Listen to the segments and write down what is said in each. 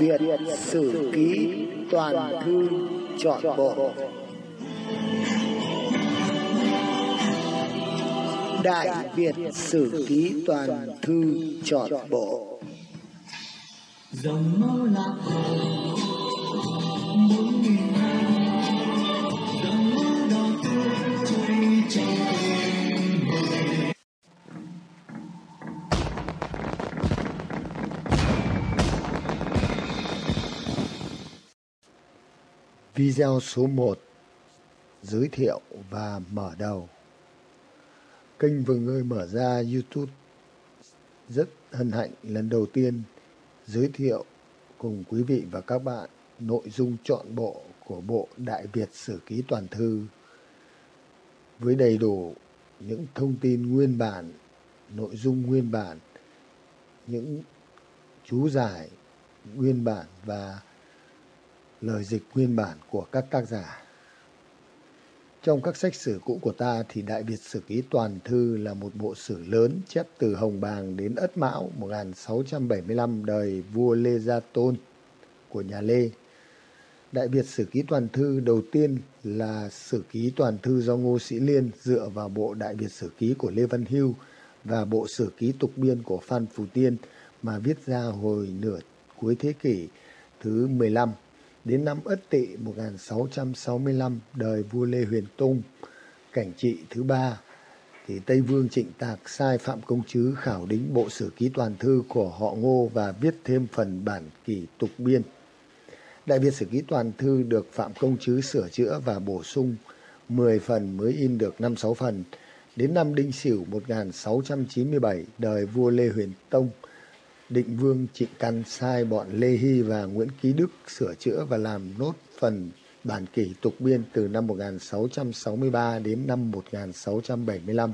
Việt Sử Ký Toàn Thư Chọn Bộ. Đại Việt Sử Ký Toàn Thư Chọn Bộ. Dòng máu lạc hồ, bốn nghìn năm Video số 1 Giới thiệu và mở đầu. Kênh vừa ngươi mở ra YouTube Rất hân hạnh lần đầu tiên giới thiệu cùng quý vị và các bạn nội dung chọn bộ của Bộ Đại Việt Sử Ký Toàn Thư với đầy đủ những thông tin nguyên bản, nội dung nguyên bản, những chú giải nguyên bản và lời dịch nguyên bản của các tác giả. Trong các sách sử cũ của ta thì Đại Việt Sử Ký Toàn Thư là một bộ sử lớn chép từ Hồng Bàng đến Ất Mão 1675 đời vua Lê Gia Tôn của nhà Lê. Đại Việt Sử Ký Toàn Thư đầu tiên là Sử Ký Toàn Thư do Ngô Sĩ Liên dựa vào bộ Đại Việt Sử Ký của Lê Văn Hưu và bộ Sử Ký Tục Biên của Phan Phù Tiên mà viết ra hồi nửa cuối thế kỷ thứ 15 Đến năm Ất Tỵ 1665 đời vua Lê Huyền Tông cảnh trị thứ ba thì Tây Vương Trịnh Tạc sai Phạm Công Chứ khảo đính bộ sử ký toàn thư của họ Ngô và viết thêm phần bản kỷ tục biên. Đại Việt sử ký toàn thư được Phạm Công Chứ sửa chữa và bổ sung 10 phần mới in được 5-6 phần. Đến năm Đinh Sửu 1697 đời vua Lê Huyền Tông định vương trịnh căn sai bọn lê hy và nguyễn ký đức sửa chữa và làm nốt phần bản kỷ tục biên từ năm 1663 đến năm 1675.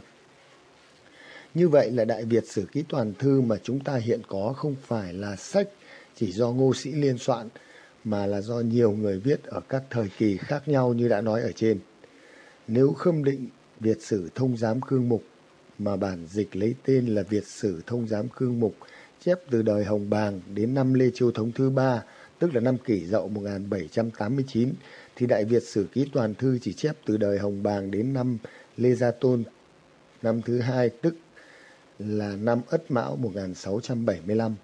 Như vậy là Đại Việt Sử Ký Toàn Thư mà chúng ta hiện có không phải là sách chỉ do Ngô Sĩ Liên soạn, mà là do nhiều người viết ở các thời kỳ khác nhau như đã nói ở trên. Nếu khâm định Việt Sử Thông Giám Cương Mục mà bản dịch lấy tên là Việt Sử Thông Giám Cương Mục chép từ đời Hồng Bàng đến năm Lê Chiêu Thống thứ ba, tức là năm kỷ dậu 1789, thì Đại Việt Sử Ký Toàn Thư chỉ chép từ đời Hồng Bàng đến năm Lê Gia Tôn năm thứ hai, tức là năm Ất Mão 1675.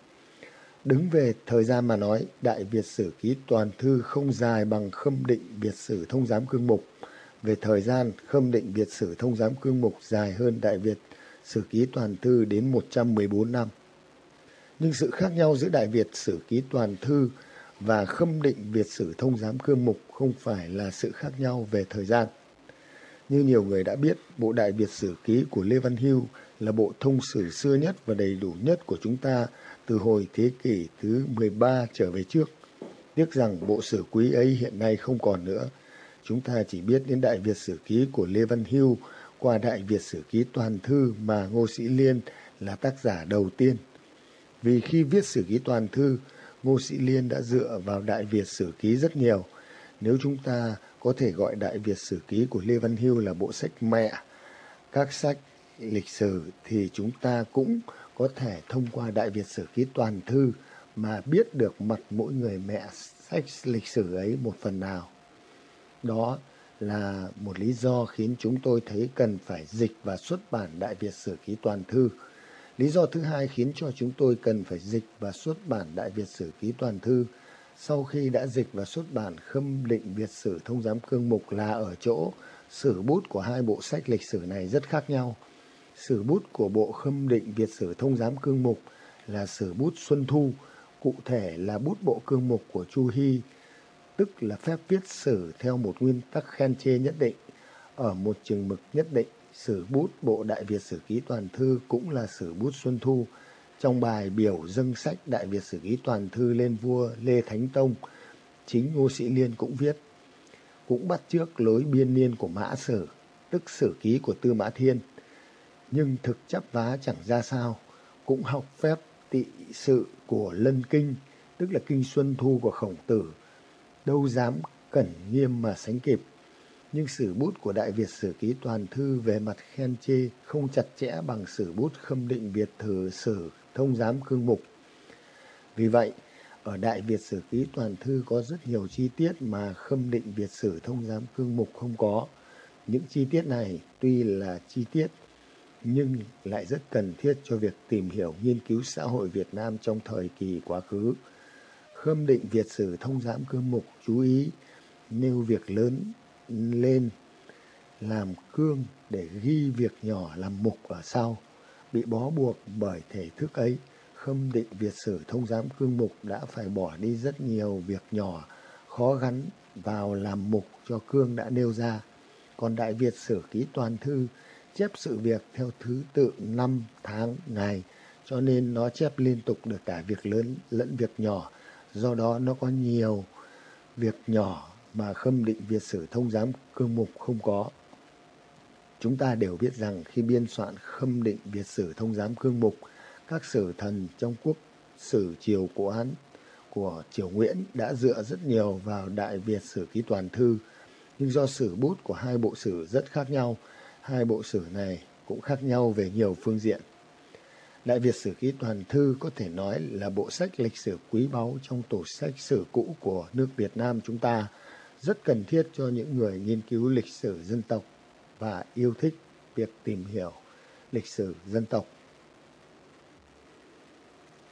Đứng về thời gian mà nói, Đại Việt Sử Ký Toàn Thư không dài bằng khâm định Việt Sử Thông Giám Cương Mục. Về thời gian, khâm định Việt Sử Thông Giám Cương Mục dài hơn Đại Việt Sử Ký Toàn Thư đến 114 năm nhưng sự khác nhau giữa Đại Việt Sử Ký Toàn Thư và khâm định Việt Sử Thông Giám Cương Mục không phải là sự khác nhau về thời gian. Như nhiều người đã biết, bộ Đại Việt Sử Ký của Lê Văn Hưu là bộ thông sử xưa nhất và đầy đủ nhất của chúng ta từ hồi thế kỷ thứ 13 trở về trước. Tiếc rằng bộ sử quý ấy hiện nay không còn nữa. Chúng ta chỉ biết đến Đại Việt Sử Ký của Lê Văn Hưu qua Đại Việt Sử Ký Toàn Thư mà Ngô Sĩ Liên là tác giả đầu tiên vì khi viết sử ký toàn thư, Ngô Sĩ Liên đã dựa vào Đại Việt sử ký rất nhiều. Nếu chúng ta có thể gọi Đại Việt sử ký của Lê Văn Hưu là bộ sách mẹ, các sách lịch sử thì chúng ta cũng có thể thông qua Đại Việt sử ký toàn thư mà biết được mặt mỗi người mẹ sách lịch sử ấy một phần nào. Đó là một lý do khiến chúng tôi thấy cần phải dịch và xuất bản Đại Việt sử ký toàn thư. Lý do thứ hai khiến cho chúng tôi cần phải dịch và xuất bản Đại Việt Sử Ký Toàn Thư sau khi đã dịch và xuất bản khâm định Việt Sử Thông Giám Cương Mục là ở chỗ sử bút của hai bộ sách lịch sử này rất khác nhau. Sử bút của bộ khâm định Việt Sử Thông Giám Cương Mục là sử bút Xuân Thu, cụ thể là bút bộ cương mục của Chu Hy, tức là phép viết sử theo một nguyên tắc khen chê nhất định, ở một chừng mực nhất định Sử bút Bộ Đại Việt Sử Ký Toàn Thư cũng là sử bút Xuân Thu. Trong bài biểu dâng sách Đại Việt Sử Ký Toàn Thư lên vua Lê Thánh Tông, chính Ngô Sĩ Liên cũng viết, cũng bắt trước lối biên niên của Mã Sử, tức sử ký của Tư Mã Thiên. Nhưng thực chấp vá chẳng ra sao, cũng học phép tị sự của Lân Kinh, tức là Kinh Xuân Thu của Khổng Tử. Đâu dám cẩn nghiêm mà sánh kịp nhưng sử bút của Đại Việt Sử Ký Toàn Thư về mặt khen chê không chặt chẽ bằng sử bút khâm định Việt Thừa Sử Thông Giám Cương Mục. Vì vậy, ở Đại Việt Sử Ký Toàn Thư có rất nhiều chi tiết mà Khâm Định Việt Sử Thông Giám Cương Mục không có. Những chi tiết này tuy là chi tiết nhưng lại rất cần thiết cho việc tìm hiểu nghiên cứu xã hội Việt Nam trong thời kỳ quá khứ. Khâm định Việt sử thông giám cương mục chú ý nêu việc lớn lên làm cương để ghi việc nhỏ làm mục ở sau. Bị bó buộc bởi thể thức ấy, khâm định Việt sử thông giám cương mục đã phải bỏ đi rất nhiều việc nhỏ, khó gắn vào làm mục cho cương đã nêu ra. Còn Đại Việt sử ký toàn thư chép sự việc theo thứ tự năm, tháng, ngày, cho nên nó chép liên tục được cả việc lớn lẫn việc nhỏ. Do đó nó có nhiều việc nhỏ mà khâm định Việt sử thông giám cương mục không có. Chúng ta đều biết rằng khi biên soạn khâm định Việt sử thông giám cương mục, các sử thần trong quốc sử triều cổ án của triều Nguyễn đã dựa rất nhiều vào Đại Việt sử ký toàn thư. Nhưng do sử bút của hai bộ sử rất khác nhau, hai bộ sử này cũng khác nhau về nhiều phương diện. Đại Việt Sử Ký Toàn Thư có thể nói là bộ sách lịch sử quý báu trong tổ sách sử cũ của nước Việt Nam chúng ta, rất cần thiết cho những người nghiên cứu lịch sử dân tộc và yêu thích việc tìm hiểu lịch sử dân tộc.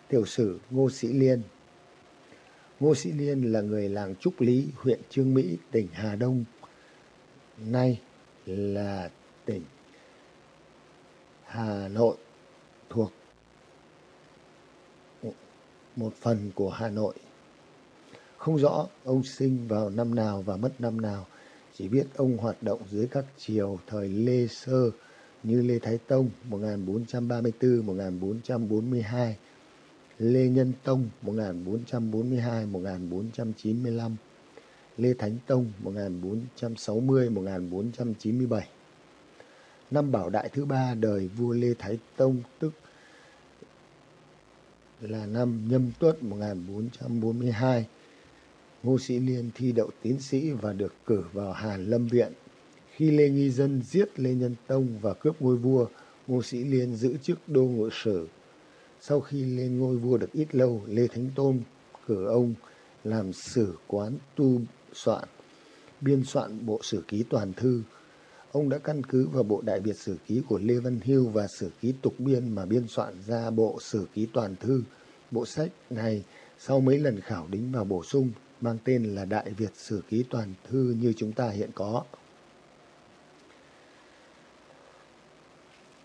Tiểu sử Ngô Sĩ Liên Ngô Sĩ Liên là người làng Trúc Lý, huyện Trương Mỹ, tỉnh Hà Đông, nay là tỉnh Hà Nội thuộc một phần của Hà Nội. Không rõ ông sinh vào năm nào và mất năm nào, chỉ biết ông hoạt động dưới các triều thời Lê Sơ như Lê Thái Tông 1434-1442, Lê Nhân Tông 1442-1495, Lê Thánh Tông 1460-1497. Năm Bảo Đại thứ ba đời vua Lê Thái Tông tức là năm Nhâm Tuất 1442. Ngô Sĩ Liên thi đậu tiến sĩ và được cử vào Hàn Lâm Viện. Khi Lê Nghi Dân giết Lê Nhân Tông và cướp ngôi vua, Ngô Sĩ Liên giữ chức đô ngự sử. Sau khi lên ngôi vua được ít lâu, Lê Thánh Tôn cử ông làm sử quán tu soạn, biên soạn bộ sử ký toàn thư. Ông đã căn cứ vào bộ Đại biệt Sử Ký của Lê Văn Hưu và Sử Ký Tục Biên mà biên soạn ra bộ Sử Ký Toàn Thư. Bộ sách này sau mấy lần khảo đính và bổ sung mang tên là Đại Việt Sử Ký Toàn Thư như chúng ta hiện có.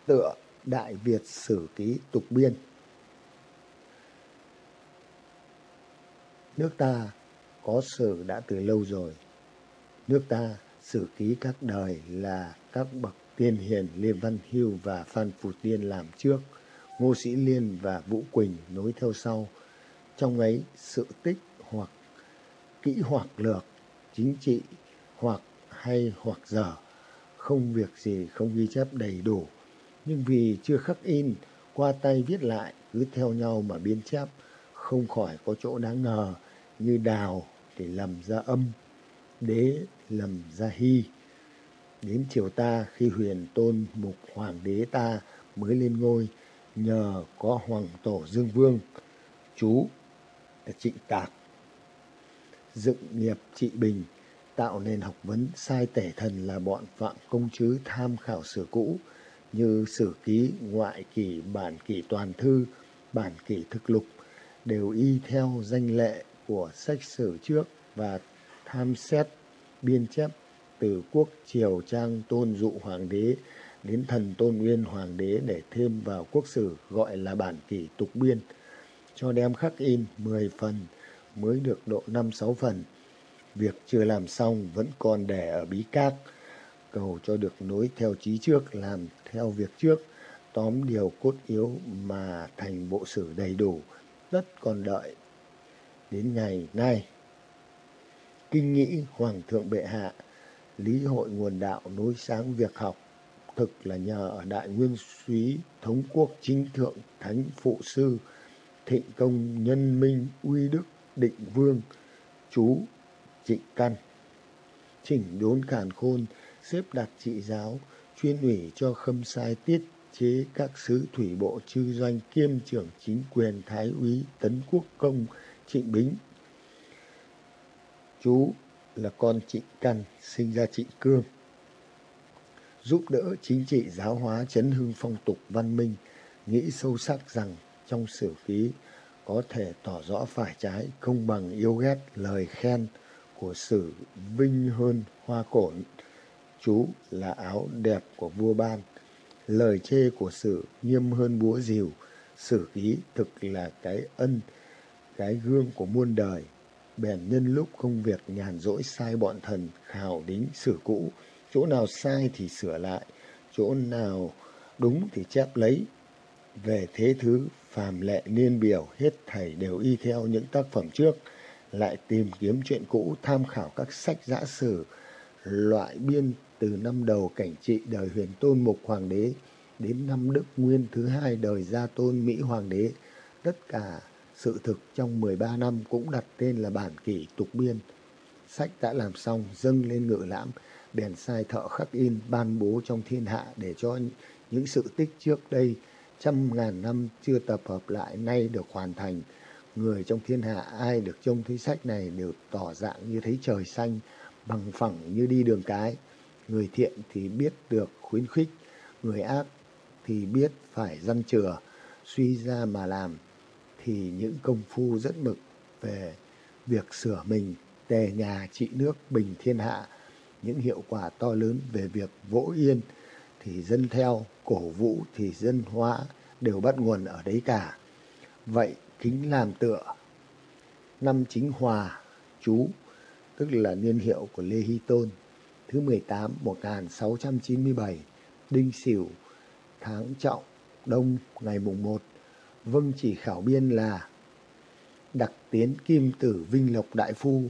Tựa Đại Việt Sử Ký Tục Biên Nước ta có sử đã từ lâu rồi. Nước ta sử ký các đời là các bậc tiên hiền Lê Văn Hưu và Phan Phù Tiên làm trước, Ngô Sĩ Liên và Vũ Quỳnh nối theo sau. Trong ấy sự tích kỹ hoặc lược, chính trị hoặc hay hoặc dở, không việc gì không ghi chép đầy đủ. Nhưng vì chưa khắc in, qua tay viết lại cứ theo nhau mà biên chép, không khỏi có chỗ đáng ngờ như đào để lầm ra âm, đế lầm ra hy. Đến triều ta khi huyền tôn mục hoàng đế ta mới lên ngôi nhờ có hoàng tổ Dương Vương, chú là Trịnh Tạc. Dựng nghiệp trị bình, tạo nên học vấn sai tể thần là bọn phạm công chứ tham khảo sử cũ như sử ký, ngoại kỷ, bản kỷ toàn thư, bản kỷ thực lục đều y theo danh lệ của sách sử trước và tham xét biên chép từ quốc triều trang tôn dụ hoàng đế đến thần tôn nguyên hoàng đế để thêm vào quốc sử gọi là bản kỷ tục biên cho đem khắc in 10 phần mới được độ 5-6 phần. Việc chưa làm xong vẫn còn để ở bí các, cầu cho được nối theo trí trước làm theo việc trước, tóm điều cốt yếu mà thành bộ sử đầy đủ, rất còn đợi đến ngày nay. Kinh nghĩ Hoàng thượng bệ hạ, lý hội nguồn đạo nối sáng việc học, thực là nhờ ở đại nguyên súy thống quốc chính thượng thánh phụ sư, thịnh công nhân minh uy đức định vương, chú trịnh căn. Chỉnh đốn càn khôn, xếp đặt trị giáo, chuyên ủy cho khâm sai tiết chế các sứ thủy bộ chư doanh kiêm trưởng chính quyền thái úy tấn quốc công Trịnh Bính. Chú là con Trịnh Căn, sinh ra Trịnh Cương. Giúp đỡ chính trị giáo hóa chấn hưng phong tục văn minh, nghĩ sâu sắc rằng trong sử ký có thể tỏ rõ phải trái công bằng yêu ghét lời khen của sử vinh hơn hoa cổn. Chú là áo đẹp của vua ban. Lời chê của sử nghiêm hơn búa rìu. Sử ký thực là cái ân, cái gương của muôn đời. Bèn nhân lúc công việc nhàn rỗi sai bọn thần khảo đính sử cũ. Chỗ nào sai thì sửa lại, chỗ nào đúng thì chép lấy. Về thế thứ phàm lệ niên biểu hết thảy đều y theo những tác phẩm trước, lại tìm kiếm chuyện cũ, tham khảo các sách giã sử, loại biên từ năm đầu cảnh trị đời huyền tôn mục hoàng đế đến năm đức nguyên thứ hai đời gia tôn mỹ hoàng đế. Tất cả sự thực trong 13 năm cũng đặt tên là bản kỷ tục biên. Sách đã làm xong, dâng lên ngự lãm, bèn sai thợ khắc in, ban bố trong thiên hạ để cho những sự tích trước đây trăm ngàn năm chưa tập hợp lại nay được hoàn thành. Người trong thiên hạ ai được trông thấy sách này đều tỏ dạng như thấy trời xanh, bằng phẳng như đi đường cái. Người thiện thì biết được khuyến khích, người ác thì biết phải răn chừa. Suy ra mà làm thì những công phu rất mực về việc sửa mình, tề nhà trị nước, bình thiên hạ. Những hiệu quả to lớn về việc vỗ yên thì dân theo cổ vũ thì dân hóa đều bắt nguồn ở đấy cả. Vậy kính làm tựa, năm chính hòa, chú, tức là niên hiệu của lê hy tôn, thứ 18 1697 đinh sửu, tháng trọng, đông, ngày mùng 1 vâng chỉ khảo biên là đặc tiến kim tử vinh lộc đại phu,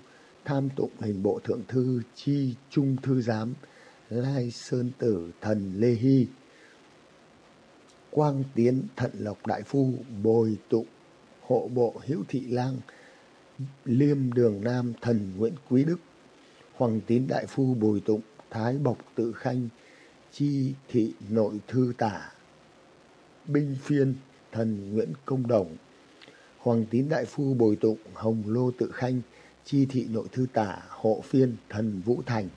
tham tụng hình bộ thượng thư chi trung thư giám, lai sơn tử thần lê hy quang tiến thận lộc đại phu bồi tụng hộ bộ hữu thị lang, liêm đường nam thần nguyễn quý đức, hoàng tín đại phu bồi tụng thái bộc tự khanh, chi thị nội thư tả, binh phiên thần nguyễn công đồng, hoàng tín đại phu bồi tụng hồng lô tự khanh, chi thị nội thư tả, hộ phiên thần vũ thành,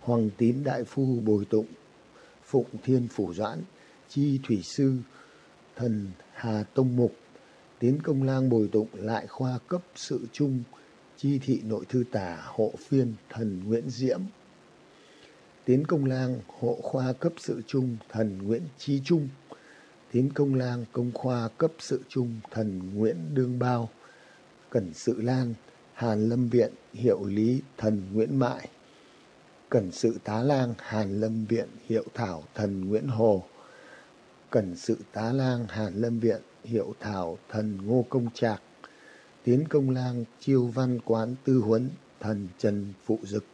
hoàng tín đại phu bồi tụng phụng thiên phủ doãn chi thủy sư, thần hà tông mục, tiến công lang bồi tụng lại khoa cấp sự trung chi thị nội thư tả hộ phiên thần nguyễn diễm. Tiến công lang hộ khoa cấp sự trung thần nguyễn trí trung, tiến công lang công khoa cấp sự trung thần nguyễn đương bao, cẩn sự lan hàn lâm viện hiệu lý thần nguyễn mại, cẩn sự tá lang hàn lâm viện hiệu thảo thần nguyễn hồ cần sự tá lang hàn lâm viện, hiệu thảo, thần ngô công trạc, tiến công lang chiêu văn quán tư huấn, thần trần phụ dực,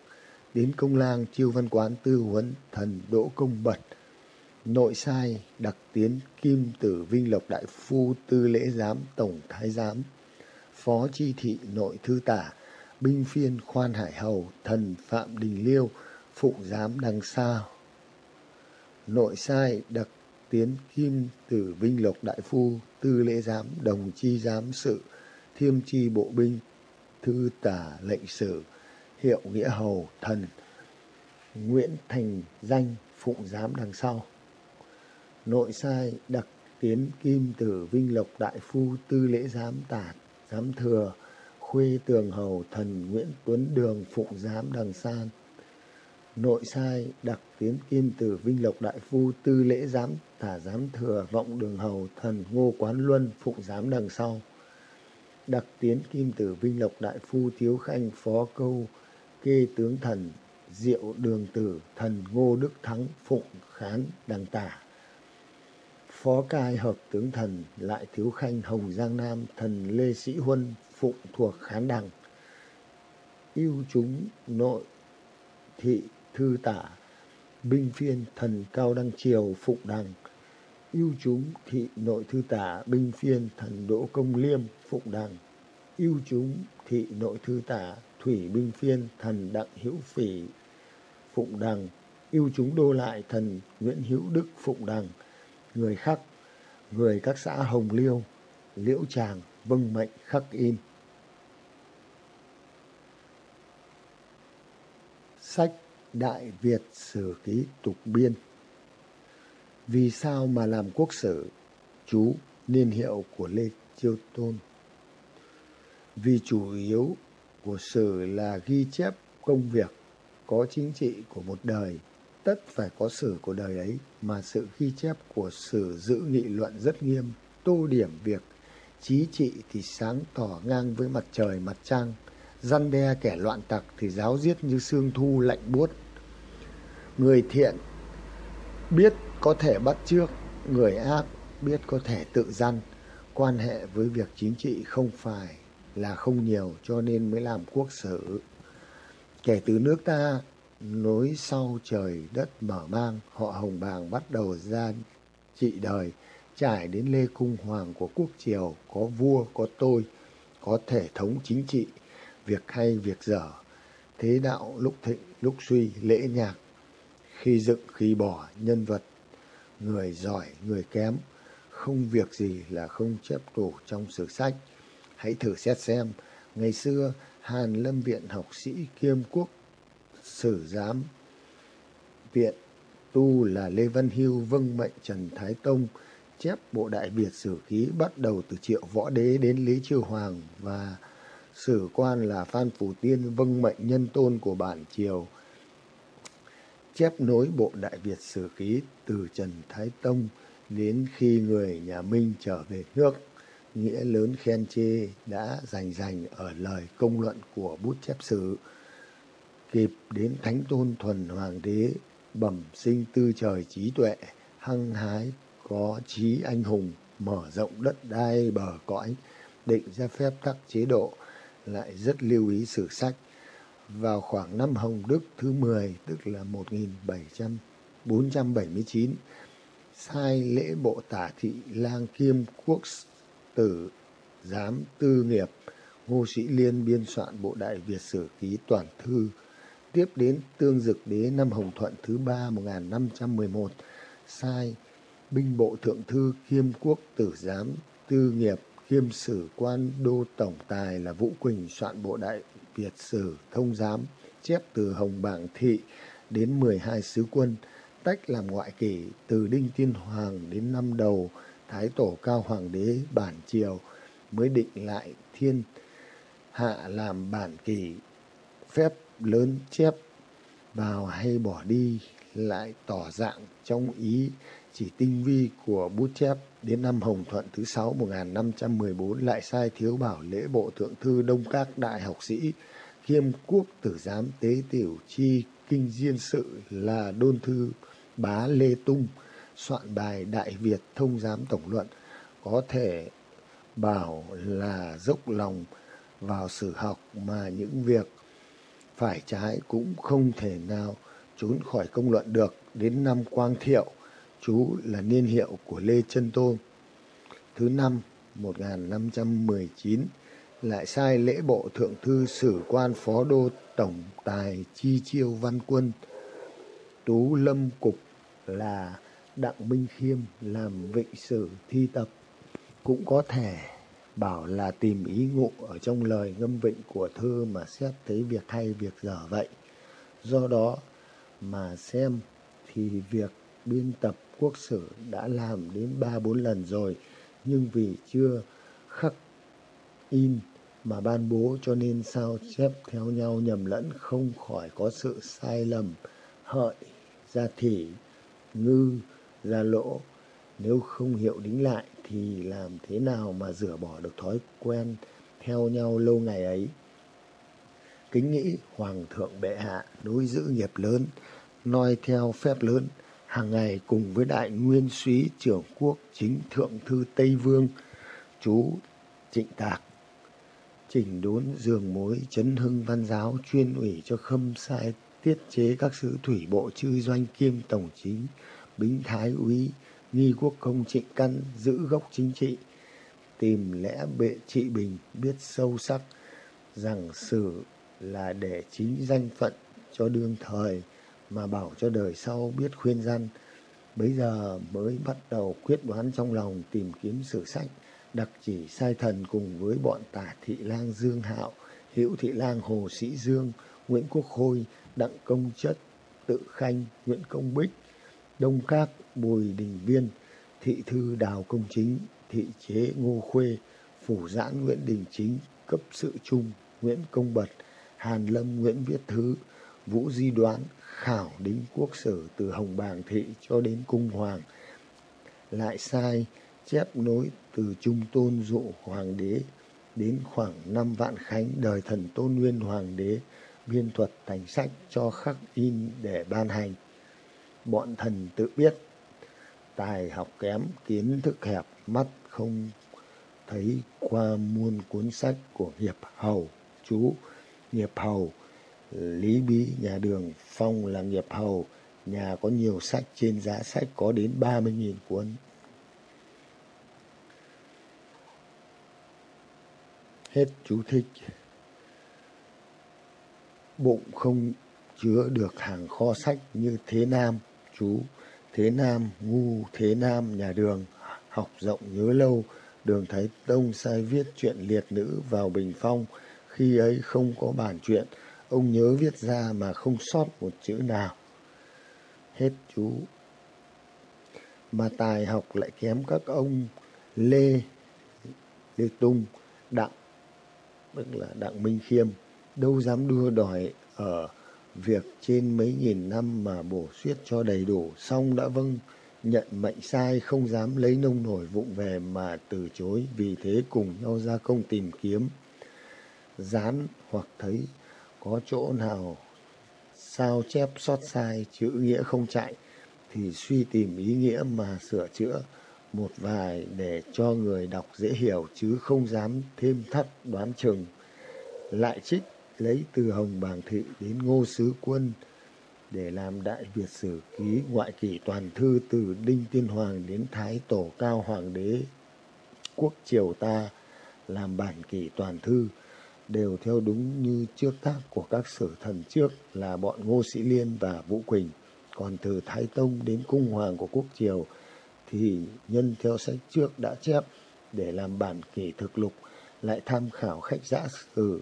tiến công lang chiêu văn quán tư huấn, thần đỗ công bật, nội sai đặc tiến kim tử vinh lộc đại phu tư lễ giám tổng thái giám, phó chi thị nội thư tả, binh phiên khoan hải hầu, thần phạm đình liêu phụng giám đằng sao nội sai đặc tiến, kim tử vinh lộc đại phu, tư lễ giám, đồng chi giám sự, thiêm chi bộ binh, thư tả lệnh sử, hiệu nghĩa hầu thần, nguyễn thành danh, phụng giám đằng sau. Nội sai đặc tiến, kim tử vinh lộc đại phu, tư lễ giám tả, giám thừa, khuê tường hầu thần, nguyễn tuấn đường, phụng giám đằng san nội sai đặc tiến kim tử vinh lộc đại phu, tư lễ giám, tả giám thừa, vọng đường hầu, thần ngô quán luân, phụng giám đằng sau. Đặc tiến kim tử vinh lộc đại phu, thiếu khanh phó câu, kê tướng thần, diệu đường tử, thần ngô đức thắng, phụng khán đằng tả. Phó cai hợp tướng thần, lại thiếu khanh hồng giang nam, thần lê sĩ huân, phụng thuộc khán đằng. Yêu chúng nội thị thư tả, binh phiên thần cao đăng triều phụng đằng, yêu chúng thị nội thư tả binh phiên thần đỗ công liêm phụng đằng, yêu chúng thị nội thư tả thủy binh phiên thần đặng hữu phỉ phụng đằng, yêu chúng đô lại thần Nguyễn Hữu Đức phụng đằng, người khắc, người các xã Hồng Liêu, Liễu Tràng vâng mệnh khắc in. Sách Đại Việt Sử Ký Tục Biên Vì sao mà làm quốc sử? Chú, niên hiệu của Lê Chiêu Tôn Vì chủ yếu của sử là ghi chép công việc có chính trị của một đời, tất phải có sử của đời ấy, mà sự ghi chép của sử giữ nghị luận rất nghiêm, tô điểm việc trí trị thì sáng tỏ ngang với mặt trời, mặt trăng răn đe kẻ loạn tặc thì giáo giết như sương thu lạnh buốt. Người thiện biết có thể bắt trước, người ác biết có thể tự răn. quan hệ với việc chính trị không phải là không nhiều cho nên mới làm quốc sử kể từ nước ta, nối sau trời đất mở mang, họ hồng bàng bắt đầu ra trị đời, trải đến lê cung hoàng của quốc triều, có vua, có tôi, có thể thống chính trị việc hay, việc dở, thế đạo lúc thịnh, lúc suy, lễ nhạc, khi dựng, khi bỏ, nhân vật, người giỏi, người kém, không việc gì là không chép đủ trong sử sách. Hãy thử xét xem, ngày xưa hàn lâm viện học sĩ kiêm quốc sử giám viện tu là lê văn hưu vâng mệnh trần thái tông chép bộ đại việt sử ký bắt đầu từ triệu võ đế đến lý chiêu hoàng và sử quan là phan phủ tiên vâng mệnh nhân tôn của bản triều, chép nối bộ đại việt sử ký từ trần thái tông đến khi người nhà minh trở về nước. Nghĩa lớn khen chê đã rành rành ở lời công luận của bút chép sử kịp đến thánh tôn thuần hoàng đế, bẩm sinh tư trời trí tuệ, hăng hái có trí anh hùng, mở rộng đất đai bờ cõi, định ra phép tắc chế độ lại rất lưu ý sử sách. Vào khoảng năm Hồng Đức thứ 10 tức là 1479 sai lễ bộ tả thị lang kiêm quốc tử giám tư nghiệp, ngô sĩ liên biên soạn bộ đại việt sử ký toàn thư, tiếp đến tương dực đế năm hồng thuận thứ ba 1511 sai binh bộ thượng thư kiêm quốc tử giám tư nghiệp kiêm sử quan đô tổng tài là vũ quỳnh soạn bộ đại việt sử thông giám, chép từ hồng bảng thị đến 12 sứ quân, tách làm ngoại kỷ từ đinh tiên hoàng đến năm đầu, thái tổ cao hoàng đế bản triều mới định lại thiên hạ làm bản kỷ, phép lớn chép vào hay bỏ đi, lại tỏ dạng trong ý chỉ tinh vi của bút chép đến năm Hồng Thuận thứ sáu 1514 lại sai thiếu bảo lễ bộ thượng thư đông các đại học sĩ. Kiêm quốc tử giám tế tiểu chi kinh diên sự là đôn thư bá Lê Tung, soạn bài Đại Việt thông giám tổng luận, có thể bảo là dốc lòng vào sử học mà những việc phải trái cũng không thể nào trốn khỏi công luận được. Đến năm Quang Thiệu chú là niên hiệu của Lê Chân Tôn, thứ năm 1519 lại sai lễ bộ thượng thư sử quan phó đô tổng tài chi chiêu văn quân. Tú lâm cục là đặng minh khiêm làm vịnh sử thi tập, cũng có thể bảo là tìm ý ngụ ở trong lời ngâm vịnh của thơ mà xét thấy việc hay việc dở vậy. Do đó mà xem thì việc biên tập quốc sử đã làm đến ba bốn lần rồi, nhưng vì chưa khắc in mà ban bố cho nên sao chép theo nhau nhầm lẫn không khỏi có sự sai lầm. Hợi ra thỉ ngư ra lỗ, nếu không hiệu đính lại thì làm thế nào mà rửa bỏ được thói quen theo nhau lâu ngày ấy? Kính nghĩ hoàng thượng bệ hạ đối giữ nghiệp lớn, noi theo phép lớn hàng ngày cùng với đại nguyên súy trưởng quốc chính thượng thư tây vương, chú trịnh tạc, chỉnh đốn giường mối chấn hưng văn giáo chuyên ủy cho khâm sai tiết chế các sứ thủy bộ chư doanh kiêm tổng chính bính thái úy nghi quốc công trịnh căn giữ gốc chính trị, tìm lẽ bệ trị bình, biết sâu sắc rằng sử là để chính danh phận cho đương thời mà bảo cho đời sau biết khuyên răn. Bấy giờ mới bắt đầu quyết đoán trong lòng tìm kiếm sử sách đặc chỉ sai thần cùng với bọn tả thị lang dương hạo hữu thị lang hồ sĩ dương Nguyễn Quốc Khôi, Đặng Công Chất, Tự Khanh, Nguyễn Công Bích, Đông Các, Bùi Đình Viên, Thị Thư Đào Công Chính, Thị Chế Ngô Khuê, Phủ Giãn Nguyễn Đình Chính, Cấp Sự Trung, Nguyễn Công Bật, Hàn Lâm Nguyễn Viết Thứ, Vũ Di Đoán, Khảo Đính Quốc Sử từ Hồng Bàng Thị cho đến Cung Hoàng. Lại sai chép nối từ Trung Tôn Dụ Hoàng đế đến khoảng năm Vạn Khánh đời thần Tôn Nguyên Hoàng đế biên thuật thành sách cho khắc in để ban hành. Bọn thần tự biết, tài học kém, kiến thức hẹp, mắt không thấy qua muôn cuốn sách của hiệp hầu, chú, hiệp hầu, lý bí, nhà đường, phong là nghiệp hầu, nhà có nhiều sách trên giá sách có đến 30.000 cuốn. Hết chú thích. Bụng không chứa được hàng kho sách như Thế Nam, chú. Thế Nam, ngu, Thế Nam, nhà đường, học rộng nhớ lâu. Đường Thái Tông sai viết chuyện liệt nữ vào bình phong. Khi ấy không có bản chuyện, ông nhớ viết ra mà không sót một chữ nào. Hết chú. Mà tài học lại kém các ông Lê, Lê Tung, Đặng, tức là Đặng Minh Khiêm, đâu dám đưa đòi ở việc trên mấy nghìn năm mà bổ suyết cho đầy đủ, xong đã vâng nhận mệnh sai không dám lấy nông nổi vụng về mà từ chối, vì thế cùng nhau ra công tìm kiếm, dán hoặc thấy có chỗ nào sao chép sót sai chữ nghĩa không chạy, thì suy tìm ý nghĩa mà sửa chữa một vài để cho người đọc dễ hiểu chứ không dám thêm thắt đoán chừng. Lại trích lấy từ Hồng Bàng Thị đến Ngô Sứ Quân để làm Đại Việt Sử Ký ngoại kỷ toàn thư từ Đinh Tiên Hoàng đến Thái Tổ Cao Hoàng đế quốc triều ta, làm bản kỷ toàn thư đều theo đúng như trước tác của các sử thần trước là bọn Ngô Sĩ Liên và Vũ Quỳnh. Còn từ Thái Tông đến Cung Hoàng của Quốc Triều thì nhân theo sách trước đã chép để làm bản kỷ thực lục, lại tham khảo khách giã sử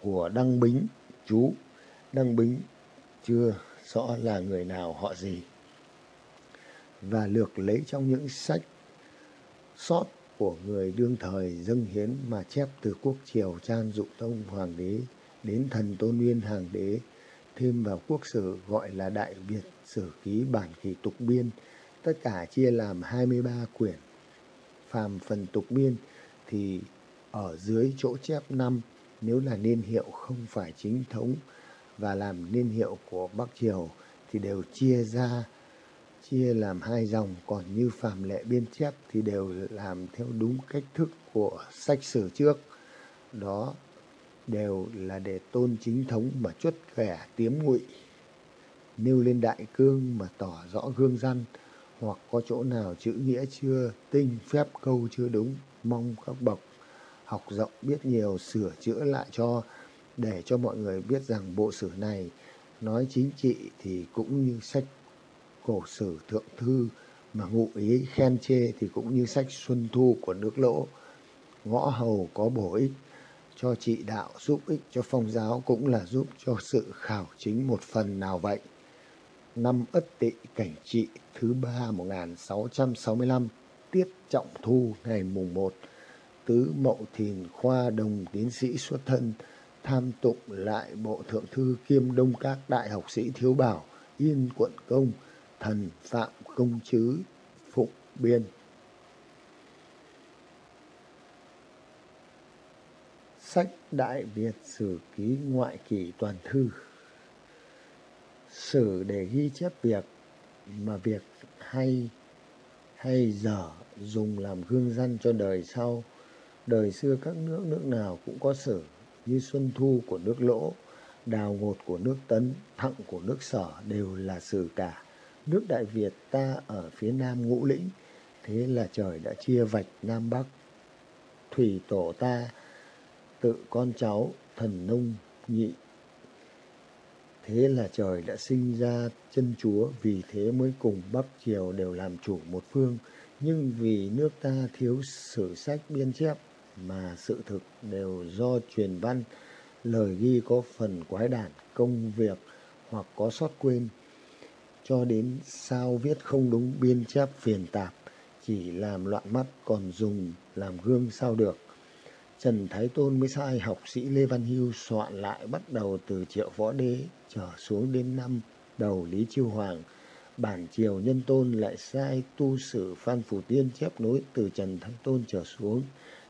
của Đăng Bính, chú Đăng Bính chưa rõ là người nào, họ gì và lược lấy trong những sách sót của người đương thời dâng hiến mà chép từ quốc triều Trang Dụ Tông Hoàng đế đến thần Tôn Nguyên Hàng đế, thêm vào quốc sử gọi là Đại Việt Sử Ký Bản kỳ Tục Biên, tất cả chia làm 23 quyển. Phàm phần tục biên thì ở dưới chỗ chép năm, nếu là niên hiệu không phải chính thống và làm niên hiệu của Bắc Triều thì đều chia ra chia làm hai dòng, còn như phàm lệ biên chép thì đều làm theo đúng cách thức của sách sử trước. Đó đều là để tôn chính thống mà chuất vẻ tiếm ngụy, nêu lên đại cương mà tỏ rõ gương dân, hoặc có chỗ nào chữ nghĩa chưa tinh, phép, câu chưa đúng, mong các bậc học rộng biết nhiều sửa chữa lại cho, để cho mọi người biết rằng bộ sử này nói chính trị thì cũng như sách cổ sử thượng thư mà ngụ ý khen chê thì cũng như sách xuân thu của nước lỗ ngõ hầu có bổ ích cho trị đạo, giúp ích cho phong giáo cũng là giúp cho sự khảo chính một phần nào vậy. Năm ất tỵ cảnh trị thứ ba 1665 tiết trọng thu, ngày mùng 1 tứ mậu thìn khoa đồng tiến sĩ xuất thân, tham tụng lại bộ thượng thư kiêm đông các đại học sĩ thiếu bảo, yên quận công thần phạm công chứ, phụng biên. Sách đại việt sử ký ngoại kỷ toàn thư. Sử để ghi chép việc mà việc hay hay dở dùng làm gương dân cho đời sau. Đời xưa các nước nước nào cũng có sử như xuân thu của nước lỗ, đào ngột của nước tấn, thặng của nước sở đều là sử cả nước đại việt ta ở phía nam ngũ lĩnh, thế là trời đã chia vạch nam bắc. Thủy tổ ta, tự con cháu, thần nông, nhị. Thế là trời đã sinh ra chân chúa, vì thế mới cùng bắc triều đều làm chủ một phương. Nhưng vì nước ta thiếu sử sách biên chép, mà sự thực đều do truyền văn, lời ghi có phần quái đản, công việc hoặc có sót quên cho đến sao viết không đúng biên chép phiền tạp, chỉ làm loạn mắt còn dùng làm gương sao được Trần Thái Tôn mới sai học sĩ Lê Văn Hưu soạn lại bắt đầu từ triệu võ đế trở xuống đến năm đầu Lý Chiêu Hoàng. Bản triều nhân tôn lại sai tu sử Phan Phủ Tiên chép nối từ Trần Thái Tôn trở xuống.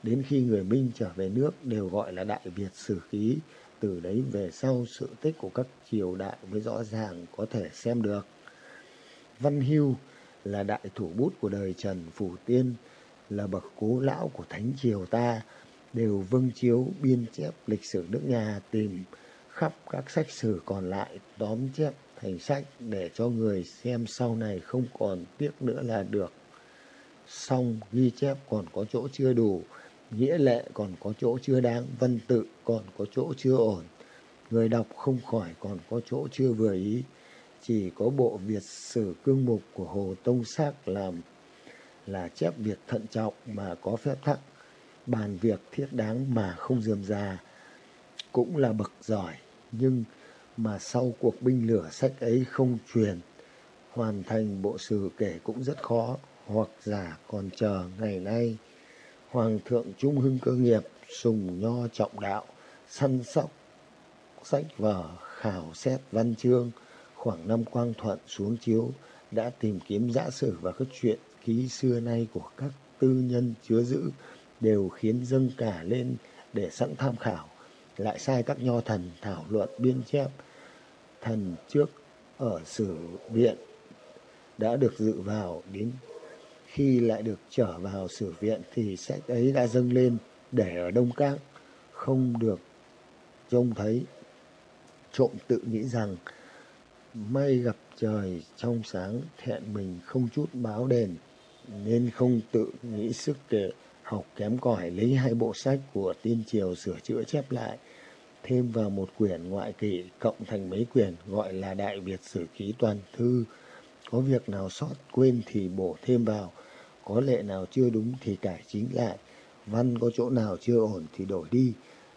Đến khi người Minh trở về nước đều gọi là Đại Việt Sử Ký. Từ đấy về sau sự tích của các triều đại mới rõ ràng có thể xem được. Văn Hưu là đại thủ bút của đời Trần Phủ Tiên, là bậc cố lão của Thánh Triều ta, đều vâng chiếu biên chép lịch sử nước nhà tìm khắp các sách sử còn lại tóm chép thành sách để cho người xem sau này không còn tiếc nữa là được. Xong ghi chép còn có chỗ chưa đủ, nghĩa lệ còn có chỗ chưa đáng, văn tự còn có chỗ chưa ổn. Người đọc không khỏi còn có chỗ chưa vừa ý. Chỉ có bộ Việt sử cương mục của Hồ Tông Xác làm là chép việc thận trọng mà có phép tắc bàn việc thiết đáng mà không dườm già, cũng là bậc giỏi. Nhưng mà sau cuộc binh lửa sách ấy không truyền, hoàn thành bộ sử kể cũng rất khó. Hoặc giả còn chờ ngày nay, hoàng thượng trung hưng cơ nghiệp sùng nho trọng đạo, săn sóc, sách vở, khảo xét văn chương khoảng năm quang thuận xuống chiếu đã tìm kiếm giã sử và các chuyện ký xưa nay của các tư nhân chứa giữ đều khiến dâng cả lên để sẵn tham khảo, lại sai các nho thần thảo luận biên chép. Thần trước ở sử viện đã được dự vào đến khi lại được trở vào sử viện thì sách ấy đã dâng lên để ở đông các không được trông thấy trộm tự nghĩ rằng may gặp trời trong sáng, thẹn mình không chút báo đền, nên không tự nghĩ sức để học kém cỏi, lấy hai bộ sách của tiên triều sửa chữa chép lại, thêm vào một quyển ngoại kỷ cộng thành mấy quyển gọi là đại việt sử ký toàn thư. Có việc nào sót quên thì bổ thêm vào, có lệ nào chưa đúng thì cải chính lại, văn có chỗ nào chưa ổn thì đổi đi,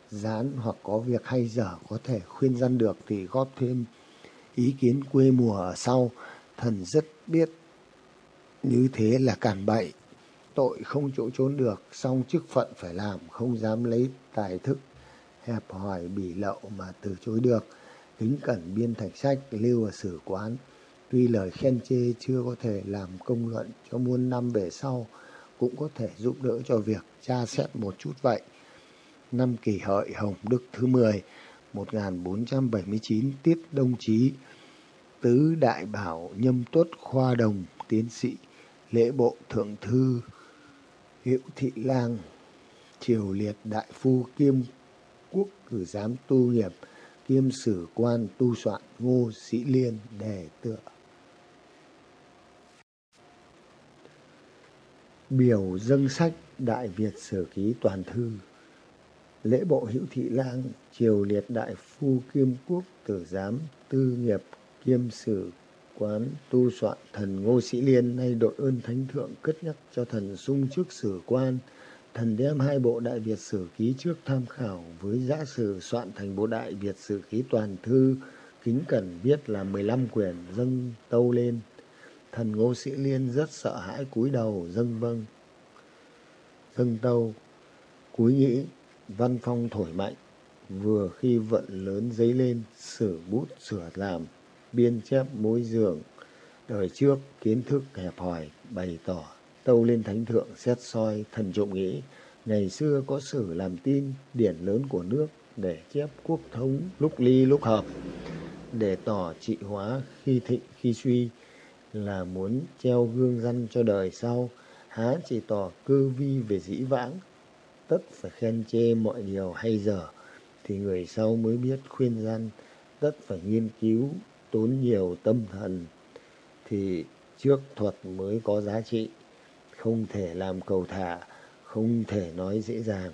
dán hoặc có việc hay dở có thể khuyên răn được thì góp thêm ý kiến quê mùa ở sau thần rất biết như thế là cản bậy tội không chỗ trốn được, song chức phận phải làm, không dám lấy tài thức, hẹp hòi bỉ lậu mà từ chối được. Kính cẩn biên thành sách, lưu ở sử quán. Tuy lời khen chê chưa có thể làm công luận cho muôn năm về sau, cũng có thể giúp đỡ cho việc tra xét một chút vậy. Năm kỷ hợi Hồng Đức thứ 10, 1479 Tiết Đông Chí, Tứ Đại Bảo Nhâm Tuất Khoa Đồng, Tiến sĩ, Lễ Bộ Thượng Thư Hiệu Thị Lang, Triều Liệt Đại Phu kiêm quốc cử giám tu nghiệp, kiêm sử quan tu soạn Ngô Sĩ Liên đề tựa. Biểu dâng sách Đại Việt Sử Ký Toàn Thư Lễ bộ hữu thị lang, triều liệt đại phu kiêm quốc tử giám, tư nghiệp kiêm sử quán tu soạn thần Ngô Sĩ Liên nay đội ơn thánh thượng cất nhắc cho thần sung chức sử quan. Thần đem hai bộ Đại Việt Sử Ký trước tham khảo với giã sử soạn thành bộ Đại Việt Sử Ký toàn thư, kính cẩn viết là 15 quyển dâng tâu lên. Thần Ngô Sĩ Liên rất sợ hãi cúi đầu dâng vâng. Dâng tâu, cúi nghĩ, văn phong thổi mạnh, vừa khi vận lớn giấy lên, sử bút sửa làm biên chép mối dường đời trước kiến thức hẹp hòi bày tỏ tâu lên thánh thượng xét soi thần trộm nghĩ. Ngày xưa có sử làm tin điển lớn của nước để chép quốc thống lúc ly lúc hợp. Để tỏ trị hóa khi thịnh khi suy là muốn treo gương răn cho đời sau. Há chỉ tỏ cư vi về dĩ vãng tất phải khen chê mọi điều hay dở thì người sau mới biết khuyên gian tất phải nghiên cứu, tốn nhiều tâm thần thì trước thuật mới có giá trị, không thể làm cầu thả, không thể nói dễ dàng.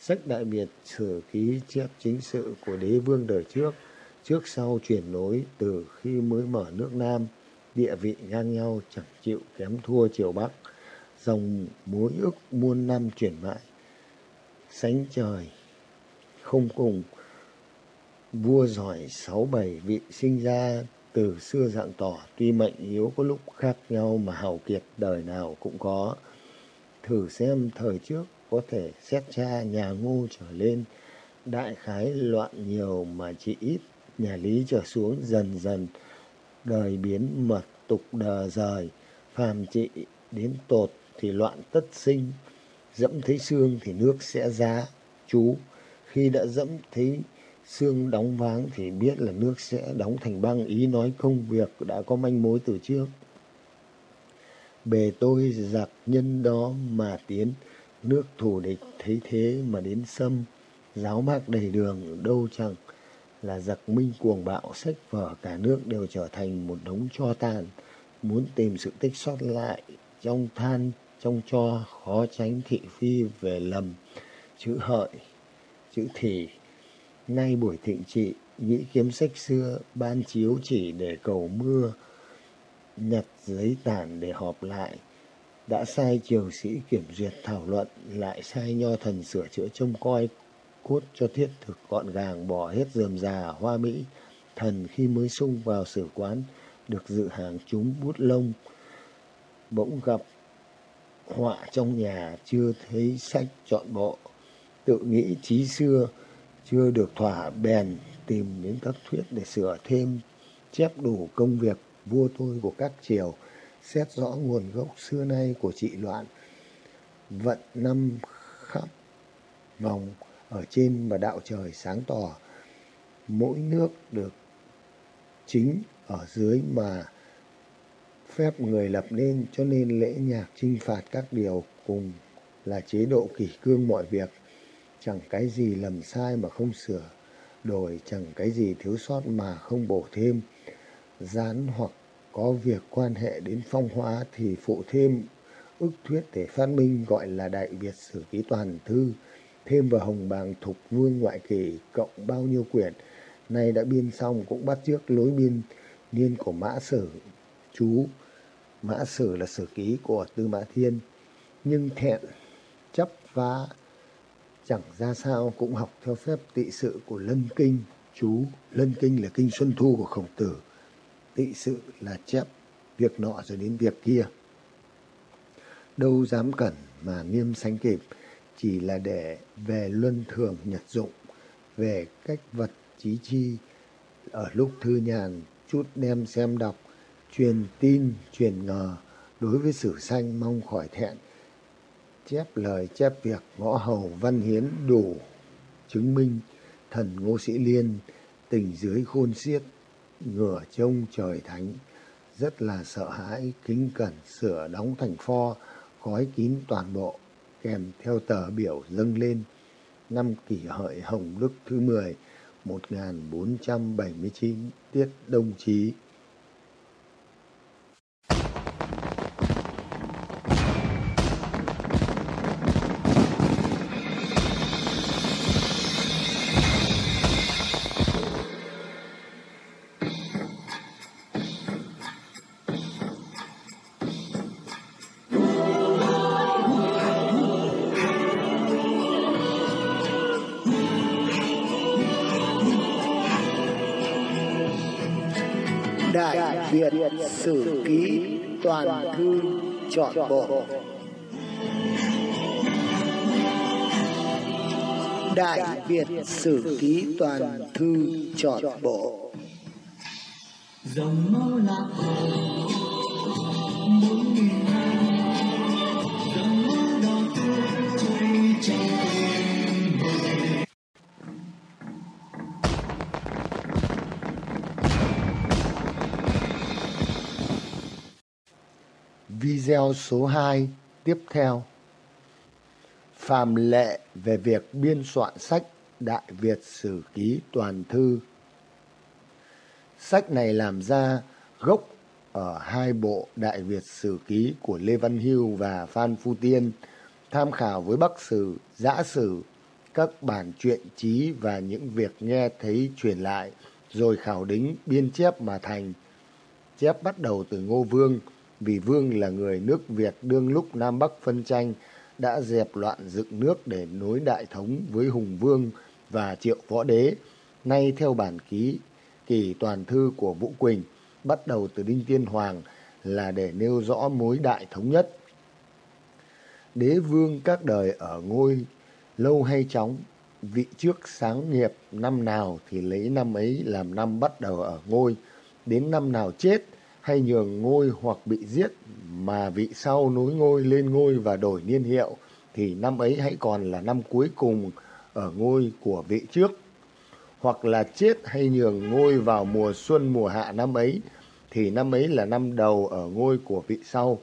Sách đại biệt sử ký chép chính sự của đế vương đời trước trước sau chuyển nối từ khi mới mở nước nam, địa vị ngang nhau chẳng chịu kém thua triều bắc, dòng mối ước muôn năm chuyển mãi. Sánh trời không cùng. Vua giỏi sáu bảy vị sinh ra từ xưa dạng tỏ, tuy mệnh yếu có lúc khác nhau mà hào kiệt đời nào cũng có. Thử xem thời trước có thể xét cha nhà ngô trở lên, đại khái loạn nhiều mà chỉ ít, nhà lý trở xuống dần dần, đời biến mật tục đờ rời, phàm trị đến tột thì loạn tất sinh, dẫm thấy xương thì nước sẽ ra. Chú, khi đã dẫm thấy xương đóng váng thì biết là nước sẽ đóng thành băng. Ý nói công việc đã có manh mối từ trước. Bề tôi giặc nhân đó mà tiến, nước thù địch thấy thế mà đến xâm, giáo mạc đầy đường đâu chẳng là giặc minh cuồng bạo sách vở cả nước đều trở thành một đống cho tàn, muốn tìm sự tích sót lại trong than trong cho khó tránh thị phi về lầm. Chữ hợi chữ thì. Nay buổi thịnh trị nghĩ kiếm sách xưa ban chiếu chỉ để cầu mưa, nhặt giấy tản để họp lại. Đã sai triều sĩ kiểm duyệt thảo luận, lại sai nho thần sửa chữa trông coi, cốt cho thiết thực gọn gàng bỏ hết dườm già hoa mỹ. Thần khi mới sung vào sử quán, được dự hàng chúng bút lông. Bỗng gặp họa trong nhà, chưa thấy sách chọn bộ tự nghĩ trí xưa, chưa được thỏa bèn tìm đến các thuyết để sửa thêm, chép đủ công việc vua tôi của các triều, xét rõ nguồn gốc xưa nay của trị loạn. Vận năm khắp vòng ở trên và đạo trời sáng tỏ, mỗi nước được chính ở dưới mà phép người lập nên, cho nên lễ nhạc chinh phạt các điều cùng là chế độ kỷ cương mọi việc chẳng cái gì lầm sai mà không sửa, đổi chẳng cái gì thiếu sót mà không bổ thêm. Gián hoặc có việc quan hệ đến phong hóa thì phụ thêm. Ức thuyết để phát minh gọi là đại việt sử ký toàn thư. Thêm vào hồng bàng thục vương ngoại kỷ cộng bao nhiêu quyển. Nay đã biên xong cũng bắt trước lối biên. Niên của mã sử, chú. Mã sử là sử ký của tư mã thiên. Nhưng thẹn, chấp vá chẳng ra sao cũng học theo phép tị sự của lân kinh. Chú, lân kinh là kinh xuân thu của khổng tử. Tị sự là chép việc nọ rồi đến việc kia. Đâu dám cẩn mà niêm sánh kịp, chỉ là để về luân thường nhật dụng, về cách vật trí chi. Ở lúc thư nhàn, chút đem xem đọc, truyền tin, truyền ngờ, đối với sử sanh mong khỏi thẹn chép lời chép việc võ hầu văn hiến đủ chứng minh thần ngô sĩ liên tình dưới khôn xiết ngửa trông trời thánh, rất là sợ hãi, kính cẩn, sửa đóng thành pho gói kín toàn bộ, kèm theo tờ biểu dâng lên. Năm kỷ hợi hồng đức thứ mười, một nghìn bốn trăm bảy mươi chín, tiết đông chí. Chọn Bộ Đại Việt Sử Ký Toàn Thư Chọn Bộ dòng máu lạc hồ bốn nghìn số 2 tiếp theo Phạm lệ về việc biên soạn sách Đại Việt Sử Ký Toàn Thư Sách này làm ra gốc ở hai bộ Đại Việt Sử Ký của Lê Văn Hưu và Phan Phu Tiên tham khảo với Bắc Sử, Giã Sử, các bản truyện trí và những việc nghe thấy truyền lại rồi khảo đính biên chép mà thành. Chép bắt đầu từ Ngô Vương, vì Vương là người nước Việt đương lúc Nam Bắc phân tranh đã dẹp loạn dựng nước để nối đại thống với Hùng Vương và Triệu Võ Đế. nay theo bản ký kỳ toàn thư của Vũ Quỳnh bắt đầu từ Đinh Tiên Hoàng là để nêu rõ mối đại thống nhất. Đế vương các đời ở ngôi lâu hay chóng, vị trước sáng nghiệp năm nào thì lấy năm ấy làm năm bắt đầu ở ngôi, đến năm nào chết hay nhường ngôi hoặc bị giết, mà vị sau nối ngôi lên ngôi và đổi niên hiệu, thì năm ấy hãy còn là năm cuối cùng ở ngôi của vị trước. Hoặc là chết hay nhường ngôi vào mùa xuân, mùa hạ năm ấy, thì năm ấy là năm đầu ở ngôi của vị sau.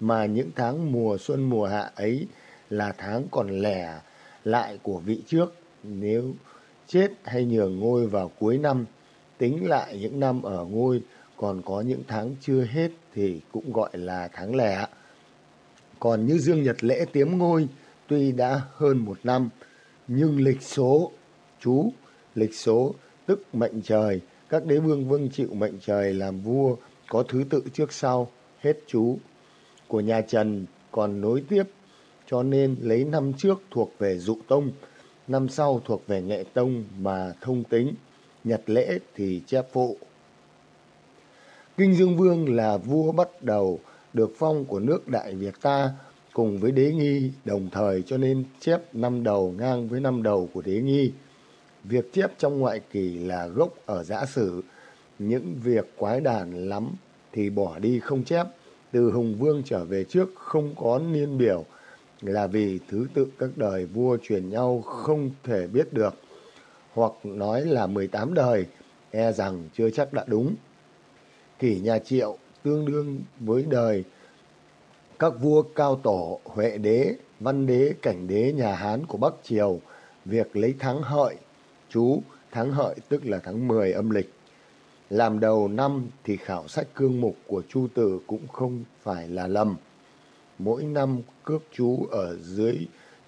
Mà những tháng mùa xuân, mùa hạ ấy là tháng còn lẻ lại của vị trước. Nếu chết hay nhường ngôi vào cuối năm, tính lại những năm ở ngôi còn có những tháng chưa hết thì cũng gọi là tháng lẻ. Còn như dương nhật lễ tiếm ngôi, tuy đã hơn một năm, nhưng lịch số, chú, lịch số, tức mệnh trời, các đế vương vâng chịu mệnh trời làm vua, có thứ tự trước sau, hết chú. Của nhà trần còn nối tiếp, cho nên lấy năm trước thuộc về dụ tông, năm sau thuộc về nghệ tông mà thông tính. Nhật lễ thì chép phụ kinh dương vương là vua bắt đầu được phong của nước đại việt ta cùng với đế nghi đồng thời cho nên chép năm đầu ngang với năm đầu của đế nghi Việc chép trong ngoại kỳ là gốc ở giã sử. Những việc quái đản lắm thì bỏ đi không chép. Từ Hùng Vương trở về trước không có niên biểu là vì thứ tự các đời vua truyền nhau không thể biết được. Hoặc nói là 18 đời, e rằng chưa chắc đã đúng. Kỷ nhà Triệu tương đương với đời các vua cao tổ, huệ đế, văn đế, cảnh đế nhà Hán của Bắc Triều, việc lấy thắng hợi chú tháng hợi tức là tháng 10 âm lịch. Làm đầu năm thì khảo sách cương mục của Chu Tử cũng không phải là lầm. Mỗi năm cước chú ở dưới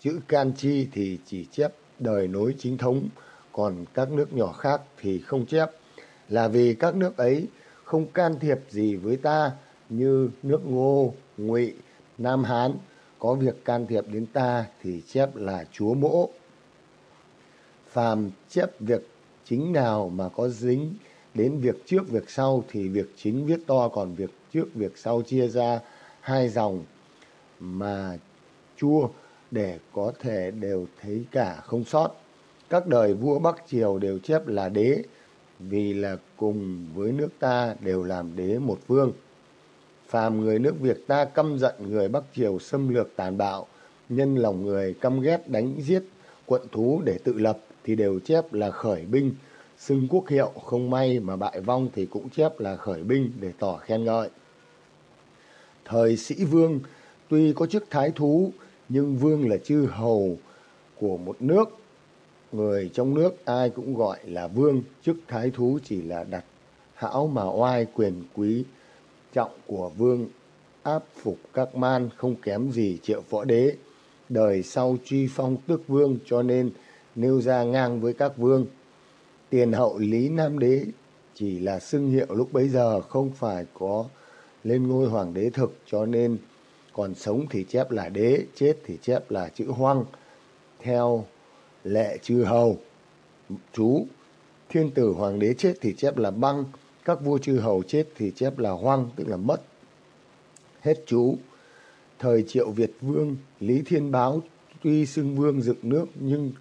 chữ can chi thì chỉ chép đời nối chính thống, còn các nước nhỏ khác thì không chép. Là vì các nước ấy không can thiệp gì với ta như nước Ngô, Ngụy, Nam Hán có việc can thiệp đến ta thì chép là chúa mỗ phàm chép việc chính nào mà có dính đến việc trước việc sau thì việc chính viết to còn việc trước việc sau chia ra hai dòng mà chua để có thể đều thấy cả không sót. Các đời vua Bắc Triều đều chép là đế vì là cùng với nước ta đều làm đế một vương. Phàm người nước Việt ta căm giận người Bắc Triều xâm lược tàn bạo, nhân lòng người căm ghét đánh giết quận thú để tự lập thì đều chép là khởi binh, xưng quốc hiệu không may mà bại vong thì cũng chép là khởi binh để tỏ khen ngợi. Thời sĩ vương tuy có chức thái thú nhưng vương là chư hầu của một nước. Người trong nước ai cũng gọi là vương, chức thái thú chỉ là đặt hão mà oai quyền quý trọng của vương áp phục các man không kém gì triệu võ đế. Đời sau truy phong tước vương cho nên nêu ra ngang với các vương. Tiền hậu Lý Nam Đế chỉ là xưng hiệu lúc bấy giờ không phải có lên ngôi hoàng đế thực cho nên còn sống thì chép là đế, chết thì chép là chữ hoang. Theo lệ chư hầu, chú, thiên tử hoàng đế chết thì chép là băng, các vua chư hầu chết thì chép là hoang, tức là mất. Hết chú. Thời triệu Việt vương, Lý Thiên Báo tuy xưng vương dựng nước nhưng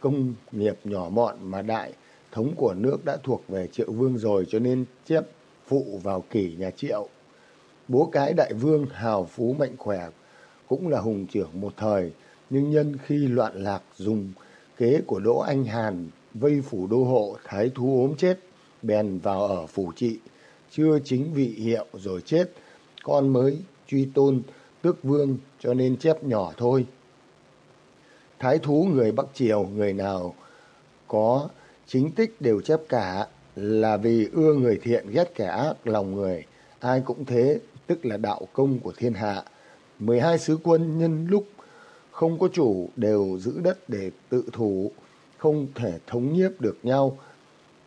công nghiệp nhỏ mọn mà đại thống của nước đã thuộc về triệu vương rồi cho nên chép phụ vào kỷ nhà triệu. Bố cái đại vương hào phú mạnh khỏe cũng là hùng trưởng một thời nhưng nhân khi loạn lạc dùng kế của Đỗ Anh Hàn vây phủ đô hộ thái thú ốm chết bèn vào ở phủ trị. Chưa chính vị hiệu rồi chết con mới truy tôn tước vương cho nên chép nhỏ thôi. Thái thú người Bắc Triều, người nào có chính tích đều chép cả là vì ưa người thiện ghét kẻ ác lòng người, ai cũng thế, tức là đạo công của thiên hạ. mười hai sứ quân nhân lúc không có chủ đều giữ đất để tự thủ, không thể thống nhiếp được nhau.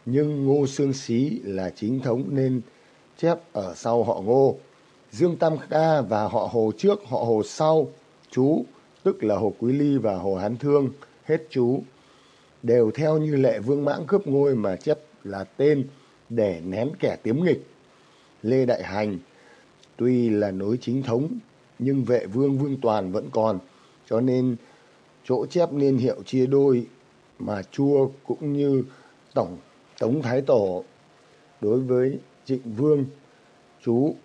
Nhưng Ngô Sương Xí là chính thống nên chép ở sau họ Ngô. Dương Tam Ca và họ Hồ trước, họ Hồ sau, chú tức là Hồ Quý Ly và Hồ Hán Thương, hết chú. đều theo như lệ vương mãng cướp ngôi mà chép là tên để nén kẻ tiếm nghịch. Lê Đại Hành tuy là nối chính thống nhưng vệ vương vương toàn vẫn còn cho nên chỗ chép niên hiệu chia đôi mà chua cũng như tổng, tống thái tổ đối với trịnh vương, chú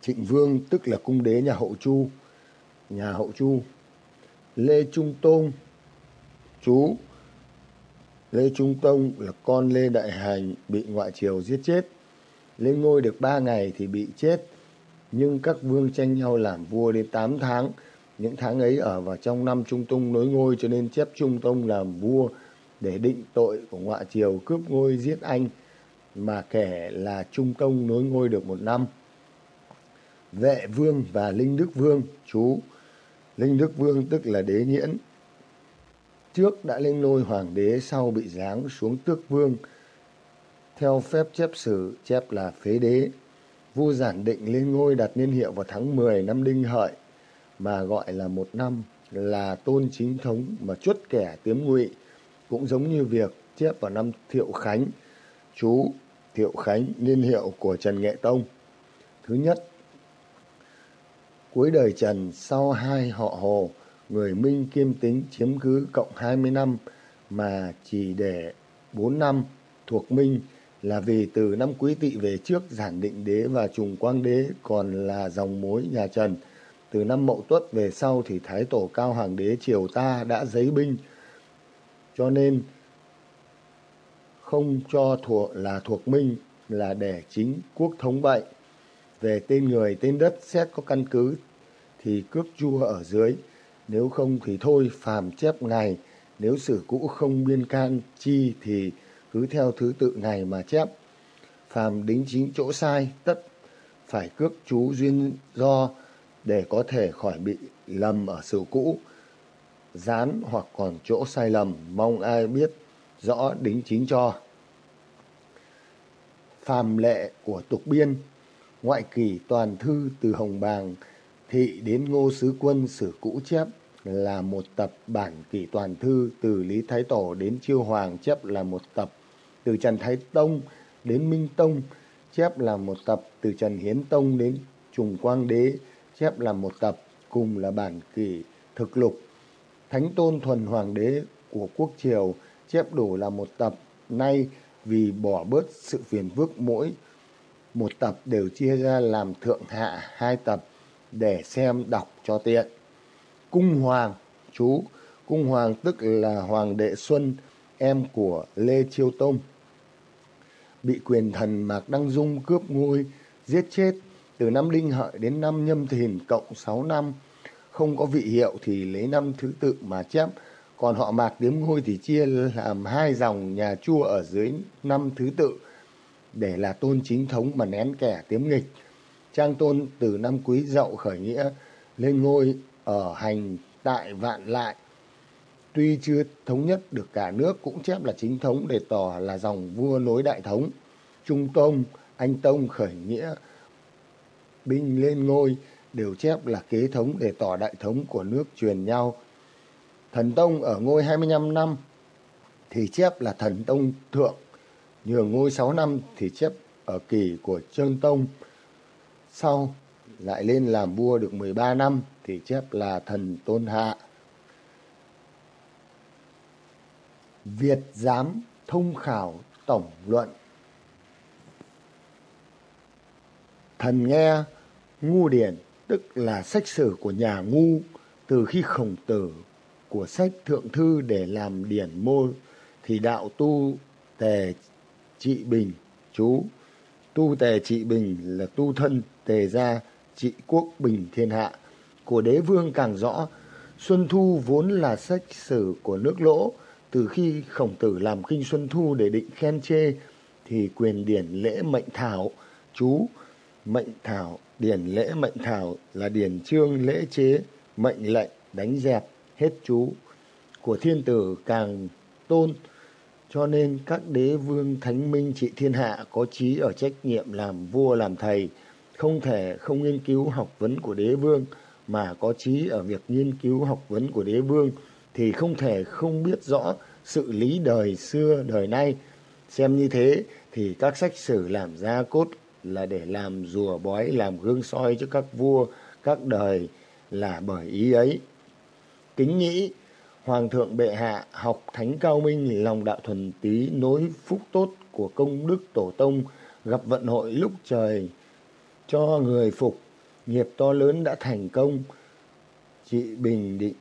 trịnh vương tức là cung đế nhà hậu chu, nhà hậu chu, lê trung tôn chú lê trung tông là con lê đại hành bị ngoại triều giết chết. Lên ngôi được ba ngày thì bị chết, nhưng các vương tranh nhau làm vua đến tám tháng những tháng ấy ở vào trong năm trung tông nối ngôi cho nên chép trung tông làm vua để định tội của ngoại triều cướp ngôi giết anh, mà kể là trung tông nối ngôi được một năm. Vệ vương và linh đức vương, chú. Linh đức vương tức là đế nhiễn trước đã lên ngôi hoàng đế, sau bị giáng xuống tước vương. Theo phép chép sử, chép là phế đế. Vua giản định lên ngôi đặt niên hiệu vào tháng 10 năm đinh hợi mà gọi là một năm là tôn chính thống mà chuất kẻ tiếm ngụy, cũng giống như việc chép vào năm thiệu khánh, chú thiệu khánh, niên hiệu của trần nghệ tông. Thứ nhất, cuối đời trần, sau hai họ hồ, người minh kiêm tính chiếm cứ cộng hai mươi năm mà chỉ để bốn năm thuộc minh là vì từ năm quý tỵ về trước giản định đế và trùng quang đế còn là dòng mối nhà trần từ năm mậu tuất về sau thì thái tổ cao hoàng đế triều ta đã giấy binh. Cho nên không cho thuộc, là thuộc minh, là để chính quốc thống vậy về tên người, tên đất xét có căn cứ thì cước chua ở dưới. Nếu không thì thôi, phàm chép ngày. Nếu sử cũ không biên can, chi thì cứ theo thứ tự ngày mà chép. Phàm đính chính chỗ sai, tất phải cước chú duyên do để có thể khỏi bị lầm ở sử cũ. Dán hoặc còn chỗ sai lầm, mong ai biết rõ đính chính cho. Phàm lệ của tục biên, ngoại kỳ toàn thư từ hồng bàng, thị đến ngô sứ quân sử cũ chép là một tập bản kỷ toàn thư từ lý thái tổ đến chiêu hoàng chép là một tập từ trần thái tông đến minh tông chép là một tập từ trần hiến tông đến trùng quang đế chép làm một tập cùng là bản kỷ thực lục. Thánh tôn thuần hoàng đế của quốc triều chép đủ là một tập nay vì bỏ bớt sự phiền phức mỗi một tập đều chia ra làm thượng hạ hai tập để xem đọc cho tiện. Cung hoàng, chú, cung hoàng tức là hoàng đệ xuân, em của lê chiêu tông. Bị quyền thần mạc đăng dung cướp ngôi, giết chết từ năm đinh hợi đến năm nhâm thìn cộng sáu năm, không có vị hiệu thì lấy năm thứ tự mà chép. Còn họ mạc điếm ngôi thì chia làm hai dòng nhà chua ở dưới năm thứ tự để là tôn chính thống mà nén kẻ tiếm nghịch. Trang tôn từ năm quý dậu khởi nghĩa, lên ngôi ở hành tại vạn lại. Tuy chưa thống nhất được cả nước, cũng chép là chính thống để tỏ là dòng vua nối đại thống. Trung tông, anh tông khởi nghĩa binh lên ngôi, đều chép là kế thống để tỏ đại thống của nước truyền nhau. Thần tông ở ngôi hai mươi 25 năm thì chép là thần tông thượng, nhường ngôi sáu năm thì chép ở kỳ của trơn tông. Sau lại lên làm vua được mười ba năm thì chép là thần tôn hạ. Việt giám thông khảo tổng luận thần nghe ngu điển, tức là sách sử của nhà ngu, từ khi khổng tử của sách thượng thư để làm điển mô thì đạo tu tề trị bình, chú, tu tề trị bình là tu thân tề gia trị quốc bình thiên hạ của đế vương càng rõ. Xuân thu vốn là sách sử của nước lỗ. Từ khi khổng tử làm kinh xuân thu để định khen chê thì quyền điển lễ mệnh thảo, chú mệnh thảo, điển lễ mệnh thảo là điển chương lễ chế, mệnh lệnh, đánh dẹp hết chú của thiên tử càng tôn cho nên các đế vương thánh minh trị thiên hạ có trí ở trách nhiệm làm vua, làm thầy, không thể không nghiên cứu học vấn của đế vương, mà có trí ở việc nghiên cứu học vấn của đế vương thì không thể không biết rõ sự lý đời xưa, đời nay. Xem như thế thì các sách sử làm ra cốt là để làm rùa bói, làm gương soi cho các vua, các đời là bởi ý ấy. Kính nghĩ Hoàng thượng bệ hạ học thánh cao minh lòng đạo thuần tí nối phúc tốt của công đức tổ tông gặp vận hội lúc trời cho người phục nghiệp to lớn đã thành công chị bình định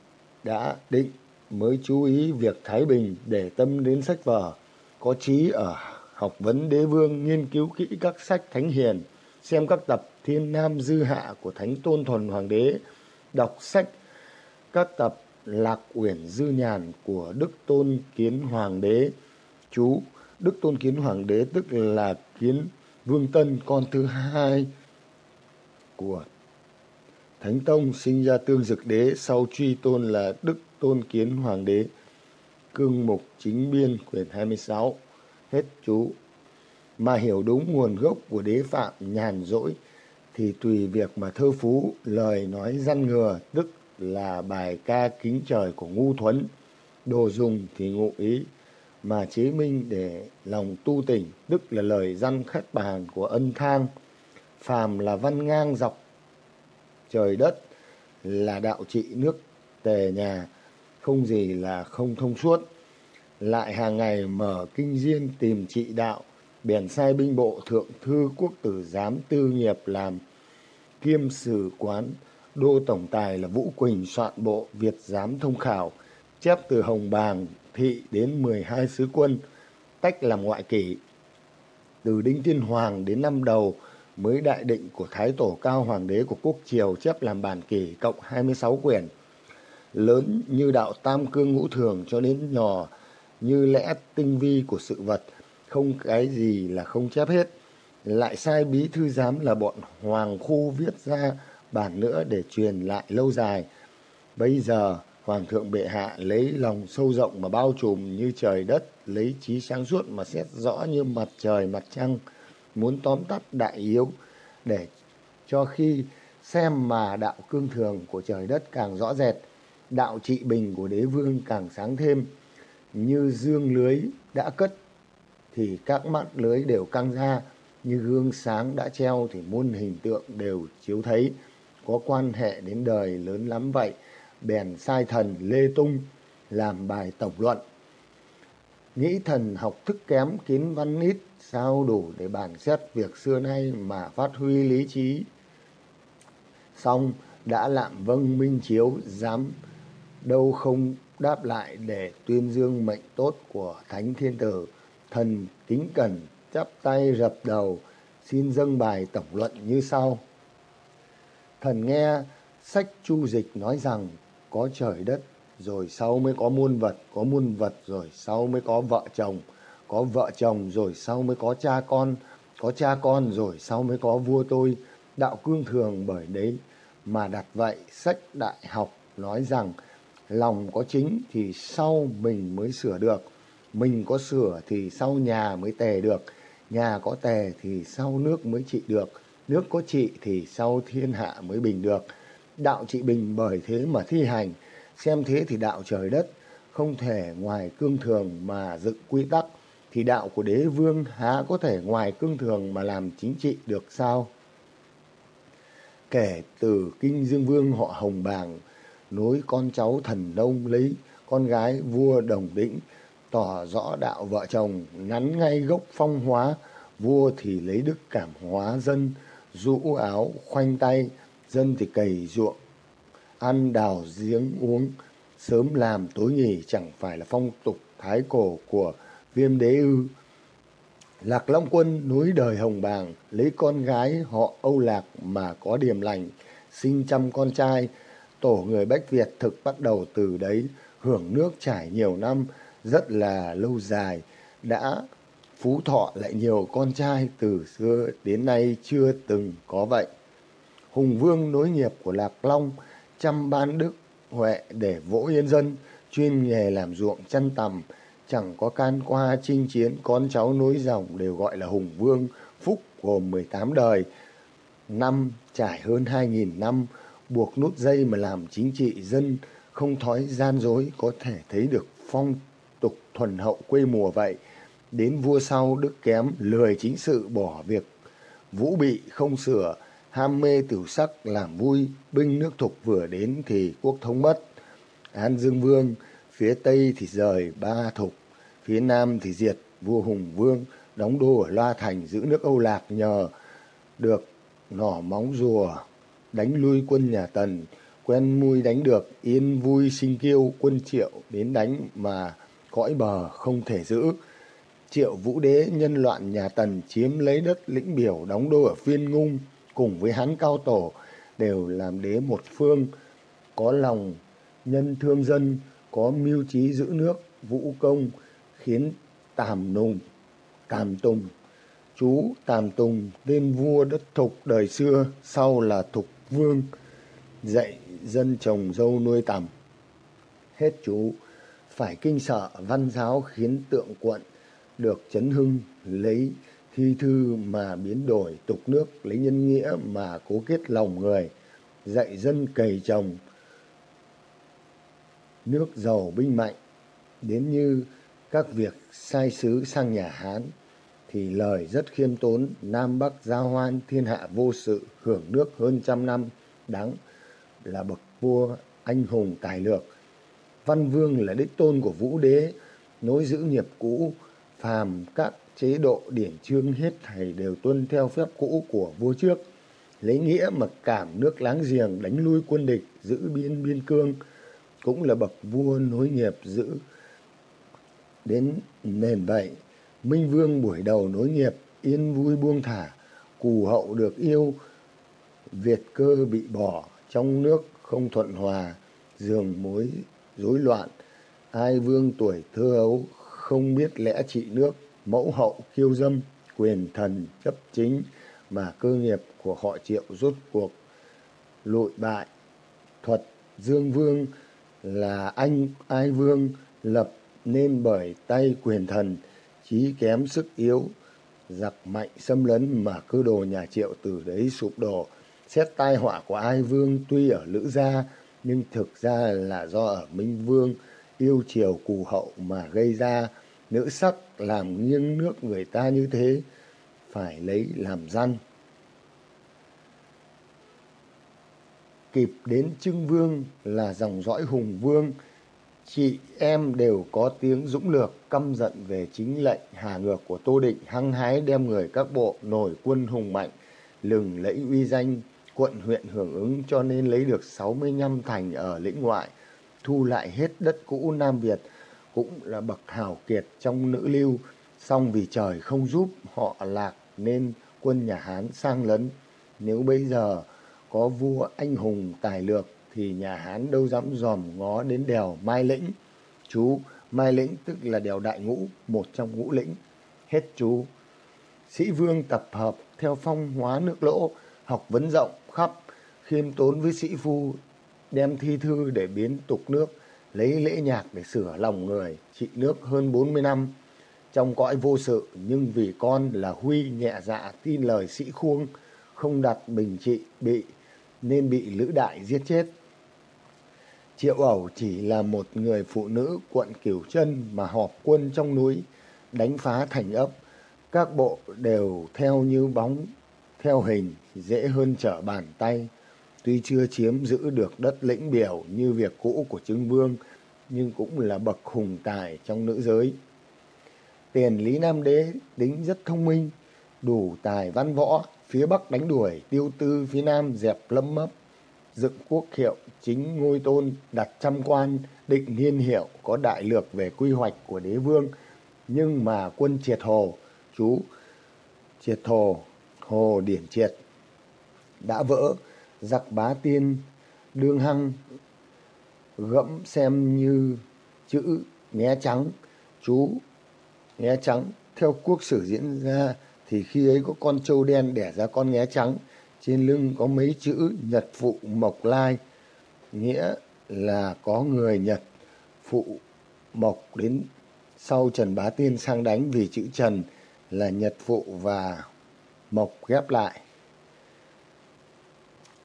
đã định mới chú ý việc thái bình để tâm đến sách vở có trí ở học vấn đế vương nghiên cứu kỹ các sách thánh hiền, xem các tập thiên nam dư hạ của thánh tôn thuần hoàng đế, đọc sách các tập lạc uyển dư nhàn của đức tôn kiến hoàng đế. Chú, đức tôn kiến hoàng đế tức là kiến vương tân, con thứ hai của thánh tông, sinh ra tương dực đế, sau truy tôn là đức tôn kiến hoàng đế. Cương mục chính biên, quyển 26 hết chú. Mà hiểu đúng nguồn gốc của đế phạm nhàn rỗi, thì tùy việc mà thơ phú, lời nói răn ngừa, tức là bài ca kính trời của ngu thuấn, đồ dùng thì ngụ ý, mà chế minh để lòng tu tỉnh, tức là lời răn khất bàn của ân thang. Phàm là văn ngang dọc trời đất, là đạo trị nước tề nhà, không gì là không thông suốt lại hàng ngày mở kinh diên tìm trị đạo, bèn sai binh bộ thượng thư quốc tử giám tư nghiệp làm kiêm sử quán. Đô tổng tài là vũ quỳnh soạn bộ việt giám thông khảo, chép từ hồng bàng thị đến mười hai sứ quân, tách làm ngoại kỷ. Từ đinh tiên hoàng đến năm đầu mới đại định của thái tổ cao hoàng đế của quốc triều chép làm bản kỷ cộng hai mươi sáu quyển, lớn như đạo tam cương ngũ thường cho đến nhỏ như lẽ tinh vi của sự vật, không cái gì là không chép hết. Lại sai bí thư giám là bọn hoàng khu viết ra bản nữa để truyền lại lâu dài. Bây giờ, hoàng thượng bệ hạ lấy lòng sâu rộng mà bao trùm như trời đất, lấy trí sáng suốt mà xét rõ như mặt trời mặt trăng, muốn tóm tắt đại yếu để cho khi xem mà đạo cương thường của trời đất càng rõ rệt, đạo trị bình của đế vương càng sáng thêm như dương lưới đã cất, thì các mắt lưới đều căng ra. Như gương sáng đã treo, thì muôn hình tượng đều chiếu thấy. Có quan hệ đến đời lớn lắm vậy, bèn sai thần lê tung làm bài tổng luận. Nghĩ thần học thức kém kiến văn ít sao đủ để bàn xét việc xưa nay mà phát huy lý trí? Xong, đã lạm vâng minh chiếu, dám đâu không đáp lại để tuyên dương mệnh tốt của thánh thiên tử. Thần kính cẩn chắp tay rập đầu, xin dâng bài tổng luận như sau. Thần nghe sách chu dịch nói rằng, có trời đất, rồi sau mới có muôn vật, có muôn vật, rồi sau mới có vợ chồng, có vợ chồng, rồi sau mới có cha con, có cha con, rồi sau mới có vua tôi, đạo cương thường bởi đấy mà đặt vậy, sách đại học nói rằng lòng có chính thì sau mình mới sửa được. Mình có sửa thì sau nhà mới tề được. Nhà có tề thì sau nước mới trị được. Nước có trị thì sau thiên hạ mới bình được. Đạo trị bình bởi thế mà thi hành. Xem thế thì đạo trời đất. Không thể ngoài cương thường mà dựng quy tắc. Thì đạo của đế vương há có thể ngoài cương thường mà làm chính trị được sao? Kể từ kinh dương vương họ hồng bàng nối con cháu thần nông lấy con gái vua đồng đĩnh tỏ rõ đạo vợ chồng nắn ngay gốc phong hóa, vua thì lấy đức cảm hóa dân, rũ áo khoanh tay, dân thì cày ruộng, ăn đào giếng uống, sớm làm tối nghỉ, chẳng phải là phong tục thái cổ của viêm đế ư. Lạc long quân núi đời hồng bàng, lấy con gái họ âu lạc mà có điềm lành, sinh trăm con trai tổ người bách việt thực bắt đầu từ đấy hưởng nước trải nhiều năm, rất là lâu dài. Đã phú thọ lại nhiều con trai từ xưa đến nay chưa từng có vậy. Hùng vương nối nghiệp của lạc long, chăm ban đức huệ để vỗ yên dân, chuyên nghề làm ruộng chăn tầm chẳng có can qua chinh chiến, con cháu nối dòng đều gọi là hùng vương, phúc gồm mười tám đời. Năm trải hơn hai nghìn năm buộc nút dây mà làm chính trị dân không thói gian dối có thể thấy được phong tục thuần hậu quê mùa vậy. Đến vua sau đức kém lười chính sự bỏ việc vũ bị không sửa, ham mê tiểu sắc làm vui, binh nước thục vừa đến thì quốc thống mất. An Dương Vương, phía Tây thì rời ba thục, phía Nam thì diệt vua Hùng Vương, đóng đô ở Loa Thành giữ nước Âu Lạc nhờ được nỏ móng rùa đánh lui quân nhà Tần, quen mui đánh được, yên vui sinh kiêu quân triệu đến đánh mà cõi bờ không thể giữ. Triệu Vũ Đế nhân loạn nhà Tần chiếm lấy đất lĩnh biểu đóng đô ở phiên ngung cùng với hán cao tổ đều làm đế một phương có lòng nhân thương dân có mưu trí giữ nước vũ công khiến tàm nùng tàm tùng chú tàm tùng tên vua đất thục đời xưa sau là thục vương, dạy dân trồng dâu nuôi tầm hết chú, phải kinh sợ văn giáo khiến tượng quận được chấn hưng, lấy thi thư mà biến đổi tục nước, lấy nhân nghĩa mà cố kết lòng người, dạy dân cày trồng nước giàu binh mạnh. Đến như các việc sai sứ sang nhà hán thì lời rất khiêm tốn, nam bắc giao hoan thiên hạ vô sự, hưởng nước hơn trăm năm đáng là bậc vua anh hùng tài lược. Văn vương là đích tôn của vũ đế, nối giữ nghiệp cũ, phàm các chế độ điển chương hết thảy đều tuân theo phép cũ của vua trước. Lấy nghĩa mà cảm nước láng giềng đánh lui quân địch, giữ biên biên cương, cũng là bậc vua nối nghiệp giữ đến nền vậy minh vương buổi đầu nối nghiệp, yên vui buông thả, cù hậu được yêu, việt cơ bị bỏ, trong nước không thuận hòa, giường mối rối loạn. Ai vương tuổi thơ ấu, không biết lẽ trị nước, mẫu hậu khiêu dâm, quyền thần chấp chính, mà cơ nghiệp của họ triệu rốt cuộc lụi bại. Thuật dương vương là anh ai vương lập nên bởi tay quyền thần trí kém sức yếu, giặc mạnh xâm lấn mà cơ đồ nhà triệu từ đấy sụp đổ. Xét tai họa của ai vương tuy ở lữ gia, nhưng thực ra là do ở minh vương, yêu chiều cù hậu mà gây ra. Nữ sắc làm nghiêng nước người ta như thế, phải lấy làm răn. Kịp đến trưng vương là dòng dõi hùng vương chị em đều có tiếng dũng lược, căm giận về chính lệnh hà ngược của tô định, hăng hái đem người các bộ nổi quân hùng mạnh, lừng lẫy uy danh quận huyện hưởng ứng cho nên lấy được sáu mươi 65 thành ở lĩnh ngoại, thu lại hết đất cũ nam việt, cũng là bậc hào kiệt trong nữ lưu. Song vì trời không giúp, họ lạc nên quân nhà hán sang lấn. Nếu bây giờ có vua anh hùng tài lược thì nhà hán đâu dám dòm ngó đến đèo mai lĩnh. Chú, mai lĩnh tức là đèo đại ngũ, một trong ngũ lĩnh. Hết chú. Sĩ vương tập hợp theo phong hóa nước lỗ, học vấn rộng khắp, khiêm tốn với sĩ phu, đem thi thư để biến tục nước, lấy lễ nhạc để sửa lòng người, trị nước hơn bốn mươi năm. Trong cõi vô sự, nhưng vì con là huy nhẹ dạ tin lời sĩ khuông, không đặt bình trị bị, nên bị lữ đại giết chết triệu ẩu chỉ là một người phụ nữ quận cửu chân mà họp quân trong núi, đánh phá thành ấp. Các bộ đều theo như bóng, theo hình, dễ hơn trở bàn tay. Tuy chưa chiếm giữ được đất lĩnh biểu như việc cũ của trưng vương, nhưng cũng là bậc hùng tài trong nữ giới. Tiền lý nam đế tính rất thông minh, đủ tài văn võ, phía bắc đánh đuổi, tiêu tư phía nam dẹp lâm mấp dựng quốc hiệu chính ngôi tôn đặt trăm quan, định niên hiệu có đại lược về quy hoạch của đế vương. Nhưng mà quân triệt hồ, chú triệt hồ hồ điển triệt, đã vỡ giặc bá tiên, đương hăng, gẫm xem như chữ nghe trắng. Chú nghe trắng, theo quốc sử diễn ra thì khi ấy có con trâu đen đẻ ra con nghé trắng trên lưng có mấy chữ nhật phụ mộc lai, nghĩa là có người nhật phụ mộc đến sau trần bá tiên sang đánh vì chữ trần là nhật phụ và mộc ghép lại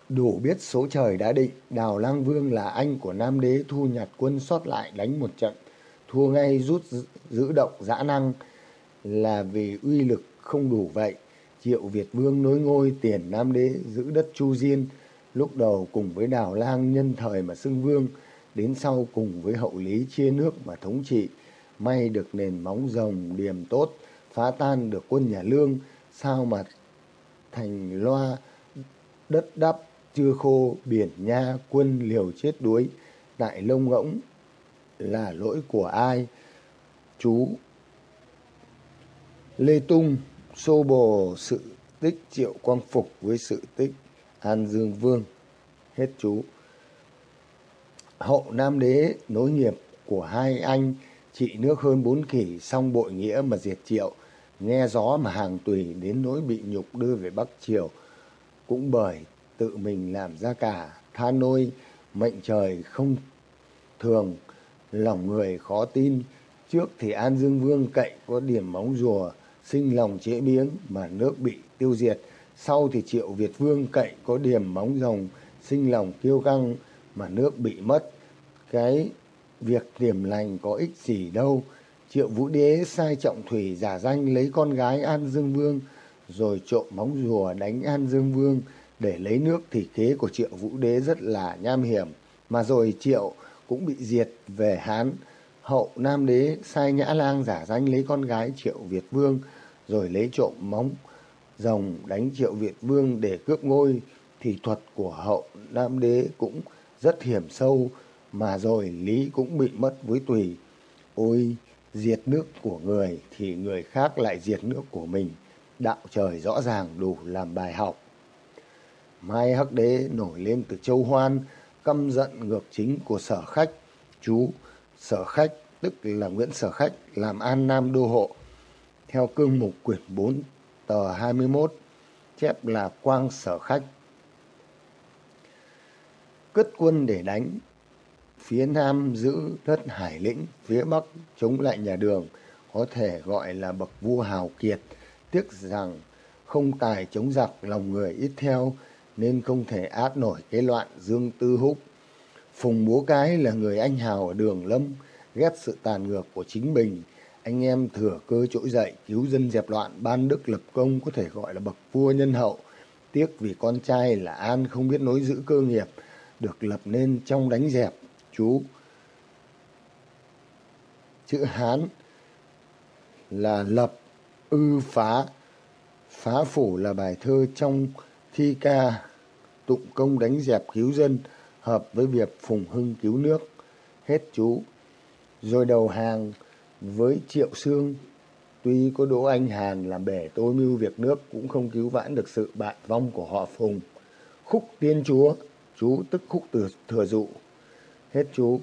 đủ biết số trời đã định, đào lang vương là anh của nam đế thu nhặt quân sót lại đánh một trận thua ngay rút giữ động dã năng là vì uy lực không đủ vậy. Triệu Việt Vương nối ngôi tiền Nam Đế giữ đất Chu Diên, lúc đầu cùng với Đào Lang nhân thời mà xưng vương, đến sau cùng với hậu lý chia nước mà thống trị, may được nền móng rồng điềm tốt, phá tan được quân nhà Lương, sao mà thành loa đất đắp chưa khô biển nha quân liều chết đuối. Tại lông ngỗng là lỗi của ai? Chú lê tung xô bồ sự tích triệu quang phục với sự tích an dương vương. Hết chú. Hậu nam đế nối nghiệp của hai anh trị nước hơn bốn kỷ xong bội nghĩa mà diệt triệu. Nghe gió mà hàng tùy đến nỗi bị nhục đưa về bắc triều. Cũng bởi tự mình làm ra cả, tha nôi, mệnh trời không thường, lòng người khó tin. Trước thì an dương vương cậy có điểm móng rùa sinh lòng chế biếng mà nước bị tiêu diệt. Sau thì triệu việt vương cậy có điểm móng rồng, sinh lòng kiêu căng mà nước bị mất. Cái việc điểm lành có ích gì đâu. Triệu vũ đế sai trọng thủy giả danh lấy con gái an dương vương, rồi trộm móng rùa đánh an dương vương. Để lấy nước thì kế của triệu vũ đế rất là nham hiểm. Mà rồi triệu cũng bị diệt về hán. Hậu nam đế sai nhã lang giả danh lấy con gái triệu việt vương rồi lấy trộm móng rồng, đánh triệu việt vương để cướp ngôi, thì thuật của hậu nam đế cũng rất hiểm sâu, mà rồi lý cũng bị mất với tùy. Ôi, diệt nước của người thì người khác lại diệt nước của mình. Đạo trời rõ ràng đủ làm bài học. Mai hắc đế nổi lên từ châu hoan, căm giận ngược chính của sở khách. Chú, sở khách, tức là nguyễn sở khách, làm an nam đô hộ theo cương mục quyển 4 tờ 21 chép là quang sở khách. Cất quân để đánh, phía nam giữ đất hải lĩnh, phía bắc chống lại nhà đường, có thể gọi là bậc vua hào kiệt. Tiếc rằng không tài chống giặc, lòng người ít theo, nên không thể át nổi cái loạn dương tư húc. Phùng bố cái là người anh hào ở đường lâm, ghét sự tàn ngược của chính mình anh em thừa cơ trỗi dậy, cứu dân dẹp loạn, ban đức lập công có thể gọi là bậc vua nhân hậu. Tiếc vì con trai là an không biết nối giữ cơ nghiệp, được lập nên trong đánh dẹp. Chú chữ hán là lập, ư phá. Phá phủ là bài thơ trong thi ca, tụng công đánh dẹp cứu dân, hợp với việc phùng hưng cứu nước. Hết chú. Rồi đầu hàng với triệu sương, tuy có đỗ anh hàn làm bể tôi mưu việc nước, cũng không cứu vãn được sự bại vong của họ phùng. Khúc tiên chúa, chú tức khúc từ thừa dụ. Hết chú.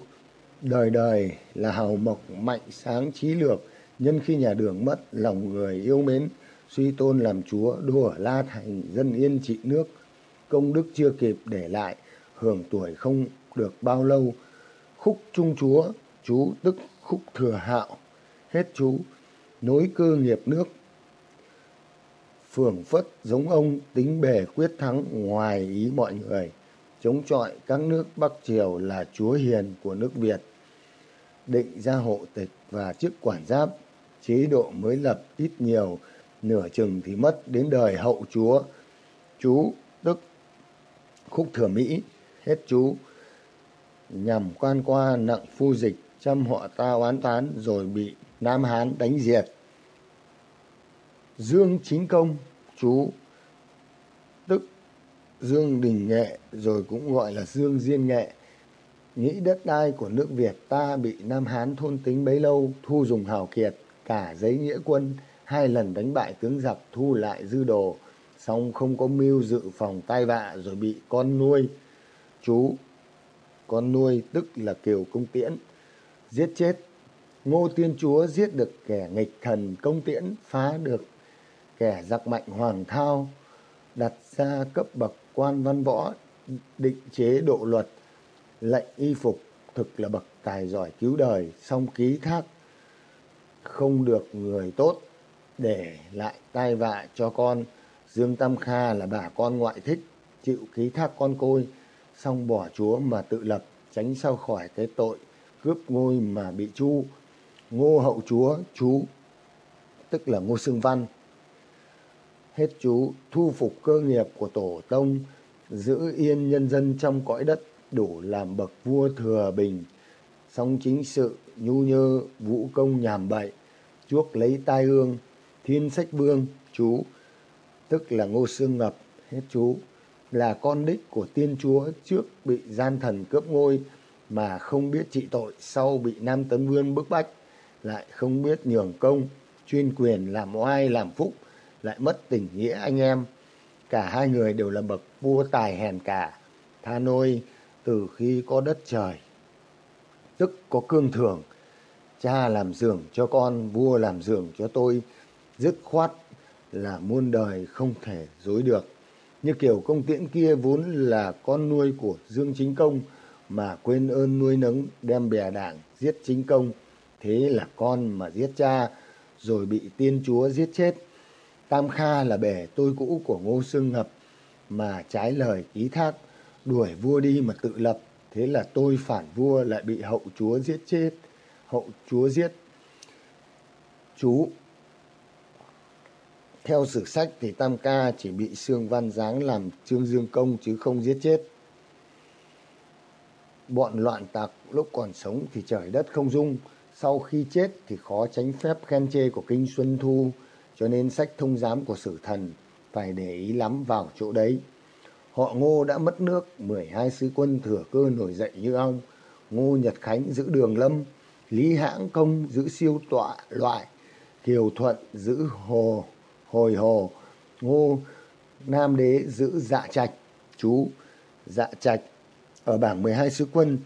Đời đời là hào mộc mạnh sáng trí lược, nhân khi nhà đường mất, lòng người yêu mến. Suy tôn làm chúa đua ở la thành dân yên trị nước. Công đức chưa kịp để lại, hưởng tuổi không được bao lâu. Khúc trung chúa, chú tức khúc thừa hạo hết chú, nối cơ nghiệp nước. Phường phất giống ông tính bề quyết thắng ngoài ý mọi người, chống chọi các nước bắc triều là chúa hiền của nước việt. Định ra hộ tịch và chức quản giáp, chế độ mới lập ít nhiều, nửa chừng thì mất đến đời hậu chúa. Chú tức khúc thừa mỹ, hết chú, nhằm quan qua nặng phu dịch chăm họ ta oán tán rồi bị nam hán đánh diệt. Dương chính công, chú, tức dương đình nghệ, rồi cũng gọi là dương diên nghệ, nghĩ đất đai của nước việt ta bị nam hán thôn tính bấy lâu, thu dùng hào kiệt, cả giấy nghĩa quân, hai lần đánh bại tướng giặc thu lại dư đồ xong không có mưu dự phòng tai vạ rồi bị con nuôi. Chú, con nuôi tức là kiều công tiễn, giết chết ngô tiên chúa giết được kẻ nghịch thần công tiễn, phá được kẻ giặc mạnh hoàng thao, đặt ra cấp bậc quan văn võ, định chế độ luật, lệnh y phục thực là bậc tài giỏi cứu đời, song ký thác không được người tốt, để lại tai vạ cho con. Dương tam kha là bà con ngoại thích, chịu ký thác con côi, xong bỏ chúa mà tự lập, tránh sao khỏi cái tội cướp ngôi mà bị chu. Ngô hậu chúa chú, tức là Ngô xương Văn. Hết chú thu phục cơ nghiệp của tổ tông, giữ yên nhân dân trong cõi đất đủ làm bậc vua thừa bình, song chính sự nhu nhơ vũ công nhàm bậy, chuốc lấy tai ương, thiên sách vương, chú, tức là Ngô xương Ngập, hết chú, là con đích của tiên chúa trước bị gian thần cướp ngôi mà không biết trị tội sau bị Nam Tấn Vương bức bách, lại không biết nhường công, chuyên quyền làm oai làm phúc, lại mất tình nghĩa anh em. Cả hai người đều là bậc vua tài hèn cả, tha nôi từ khi có đất trời. Tức có cương thường, cha làm giường cho con, vua làm giường cho tôi, dứt khoát là muôn đời không thể dối được. Như kiểu công tiễn kia vốn là con nuôi của Dương Chính Công mà quên ơn nuôi nấng đem bè đảng giết Chính Công. Thế là con mà giết cha rồi bị tiên chúa giết chết. Tam Kha là bè tôi cũ của Ngô xương Ngập mà trái lời ký thác đuổi vua đi mà tự lập. Thế là tôi phản vua lại bị hậu chúa giết chết. Hậu chúa giết chú theo sử sách thì Tam Ca chỉ bị Sương Văn Giáng làm Trương Dương Công chứ không giết chết. Bọn loạn tặc lúc còn sống thì trời đất không dung, sau khi chết thì khó tránh phép khen chê của Kinh Xuân Thu, cho nên sách thông giám của sử thần phải để ý lắm vào chỗ đấy. Họ Ngô đã mất nước, 12 sứ quân thừa cơ nổi dậy như ong, Ngô Nhật Khánh giữ đường lâm, Lý Hãng Công giữ siêu tọa loại, Kiều Thuận giữ hồ hồi hồ ngô nam đế giữ dạ trạch chú dạ trạch ở bảng 12 sứ quân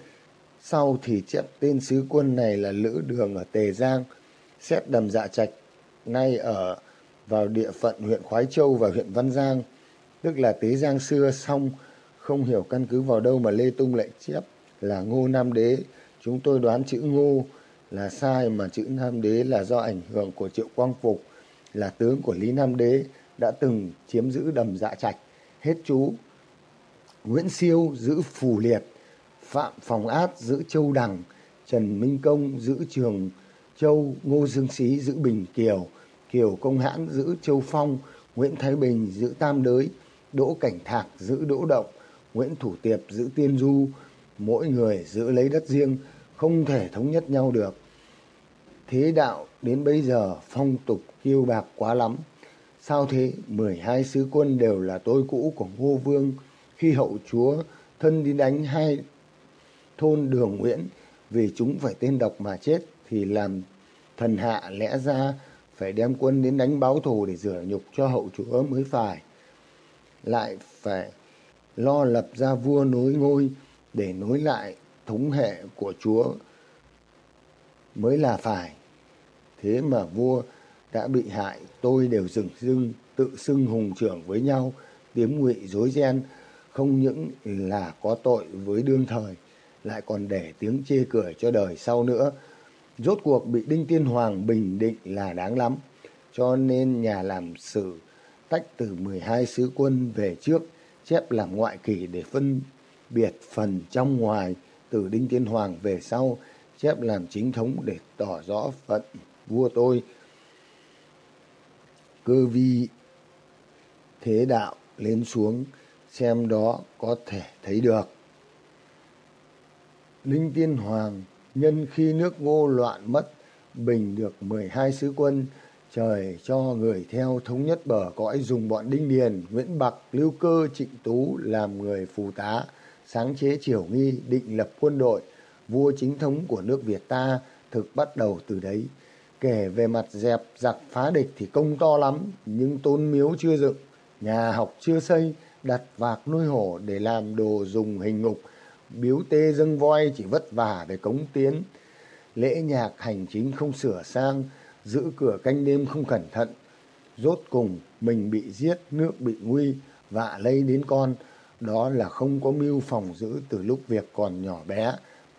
sau thì chép tên sứ quân này là lữ đường ở tề giang xét đầm dạ trạch nay ở vào địa phận huyện khoái châu và huyện văn giang tức là tế giang xưa. Xong không hiểu căn cứ vào đâu mà lê tung lại chép là ngô nam đế. Chúng tôi đoán chữ ngô là sai mà chữ nam đế là do ảnh hưởng của triệu quang phục là tướng của Lý Nam Đế đã từng chiếm giữ đầm dạ trạch, hết chú. Nguyễn Siêu giữ Phù Liệt, Phạm Phòng Át giữ Châu Đằng, Trần Minh Công giữ Trường Châu, Ngô Dương Xí giữ Bình Kiều, Kiều Công Hãn giữ Châu Phong, Nguyễn Thái Bình giữ Tam Đới, Đỗ Cảnh Thạc giữ Đỗ Động, Nguyễn Thủ Tiệp giữ Tiên Du, mỗi người giữ lấy đất riêng, không thể thống nhất nhau được. Thế đạo đến bây giờ phong tục kiêu bạc quá lắm. Sao thế? mười hai sứ quân đều là tôi cũ của Ngô Vương. Khi hậu chúa thân đi đánh hai thôn đường Nguyễn vì chúng phải tên độc mà chết thì làm thần hạ lẽ ra phải đem quân đến đánh báo thù để rửa nhục cho hậu chúa mới phải. Lại phải lo lập ra vua nối ngôi để nối lại thống hệ của chúa mới là phải. Thế mà vua đã bị hại, tôi đều dừng dưng tự xưng hùng trưởng với nhau, tiếng ngụy dối ghen, không những là có tội với đương thời, lại còn để tiếng chê cười cho đời sau nữa. Rốt cuộc bị Đinh Tiên Hoàng bình định là đáng lắm, cho nên nhà làm sử tách từ 12 sứ quân về trước, chép làm ngoại kỷ để phân biệt phần trong ngoài, từ Đinh Tiên Hoàng về sau, chép làm chính thống để tỏ rõ phận vua tôi. Cơ vi thế đạo lên xuống xem đó có thể thấy được linh tiên hoàng nhân khi nước ngô loạn mất bình được mười hai sứ quân trời cho người theo thống nhất bờ cõi dùng bọn đinh điền nguyễn bạc lưu cơ trịnh tú làm người phù tá sáng chế triều nghi định lập quân đội. Vua chính thống của nước việt ta thực bắt đầu từ đấy. Kể về mặt dẹp giặc phá địch thì công to lắm, nhưng tôn miếu chưa dựng, nhà học chưa xây, đặt vạc nuôi hổ để làm đồ dùng hình ngục, biếu tê dâng voi chỉ vất vả để cống tiến. Lễ nhạc hành chính không sửa sang, giữ cửa canh đêm không cẩn thận. Rốt cùng mình bị giết, nước bị nguy, vạ lây đến con. Đó là không có mưu phòng giữ từ lúc việc còn nhỏ bé,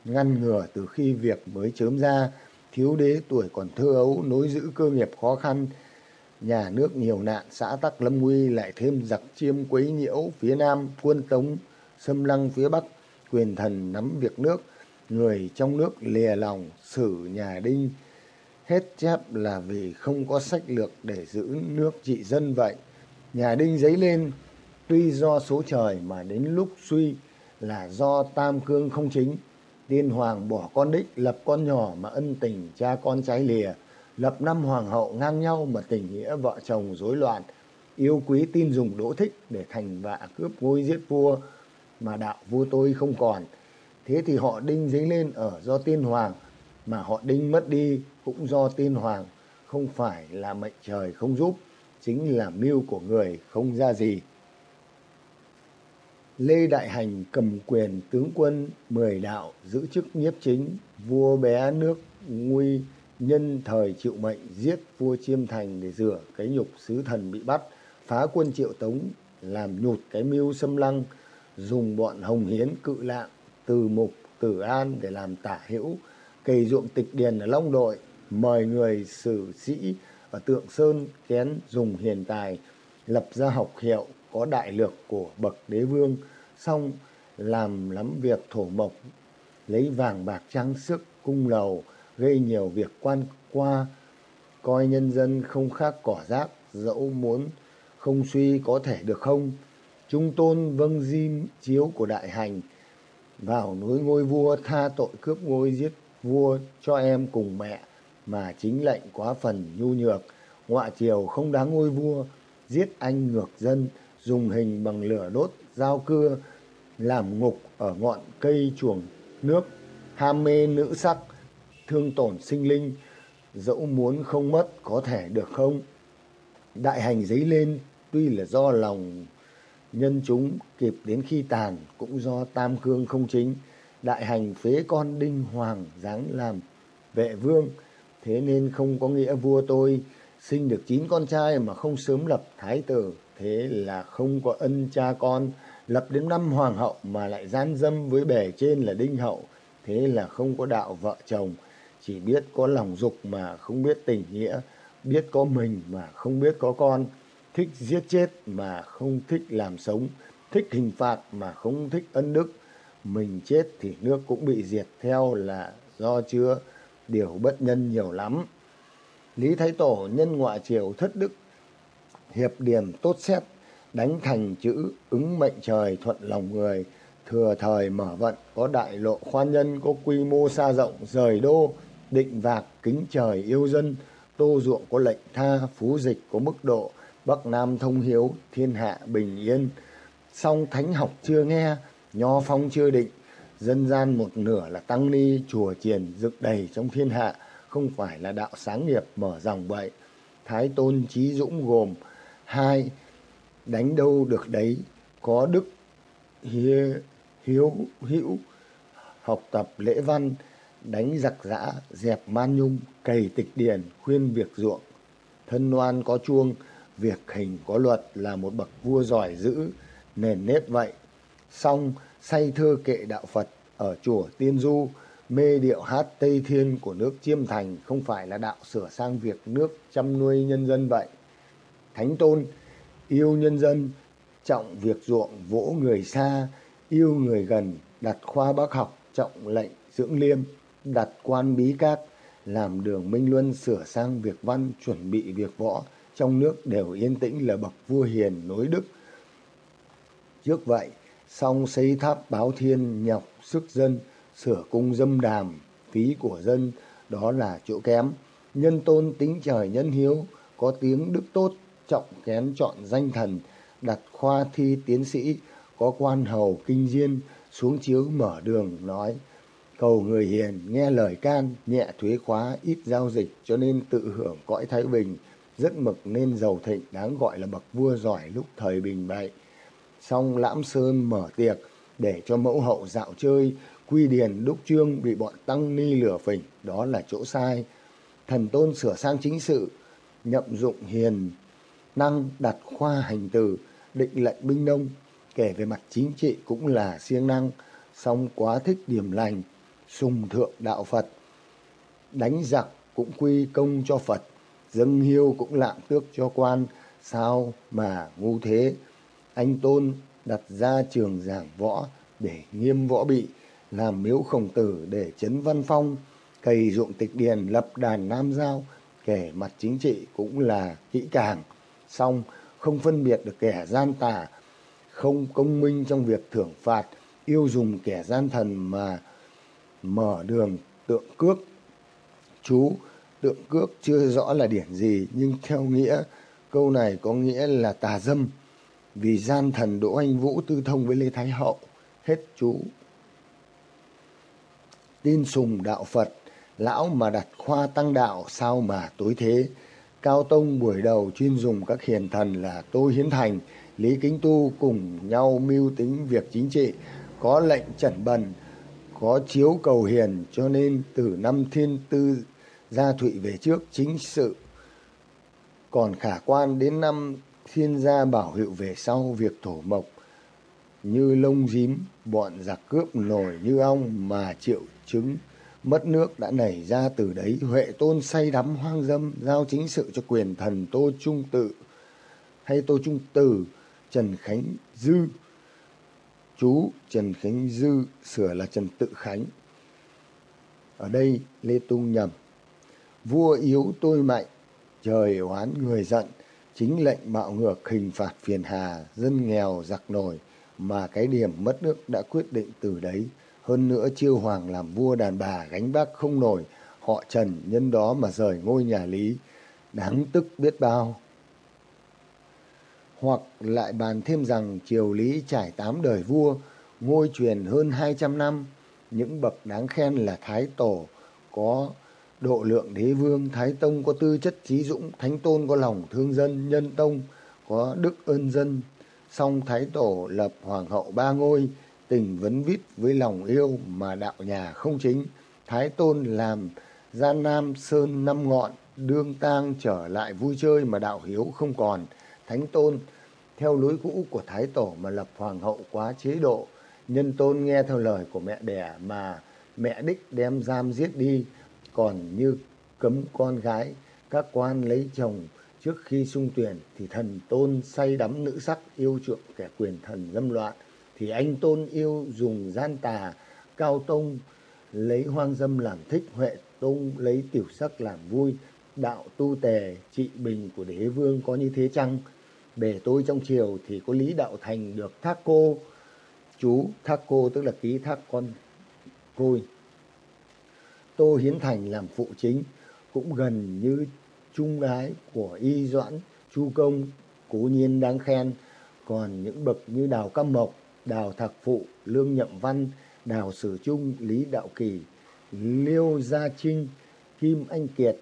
ngăn ngừa từ khi việc mới chớm ra, thiếu đế tuổi còn thơ ấu nối giữ cơ nghiệp khó khăn nhà nước nhiều nạn xã tắc lâm nguy lại thêm giặc chiêm quấy nhiễu phía nam quân tống xâm lăng phía bắc quyền thần nắm việc nước, người trong nước lìa lòng xử nhà đinh hết chép là vì không có sách lược để giữ nước trị dân vậy. Nhà Đinh dấy lên, tuy do số trời mà đến lúc suy là do tam cương không chính. Tiên hoàng bỏ con đích, lập con nhỏ mà ân tình cha con trái lìa. Lập năm hoàng hậu ngang nhau mà tình nghĩa vợ chồng rối loạn. Yêu quý tin dùng đỗ thích để thành vạ cướp ngôi giết vua mà đạo vua tôi không còn. Thế thì họ đinh dấy lên ở do tiên hoàng, mà họ đinh mất đi cũng do tiên hoàng không phải là mệnh trời không giúp, chính là mưu của người không ra gì lê đại hành cầm quyền tướng quân mười đạo giữ chức nhiếp chính, vua bé nước nguy nhân thời chịu mệnh giết vua chiêm thành để rửa cái nhục sứ thần bị bắt, phá quân triệu tống, làm nhụt cái mưu xâm lăng dùng bọn hồng hiến, cự lạng, từ mục, tử an để làm tả hữu. Cây ruộng tịch điền ở long đội, mời người sử sĩ ở tượng sơn kén dùng hiền tài, lập ra học hiệu có đại lược của bậc đế vương, xong làm lắm việc thổ mộc, lấy vàng bạc trang sức cung lầu, gây nhiều việc quan qua, coi nhân dân không khác cỏ rác, dẫu muốn không suy có thể được không trung tôn vâng di chiếu của đại hành, vào núi ngôi vua tha tội cướp ngôi giết vua cho em cùng mẹ, mà chính lệnh quá phần nhu nhược. Ngoại triều không đáng ngôi vua, giết anh ngược dân, dùng hình bằng lửa đốt, dao cưa, làm ngục ở ngọn cây chuồng nước. Ham mê nữ sắc, thương tổn sinh linh, dẫu muốn không mất có thể được không? Đại hành giấy lên, tuy là do lòng nhân chúng kịp đến khi tàn cũng do tam cương không chính, đại hành phế con đinh hoàng giáng làm vệ vương. Thế nên không có nghĩa vua tôi sinh được chín con trai mà không sớm lập thái tử. Thế là không có ân cha con lập đến năm hoàng hậu mà lại gian dâm với bề trên là đinh hậu. Thế là không có đạo vợ chồng, chỉ biết có lòng dục mà không biết tình nghĩa, biết có mình mà không biết có con thích giết chết mà không thích làm sống, thích hình phạt mà không thích ân đức. Mình chết thì nước cũng bị diệt, theo là do chưa điều bất nhân nhiều lắm. Lý thái tổ nhân ngoại triều thất đức, hiệp điểm tốt xét, đánh thành chữ ứng mệnh trời thuận lòng người, thừa thời mở vận, có đại lộ khoan nhân, có quy mô xa rộng, rời đô, định vạc kính trời yêu dân, tô ruộng có lệnh tha, phú dịch có mức độ bắc nam thông hiếu thiên hạ bình yên. Song thánh học chưa nghe nho phong chưa định. Dân gian một nửa là tăng ni chùa chiền dựng đầy trong thiên hạ không phải là đạo sáng nghiệp mở dòng vậy thái tôn trí dũng gồm hai đánh đâu được đấy có đức hiếu, hiếu hữu học tập lễ văn đánh giặc giã dẹp man nhung cày tịch điền khuyên việc ruộng. Thân loan có chuông việc hình có luật là một bậc vua giỏi giữ nền nếp vậy. Song, say thơ kệ đạo phật ở chùa tiên du, mê điệu hát tây thiên của nước chiêm thành không phải là đạo sửa sang việc nước chăm nuôi nhân dân vậy. Thánh tôn, yêu nhân dân, trọng việc ruộng vỗ người xa, yêu người gần, đặt khoa bác học, trọng lệnh dưỡng liêm, đặt quan bí các, làm đường minh luân sửa sang việc văn, chuẩn bị việc võ trong nước đều yên tĩnh là bậc vua hiền nối đức. Trước vậy, song xây tháp báo thiên nhọc sức dân, sửa cung dâm đàm, phí của dân, đó là chỗ kém. Nhân tôn tính trời nhân hiếu, có tiếng đức tốt, trọng kén chọn danh thần, đặt khoa thi tiến sĩ, có quan hầu kinh diên, xuống chiếu mở đường, nói, cầu người hiền nghe lời can, nhẹ thuế khóa, ít giao dịch, cho nên tự hưởng cõi thái bình rất mực nên giàu thịnh, đáng gọi là bậc vua giỏi lúc thời bình bậy. Xong lãm sơn mở tiệc để cho mẫu hậu dạo chơi, quy điền, đúc trương bị bọn tăng ni lửa phỉnh, đó là chỗ sai. Thần tôn sửa sang chính sự, nhậm dụng hiền năng, đặt khoa hành từ định lệnh binh nông. Kể về mặt chính trị cũng là siêng năng, song quá thích điểm lành, sùng thượng đạo phật, đánh giặc cũng quy công cho phật dâng hiêu cũng lạm tước cho quan sao mà ngu thế anh tôn đặt ra trường giảng võ để nghiêm võ bị làm miếu khổng tử để chấn văn phong cày ruộng tịch điền, lập đàn nam giao, kể mặt chính trị cũng là kỹ càng. Xong, không phân biệt được kẻ gian tà, không công minh trong việc thưởng phạt, yêu dùng kẻ gian thần mà mở đường tượng cước. Chú, tượng cước chưa rõ là điển gì, nhưng theo nghĩa, câu này có nghĩa là tà dâm, vì gian thần Đỗ Anh Vũ tư thông với Lê Thái Hậu. Hết chú. Tin sùng đạo Phật, lão mà đặt khoa tăng đạo sao mà tối thế. Cao Tông buổi đầu chuyên dùng các hiền thần là Tô Hiến Thành, Lý Kính Tu cùng nhau mưu tính việc chính trị, có lệnh trần bần, có chiếu cầu hiền cho nên từ năm thiên tư gia thụy về trước, chính sự còn khả quan đến năm thiên gia bảo hiệu về sau, việc thổ mộc như lông dím bọn giặc cướp nổi như ong mà triệu chứng mất nước đã nảy ra từ đấy. Huệ tôn say đắm hoang dâm, giao chính sự cho quyền thần tô trung tự hay tô trung tử trần khánh dư. Chú trần khánh dư sửa là trần tự khánh. Ở đây lê tung nhầm vua yếu tôi mạnh, trời oán người giận, chính lệnh bạo ngược hình phạt phiền hà, dân nghèo giặc nổi, mà cái điểm mất nước đã quyết định từ đấy. Hơn nữa chiêu hoàng làm vua đàn bà gánh vác không nổi, họ trần nhân đó mà rời ngôi nhà lý, đáng tức biết bao. Hoặc lại bàn thêm rằng triều lý trải tám đời vua, ngôi truyền hơn hai trăm năm, những bậc đáng khen là thái tổ có độ lượng đế vương, thái tông có tư chất trí dũng, thánh tôn có lòng thương dân, nhân tông có đức ơn dân. Song thái tổ lập hoàng hậu ba ngôi, tình vấn vít với lòng yêu mà đạo nhà không chính. Thái tôn làm gian nam sơn năm ngọn, đương tang trở lại vui chơi mà đạo hiếu không còn. Thánh tôn, theo lối cũ của thái tổ mà lập hoàng hậu quá chế độ. Nhân tôn nghe theo lời của mẹ đẻ mà mẹ đích đem giam giết đi còn như cấm con gái, các quan lấy chồng trước khi sung tuyển thì thần tôn say đắm nữ sắc yêu chuộng kẻ quyền thần dâm loạn. Thì anh tôn yêu dùng gian tà, cao tông lấy hoang dâm làm thích, huệ tông lấy tiểu sắc làm vui. Đạo tu tề, trị bình của đế vương có như thế chăng? Bề tôi trong triều thì có lý đạo thành được thác cô, chú thác cô tức là ký thác con côi tô hiến thành làm phụ chính, cũng gần như trung gái của y doãn chu công, cố nhiên đáng khen. Còn những bậc như đào cam mộc, đào thạc phụ, lương nhậm văn, đào sử trung, lý đạo kỳ, liêu gia trinh, kim anh kiệt,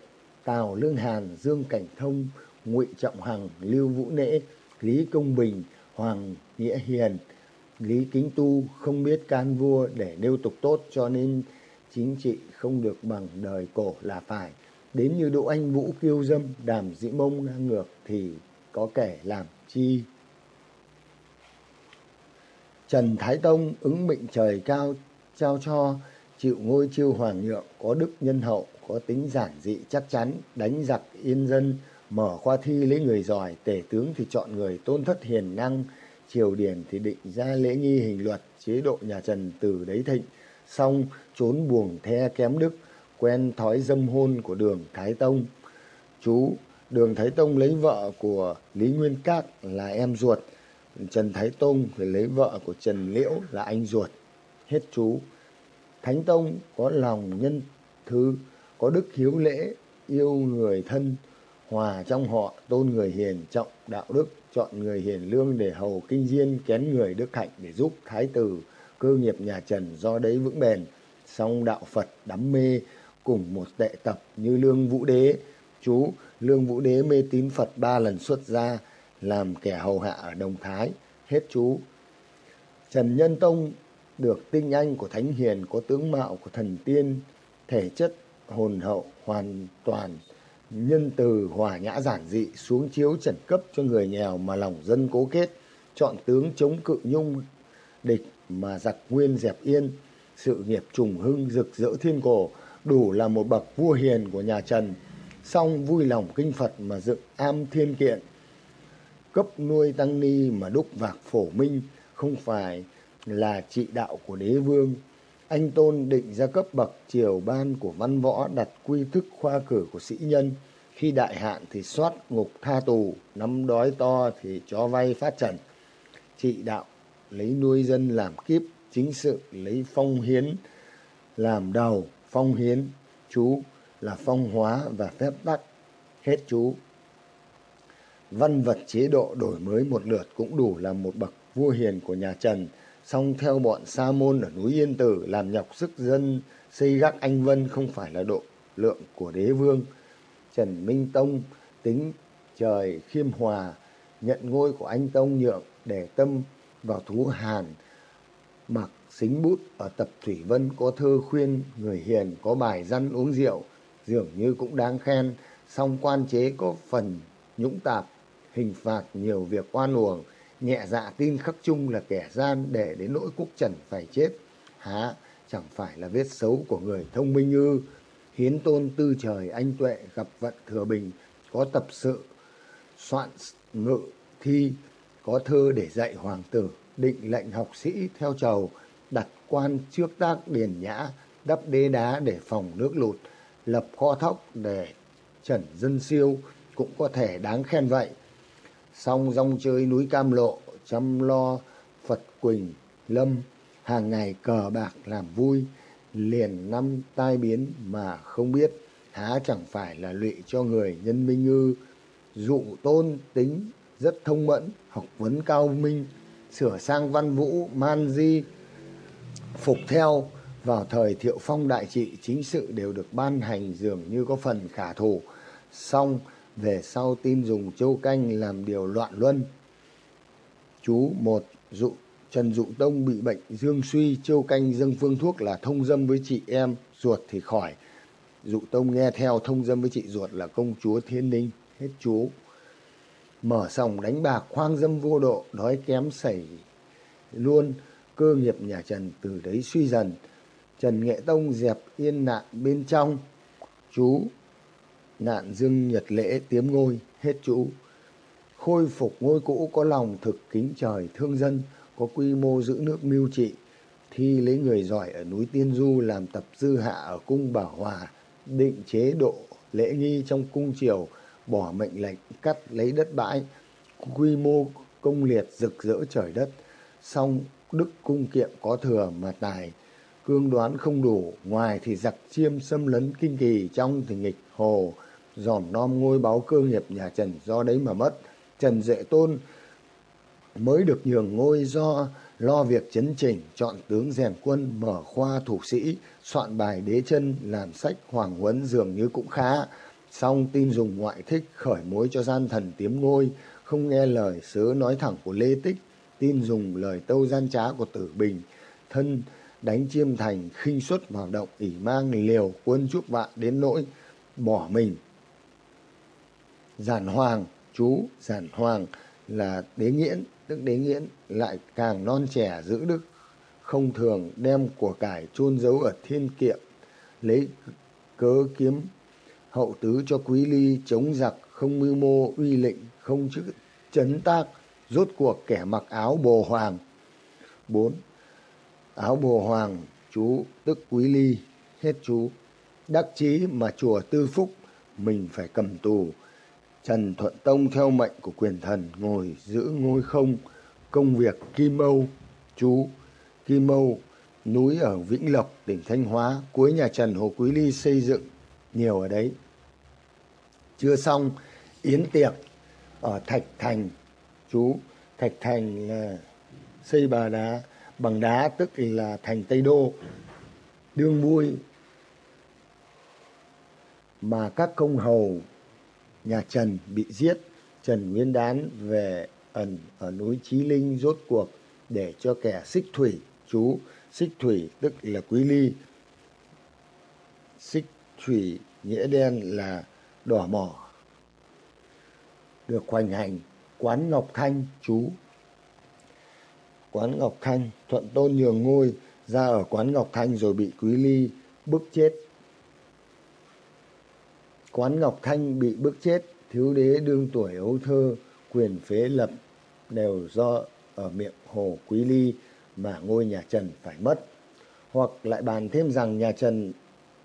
tào lương hàn, dương cảnh thông, ngụy trọng hằng, lưu vũ nễ, lý công bình, hoàng nghĩa hiền, lý kính tu không biết can vua để nêu tục tốt cho nên chính trị không được bằng đời cổ là phải. Đến như đỗ anh vũ kiêu dâm, đàm dĩ mông ngang ngược thì có kẻ làm chi? Trần thái tông ứng mệnh trời cao trao cho, chịu ngôi chiêu hoàng nhượng, có đức nhân hậu, có tính giản dị chắc chắn, đánh giặc yên dân, mở khoa thi lấy người giỏi, tể tướng thì chọn người tôn thất hiền năng, triều điển thì định ra lễ nghi hình luật, chế độ nhà trần từ đấy thịnh xong, trốn buồng the kém đức, quen thói dâm hôn của đường thái tông. Chú, đường thái tông lấy vợ của lý nguyên cát là em ruột. Trần thái tông thì lấy vợ của trần liễu là anh ruột. Hết chú. Thánh tông có lòng nhân thứ, có đức hiếu lễ, yêu người thân, hòa trong họ, tôn người hiền, trọng đạo đức, chọn người hiền lương để hầu kinh diên kén người đức hạnh để giúp thái tử cơ nghiệp nhà trần do đấy vững bền, song đạo phật đắm mê cùng một tệ tập như lương vũ đế. Chú, lương vũ đế mê tín phật ba lần xuất gia, làm kẻ hầu hạ ở đồng thái. Hết chú. Trần nhân tông được tinh anh của thánh hiền, có tướng mạo của thần tiên, thể chất hồn hậu hoàn toàn, nhân từ hòa nhã giản dị, xuống chiếu trần cấp cho người nghèo mà lòng dân cố kết, chọn tướng chống cự nhung, địch mà giặc nguyên dẹp yên sự nghiệp trùng hưng rực rỡ thiên cổ đủ là một bậc vua hiền của nhà trần song vui lòng kinh phật mà dựng am thiên kiện cấp nuôi tăng ni mà đúc vạc phổ minh không phải là trị đạo của đế vương anh Tôn định ra cấp bậc triều ban của văn võ đặt quy thức khoa cử của sĩ nhân. Khi đại hạn thì soát ngục tha tù, nắm đói to thì cho vay phát trần. Trị đạo lấy nuôi dân làm kiếp, chính sự lấy phong hiến làm đầu, phong hiến, chú là phong hóa và phép tắc, hết chú. Văn vật chế độ đổi mới một lượt cũng đủ làm một bậc vua hiền của nhà Trần, song theo bọn Sa môn ở núi Yên Tử làm nhọc sức dân xây gác anh vân không phải là độ lượng của đế vương. Trần Minh Tông tính trời khiêm hòa, nhận ngôi của anh Tông nhượng để tâm vào thú Hàn, mặc xính bút ở tập Thủy Vân có thơ khuyên người hiền có bài răn uống rượu, dường như cũng đáng khen, song quan chế có phần nhũng tạp, hình phạt nhiều việc oan uổng, nhẹ dạ tin khắc chung là kẻ gian để đến nỗi quốc trần phải chết. Há, chẳng phải là vết xấu của người thông minh ư. Hiến tôn tư trời anh tuệ gặp vận thừa bình, có tập sự, soạn ngự thi, có thơ để dạy hoàng tử, định lệnh học sĩ theo trầu, đặt quan trước tác điền nhã, đắp đê đá để phòng nước lụt, lập kho thóc để trần dân siêu, cũng có thể đáng khen vậy. Song rong chơi núi Cam Lộ, chăm lo Phật Quỳnh, Lâm, hàng ngày cờ bạc làm vui, liền năm tai biến mà không biết, há chẳng phải là lụy cho người nhân minh ư. Dụ tôn tính rất thông mẫn, học vấn cao minh, sửa sang văn vũ, man di, phục theo. Vào thời thiệu phong đại trị chính sự đều được ban hành dường như có phần khả thủ. Xong về sau tin dùng châu canh làm điều loạn luân. Chú một dụ trần dụ tông bị bệnh dương suy châu canh dâng phương thuốc là thông dâm với chị em ruột thì khỏi. Dụ tông nghe theo thông dâm với chị ruột là công chúa thiên ninh. Hết chú mở sòng đánh bạc khoang dâm vô độ đói kém xảy luôn cơ nghiệp nhà Trần từ đấy suy dần. Trần Nghệ Tông dẹp yên nạn bên trong. Chú nạn dương nhật lễ tiếm ngôi, hết chú. Khôi phục ngôi cũ có lòng thực kính trời thương dân, có quy mô giữ nước mưu trị. Thi lấy người giỏi ở núi Tiên Du làm tập dư hạ ở cung Bảo Hòa, định chế độ lễ nghi trong cung triều, bỏ mệnh lệnh cắt lấy đất bãi, quy mô công liệt rực rỡ trời đất. song đức cung kiệm có thừa mà tài cương đoán không đủ ngoài thì giặc chiêm xâm lấn kinh kỳ trong thì nghịch hồ dòm nom ngôi báo cơ nghiệp nhà trần do đấy mà mất trần duệ tôn mới được nhường ngôi do lo việc chấn chỉnh chọn tướng rèn quân mở khoa thủ sĩ soạn bài đế chân làm sách hoàng huấn dường như cũng khá Xong tin dùng ngoại thích khởi mối cho gian thần tiếm ngôi, không nghe lời sớ nói thẳng của lê tích, tin dùng lời tâu gian trá của tử bình, thân đánh chiêm thành khinh xuất vào động ỉ mang liều quân chúc vạn đến nỗi bỏ mình. Giản hoàng, chú giản hoàng là đế nghiễn tức đế nghiễn lại càng non trẻ giữ đức, không thường đem của cải chôn giấu ở thiên kiệm, lấy cớ kiếm hậu tứ cho quý ly chống giặc không mưu mô uy lệnh không chữ chấn tác rốt cuộc kẻ mặc áo bồ hoàng. bốn Áo bồ hoàng, chú tức quý ly, hết chú. Đắc chí mà chùa tư phúc, mình phải cầm tù. Trần Thuận Tông theo mệnh của quyền thần ngồi giữ ngôi không, công việc Kim Âu, chú Kim Âu, núi ở Vĩnh Lộc, tỉnh Thanh Hóa, cuối nhà Trần Hồ Quý Ly xây dựng nhiều ở đấy. Chưa xong, yến tiệc ở Thạch Thành, chú thạch thành là xây bà đá bằng đá tức là thành tây đô. Đương vui mà các công hầu nhà trần bị giết trần nguyên đán về ẩn ở núi trí linh rốt cuộc để cho kẻ xích thủy chú xích thủy tức là quý ly. Xích thủy nghĩa đen là đỏ mỏ được hoành hành quán Ngọc Thanh chú. Quán Ngọc Thanh, Thuận Tôn nhường ngôi ra ở quán Ngọc Thanh rồi bị Quý Ly bức chết. Quán Ngọc Thanh bị bức chết, thiếu đế đương tuổi ấu thơ, quyền phế lập đều do ở miệng hồ Quý Ly mà ngôi nhà Trần phải mất. Hoặc lại bàn thêm rằng nhà Trần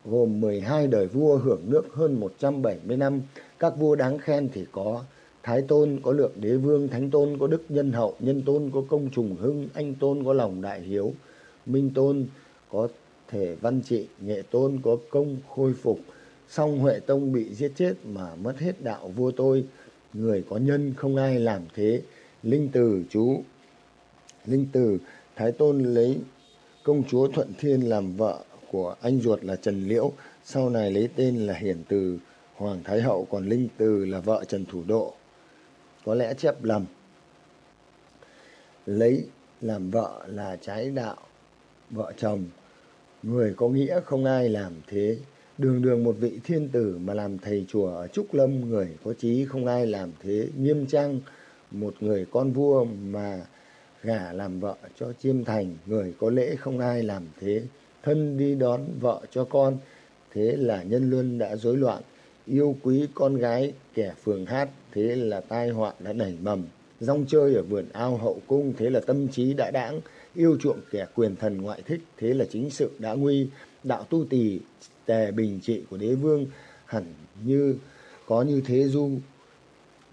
gồm 12 đời vua hưởng nước hơn 170 năm. Các vua đáng khen thì có Thái Tôn, có Lượng Đế Vương, Thánh Tôn, có Đức Nhân Hậu, Nhân Tôn, có Công Trùng Hưng, Anh Tôn, có Lòng Đại Hiếu, Minh Tôn, có Thể Văn Trị, Nghệ Tôn, có Công Khôi Phục. Song Huệ Tông bị giết chết mà mất hết đạo vua tôi. Người có nhân không ai làm thế. Linh Từ chú Linh Từ Thái Tôn lấy công chúa Thuận Thiên làm vợ của anh ruột là Trần Liễu, sau này lấy tên là Hiển Từ Hoàng Thái Hậu, còn Linh Từ là vợ Trần Thủ Độ. Có lẽ chép lầm. Lấy làm vợ là trái đạo, vợ chồng. Người có nghĩa không ai làm thế. Đường đường một vị thiên tử mà làm thầy chùa ở Trúc Lâm, người có trí không ai làm thế. Nghiêm trang một người con vua mà gả làm vợ cho chiêm thành, người có lễ không ai làm thế thân đi đón vợ cho con. Thế là nhân luân đã rối loạn, yêu quý con gái kẻ phường hát, thế là tai họa đã nảy mầm. Rong chơi ở vườn ao hậu cung, thế là tâm trí đã đãng. Yêu chuộng kẻ quyền thần ngoại thích, thế là chính sự đã nguy. Đạo tu tỳ, tề bình trị của đế vương, hẳn như, có như thế du.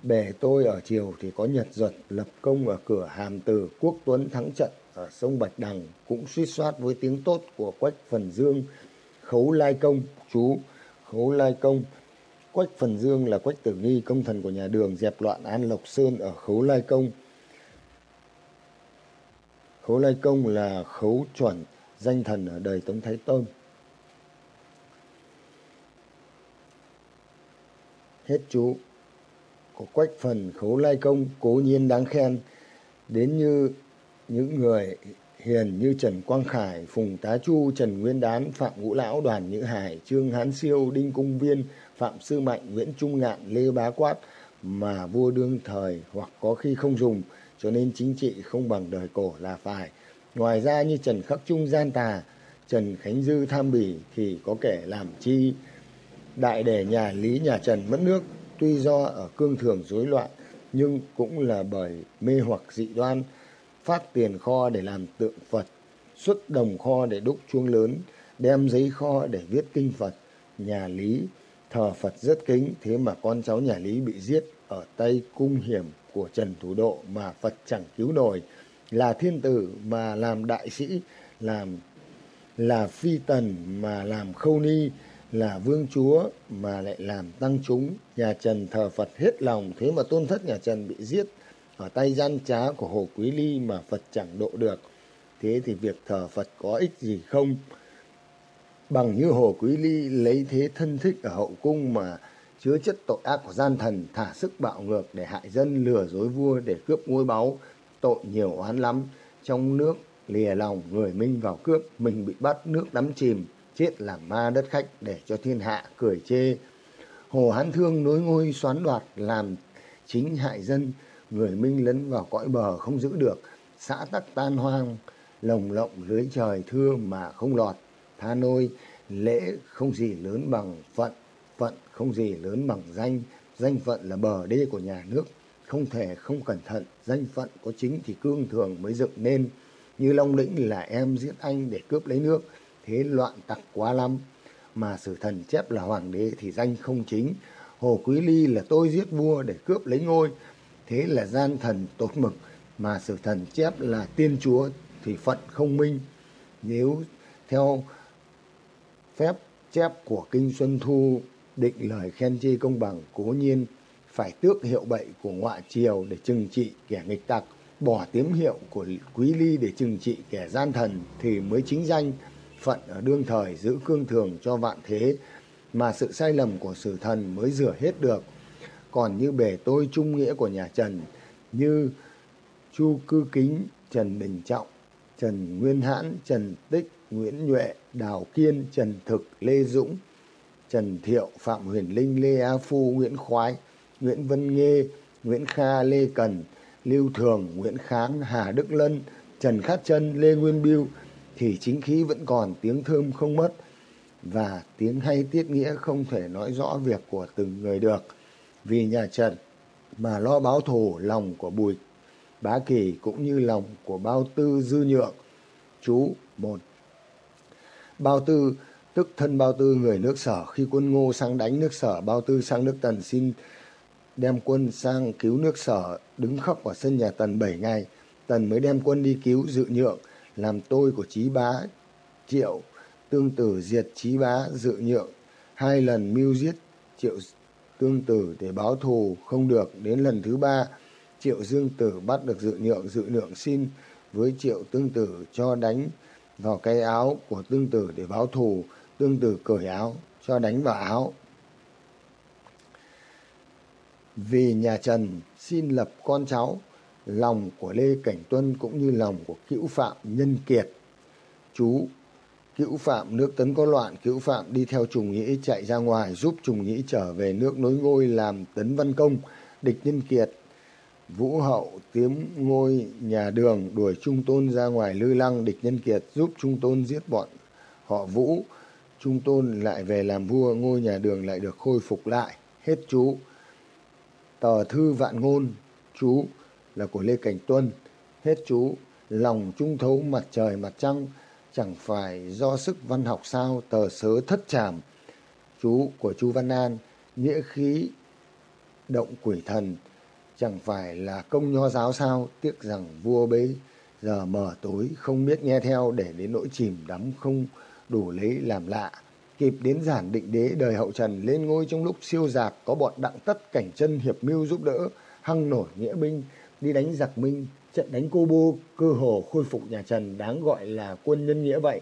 Bề tôi ở triều thì có nhật duật lập công ở cửa hàm từ quốc tuấn thắng trận ở sông Bạch Đằng cũng suýt soát với tiếng tốt của Quách Phần Dương, Khấu Lai Công, chú Khấu Lai Công. Quách Phần Dương là Quách Tử Nghi, công thần của nhà đường dẹp loạn An Lộc Sơn ở Khấu Lai Công. Khấu Lai Công là khấu chuẩn danh thần ở đời Tống Thái Tôn. Hết chú của Quách Phần Khấu Lai Công cố nhiên đáng khen đến như những người hiền như Trần Quang Khải, Phùng Tá Chu, Trần Nguyên Đán, Phạm Ngũ Lão, Đoàn Nhữ Hải, Trương Hán Siêu, Đinh Cung Viên, Phạm Sư Mạnh, Nguyễn Trung Ngạn, Lê Bá Quát mà vua đương thời hoặc có khi không dùng cho nên chính trị không bằng đời cổ là phải. Ngoài ra như Trần Khắc Trung gian tà, Trần Khánh Dư tham bỉ thì có kẻ làm chi. Đại đề nhà Lý nhà Trần mất nước tuy do ở cương thường rối loạn nhưng cũng là bởi mê hoặc dị đoan phát tiền kho để làm tượng Phật, xuất đồng kho để đúc chuông lớn, đem giấy kho để viết kinh Phật. Nhà Lý thờ Phật rất kính, thế mà con cháu nhà Lý bị giết ở tay cung hiểm của Trần Thủ Độ mà Phật chẳng cứu nổi. Là thiên tử mà làm đại sĩ, làm là phi tần mà làm khâu ni, là vương chúa mà lại làm tăng chúng. Nhà Trần thờ Phật hết lòng, thế mà tôn thất nhà Trần bị giết ở tay gian trá của Hồ Quý Ly mà Phật chẳng độ được. Thế thì việc thờ Phật có ích gì không? Bằng như Hồ Quý Ly lấy thế thân thích ở hậu cung mà chứa chất tội ác của gian thần, thả sức bạo ngược để hại dân, lừa dối vua để cướp ngôi báu, tội nhiều oán lắm trong nước, lìa lòng người minh vào cướp, mình bị bắt, nước đắm chìm, chết làm ma đất khách để cho thiên hạ cười chê hồ hán thương nối ngôi xoán đoạt, làm chính hại dân người minh lấn vào cõi bờ không giữ được, xã tắc tan hoang, lồng lộng lưới trời thưa mà không lọt. Tha nôi, lễ không gì lớn bằng phận phận không gì lớn bằng danh. Danh phận là bờ đê của nhà nước, không thể không cẩn thận. Danh phận có chính thì cương thường mới dựng nên. Như long lĩnh là em giết anh để cướp lấy nước, thế loạn tặc quá lắm. Mà sử thần chép là hoàng đế thì danh không chính. Hồ quý ly là tôi giết vua để cướp lấy ngôi thế là gian thần tột mực, mà sử thần chép là tiên chúa thì phận không minh. Nếu theo phép chép của kinh xuân thu, định lời khen chê công bằng cố nhiên, phải tước hiệu bậy của ngoại triều để trừng trị kẻ nghịch tặc, bỏ tiếm hiệu của quý ly để trừng trị kẻ gian thần thì mới chính danh phận ở đương thời giữ cương thường cho vạn thế, mà sự sai lầm của sử thần mới rửa hết được còn như bề tôi trung nghĩa của nhà Trần như Chu Cư Kính, Trần Đình Trọng, Trần Nguyên Hãn, Trần Tích, Nguyễn Nhuệ, Đào Kiên, Trần Thực, Lê Dũng, Trần Thiệu, Phạm Huyền Linh, Lê Á Phu, Nguyễn Khoái, Nguyễn Vân Nghê, Nguyễn Kha, Lê Cần, Lưu Thường, Nguyễn Kháng, Hà Đức Lân, Trần Khát Trân, Lê Nguyên Biêu thì chính khí vẫn còn tiếng thơm không mất và tiếng hay tiết nghĩa không thể nói rõ việc của từng người được vì nhà Trần mà lo báo thù lòng của Bùi Bá Kỳ cũng như lòng của bao tư dư nhượng. Chú một Bao Tư tức thân Bao Tư người nước Sở khi quân Ngô sang đánh nước Sở, Bao Tư sang nước Tần xin đem quân sang cứu nước Sở đứng khóc ở sân nhà Tần bảy ngày. Tần mới đem quân đi cứu dự nhượng làm tôi của Chí Bá Triệu tương tử diệt Chí Bá dự nhượng hai lần mưu giết Triệu tương tử để báo thù không được, đến lần thứ ba, Triệu Dương Tử bắt được dự nhượng dự nhượng xin với Triệu Tương Tử cho đánh vào cái áo của Tương Tử để báo thù Tương Tử cởi áo, cho đánh vào áo vì nhà Trần xin lập con cháu, lòng của Lê Cảnh Tuân cũng như lòng của cữu phạm Nhân Kiệt. Chú cữu phạm nước tấn có loạn, cữu phạm đi theo Trùng Nhĩ chạy ra ngoài giúp Trùng Nhĩ trở về nước nối ngôi làm tấn văn công, địch Nhân Kiệt. Vũ hậu tiếm ngôi nhà đường đuổi Trung Tôn ra ngoài lư lăng, địch Nhân Kiệt giúp Trung Tôn giết bọn họ Vũ. Trung Tôn lại về làm vua, ngôi nhà đường lại được khôi phục lại. Hết chú. Tờ thư vạn ngôn, chú là của Lê Cảnh Tuân. Hết chú, lòng trung thấu mặt trời mặt trăng, chẳng phải do sức văn học sao tờ sớ thất trảm. Chú của chú Văn An, nghĩa khí động quỷ thần, chẳng phải là công nho giáo sao, tiếc rằng vua bấy giờ mờ tối không biết nghe theo để đến nỗi chìm đắm không đủ lấy làm lạ. Kịp đến giản định đế đời hậu trần lên ngôi trong lúc siêu giạc có bọn đặng tất cảnh chân hiệp mưu giúp đỡ, hăng nổi nghĩa binh, đi đánh giặc minh trận đánh cô bô cơ hồ khôi phục nhà trần đáng gọi là quân nhân nghĩa vậy.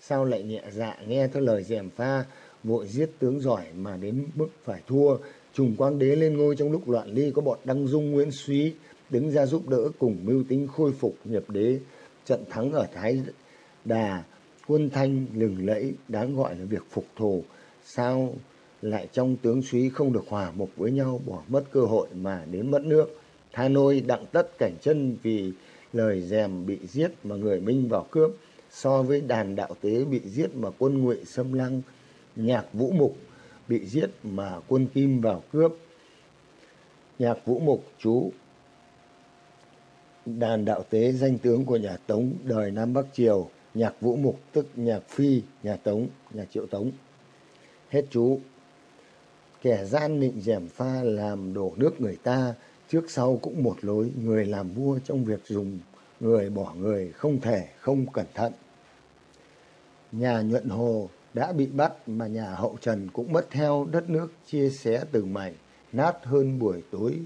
Sao lại nhẹ dạ nghe theo lời dèm pha, vội giết tướng giỏi mà đến mức phải thua. Trùng quang đế lên ngôi trong lúc loạn ly có bọn đăng dung, nguyễn súy đứng ra giúp đỡ cùng mưu tính khôi phục nghiệp đế. Trận thắng ở thái đà, quân thanh lừng lẫy đáng gọi là việc phục thù. Sao lại trong tướng súy không được hòa mục với nhau, bỏ mất cơ hội mà đến mất nước? Tha Nôi đặng tất cảnh chân vì lời dèm bị giết mà người Minh vào cướp, so với đàn đạo tế bị giết mà quân ngụy xâm lăng, nhạc vũ mục bị giết mà quân kim vào cướp. Nhạc vũ mục, chú đàn đạo tế danh tướng của nhà tống, đời nam bắc triều. Nhạc vũ mục, tức nhạc phi, nhà tống, nhà triệu tống. Hết chú. Kẻ gian nịnh dèm pha làm đổ nước người ta trước sau cũng một lối, người làm vua trong việc dùng người bỏ người không thể, không cẩn thận. Nhà nhuận hồ đã bị bắt mà nhà hậu trần cũng mất theo đất nước chia xé từng mảnh nát hơn buổi tối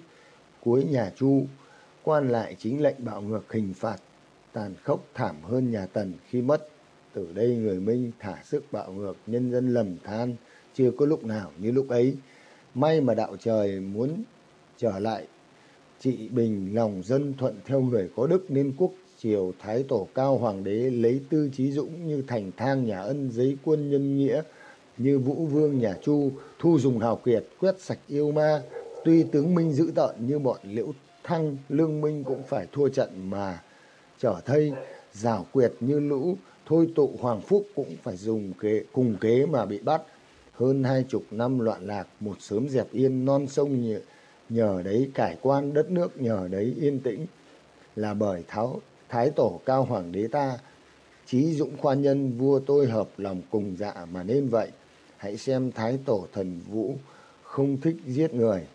cuối nhà chu. Quan lại chính lệnh bạo ngược hình phạt, tàn khốc thảm hơn nhà tần khi mất. Từ đây người minh thả sức bạo ngược, nhân dân lầm than, chưa có lúc nào như lúc ấy. May mà đạo trời muốn trở lại trị bình lòng dân thuận theo người có đức nên quốc triều thái tổ cao hoàng đế lấy tư trí dũng như thành thang nhà ân giấy quân nhân nghĩa, như vũ vương nhà chu, thu dùng hào kiệt, quét sạch yêu ma. Tuy tướng minh dữ tợn như bọn liễu thăng, lương minh cũng phải thua trận mà trở thây. Giảo quyệt như lũ, thôi tụ hoàng phúc cũng phải dùng kế, cùng kế mà bị bắt. Hơn hai chục năm loạn lạc, một sớm dẹp yên non sông nhựa nhờ đấy cải quan đất nước, nhờ đấy yên tĩnh. Là bởi tháo, thái tổ cao hoàng đế ta, trí dũng khoan nhân, vua tôi hợp lòng cùng dạ mà nên vậy. Hãy xem thái tổ thần vũ không thích giết người.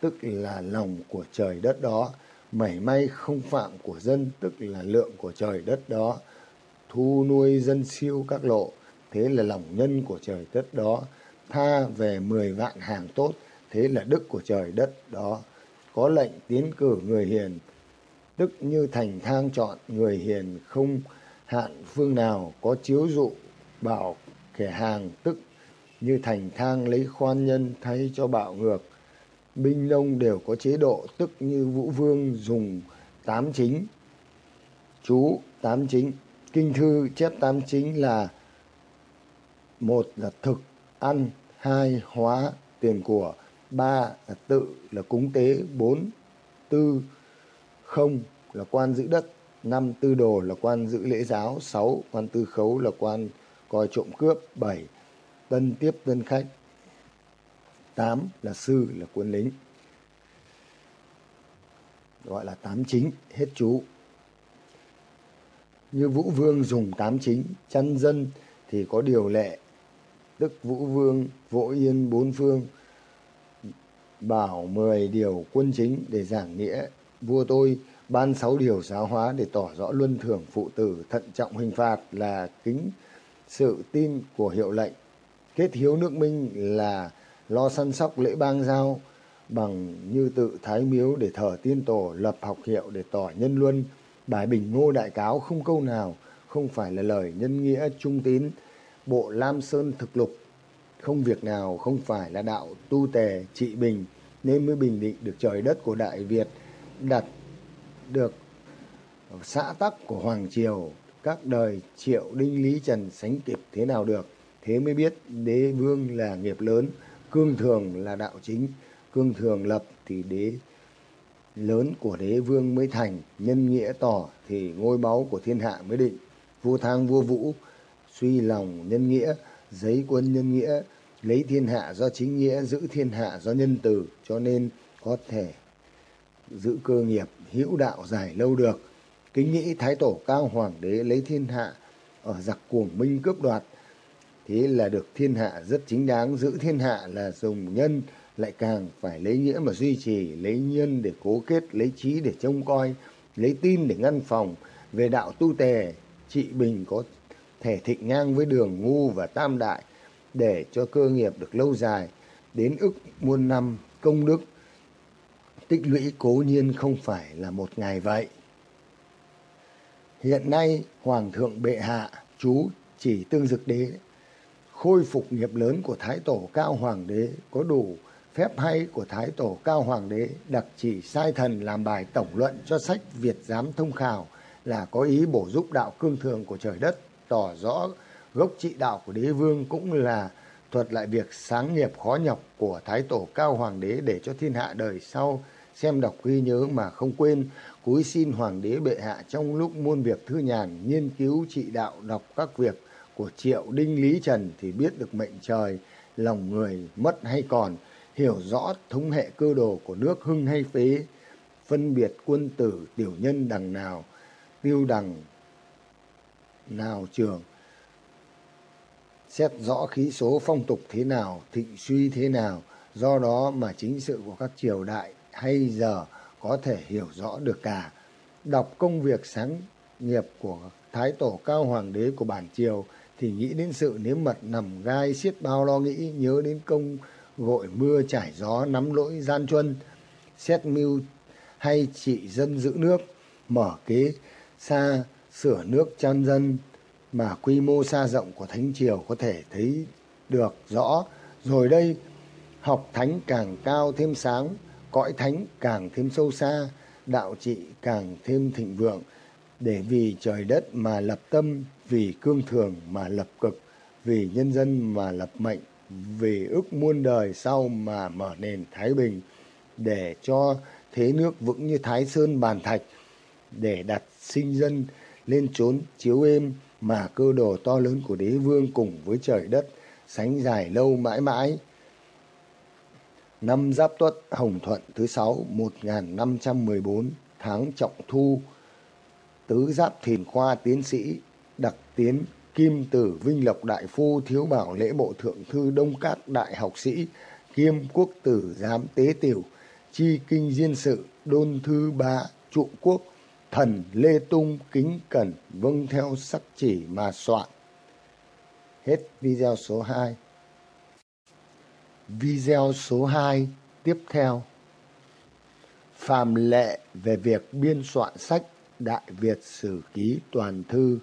Tức là lòng của trời đất đó, mảy may không phạm của dân, tức là lượng của trời đất đó, thu nuôi dân siêu các lộ. Thế là lòng nhân của trời đất đó, tha về mười vạn hàng tốt thế là đức của trời đất đó, có lệnh tiến cử người hiền. Tức như thành thang chọn người hiền không hạn phương nào có chiếu dụ bảo kẻ hàng tức, như thành thang lấy khoan nhân thay cho bạo ngược. Binh nông đều có chế độ tức như vũ vương dùng tám chính. Chú tám chính, kinh thư chép tám chính là một là thực, ăn, hai, hóa, tiền của ba là tự là cúng tế bốn tư không là quan giữ đất năm tư đồ là quan giữ lễ giáo sáu quan tư khấu là quan coi trộm cướp bảy tân tiếp tân khách tám là sư là quân lính. Gọi là tám chính hết chú. Như Vũ Vương dùng tám chính, chăn dân thì có điều lệ, tức Vũ Vương vỗ yên bốn phương, bảo mười điều quân chính để giảng nghĩa. Vua tôi ban sáu điều giáo hóa để tỏ rõ luân thường phụ tử, thận trọng hình phạt là kính sự tin của hiệu lệnh. Kết hiếu nước minh là lo săn sóc lễ bang giao bằng như tự thái miếu để thờ tiên tổ, lập học hiệu để tỏ nhân luân bài bình ngô đại cáo không câu nào không phải là lời nhân nghĩa trung tín bộ lam sơn thực lục không việc nào không phải là đạo tu tề, trị bình nên mới bình định được trời đất của đại việt đặt được xã tắc của hoàng triều. Các đời triệu đinh lý trần sánh kịp thế nào được, thế mới biết đế vương là nghiệp lớn, cương thường là đạo chính. Cương thường lập thì đế lớn của đế vương mới thành, nhân nghĩa tỏ thì ngôi báu của thiên hạ mới định. Vua thang vua vũ suy lòng nhân nghĩa, giấy quân nhân nghĩa lấy thiên hạ do chính nghĩa, giữ thiên hạ do nhân từ, cho nên có thể giữ cơ nghiệp, hữu đạo dài lâu được. Kính nghĩ thái tổ cao hoàng đế lấy thiên hạ ở giặc cuồng minh cướp đoạt, thế là được thiên hạ rất chính đáng. Giữ thiên hạ là dùng nhân, lại càng phải lấy nghĩa mà duy trì, lấy nhân để cố kết, lấy trí để trông coi, lấy tin để ngăn phòng. Về đạo tu tề, trị bình có thể thịnh ngang với đường ngu và tam đại để cho cơ nghiệp được lâu dài, đến ức muôn năm công đức. Tích lũy cố nhiên không phải là một ngày vậy. Hiện nay, hoàng thượng bệ hạ, chú chỉ tương dực đế, khôi phục nghiệp lớn của thái tổ cao hoàng đế có đủ phép hay của thái tổ cao hoàng đế đặc chỉ sai thần làm bài tổng luận cho sách việt giám thông khảo là có ý bổ giúp đạo cương thường của trời đất, tỏ rõ gốc trị đạo của đế vương cũng là thuật lại việc sáng nghiệp khó nhọc của thái tổ cao hoàng đế để cho thiên hạ đời sau xem đọc ghi nhớ mà không quên. Cúi xin hoàng đế bệ hạ trong lúc muôn việc thư nhàn nghiên cứu trị đạo đọc các việc của triệu đinh lý trần thì biết được mệnh trời, lòng người mất hay còn, hiểu rõ thống hệ cơ đồ của nước hưng hay phế, phân biệt quân tử tiểu nhân đằng nào, tiêu đằng nào trường xét rõ khí số phong tục thế nào, thịnh suy thế nào. Do đó mà chính sự của các triều đại hay giờ có thể hiểu rõ được cả. Đọc công việc sáng nghiệp của thái tổ cao hoàng đế của bản triều thì nghĩ đến sự nếm mật nằm gai xiết bao lo nghĩ, nhớ đến công gội mưa trải gió nắm lỗi gian truân, xét mưu hay trị dân giữ nước, mở kế xa sửa nước chăn dân mà quy mô xa rộng của thánh triều có thể thấy được rõ. Rồi đây, học thánh càng cao thêm sáng, cõi thánh càng thêm sâu xa, đạo trị càng thêm thịnh vượng. Để vì trời đất mà lập tâm, vì cương thường mà lập cực, vì nhân dân mà lập mệnh, vì ước muôn đời sau mà mở nền thái bình, để cho thế nước vững như thái sơn bàn thạch, để đặt sinh dân lên trốn chiếu êm mà cơ đồ to lớn của đế vương cùng với trời đất sánh dài lâu mãi mãi. Năm giáp tuất hồng thuận thứ sáu, một nghìn năm trăm mười bốn, tháng trọng thu. Tứ giáp thìn khoa tiến sĩ, đặc tiến, kim tử vinh lộc đại phu thiếu bảo lễ bộ thượng thư đông các đại học sĩ, kiêm quốc tử giám tế tiểu, chi kinh diên sự, đôn thư bá trụ quốc thần lê tung kính cẩn vâng theo sắc chỉ mà soạn. Hết video số 2 video số 2 tiếp theo. Phàm lệ về việc biên soạn sách Đại Việt Sử Ký Toàn Thư.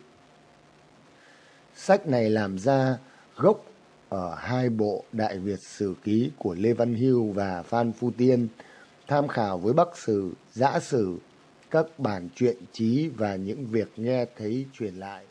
Sách này làm ra gốc ở hai bộ Đại Việt Sử Ký của Lê Văn Hưu và Phan Phu Tiên, tham khảo với Bắc Sử, Giã Sử, các bản truyện trí và những việc nghe thấy truyền lại.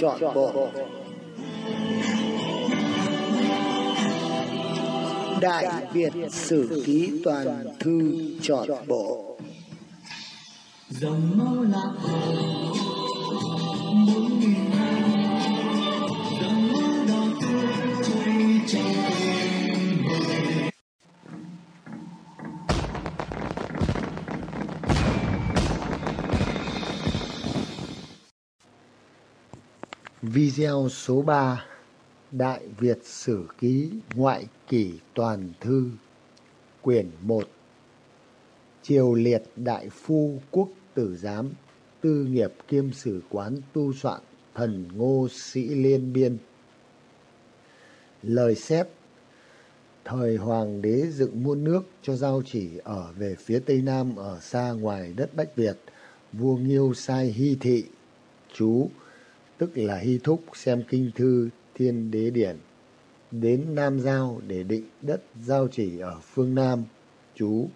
Chọn Bộ. Đại Việt Sử Ký Toàn Thư Chọn Bộ. Dòng máu lạc hồ bốn nghìn Video số 3 Đại Việt Sử Ký Ngoại Kỷ Toàn Thư, Quyển 1 Triều liệt đại phu quốc tử giám, Tư nghiệp kiêm sử quán tu soạn Thần Ngô Sĩ Liên Biên. Lời xét, Thời Hoàng đế dựng muôn nước cho giao chỉ ở về phía Tây Nam ở xa ngoài đất Bách Việt, Vua Nghiêu sai Hy Thị, Chú tức là Hy Thúc xem kinh thư Thiên Đế Điển đến Nam Giao để định đất giao chỉ ở phương Nam. Chú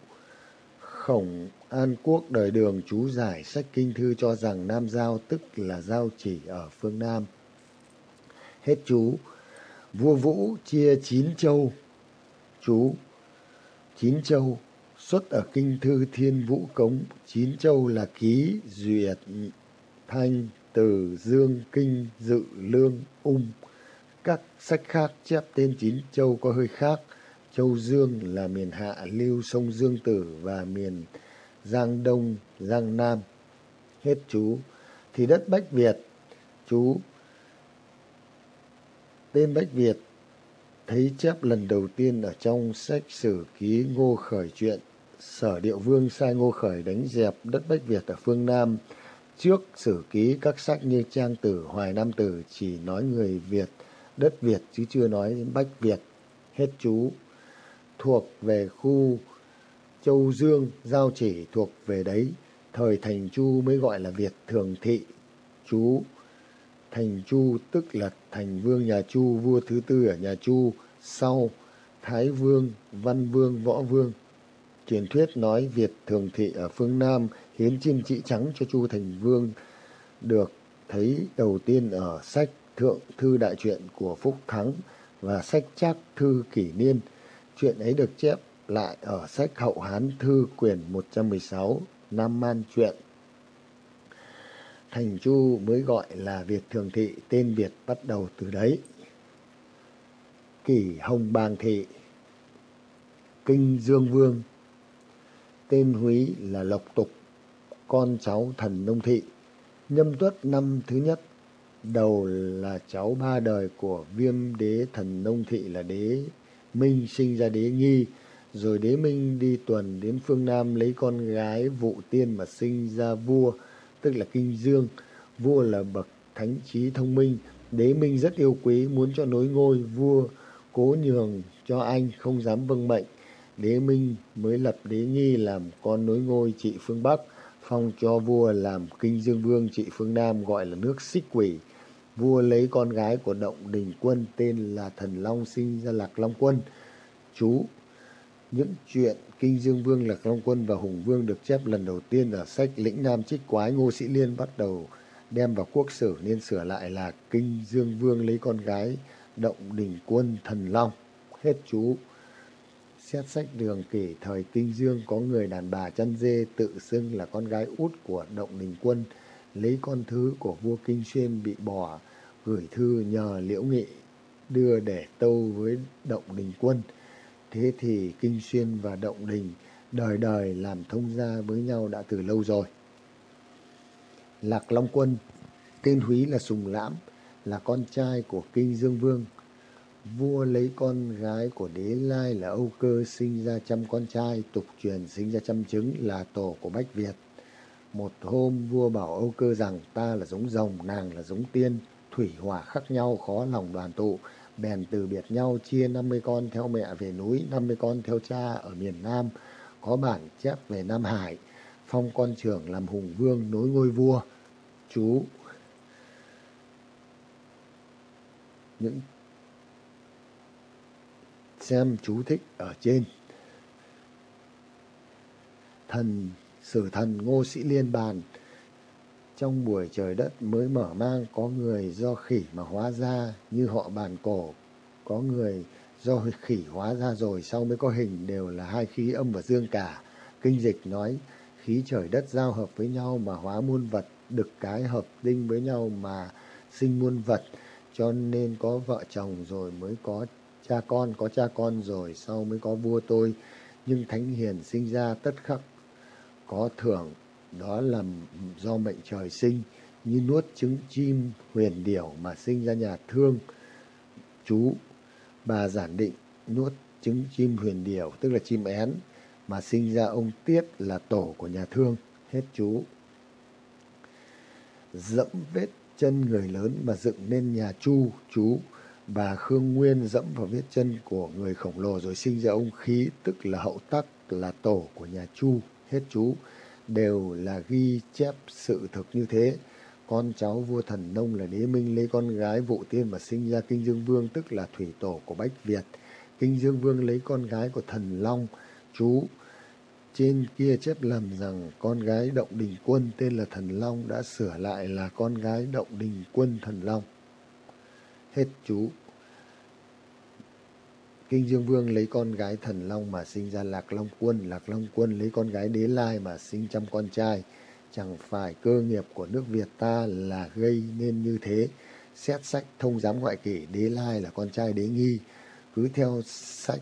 Khổng An Quốc đời đường chú giải sách kinh thư cho rằng Nam Giao tức là giao chỉ ở phương Nam. Hết chú. Vua Vũ chia chín châu. Chú Chín châu xuất ở kinh thư Thiên Vũ Cống. Chín châu là ký, duyệt, thanh, từ, dương, kinh, dự, lương, ung. Các sách khác chép tên chín châu có hơi khác. Châu Dương là miền hạ lưu sông Dương Tử và miền Giang Đông, Giang Nam. Hết chú. Thì đất Bách Việt, chú. Tên Bách Việt thấy chép lần đầu tiên ở trong sách sử ký Ngô Khởi truyện. Sở Điệu Vương sai Ngô Khởi đánh dẹp đất Bách Việt ở phương Nam. Trước sử ký các sách như Trang Tử, Hoài Nam Tử chỉ nói người Việt, đất Việt chứ chưa nói đến Bách Việt. Hết chú. Thuộc về khu Châu Dương, Giao Chỉ thuộc về đấy. Thời Thành Chu mới gọi là Việt Thường Thị. Chú Thành Chu tức là Thành Vương nhà Chu, vua thứ tư ở nhà Chu. Sau Thái Vương, Văn Vương, Võ Vương. Truyền thuyết nói Việt Thường Thị ở phương Nam hiến chim chỉ trắng cho Chu Thành Vương được thấy đầu tiên ở sách Thượng Thư Đại Truyện của Phúc Thắng và sách Trác Thư Kỷ Niên. Chuyện ấy được chép lại ở sách Hậu Hán Thư quyển 116 Nam Man Truyện. Thành Chu mới gọi là Việt Thường Thị, tên Việt bắt đầu từ đấy. Kỷ Hồng Bàng Thị Kinh Dương Vương Tên Húy là Lộc Tục con cháu thần nông thị. Nhâm tuất năm thứ nhất, đầu là cháu ba đời của viêm đế thần nông thị là đế Minh sinh ra đế nghi, rồi đế Minh đi tuần đến phương Nam lấy con gái vụ tiên mà sinh ra vua, tức là Kinh Dương. Vua là bậc thánh trí thông minh, đế Minh rất yêu quý, muốn cho nối ngôi vua cố nhường cho anh không dám vâng mệnh. Đế Minh mới lập đế nghi làm con nối ngôi trị phương Bắc phong cho vua làm kinh dương vương trị phương Nam gọi là nước xích quỷ. Vua lấy con gái của động đình quân tên là thần Long sinh ra Lạc Long Quân. Chú, những chuyện kinh dương vương Lạc Long Quân và Hùng Vương được chép lần đầu tiên ở sách lĩnh Nam trích quái Ngô Sĩ Liên bắt đầu đem vào quốc sử nên sửa lại là kinh dương vương lấy con gái động đình quân thần Long. Hết chú. Xét sách đường kỷ thời Kinh Dương có người đàn bà chăn dê tự xưng là con gái út của Động Đình Quân, lấy con thứ của vua Kinh Xuyên bị bỏ, gửi thư nhờ Liễu Nghị đưa để tâu với Động Đình Quân. Thế thì Kinh Xuyên và Động Đình đời đời làm thông gia với nhau đã từ lâu rồi. Lạc Long Quân, tên Húy là Sùng Lãm, là con trai của Kinh Dương Vương, vua lấy con gái của đế lai là âu cơ sinh ra trăm con trai, tục truyền sinh ra trăm trứng là tổ của bách việt. Một hôm, vua bảo âu cơ rằng, ta là giống rồng, nàng là giống tiên, thủy hỏa khác nhau, khó lòng đoàn tụ. Bèn từ biệt nhau chia năm mươi con theo mẹ về núi, năm mươi con theo cha ở miền nam, có bản chép về nam hải. Phong con trưởng làm hùng vương nối ngôi vua. Chú. Những xem chú thích ở trên. Thần, sử thần ngô sĩ liên bàn, trong buổi trời đất mới mở mang, có người do khỉ mà hóa ra như họ bàn cổ có người do khỉ hóa ra rồi sau mới có hình, đều là hai khí âm và dương cả kinh dịch nói, khí trời đất giao hợp với nhau mà hóa muôn vật đực cái hợp đinh với nhau mà sinh muôn vật, cho nên có vợ chồng rồi mới có cha con, có cha con rồi sau mới có vua tôi. Nhưng thánh hiền sinh ra tất khắc có thưởng, đó là do mệnh trời sinh. Như nuốt trứng chim huyền điểu mà sinh ra nhà thương, chú, bà giản định, nuốt trứng chim huyền điểu, tức là chim én, mà sinh ra ông tiết là tổ của nhà thương, hết chú. Dẫm vết chân người lớn mà dựng nên nhà chu, chú bà khương nguyên dẫm vào vết chân của người khổng lồ rồi sinh ra ông khí, tức là hậu tắc, là tổ của nhà chu. Hết chú. Đều là ghi chép sự thực như thế. Con cháu vua thần nông là đế minh lấy con gái vụ tiên mà sinh ra kinh dương vương, tức là thủy tổ của bách việt. Kinh dương vương lấy con gái của thần long, chú. Trên kia chép lầm rằng con gái động đình quân tên là thần long đã sửa lại là con gái động đình quân thần long hết chú Kinh Dương Vương lấy con gái thần long mà sinh ra Lạc Long Quân, Lạc Long Quân lấy con gái Đế Lai mà sinh trăm con trai. Chẳng phải cơ nghiệp của nước Việt ta là gây nên như thế. Xét sách thông giám ngoại kỷ, Đế Lai là con trai Đế Nghi. Cứ theo sách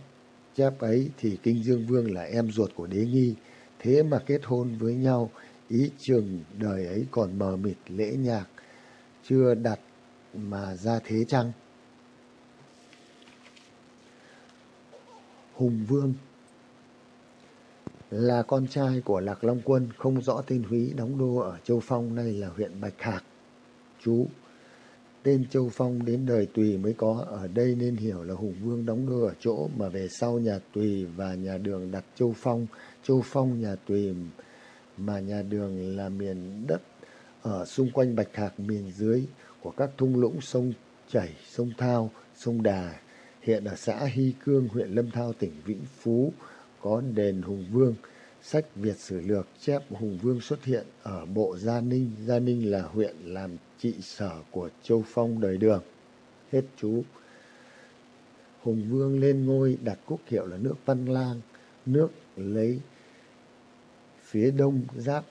chép ấy thì Kinh Dương Vương là em ruột của Đế Nghi. Thế mà kết hôn với nhau, ý trường đời ấy còn mờ mịt lễ nhạc, chưa đặt mà ra thế chăng? Hùng Vương, là con trai của Lạc Long Quân, không rõ tên Húy đóng đô ở Châu Phong, nay là huyện Bạch Hạc. Chú, Tên Châu Phong đến đời Tùy mới có, ở đây nên hiểu là Hùng Vương đóng đô ở chỗ mà về sau nhà Tùy và nhà Đường đặt Châu Phong. Châu Phong nhà Tùy mà nhà Đường là miền đất ở xung quanh Bạch Hạc miền dưới của các thung lũng sông Chảy, sông Thao, sông Đà, hiện ở xã Hy Cương, huyện Lâm Thao, tỉnh Vĩnh Phú, có đền Hùng Vương. Sách Việt Sử Lược chép Hùng Vương xuất hiện ở bộ Gia Ninh. Gia Ninh là huyện làm trị sở của Châu Phong đời đường. Hết chú. Hùng Vương lên ngôi đặt quốc hiệu là nước Văn Lang. Nước lấy phía đông giáp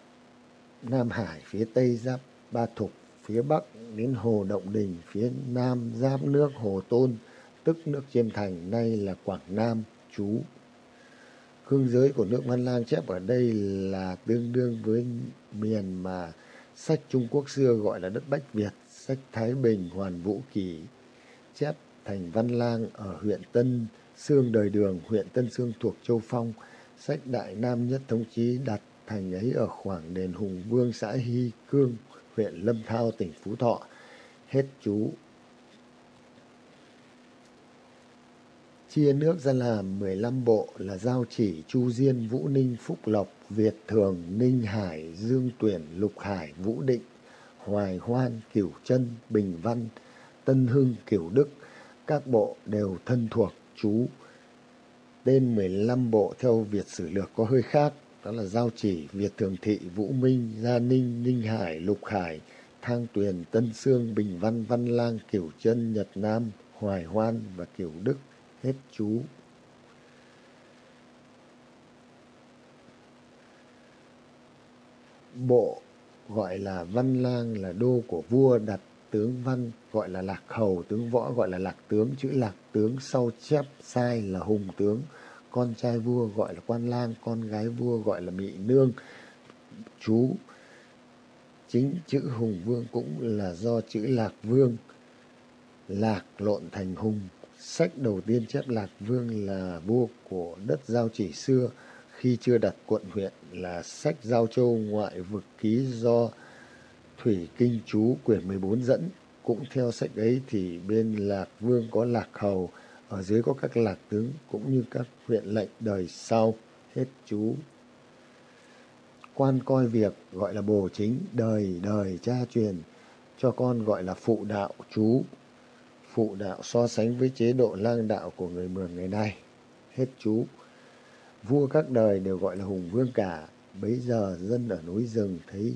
Nam Hải, phía tây giáp Ba Thục, phía bắc đến Hồ Động Đình, phía nam giáp nước Hồ Tôn, tức nước Chiêm Thành, nay là Quảng Nam, chú. cương giới của nước Văn Lang chép ở đây là tương đương với miền mà sách Trung Quốc xưa gọi là đất Bách Việt, sách Thái Bình, Hoàn Vũ Kỳ, chép thành Văn Lang ở huyện Tân Sương Đời Đường, huyện Tân Sương thuộc Châu Phong, sách Đại Nam Nhất Thống Chí đặt thành ấy ở khoảng đền Hùng Vương xã Hy Cương, huyện Lâm Thao, tỉnh Phú Thọ. Hết chú chia nước ra làm 15 bộ là Giao Chỉ, Chu Diên, Vũ Ninh, Phúc Lộc, Việt Thường, Ninh Hải, Dương Tuyển, Lục Hải, Vũ Định, Hoài Hoan, Cửu Trân, Bình Văn, Tân Hưng, Cửu Đức. Các bộ đều thân thuộc chú. Tên 15 bộ theo Việt sử lược có hơi khác, đó là Giao Chỉ, Việt Thường Thị, Vũ Minh, Gia Ninh, Ninh Hải, Lục Hải, Thang Tuyền, Tân Sương, Bình Văn, Văn Lang, Kiểu Chân, Nhật Nam, Hoài Hoan và Kiểu Đức. Hết chú. Bộ gọi là văn lang là đô của vua đặt tướng văn gọi là lạc hầu tướng võ gọi là lạc tướng chữ lạc tướng sau chép sai là hùng tướng con trai vua gọi là quan lang con gái vua gọi là mỹ nương chú chính chữ hùng vương cũng là do chữ lạc vương lạc lộn thành hùng Sách đầu tiên chép Lạc Vương là vua của đất Giao Chỉ xưa khi chưa đặt quận huyện là sách Giao Châu ngoại vực ký do Thủy Kinh Chú quyển 14 dẫn. Cũng theo sách ấy thì bên Lạc Vương có Lạc Hầu, ở dưới có các lạc tướng cũng như các huyện lệnh đời sau. Hết chú. Quan coi việc gọi là bồ chính, đời đời cha truyền, cho con gọi là phụ đạo chú phụ đạo so sánh với chế độ lang đạo của người Mường ngày nay. Hết chú. Vua các đời đều gọi là hùng vương cả, Bấy giờ dân ở núi rừng thấy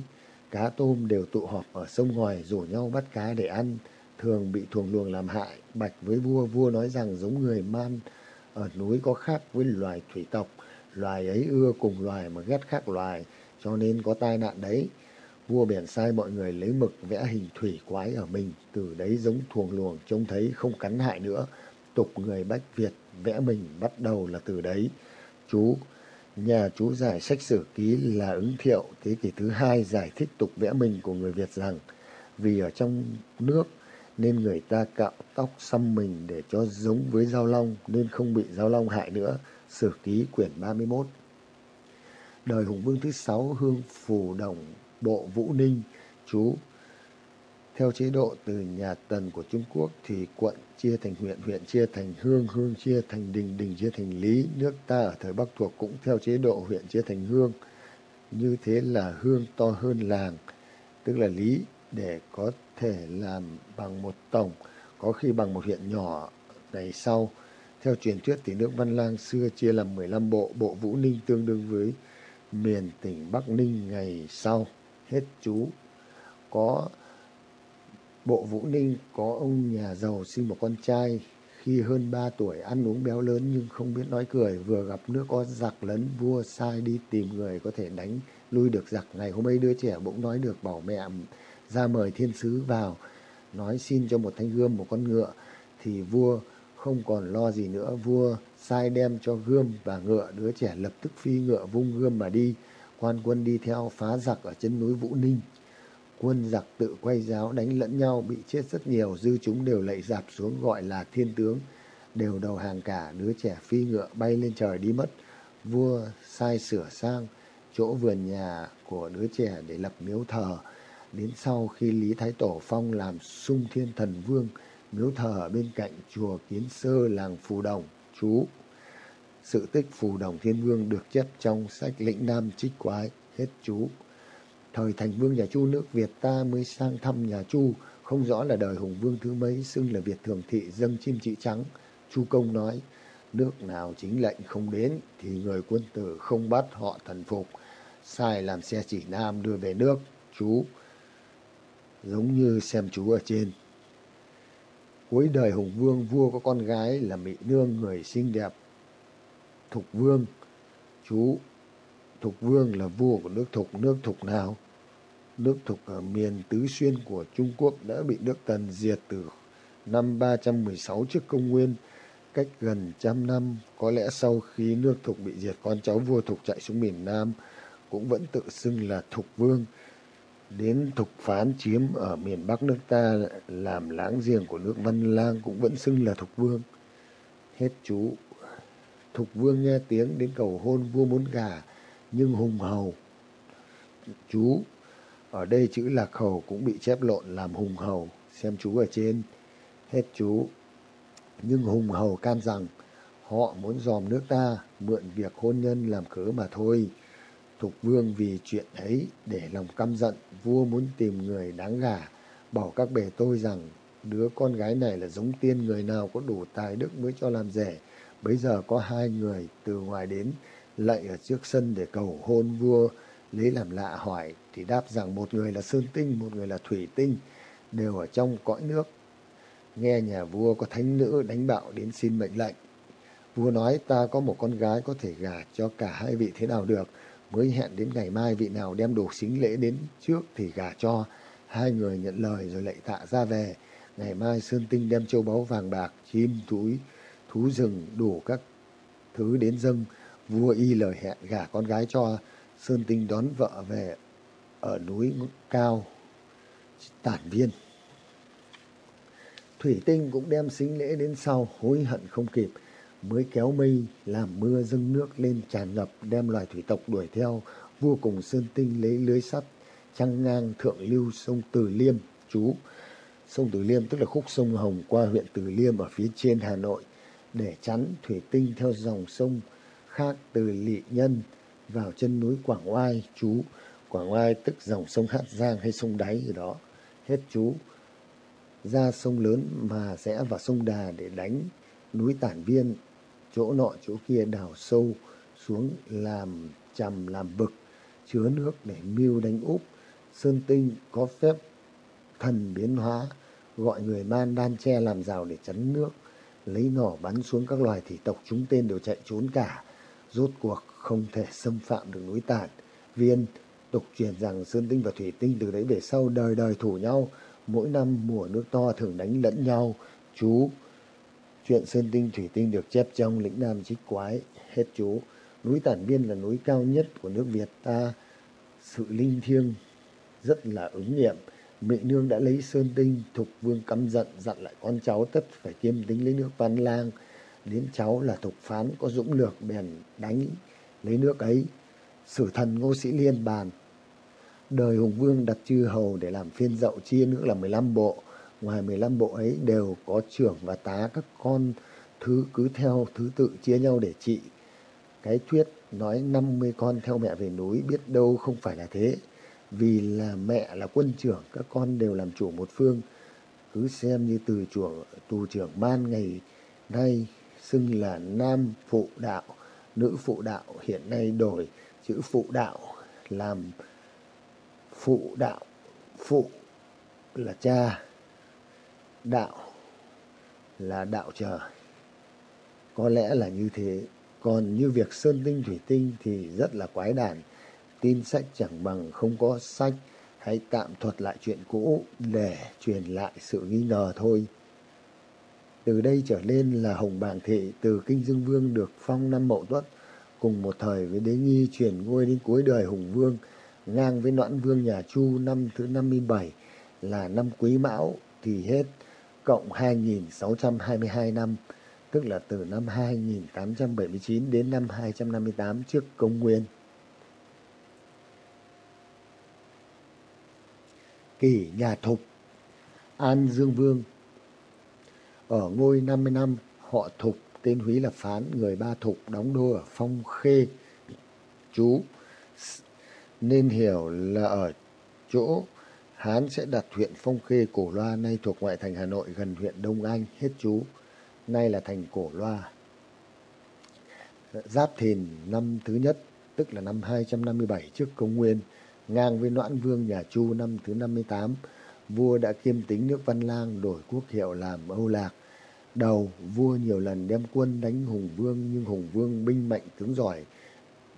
cá tôm đều tụ họp ở sông ngoài rủ nhau bắt cá để ăn, thường bị thuồng luồng làm hại. Bạch với vua, vua nói rằng giống người man ở núi có khác với loài thủy tộc, loài ấy ưa cùng loài mà ghét khác loài, cho nên có tai nạn đấy. Vua bèn sai mọi người lấy mực vẽ hình thủy quái ở mình, từ đấy giống thuồng luồng trông thấy không cắn hại nữa. Tục người Bách Việt vẽ mình bắt đầu là từ đấy. Chú Nhà chú giải sách sử ký là ứng thiệu thế kỷ thứ hai giải thích tục vẽ mình của người Việt rằng vì ở trong nước nên người ta cạo tóc xăm mình để cho giống với giao long nên không bị giao long hại nữa. Sử ký quyển 31 Đời Hùng Vương thứ sáu Hương Phù Đồng Bộ Vũ Ninh chú theo chế độ từ nhà Tần của Trung Quốc thì quận chia thành huyện, huyện chia thành hương, hương chia thành đình, đình chia thành lý. Nước ta ở thời Bắc thuộc cũng theo chế độ huyện chia thành hương. Như thế là hương to hơn làng, tức là lý, để có thể làm bằng một tổng, có khi bằng một huyện nhỏ này sau. Theo truyền thuyết thì nước Văn Lang xưa chia làm 15 bộ, bộ Vũ Ninh tương đương với miền tỉnh Bắc Ninh ngày sau. Hết chú. Có Bộ Vũ Ninh có ông nhà giàu sinh một con trai khi hơn ba tuổi ăn uống béo lớn nhưng không biết nói cười vừa gặp nước có giặc lấn vua sai đi tìm người có thể đánh lui được giặc ngày hôm ấy đứa trẻ bỗng nói được bảo mẹ ra mời thiên sứ vào, nói xin cho một thanh gươm, một con ngựa, thì vua không còn lo gì nữa. Vua sai đem cho gươm và ngựa, đứa trẻ lập tức phi ngựa vung gươm mà đi. Quan quân đi theo phá giặc ở chân núi Vũ Ninh. Quân giặc tự quay giáo đánh lẫn nhau, bị chết rất nhiều. Dư chúng đều lạy dạp xuống gọi là thiên tướng, đều đầu hàng cả. Đứa trẻ phi ngựa bay lên trời đi mất. Vua sai sửa sang chỗ vườn nhà của đứa trẻ để lập miếu thờ đến sau khi lý thái tổ phong làm sung thiên thần vương miếu thờ ở bên cạnh chùa kiến sơ làng phù đồng chú sự tích phù đồng thiên vương được chép trong sách lĩnh nam trích quái hết chú Thời thành vương nhà Chu nước Việt ta mới sang thăm nhà Chu, không rõ là đời Hùng Vương thứ mấy, xưng là Việt Thường Thị dâng chim trị trắng. Chu Công nói, nước nào chính lệnh không đến thì người quân tử không bắt họ thần phục. Sai làm xe chỉ nam đưa về nước, chú. Giống như xem chú ở trên. Cuối đời Hùng Vương, vua có con gái là Mỹ Nương, người xinh đẹp. Thục Vương, chú Thục Vương là vua của nước Thục, nước Thục nào? Nước Thục ở miền Tứ Xuyên của Trung Quốc đã bị nước Tần diệt từ năm 316 trước công nguyên, cách gần trăm năm. Có lẽ sau khi nước Thục bị diệt, con cháu vua Thục chạy xuống miền Nam cũng vẫn tự xưng là Thục Vương. Đến Thục Phán chiếm ở miền Bắc nước ta làm láng giềng của nước Văn Lang cũng vẫn xưng là Thục Vương. Hết chú. Thục Vương nghe tiếng đến cầu hôn vua muốn gà, nhưng hùng hầu. Chú, ở đây chữ lạc hầu cũng bị chép lộn làm hùng hầu, xem chú ở trên. Hết chú. Nhưng hùng hầu can rằng họ muốn dòm nước ta, mượn việc hôn nhân làm cớ mà thôi. Thục vương vì chuyện ấy để lòng căm giận, vua muốn tìm người đáng gả, bảo các bề tôi rằng đứa con gái này là giống tiên người nào có đủ tài đức mới cho làm rể. Bây giờ có hai người từ ngoài đến, lạy ở trước sân để cầu hôn vua lấy làm lạ hỏi thì đáp rằng một người là sơn tinh một người là thủy tinh đều ở trong cõi nước nghe nhà vua có thánh nữ đánh bạo đến xin mệnh lệnh vua nói ta có một con gái có thể gả cho cả hai vị thế nào được mới hẹn đến ngày mai vị nào đem đồ xính lễ đến trước thì gả cho. Hai người nhận lời rồi lạy tạ ra về. Ngày mai sơn tinh đem châu báu vàng bạc, chim, túi, thú rừng, đủ các thứ đến dâng. Vua y lời hẹn gả con gái cho. Sơn Tinh đón vợ về ở núi cao, Tản Viên. Thủy Tinh cũng đem xính lễ đến sau, hối hận không kịp mới kéo mây, làm mưa dâng nước lên tràn ngập, đem loài thủy tộc đuổi theo, vua cùng Sơn Tinh lấy lưới sắt, trăng ngang thượng lưu sông Từ Liêm, chú sông Từ Liêm tức là khúc sông Hồng qua huyện Từ Liêm ở phía trên Hà Nội, để chắn thủy tinh theo dòng sông khác từ Lị Nhân vào chân núi Quảng Oai, chú. Quảng Oai tức dòng sông Hát Giang hay sông Đáy gì đó. Hết chú. Ra sông lớn mà sẽ vào sông Đà để đánh núi Tản Viên. Chỗ nọ chỗ kia đào sâu xuống làm trầm làm vực chứa nước để mưu đánh úp. Sơn Tinh có phép thần biến hóa, gọi người man đan tre làm rào để chắn nước, lấy nỏ bắn xuống các loài thủy tộc chúng tên đều chạy trốn cả. Rốt cuộc không thể xâm phạm được núi tản. Viên tục truyền rằng Sơn Tinh và Thủy Tinh từ đấy về sau đời đời thủ nhau, mỗi năm mùa nước to thường đánh lẫn nhau. Chú, chuyện Sơn Tinh Thủy Tinh được chép trong lĩnh Nam Trích Quái, hết chú. Núi Tản biên là núi cao nhất của nước Việt ta, sự linh thiêng rất là ứng nghiệm. Mị nương đã lấy sơn tinh, thục vương căm giận dặn lại con cháu tất phải kiêm tính lấy nước văn lang. Đến cháu là thục phán có dũng lược bèn đánh lấy nước ấy. Sử thần ngô sĩ liên bàn. Đời Hùng Vương đặt chư hầu để làm phiên dậu chia nữa là 15 bộ. Ngoài 15 bộ ấy đều có trưởng và tá các con thứ cứ theo thứ tự chia nhau để trị. Cái thuyết nói 50 con theo mẹ về núi biết đâu không phải là thế. Vì là mẹ là quân trưởng, các con đều làm chủ một phương. Cứ xem như từ chùa tù trưởng man ngày nay xưng là nam phụ đạo, nữ phụ đạo hiện nay đổi chữ phụ đạo làm phụ đạo, phụ là cha đạo là đạo trời. Có lẽ là như thế. Còn như việc sơn tinh thủy tinh thì rất là quái đản. Tin sách chẳng bằng không có sách. Hãy tạm thuật lại chuyện cũ để truyền lại sự nghi ngờ thôi. Từ đây trở lên là hồng bàng thị từ kinh dương vương được phong năm mậu tuất, cùng một thời với đế nghi truyền ngôi đến cuối đời hùng vương, ngang với noãn vương nhà chu năm thứ năm mươi bảy, là năm quý mão thì hết cộng 2622 năm, tức là từ năm 2879 đến năm 258 trước công nguyên. Kỷ nhà thục, an dương vương. Ở ngôi 50 năm, họ thục, tên húy là phán, người ba thục đóng đô ở phong khê, chú. Nên hiểu là ở chỗ hán sẽ đặt huyện phong khê cổ loa nay thuộc ngoại thành hà nội gần huyện đông anh hết chú nay là thành cổ loa giáp thìn năm thứ nhất tức là năm 257 trước công nguyên ngang với Noãn Vương nhà Chu năm thứ 58, vua đã kiêm tính nước Văn Lang đổi quốc hiệu làm Âu Lạc. Đầu, vua nhiều lần đem quân đánh Hùng Vương nhưng Hùng Vương binh mạnh tướng giỏi.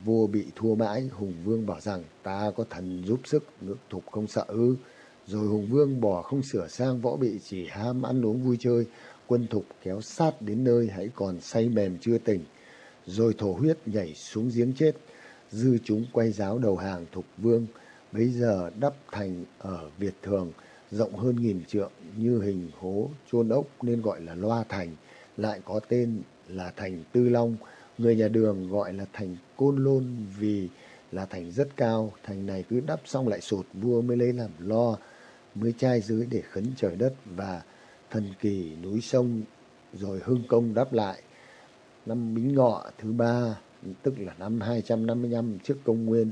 Vua bị thua mãi, Hùng Vương bảo rằng ta có thần giúp sức, nước thục không sợ ư. Rồi Hùng Vương bỏ không sửa sang võ bị chỉ ham ăn uống vui chơi, quân thục kéo sát đến nơi hãy còn say mềm chưa tỉnh. Rồi thổ huyết nhảy xuống giếng chết. Dư chúng quay giáo đầu hàng thục vương. Bấy giờ đắp thành ở việt thường rộng hơn nghìn trượng như hình hố chôn ốc nên gọi là loa thành. Lại có tên là thành tư long. Người nhà đường gọi là thành côn lôn vì là thành rất cao. Thành này cứ đắp xong lại sụt vua mới lấy làm lo mới trai dưới để khấn trời đất và thần kỳ núi sông rồi hưng công đáp lại năm bính ngọ thứ ba tức là năm 255 trước công nguyên,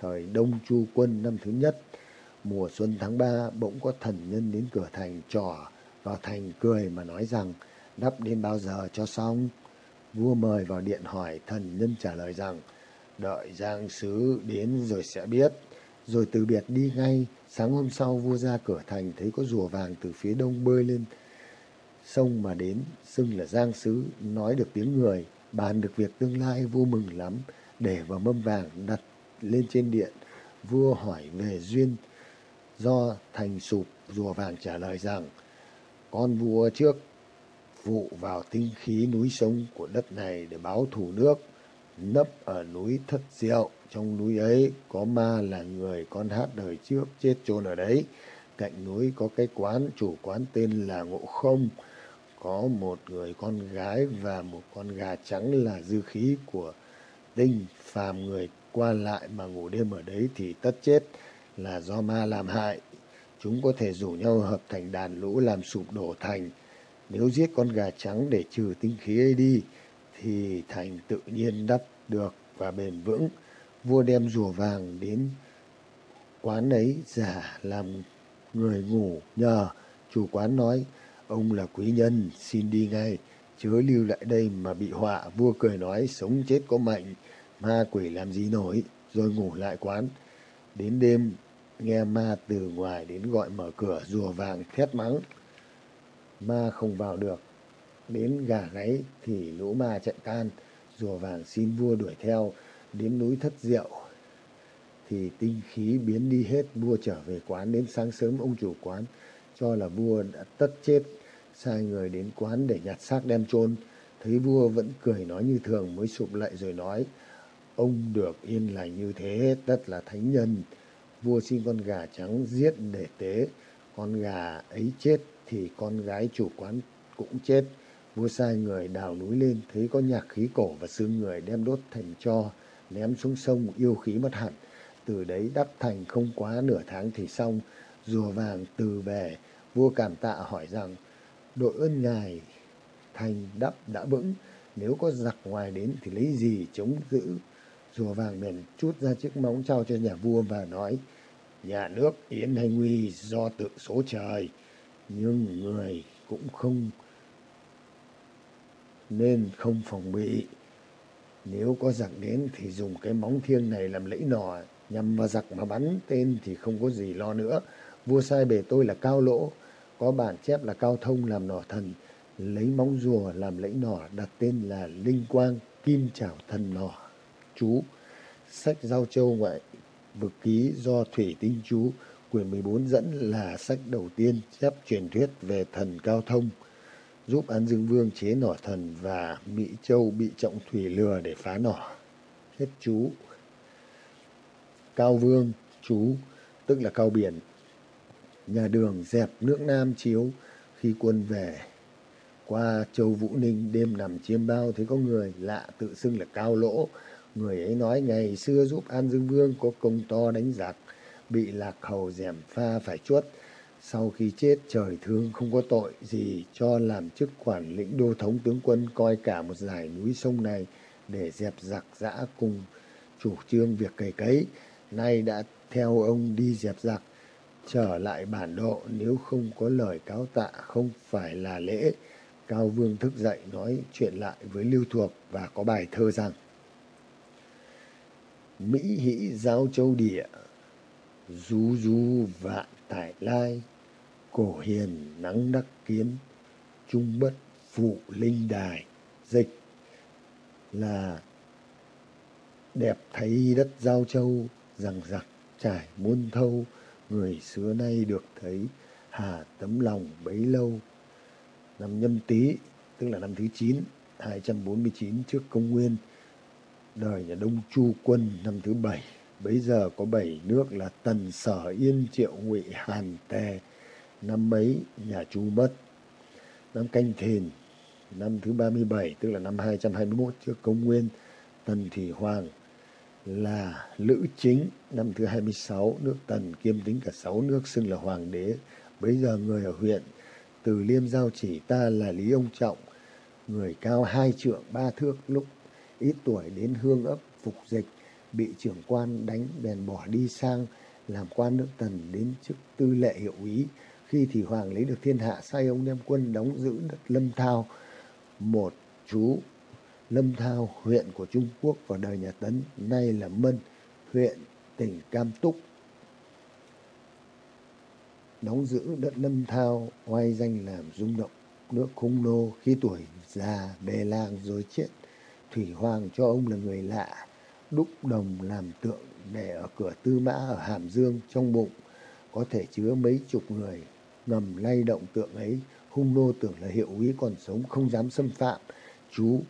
thời Đông Chu quân năm thứ nhất. Mùa xuân tháng 3 bỗng có thần nhân đến cửa thành trò vào thành cười mà nói rằng đắp đến bao giờ cho xong. Vua mời vào điện hỏi thần nhân trả lời rằng đợi giang sứ đến rồi sẽ biết. Rồi từ biệt đi ngay, sáng hôm sau vua ra cửa thành thấy có rùa vàng từ phía đông bơi lên sông mà đến, xưng là giang sứ, nói được tiếng người bàn được việc tương lai vua mừng lắm để vào mâm vàng đặt lên trên điện. Vua hỏi về duyên do thành sụp rùa vàng trả lời rằng con vua trước vụ vào tinh khí núi sông của đất này để báo thù nước nấp ở núi thất diệu trong núi ấy, có ma là người con hát đời trước chết chôn ở đấy. Cạnh núi có cái quán, chủ quán tên là ngộ không. Có một người con gái và một con gà trắng là dư khí của tinh. Phàm người qua lại mà ngủ đêm ở đấy thì tất chết, là do ma làm hại. Chúng có thể rủ nhau hợp thành đàn lũ làm sụp đổ thành. Nếu giết con gà trắng để trừ tinh khí ấy đi, thì thành tự nhiên đắp được và bền vững vua đem rùa vàng đến quán ấy giả làm người ngủ nhờ chủ quán nói Ông là quý nhân, xin đi ngay, chớ lưu lại đây mà bị họa. Vua cười nói, sống chết có mệnh ma quỷ làm gì nổi. rồi ngủ lại quán. Đến đêm, nghe ma từ ngoài đến gọi mở cửa rùa vàng thét mắng. Ma không vào được. Đến gà gáy thì lũ ma chạy tan, rùa vàng xin vua đuổi theo, đến núi thất diệu. Thì tinh khí biến đi hết, vua trở về quán đến sáng sớm ông chủ quán cho là vua đã tất chết, sai người đến quán để nhặt xác đem chôn Thấy vua vẫn cười nói như thường mới sụp lại rồi nói, ông được yên lành như thế tất là thánh nhân. Vua xin con gà trắng giết để tế, con gà ấy chết thì con gái chủ quán cũng chết. Vua sai người đào núi lên, thấy có nhạc khí cổ và xương người đem đốt thành cho, ném xuống sông yêu khí mất hẳn. Từ đấy đắp thành không quá nửa tháng thì xong, rùa vàng từ về, vua cảm tạ hỏi rằng, đội ơn ngài thành đắp đã vững, nếu có giặc ngoài đến thì lấy gì chống giữ. Rùa vàng bèn chút ra chiếc móng trao cho nhà vua và nói, nhà nước yến hay nguy do tự số trời, nhưng người cũng không nên không phòng bị. Nếu có giặc đến thì dùng cái móng thiêng này làm lẫy nỏ, nhằm vào giặc mà bắn tên thì không có gì lo nữa. Vua sai bề tôi là cao lỗ, có bản chép là cao thông làm nỏ thần, lấy móng rùa làm lẫy nỏ đặt tên là Linh Quang Kim Trảo Thần Nỏ. Chú, sách Giao Châu Ngoại vực ký do Thủy Tinh Chú, quyển 14 dẫn là sách đầu tiên chép truyền thuyết về thần Cao Thông, giúp An Dương Vương chế nỏ thần và Mỹ Châu bị trọng thủy lừa để phá nỏ. Hết chú. Cao Vương, chú, tức là cao biển. Nhà đường dẹp nước Nam chiếu khi quân về qua châu Vũ Ninh đêm nằm chiêm bao thấy có người lạ tự xưng là Cao Lỗ. Người ấy nói ngày xưa giúp An Dương Vương có công to đánh giặc, bị lạc hầu dẻm pha phải chuốt sau khi chết trời thương không có tội gì cho làm chức quản lĩnh đô thống tướng quân coi cả một dải núi sông này để dẹp giặc giã cùng chủ trương việc cày cấy. Nay đã theo ông đi dẹp giặc, trở lại bản độ nếu không có lời cáo tạ không phải là lễ Cao Vương thức dậy nói chuyện lại với Lưu Thuộc và có bài thơ rằng Mỹ hĩ giao châu địa, du du vạn tại lai, cổ hiền nắng đắc kiến, trung bất phụ linh đài, dịch là đẹp thấy đất giao châu, rằng giặc trải muôn thâu, người xưa nay được thấy hà tấm lòng bấy lâu. Năm nhâm tý tức là năm thứ 9 249 trước công nguyên đời nhà Đông Chu quân năm thứ bảy bấy giờ có bảy nước là Tần Sở Yên Triệu Ngụy Hàn Tề năm mấy nhà Chu mất năm Canh Thìn năm thứ 37 tức là năm 221 trước công nguyên Tần Thủy Hoàng là Lữ Chính năm thứ 26 nước Tần kiêm tính cả sáu nước xưng là hoàng đế. Bấy giờ người ở huyện từ liêm giao chỉ ta là Lý Ông Trọng, người cao hai trượng ba thước lúc ít tuổi đến hương ấp phục dịch, bị trưởng quan đánh bèn bỏ đi sang làm quan nước tần đến chức tư lệ hiệu úy. Khi thì Hoàng lấy được thiên hạ sai ông đem quân đóng giữ đất Lâm Thao, một chú Lâm Thao, huyện của Trung Quốc vào đời nhà Tấn, nay là Mân, huyện tỉnh Cam Túc đóng giữ đất lâm thao oai danh làm rung động nước khung nô khi tuổi già bề làng rồi chết thủy hoàng cho ông là người lạ đúc đồng làm tượng để ở cửa tư mã ở hàm dương trong bụng có thể chứa mấy chục người ngầm lay động tượng ấy, hung nô tưởng là hiệu úy còn sống không dám xâm phạm chú,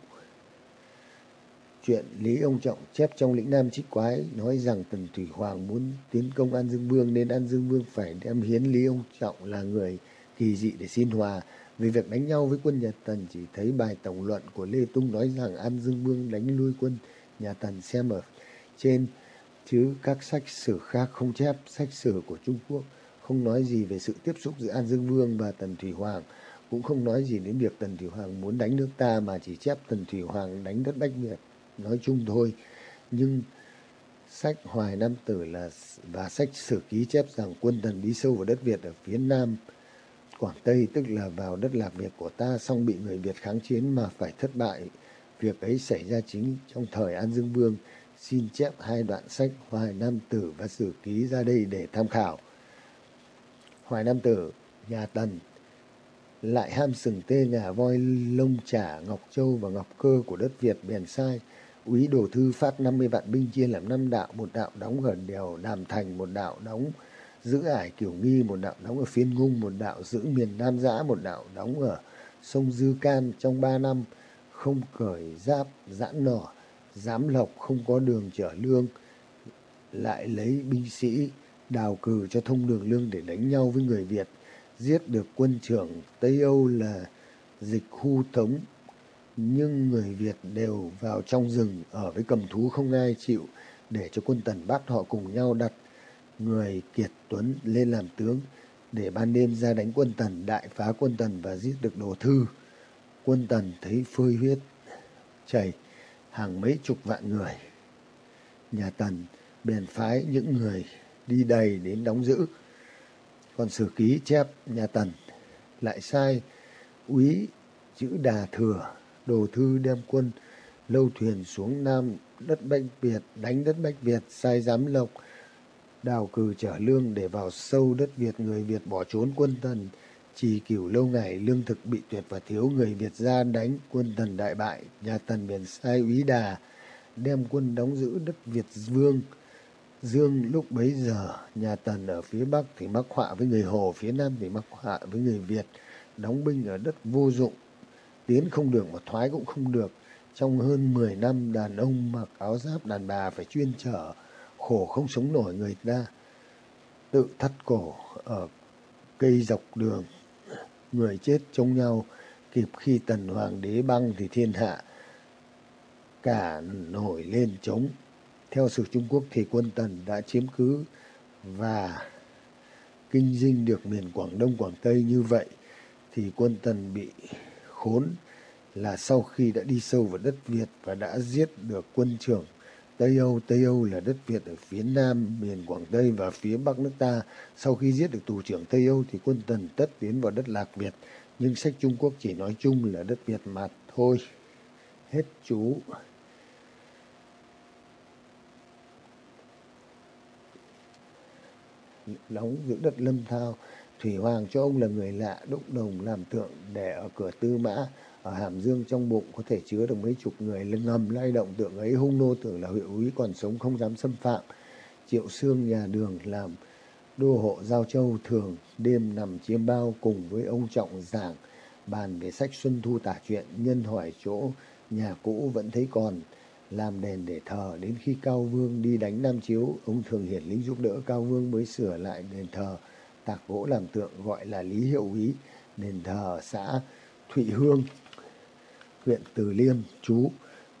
chuyện Lý Ông Trọng chép trong lĩnh Nam Trích Quái nói rằng Tần Thủy Hoàng muốn tiến công An Dương Vương nên An Dương Vương phải đem hiến Lý Ông Trọng là người kỳ dị để xin hòa. Về việc đánh nhau với quân Nhật Tần chỉ thấy bài tổng luận của Lê Tung nói rằng An Dương Vương đánh lui quân nhà Tần xem ở trên, chứ các sách sử khác không chép sách sử của Trung Quốc không nói gì về sự tiếp xúc giữa An Dương Vương và Tần Thủy Hoàng, cũng không nói gì đến việc Tần Thủy Hoàng muốn đánh nước ta mà chỉ chép Tần Thủy Hoàng đánh đất Bách Việt nói chung thôi, nhưng sách Hoài Nam Tử là và sách Sử Ký chép rằng quân Tần đi sâu vào đất Việt ở phía Nam Quảng Tây, tức là vào đất Lạc Việt của ta, xong bị người Việt kháng chiến mà phải thất bại. Việc ấy xảy ra chính trong thời An Dương Vương xin chép hai đoạn sách Hoài Nam Tử và Sử Ký ra đây để tham khảo. Hoài Nam Tử, nhà Tần, lại ham sừng tê ngà voi lông trả Ngọc Châu và Ngọc Cơ của đất Việt bèn sai. Úy Đồ Thư phát 50 vạn binh chia làm năm đạo, một đạo đóng gần đèo Đàm Thành, một đạo đóng giữ ải Kiểu Nghi, một đạo đóng ở Phiên Ngung, một đạo giữ miền Nam Giã, một đạo đóng ở sông Dư Can trong ba năm, không cởi giáp, giãn nỏ, giám lộc không có đường chở lương, lại lấy binh sĩ đào cử cho thông đường lương để đánh nhau với người Việt, giết được quân trưởng Tây Âu là dịch khu thống, nhưng người Việt đều vào trong rừng ở với cầm thú không ai chịu để cho quân Tần Bắc họ cùng nhau đặt người Kiệt Tuấn lên làm tướng để ban đêm ra đánh quân Tần đại phá quân Tần và giết được Đồ Thư. Quân Tần thấy phơi huyết chảy hàng mấy chục vạn người. Nhà Tần bèn phái những người đi đầy đến đóng giữ. Còn sử ký chép nhà Tần lại sai úy chữ Đà Thừa, đồ thư đem quân lâu thuyền xuống Nam đất Bách Việt, đánh đất Bách Việt, sai giám lộc, đào cừ trở lương để vào sâu đất Việt, người Việt bỏ trốn quân Tần, chỉ cửu lâu ngày lương thực bị tuyệt và thiếu người Việt ra đánh quân Tần đại bại, nhà Tần bèn sai úy đà đem quân đóng giữ đất Việt Vương. Dương lúc bấy giờ nhà Tần ở phía Bắc thì mắc họa với người Hồ, phía Nam thì mắc họa với người Việt, đóng binh ở đất vô dụng, tiến không được mà thoái cũng không được. Trong hơn 10 năm đàn ông mặc áo giáp đàn bà phải chuyên trở, khổ không sống nổi người ta. Tự thắt cổ ở cây dọc đường người chết chống nhau, kịp khi tần hoàng đế băng thì thiên hạ cả nổi lên chống theo sử trung quốc thì quân tần đã chiếm cứ và kinh dinh được miền quảng đông, quảng tây như vậy thì quân tần bị khốn là sau khi đã đi sâu vào đất việt và đã giết được quân trưởng Tây Âu, Tây Âu là đất Việt ở phía nam miền Quảng Tây và phía bắc nước ta. Sau khi giết được tù trưởng Tây Âu thì quân Tần tất tiến vào đất Lạc Việt. Nhưng sách Trung Quốc chỉ nói chung là đất Việt mà thôi. Hết chú. Đóng giữ đất Lâm Thao. Thủy Hoàng cho ông là người lạ đúc đồng làm tượng để ở cửa tư mã ở hàm dương trong bụng có thể chứa được mấy chục người lưng ngầm lay động tượng ấy hung nô tưởng là huyện úy còn sống không dám xâm phạm. Triệu xương nhà đường làm đô hộ giao châu thường đêm nằm chiêm bao cùng với ông trọng giảng, bàn về sách xuân thu tả chuyện, nhân hỏi chỗ nhà cũ vẫn thấy còn, làm đèn để thờ đến khi cao vương đi đánh nam chiếu. Ông thường hiển lính giúp đỡ cao vương mới sửa lại đền thờ, tạc gỗ làm tượng gọi là lý hiệu úy, đền thờ xã thụy hương huyện Từ Liêm trú,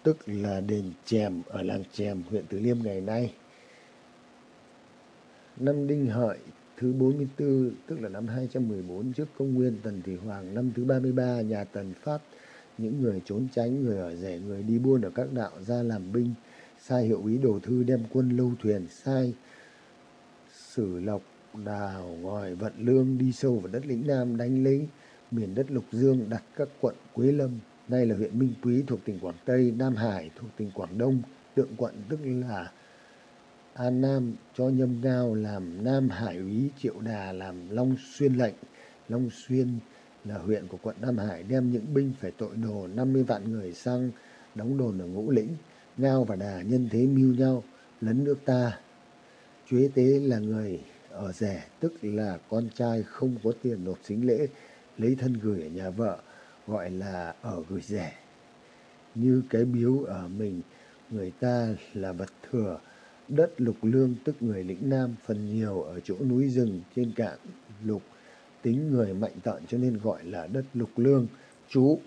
tức là đền Chèm ở làng Chèm, huyện Từ Liêm ngày nay. Năm Đinh Hợi thứ 44, tức là năm 214 trước công nguyên Tần Thủy Hoàng, năm thứ 33 nhà Tần phát những người trốn tránh, người ở rẻ, người đi buôn ở các đạo ra làm binh, sai hiệu ý đồ thư đem quân lâu thuyền, sai sử lộc đào ngòi vận lương đi sâu vào đất lĩnh Nam đánh lấy miền đất Lục Dương đặt các quận Quế Lâm, Nay là huyện Minh Quý thuộc tỉnh Quảng Tây, Nam Hải thuộc tỉnh Quảng Đông, Tượng Quận tức là An Nam cho Nhâm Ngao làm Nam Hải úy, Triệu Đà làm Long Xuyên lệnh. Long Xuyên là huyện của quận Nam Hải đem những binh phải tội đồ 50 vạn người sang đóng đồn ở Ngũ Lĩnh. Ngao và Đà nhân thế mưu nhau lấn nước ta. Chuế Tế là người ở rẻ, tức là con trai không có tiền nộp xính lễ, lấy thân gửi ở nhà vợ gọi là ở gửi rẻ. Như cái biếu ở mình, người ta là vật thừa, đất lục lương tức người lĩnh nam, phần nhiều ở chỗ núi rừng, trên cạn lục, tính người mạnh tợn cho nên gọi là đất lục lương. Chú,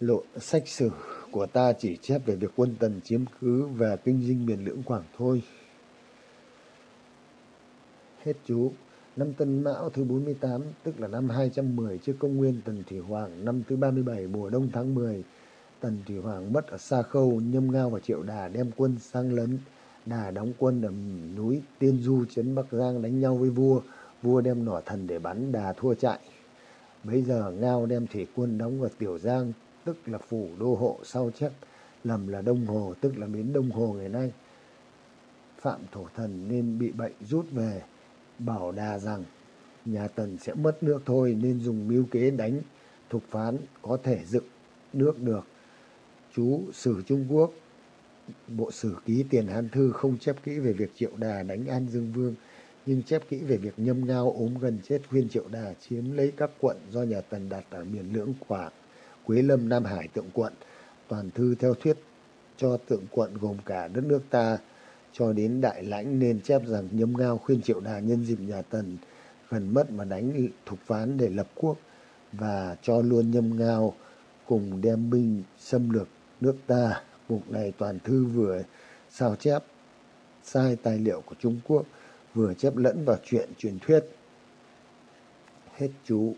lộ sách sử của ta chỉ chép về việc quân tần chiếm cứ và kinh dinh miền lưỡng quảng thôi. Hết chú. Năm Tân Mão thứ 48, tức là năm 210 trước công nguyên Tần Thủy Hoàng, năm thứ 37 mùa đông tháng 10, Tần Thủy Hoàng mất ở Sa Khâu, Nhâm Ngao và Triệu Đà đem quân sang lấn. Đà đóng quân ở núi Tiên Du trấn Bắc Giang đánh nhau với vua, vua đem nỏ thần để bắn, Đà thua chạy. Bây giờ Ngao đem thủy quân đóng vào Tiểu Giang, tức là phủ đô hộ sau chép lầm là Đông Hồ tức là miến Đông Hồ ngày nay. Phạm Thổ Thần nên bị bệnh rút về, bảo đà rằng nhà Tần sẽ mất nước thôi nên dùng mưu kế đánh thục phán có thể dựng nước được. Chú Sử Trung Quốc Bộ Sử Ký Tiền Hán Thư không chép kỹ về việc Triệu Đà đánh An Dương Vương, nhưng chép kỹ về việc Nhâm Ngao ốm gần chết khuyên Triệu Đà chiếm lấy các quận do nhà Tần đặt ở miền Lưỡng Quảng, Quế Lâm, Nam Hải tượng quận. Toàn thư theo thuyết cho tượng quận gồm cả đất nước ta cho đến Đại Lãnh nên chép rằng Nhâm Ngao khuyên Triệu Đà nhân dịp nhà Tần gần mất mà đánh thục phán để lập quốc và cho luôn Nhâm Ngao cùng đem binh xâm lược nước ta Mục này toàn thư vừa sao chép sai tài liệu của Trung Quốc, vừa chép lẫn vào chuyện truyền thuyết. Hết chú.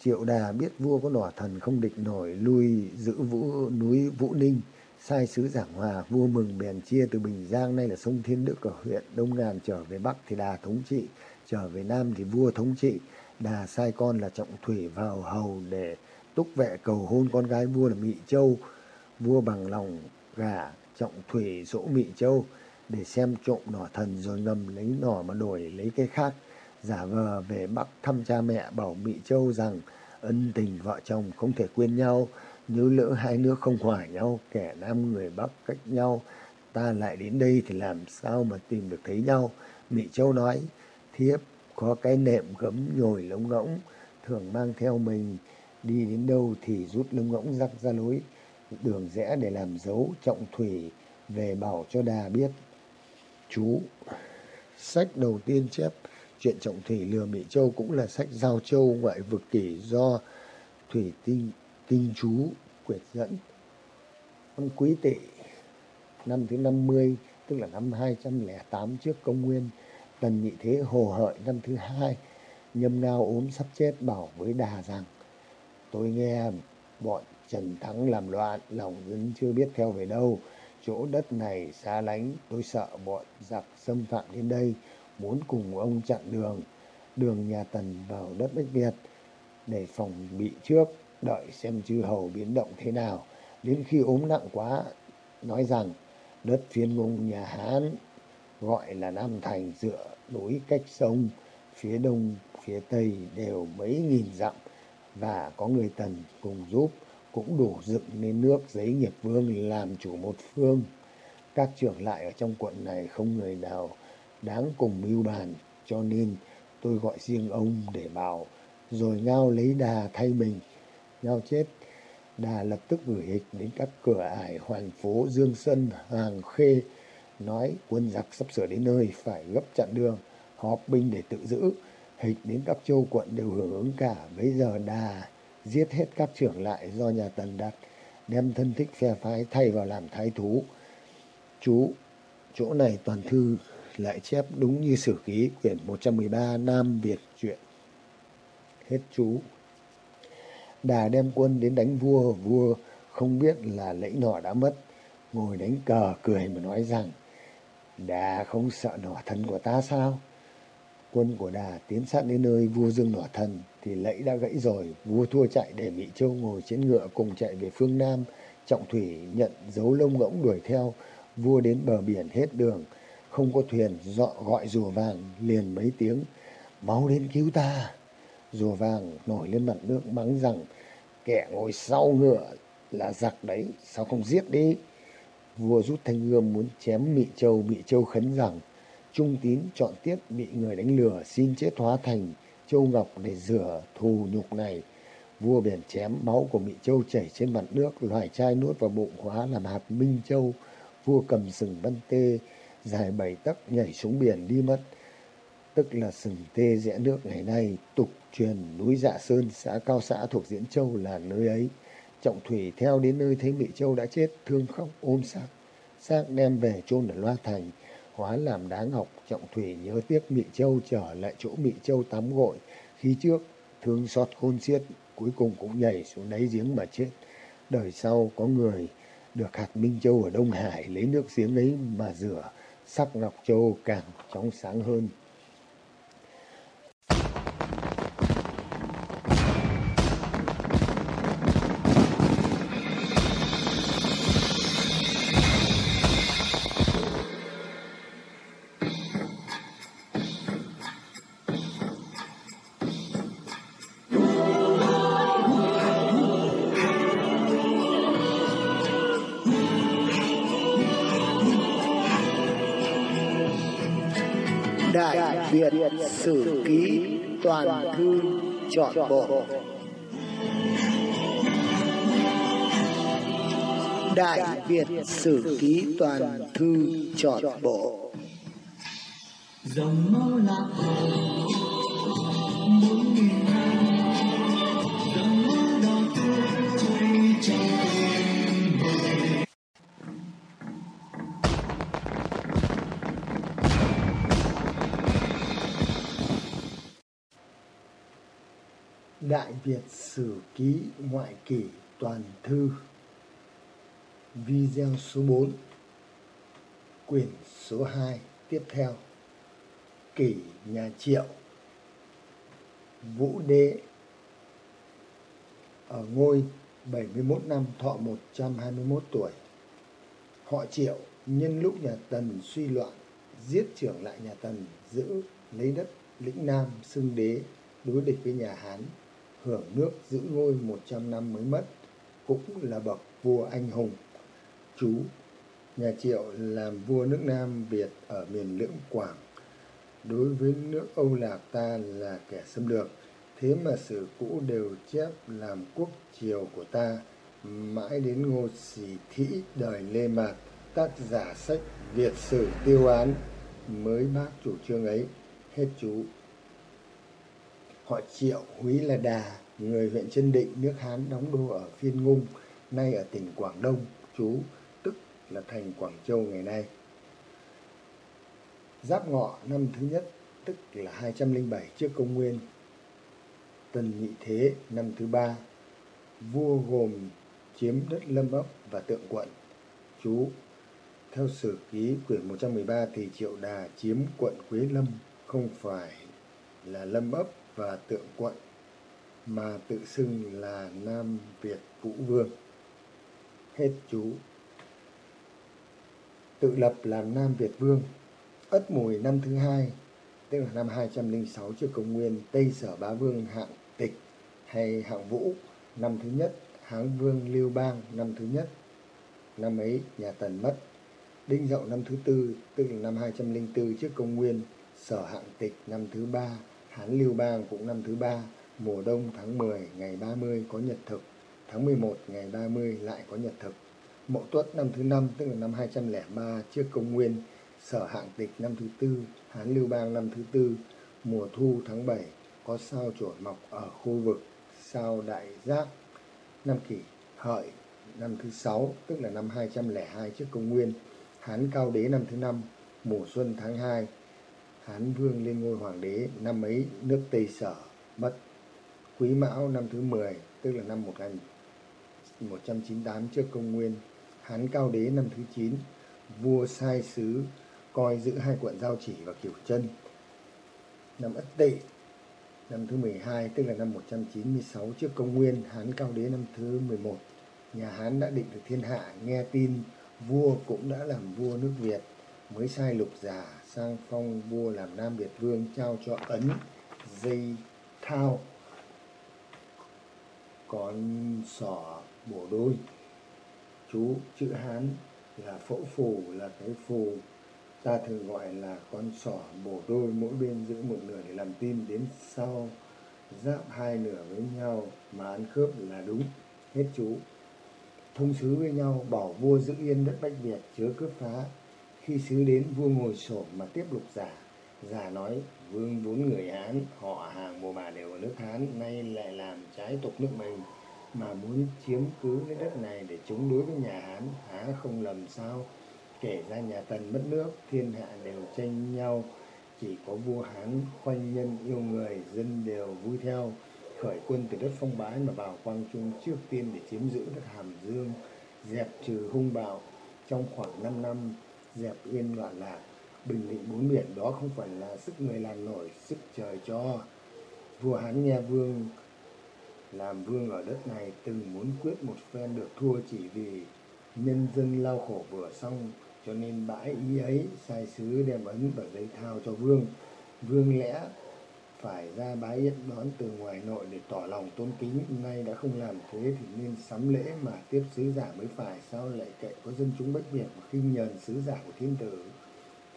Triệu Đà biết vua có nỏ thần không địch nổi lui giữ vũ núi Vũ Ninh, sai sứ giảng hòa, vua mừng bèn chia từ Bình Giang nay là sông Thiên Đức ở huyện Đông Ngàn trở về Bắc thì Đà thống trị, trở về Nam thì vua thống trị. Đà sai con là Trọng Thủy vào hầu để túc vệ cầu hôn con gái vua là mỹ Châu. Vua bằng lòng gả trọng thủy dỗ mỹ Châu để xem trộm nỏ thần rồi ngầm lấy nỏ mà đổi lấy cái khác. Giả vờ về Bắc thăm cha mẹ bảo mỹ Châu rằng ân tình vợ chồng không thể quên nhau. Nếu lỡ hai nước không hòa nhau, kẻ Nam người Bắc cách nhau, ta lại đến đây thì làm sao mà tìm được thấy nhau. Mị Châu nói, thiếp có cái nệm gấm nhồi lông ngỗng, thường mang theo mình đi đến đâu thì rút lông ngỗng rắc ra lối đường rẽ để làm dấu trọng thủy về bảo cho đà biết chú sách đầu tiên chép chuyện trọng thủy lừa mỹ châu cũng là sách giao châu ngoại vực kỷ do thủy tinh kinh chú quyệt dẫn. Con quý tỵ năm thứ năm mươi tức là năm hai trăm lẻ tám trước công nguyên tần nhị thế hồ hợi năm thứ hai nhâm ngao ốm sắp chết bảo với đà rằng Tôi nghe bọn Trần Thắng làm loạn, lòng dân chưa biết theo về đâu. Chỗ đất này xa lánh, tôi sợ bọn giặc xâm phạm đến đây, muốn cùng ông chặn đường, đường nhà Tần vào đất Bách Việt để phòng bị trước, đợi xem chư hầu biến động thế nào. Đến khi ốm nặng quá, nói rằng đất phiên ngôn nhà Hán gọi là Nam Thành dựa núi cách sông, phía đông, phía tây đều mấy nghìn dặm và có người Tần cùng giúp cũng đủ dựng nên nước giấy nghiệp vương làm chủ một phương. Các trưởng lại ở trong quận này không người nào đáng cùng mưu bàn, cho nên tôi gọi riêng ông để bảo, rồi Ngao lấy đà thay mình nhau chết, đà lập tức gửi hịch đến các cửa ải hoàn phố Dương Sân, Hàng Khê, nói quân giặc sắp sửa đến nơi phải gấp chặn đường, họp binh để tự giữ hịch đến các châu quận đều hưởng ứng cả. Bây giờ đà giết hết các trưởng lại do nhà Tần đặt, đem thân thích phe phái thay vào làm thái thú. Chú, chỗ này toàn thư lại chép đúng như sử ký quyển 113 Nam Việt truyện. Hết chú. Đà đem quân đến đánh vua, vua không biết là lẫy nọ đã mất, ngồi đánh cờ cười mà nói rằng Đà không sợ nỏ thân của ta sao? Quân của Đà tiến sát đến nơi vua Dương Nỏ Thần thì lẫy đã gãy rồi, vua thua chạy để Mỹ Châu ngồi trên ngựa cùng chạy về phương Nam. Trọng Thủy nhận dấu lông ngỗng đuổi theo, vua đến bờ biển hết đường, không có thuyền, dọ gọi rùa vàng liền mấy tiếng, máu đến cứu ta. Rùa vàng nổi lên mặt nước mắng rằng, kẻ ngồi sau ngựa là giặc đấy, sao không giết đi? Vua rút thanh gươm muốn chém Mị Châu, Mị Châu khấn rằng, Trung tín chọn tiết bị người đánh lừa xin chết hóa thành châu ngọc để rửa thù nhục này. Vua bèn chém máu của Mị Châu chảy trên mặt nước, loài trai nuốt vào bụng hóa làm hạt Minh Châu. Vua cầm sừng văn tê, dài bảy tấc nhảy xuống biển đi mất. Tức là sừng tê rẽ nước ngày nay, tục truyền núi Dạ Sơn, xã Cao Xã thuộc Diễn Châu là nơi ấy. Trọng Thủy theo đến nơi thấy Mỹ Châu đã chết, thương khóc ôm xác. Xác đem về chôn ở Loa Thành. Hóa làm đá ngọc trọng thủy nhớ tiếc Mị Châu trở lại chỗ Mị Châu tắm gội. Khi trước thương xót khôn xiết cuối cùng cũng nhảy xuống đáy giếng mà chết. Đời sau có người được hạt Minh Châu ở Đông Hải lấy nước giếng ấy mà rửa. Sắc ngọc châu càng trong sáng hơn. Chọn Bộ Đại Việt Sử Ký Toàn Thư Chọn Bộ dòng máu lạc hồ bốn nghìn năm Việt Sử Ký Ngoại Kỷ Toàn Thư, Video số 4 Quyển số 2 Tiếp theo. Kỷ nhà Triệu, Vũ Đế, Ở ngôi 71 năm, thọ 121 tuổi. Họ Triệu, nhân lúc nhà Tần suy loạn, Giết trưởng lại nhà Tần, giữ lấy đất lĩnh Nam xưng đế, đối địch với nhà Hán hưởng nước giữ ngôi 100 năm mới mất, cũng là bậc vua anh hùng. Chú, nhà Triệu làm vua nước Nam Việt ở miền Lưỡng Quảng. Đối với nước Âu Lạc ta là kẻ xâm lược, thế mà sử cũ đều chép làm quốc triều của ta, mãi đến Ngô Sĩ Thĩ đời Lê Mạc, tác giả sách Việt Sử Tiêu Án mới bác chủ trương ấy. Hết chú họ triệu húy là đà, người huyện chân định, nước hán đóng đô ở phiên ngung, nay ở tỉnh quảng đông chú tức là thành quảng châu ngày nay. Giáp ngọ năm thứ nhất, tức là 207 trước công nguyên. Tần nhị thế năm thứ ba, vua gồm chiếm đất lâm ấp và tượng quận chú theo sử ký quyển 113 thì triệu đà chiếm quận quế lâm, không phải là lâm ấp và tượng quận mà tự xưng là Nam Việt Vũ Vương. Hết chú. Tự lập làm Nam Việt Vương. Ất Mùi năm thứ hai, tức là năm 206 trước công nguyên, Tây Sở Bá Vương hạng tịch hay hạng vũ năm thứ nhất, Hán Vương Lưu Bang năm thứ nhất. Năm ấy nhà Tần mất. Đinh Dậu năm thứ tư, tức là năm 204 trước công nguyên, Sở hạng tịch năm thứ ba, Hán Lưu Bang cũng năm thứ ba, mùa đông tháng 10 ngày 30 có nhật thực, tháng 11 ngày 30 lại có nhật thực. Mậu Tuất năm thứ năm tức là năm 203 trước công nguyên, Sở hạng tịch năm thứ tư, Hán Lưu Bang năm thứ tư, mùa thu tháng 7 có sao chổi mọc ở khu vực sao Đại Giác. Năm kỷ Hợi năm thứ sáu tức là năm 202 trước công nguyên, Hán Cao Đế năm thứ năm, mùa xuân tháng 2 Hán Vương lên ngôi hoàng đế năm ấy, nước Tây Sở, mất. Quý Mão năm thứ 10 tức là năm 1198 trước công nguyên. Hán Cao Đế năm thứ 9 vua sai sứ, coi giữ hai quận Giao Chỉ và Kiểu Chân. Năm Ất Tỵ, năm thứ 12 tức là năm 196 trước công nguyên. Hán Cao Đế năm thứ 11 nhà Hán đã định được thiên hạ, nghe tin vua cũng đã làm vua nước Việt, mới sai lục giả sang phong vua làm Nam Việt Vương trao cho ấn dây thao. Còn sỏ bổ đôi. Chú chữ Hán là phẫu phù, là cái phù. Ta thường gọi là con sỏ bổ đôi, mỗi bên giữ một nửa để làm tim, đến sau giáp hai nửa với nhau. Mà ăn khớp là đúng, hết chú. Thông sứ với nhau, bảo vua giữ yên đất bách việt chứa cướp phá khi sứ đến vua ngồi xổm mà tiếp lục giả. Giả nói, vương vốn người hán, họ hàng bồ bà đều ở nước hán, nay lại làm trái tục nước mình mà muốn chiếm cứ cái đất này để chống đối với nhà hán, há không lầm sao? Kể ra nhà tần mất nước, thiên hạ đều tranh nhau, chỉ có vua hán khoanh nhân yêu người, dân đều vui theo. Khởi quân từ đất phong bái mà vào quang trung trước tiên để chiếm giữ đất hàm dương, dẹp trừ hung bạo. Trong khoảng 5 năm dẹp yên loạn lạc. Bình định bốn biển đó không phải là sức người làm nổi, sức trời cho. Vua hán nghe vương làm vương ở đất này từng muốn quyết một phen được thua chỉ vì nhân dân lao khổ vừa xong, cho nên bãi ý ấy sai sứ đem ấn và giấy thao cho vương. Vương lẽ phải ra bái yết đón từ ngoài nội để tỏ lòng tôn kính. Nay đã không làm thế thì nên sắm lễ mà tiếp sứ giả mới phải. Sao lại kệ có dân chúng bất việc mà khinh nhờn sứ giả của thiên tử?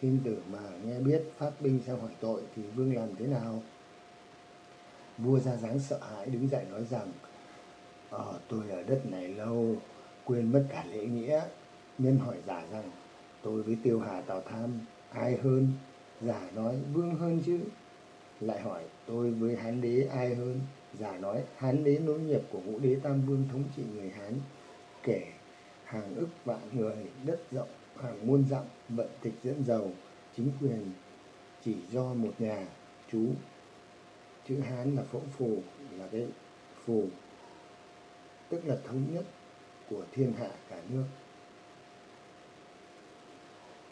Thiên tử mà nghe biết phát binh sang hỏi tội thì vương làm thế nào? Vua ra dáng sợ hãi đứng dậy nói rằng ờ tôi ở đất này lâu, quên mất cả lễ nghĩa. Nhân hỏi giả rằng, tôi với tiêu hà tào tham ai hơn? Giả nói, vương hơn chứ lại hỏi, tôi với hán đế ai hơn? Giả nói, hán đế nối nghiệp của vũ đế tam vương thống trị người hán kể hàng ức vạn người, đất rộng, hàng muôn dặm, vận tịch dẫn dầu, chính quyền chỉ do một nhà, chú, chữ hán là phẫu phù, là cái phù, tức là thống nhất của thiên hạ cả nước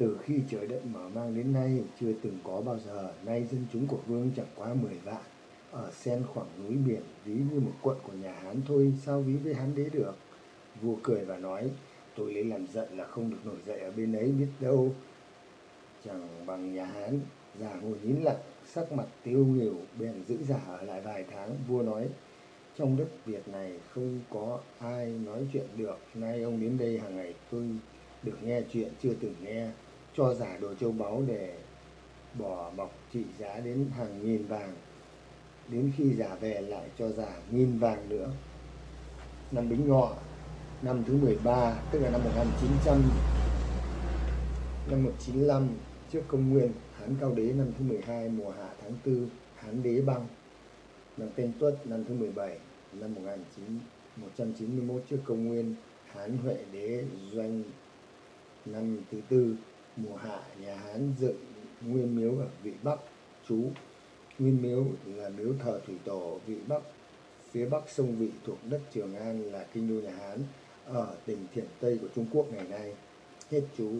từ khi trời đất mở mang đến nay, chưa từng có bao giờ. Nay dân chúng của vương chẳng quá mười vạn. Ở sen khoảng núi biển, ví như một quận của nhà hán thôi, sao ví với hán đế được? Vua cười và nói, tôi lấy làm giận là không được nổi dậy ở bên ấy biết đâu. Chẳng bằng nhà hán, già ngồi nhín lặng, sắc mặt tiêu nghỉu bèn giữ giả ở lại vài tháng. Vua nói, trong đất việt này không có ai nói chuyện được. Nay ông đến đây hàng ngày, tôi được nghe chuyện chưa từng nghe cho giả đồ châu báu để bỏ bọc trị giá đến hàng nghìn vàng. Đến khi giả về lại cho giả nghìn vàng nữa. Năm bính ngọ, năm thứ 13 tức là năm 1900 năm 195 trước công nguyên, Hán Cao Đế năm thứ 12 mùa hạ tháng 4 Hán Đế Băng. Năm Canh Tuất, năm thứ 17 năm 1991 trước công nguyên, Hán Huệ Đế Doanh, năm thứ tư mùa hạ, nhà Hán dựng nguyên miếu ở vị Bắc, chú. Nguyên miếu là miếu thờ thủy tổ vị Bắc. Phía Bắc sông Vị thuộc đất Trường An là kinh đô nhà Hán, ở tỉnh Thiểm Tây của Trung Quốc ngày nay. Hết chú.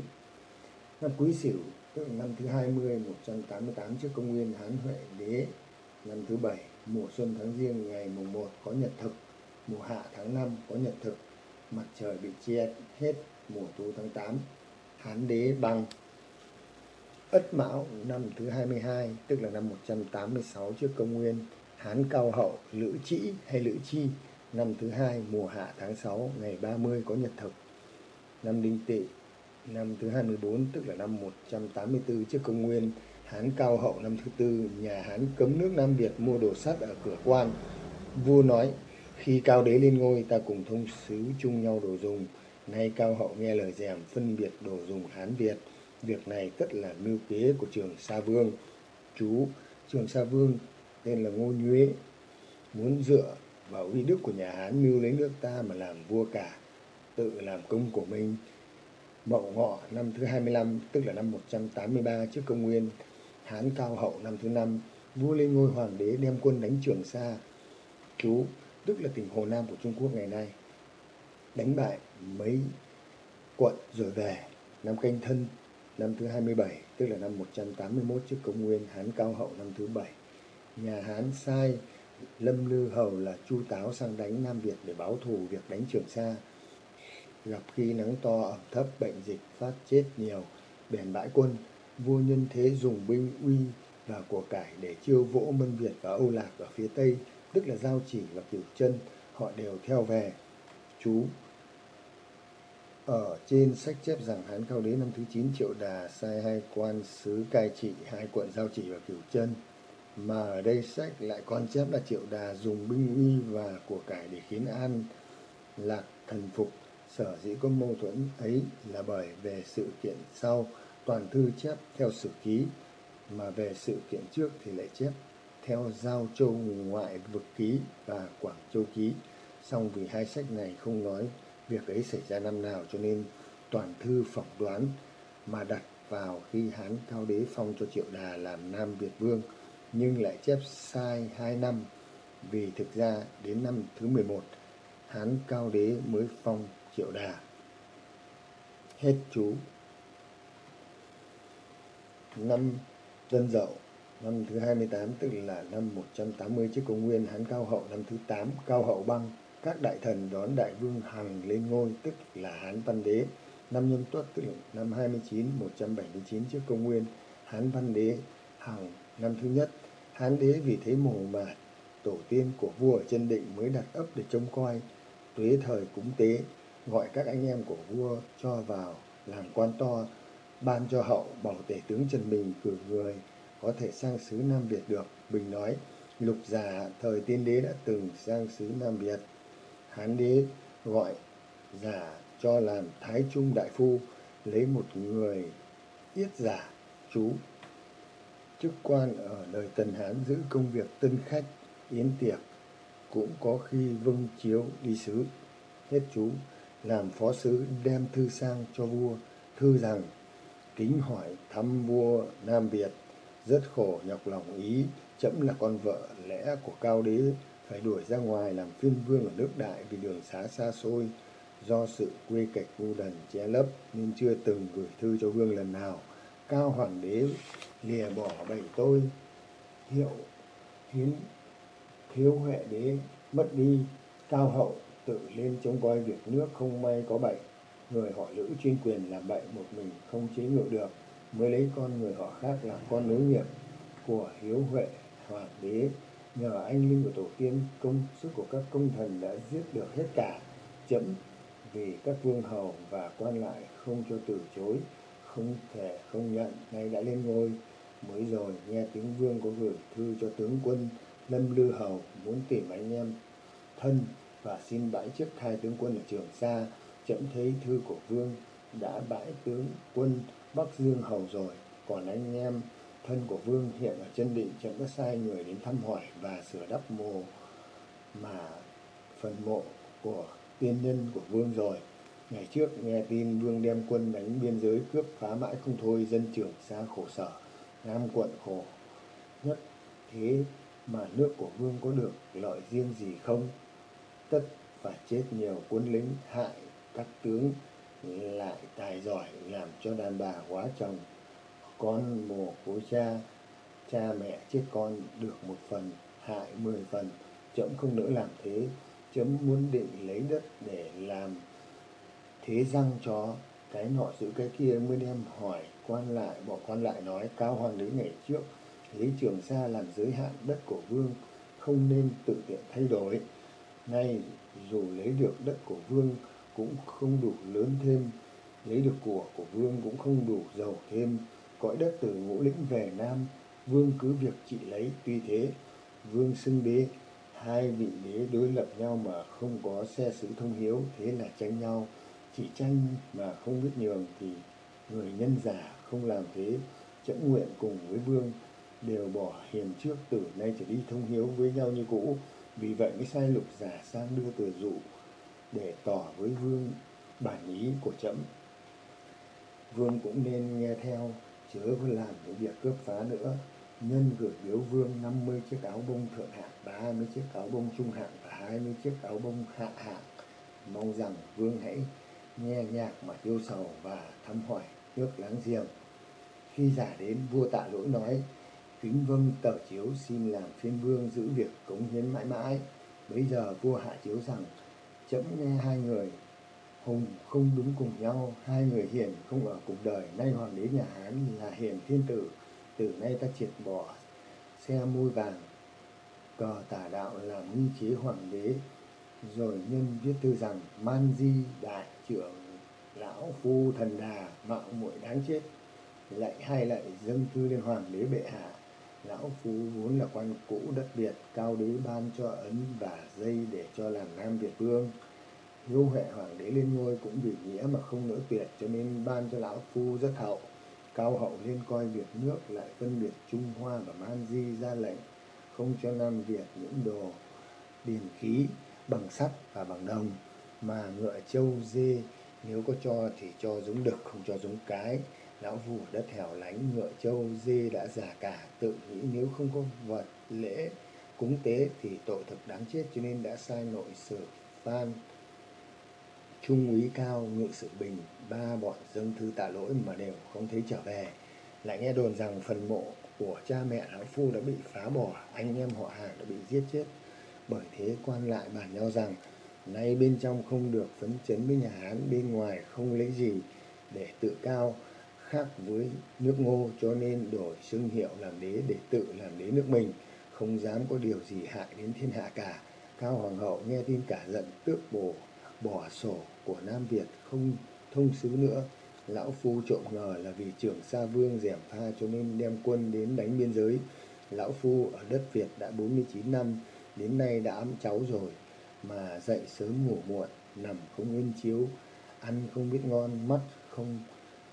Năm Quý Sửu, tức là năm thứ 20 188 trước công nguyên Hán Huệ Đế. Năm thứ bảy, mùa xuân tháng riêng ngày mùng 1 có nhật thực. Mùa hạ tháng 5 có nhật thực. Mặt trời bị che hết mùa thu tháng 8 Hán Đế bằng Ất Mão, năm thứ 22 tức là năm 186 trước công nguyên. Hán Cao Hậu, Lữ Trĩ hay Lữ Chi, năm thứ hai, mùa hạ tháng 6 ngày 30 có nhật thực. Năm Đinh Tỵ năm thứ 24 tức là năm 184 trước công nguyên. Hán Cao Hậu, năm thứ tư, nhà Hán cấm nước Nam Việt mua đồ sắt ở cửa quan. Vua nói, khi cao đế lên ngôi, ta cùng thông sứ chung nhau đồ dùng nay cao hậu nghe lời dèm phân biệt đồ dùng Hán Việt. Việc này tất là mưu kế của trường Sa Vương. Chú, trường Sa Vương tên là Ngô Nhuế, muốn dựa vào uy đức của nhà Hán mưu lấy nước ta mà làm vua cả, tự làm công của mình. Mậu Ngọ năm thứ 25 tức là năm 183 trước công nguyên, Hán Cao Hậu năm thứ năm, vua lên ngôi hoàng đế đem quân đánh Trường Sa. Chú, tức là tỉnh Hồ Nam của Trung Quốc ngày nay đánh bại mấy quận rồi về. Năm canh thân năm thứ 27 tức là năm 181 trước công nguyên Hán Cao Hậu năm thứ bảy. Nhà Hán sai Lâm Lư Hầu là Chu Táo sang đánh Nam Việt để báo thù việc đánh Trường Sa. Gặp khi nắng to ẩm thấp bệnh dịch phát chết nhiều bèn bãi quân vua nhân thế dùng binh uy và của cải để chiêu vỗ Mân Việt và Âu Lạc ở phía Tây, tức là Giao Chỉ và Cửu Chân, họ đều theo về. Chú ở trên sách chép rằng Hán Cao Đế năm thứ 9 Triệu Đà sai hai quan sứ cai trị, hai quận Giao Chỉ và Cửu Chân. Mà ở đây sách lại con chép là Triệu Đà dùng binh uy và của cải để khiến An Lạc thần phục. Sở dĩ có mâu thuẫn ấy là bởi về sự kiện sau, toàn thư chép theo sử ký, mà về sự kiện trước thì lại chép theo giao châu ngoại vực ký và quảng châu ký song vì hai sách này không nói, việc ấy xảy ra năm nào cho nên toàn thư phỏng đoán mà đặt vào khi hán cao đế phong cho triệu đà làm nam việt vương, nhưng lại chép sai hai năm vì thực ra đến năm thứ 11 hán cao đế mới phong triệu đà. Hết chú. Năm Tân Dậu, năm thứ 28 tức là năm 180 trước công nguyên, Hán Cao Hậu, năm thứ 8 Cao Hậu Băng các đại thần đón đại vương Hằng lên ngôi tức là Hán Văn Đế năm Nhâm Tuất tức là năm 29 179 trước công nguyên Hán Văn Đế Hằng năm thứ nhất Hán Đế vì thế mồ mạt tổ tiên của vua ở chân định mới đặt ấp để trông coi tuế thời cúng tế gọi các anh em của vua cho vào làm quan to ban cho hậu bảo tể tướng Trần Bình cử người có thể sang xứ Nam Việt được. Bình nói, lục giả thời tiên đế đã từng sang xứ Nam Việt. Hán đế gọi giả cho làm Thái Trung Đại Phu, lấy một người yết giả chú. Chức quan ở đời Tần Hán giữ công việc tân khách, yến tiệc, cũng có khi vâng chiếu đi sứ. Hết chú, làm phó sứ đem thư sang cho vua, thư rằng kính hỏi thăm vua Nam Việt, rất khổ nhọc lòng ý, chấm là con vợ lẽ của cao đế, phải đuổi ra ngoài làm phiên vương ở nước đại vì đường xá xa xôi, do sự quê cạch vu đần che lấp nên chưa từng gửi thư cho vương lần nào. Cao hoàng đế lìa bỏ bệnh tôi, hiệu hiến thiếu huệ đế mất đi, cao hậu tự lên trông coi việc nước không may có bệnh người họ lữ chuyên quyền làm bệnh một mình không chế ngự được mới lấy con người họ khác làm con nối nghiệp của hiếu huệ hoàng đế nhờ anh linh của tổ tiên, công sức của các công thần đã giết được hết cả. Chấm vì các vương hầu và quan lại không cho từ chối, không thể không nhận, nay đã lên ngôi. Mới rồi, nghe tiếng vương có gửi thư cho tướng quân lâm lư hầu muốn tìm anh em thân và xin bãi chức hai tướng quân ở trường sa. Chậm thấy thư của vương đã bãi tướng quân bắc dương hầu rồi, còn anh em thân của vương hiện ở chân định chậm có sai người đến thăm hỏi và sửa đắp mồ mà phần mộ của tiên nhân của vương rồi. Ngày trước nghe tin vương đem quân đánh biên giới cướp phá mãi không thôi, dân trưởng xa khổ sở, nam quận khổ nhất thế mà nước của vương có được lợi riêng gì không? Tất và chết nhiều quân lính, hại các tướng, lại tài giỏi làm cho đàn bà quá chồng con mồ côi cha cha mẹ chết con được một phần, hại mười phần chấm không nỡ làm thế chấm muốn định lấy đất để làm thế răng cho cái nọ giữ cái kia mới đem hỏi quan lại bọn quan lại nói, cao hoàng đế ngày trước lấy trường sa làm giới hạn đất của vương, không nên tự tiện thay đổi. Nay dù lấy được đất của vương cũng không đủ lớn thêm, lấy được của của vương cũng không đủ giàu thêm cõi đất từ ngũ lĩnh về nam, vương cứ việc trị lấy. Tuy thế, vương xưng đế, hai vị đế đối lập nhau mà không có xe sử thông hiếu, thế là tranh nhau. Chỉ tranh mà không biết nhường thì người nhân giả không làm thế chẫn nguyện cùng với vương đều bỏ hiền trước từ nay trở đi thông hiếu với nhau như cũ. Vì vậy mới sai lục giả sang đưa từ dụ để tỏ với vương bản ý của trẫm vương cũng nên nghe theo chớ có làm những việc cướp phá nữa. Nhân gửi biếu vương 50 chiếc áo bông thượng hạng 30 chiếc áo bông trung hạng và 20 chiếc áo bông hạ hạng. Mong rằng vương hãy nghe nhạc mà tiêu sầu và thăm hỏi nước láng giềng. Khi giả đến vua tạ lỗi nói, kính vâng tờ chiếu xin làm phiên vương giữ việc cống hiến mãi mãi. Bây giờ vua hạ chiếu rằng, chấm nghe hai người hùng không đúng cùng nhau, hai người hiền không ở cùng đời. Nay hoàng đế nhà hán là hiền thiên tử, từ nay ta triệt bỏ xe môi vàng. Cờ tả đạo làm nghi chế hoàng đế, rồi nhân viết thư rằng, man di đại trưởng lão phu thần đà, mạo muội đáng chết. Lạy hai lạy dâng thư lên hoàng đế bệ hạ, lão phu vốn là quan cũ đất việt, cao đế ban cho ấn và dây để cho làm nam việt vương nhu huệ hoàng đế lên ngôi cũng vì nghĩa mà không nỡ tuyệt, cho nên ban cho lão phu rất hậu. Cao hậu lên coi việc nước lại phân biệt trung hoa và man di ra lệnh, không cho nam việt những đồ điền khí bằng sắt và bằng đồng, mà ngựa châu dê nếu có cho thì cho giống đực, không cho giống cái. Lão phu đất hẻo lánh ngựa châu dê đã già cả, tự nghĩ nếu không có vật lễ cúng tế thì tội thực đáng chết, cho nên đã sai nội sử phan trung úy cao ngự sự bình, ba bọn dâng thư tạ lỗi mà đều không thấy trở về, lại nghe đồn rằng phần mộ của cha mẹ lão phu đã bị phá bỏ, anh em họ hàng đã bị giết chết. Bởi thế quan lại bàn nhau rằng, nay bên trong không được phấn chấn với nhà hán, bên ngoài không lấy gì để tự cao, khác với nước ngô, cho nên đổi xưng hiệu làm đế để tự làm đế nước mình không dám có điều gì hại đến thiên hạ cả. Cao hoàng hậu nghe tin cả giận, tước bổ, bỏ sổ của nam việt không thông sứ nữa Lão Phu trộm ngờ là vì trưởng Sa Vương dẻm pha cho nên đem quân đến đánh biên giới. Lão Phu ở đất Việt đã 49 năm, đến nay đã ấm cháu rồi, mà dậy sớm ngủ muộn, nằm không yên chiếu, ăn không biết ngon, mắt không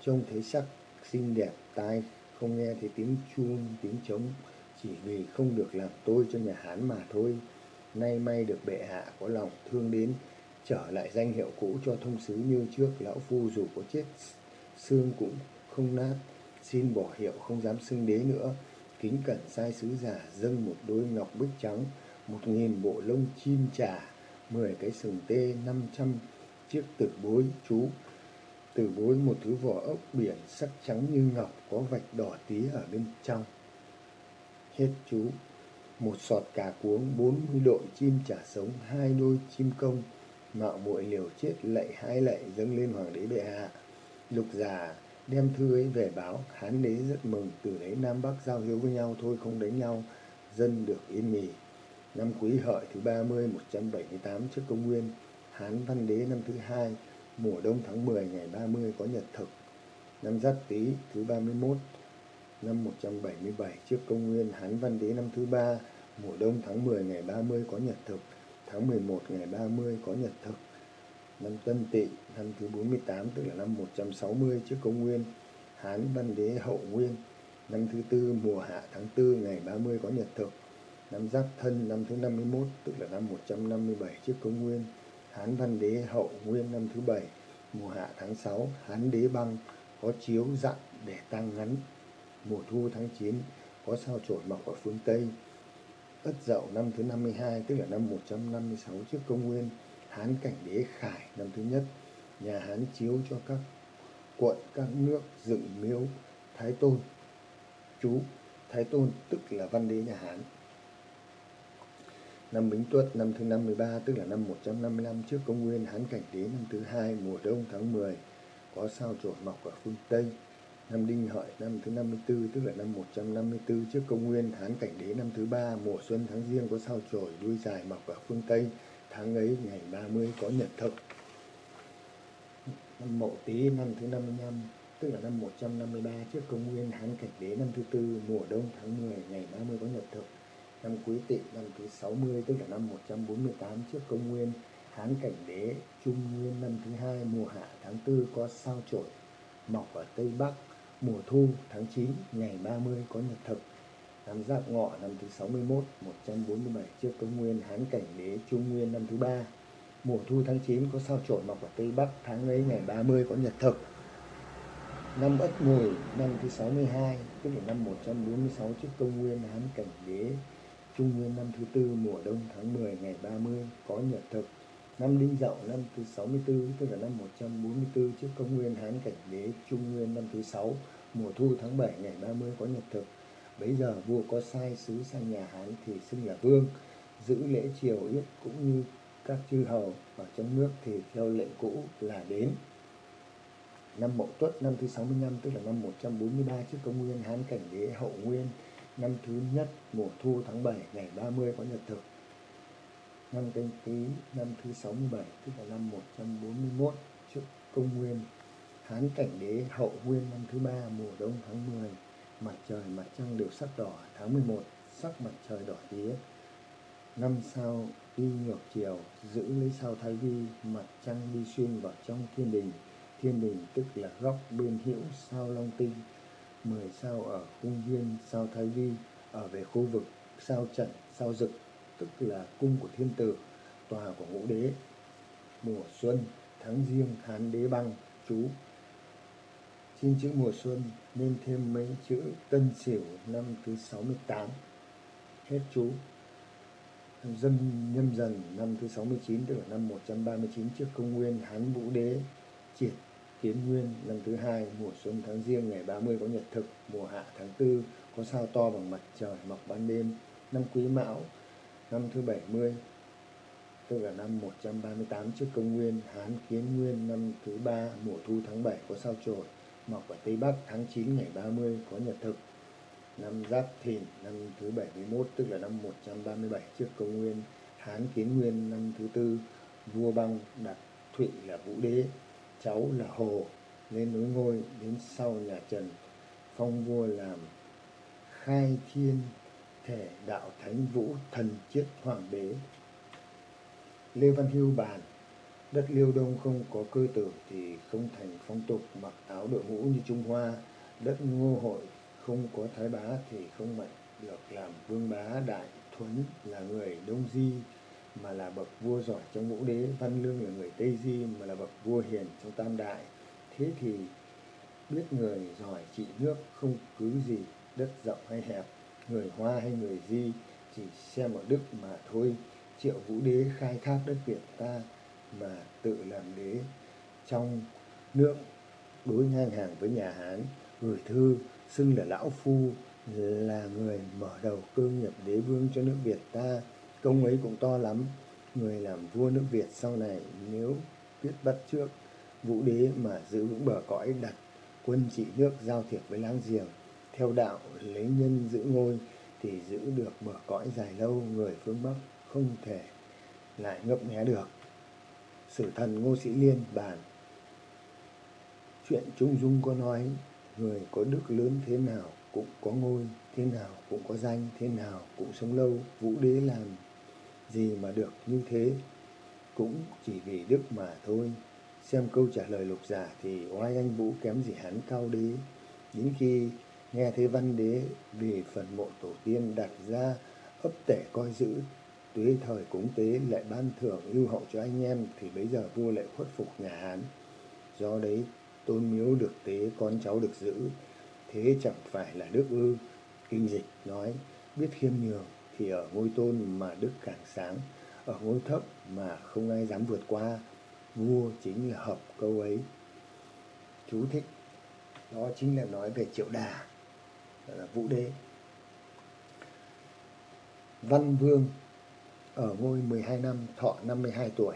trông thấy sắc xinh đẹp, tai không nghe thấy tiếng chuông, tiếng trống, chỉ vì không được làm tôi cho nhà Hán mà thôi. Nay may được bệ hạ có lòng thương đến, trở lại danh hiệu cũ cho thông sứ như trước, lão phu dù có chết xương cũng không nát, xin bỏ hiệu không dám xưng đế nữa. Kính cẩn sai sứ giả dâng một đôi ngọc bích trắng, một nghìn bộ lông chim trà mười cái sừng tê, năm trăm chiếc tử bối chú từ bối một thứ vỏ ốc biển sắc trắng như ngọc có vạch đỏ tí ở bên trong. Hết chú. Một sọt cà cuống, bốn mươi đội chim trả sống, hai đôi chim công, mạo muội liều chết lạy hai lạy dâng lên hoàng đế bệ hạ. Lục già đem thư ấy về báo, hán đế rất mừng, từ đấy Nam Bắc giao hiếu với nhau thôi không đánh nhau, dân được yên nghỉ. Năm quý hợi thứ ba mươi một trăm bảy mươi tám trước công nguyên, Hán Văn Đế năm thứ hai mùa đông tháng 10 ngày 30 có nhật thực. Năm Giáp Tý thứ 31 năm 177 trước công nguyên Hán Văn Đế năm thứ ba mùa đông tháng 10 ngày 30 có nhật thực. Tháng 11 ngày 30 có nhật thực. Năm Tân Tỵ, năm thứ 48 tức là năm 160 trước công nguyên, Hán Văn Đế hậu nguyên, năm thứ tư mùa hạ tháng 4 ngày 30 có nhật thực. Năm Giáp Thân năm thứ 51 tức là năm 157 trước công nguyên, Hán Văn Đế hậu nguyên năm thứ bảy, mùa hạ tháng 6 Hán Đế băng có chiếu dặn để tăng ngắn mùa thu tháng 9 có sao chổi mọc ở phương Tây Ất Dậu năm thứ 52 tức là năm 156 trước công nguyên, Hán Cảnh Đế Khải năm thứ nhất, nhà Hán chiếu cho các quận, các nước dựng miếu Thái Tôn, chú Thái Tôn, tức là văn đế nhà Hán Năm Bính Tuất năm thứ 53 tức là năm 155 trước công nguyên, Hán Cảnh Đế năm thứ hai, mùa đông tháng 10 có sao chổi mọc ở phương Tây. Năm Đinh Hợi, năm thứ 54 tức là năm 154 trước công nguyên, tháng Cảnh Đế năm thứ ba, mùa xuân tháng riêng có sao chổi, đuôi dài mọc ở phương Tây. Tháng ấy, ngày 30 có nhật thực. Năm Mậu Tý, năm thứ 55 tức là năm 153 trước công nguyên, tháng Cảnh Đế năm thứ tư, mùa đông tháng 10 ngày 30 có nhật thực năm Quý Tỵ năm thứ 60 tức là năm 148 trước công nguyên, tháng Cảnh Đế Trung Nguyên năm thứ hai, mùa hạ tháng tư, có sao chổi mọc ở Tây Bắc mùa thu tháng 9 ngày 30 có nhật thực. Năm Giáp Ngọ năm thứ 61 147 trước công nguyên, Hán Cảnh Đế, Trung Nguyên năm thứ ba. Mùa thu tháng 9 có sao chổi mọc ở Tây Bắc, tháng ấy ngày 30 có nhật thực. Năm Ất Mùi năm thứ 62 tức là năm 146 trước công nguyên, Hán Cảnh Đế, Trung nguyên năm thứ tư, mùa đông tháng 10 ngày 30 có nhật thực. Năm Đinh Dậu năm thứ 64 tức là năm 144 trước công nguyên Hán Cảnh Đế Trung nguyên năm thứ 6 mùa thu tháng 7 ngày 30 có nhật thực. Bấy giờ vua có sai sứ sang nhà Hán thì xưng là vương, giữ lễ triều yết cũng như các chư hầu ở trong nước thì theo lệnh cũ là đến. Năm Mậu Tuất năm thứ 65 tức là năm 143 trước công nguyên Hán Cảnh Đế Hậu Nguyên năm thứ nhất mùa thu tháng 7 ngày 30 có nhật thực năm canh tí, năm thứ 67 tức là năm 141 trước công nguyên. Hán cảnh đế hậu nguyên năm thứ ba, mùa đông tháng 10 mặt trời, mặt trăng đều sắc đỏ. Tháng 11 sắc mặt trời đỏ tía. Năm sao đi ngược chiều, giữ lấy sao thái vi, mặt trăng đi xuyên vào trong thiên đình. Thiên đình tức là góc bên hữu sao long tinh. 10 sao ở cung viên, sao Thái Vi, ở về khu vực, sao trận, sao dực tức là cung của thiên tử tòa của ngũ đế mùa xuân tháng riêng hán đế băng chú. Xin chữ mùa xuân nên thêm mấy chữ tân sửu năm thứ 68 hết chú. Dân nhâm dần năm thứ 69 tức là năm 139 trước công nguyên hán vũ đế triệt Kiến Nguyên năm thứ hai mùa xuân tháng riêng ngày 30 có nhật thực, mùa hạ tháng tư có sao to bằng mặt trời mọc ban đêm, năm Quý Mão năm thứ 70 tức là năm 138 trước công nguyên, Hán Kiến Nguyên năm thứ ba mùa thu tháng 7 có sao chổi, mọc ở Tây Bắc tháng 9 ngày 30 có nhật thực. Năm Giáp Thìn năm thứ 71 tức là năm 137 trước công nguyên, Hán Kiến Nguyên năm thứ tư, vua băng đặt Thụy là Vũ Đế cháu là Hồ lên núi ngôi đến sau nhà Trần phong vua làm khai thiên thể đạo thánh vũ thần chiết hoàng đế. Lê văn hưu bàn, đất liêu đông không có cơ tử thì không thành phong tục mặc áo đội ngũ như trung hoa. Đất ngô hội không có thái bá thì không mạnh được làm vương bá đại thuấn là người đông di, mà là bậc vua giỏi trong ngũ đế. Văn lương là người tây di, mà là bậc vua hiền trong tam đại. Thế thì biết người giỏi trị nước không cứ gì, đất rộng hay hẹp người hoa hay người di chỉ xem ở đức mà thôi. Triệu vũ đế khai thác đất việt ta mà tự làm đế. Trong nước đối ngang hàng với nhà hán gửi thư xưng là lão phu là người mở đầu cơ nghiệp đế vương cho nước việt ta. Công ấy cũng to lắm. Người làm vua nước việt sau này nếu biết bắt trước, vũ đế mà giữ vững bờ cõi đặt quân trị nước giao thiệp với láng giềng theo đạo, lấy nhân giữ ngôi thì giữ được bờ cõi dài lâu, người phương bắc không thể lại ngấp nghé được. Sử thần ngô sĩ liên bàn, chuyện trung dung có nói, người có đức lớn thế nào cũng có ngôi, thế nào cũng có danh, thế nào cũng sống lâu, vũ đế làm gì mà được như thế cũng chỉ vì đức mà thôi. Xem câu trả lời lục giả thì oai anh vũ kém gì hắn cao đế. Đến khi nghe thấy văn đế vì phần mộ tổ tiên đặt ra, ấp tể coi giữ. Tuế thời cúng tế lại ban thưởng ưu hậu cho anh em, thì bây giờ vua lại khuất phục nhà hán. Do đấy, tôn miếu được tế, con cháu được giữ. Thế chẳng phải là đức ư? Kinh dịch nói, biết khiêm nhường thì ở ngôi tôn mà đức càng sáng, ở ngôi thấp mà không ai dám vượt qua. Vua chính là hợp câu ấy. Chú thích, đó chính là nói về triệu đà là vũ đế văn vương ở ngôi 12 năm, thọ 52 tuổi,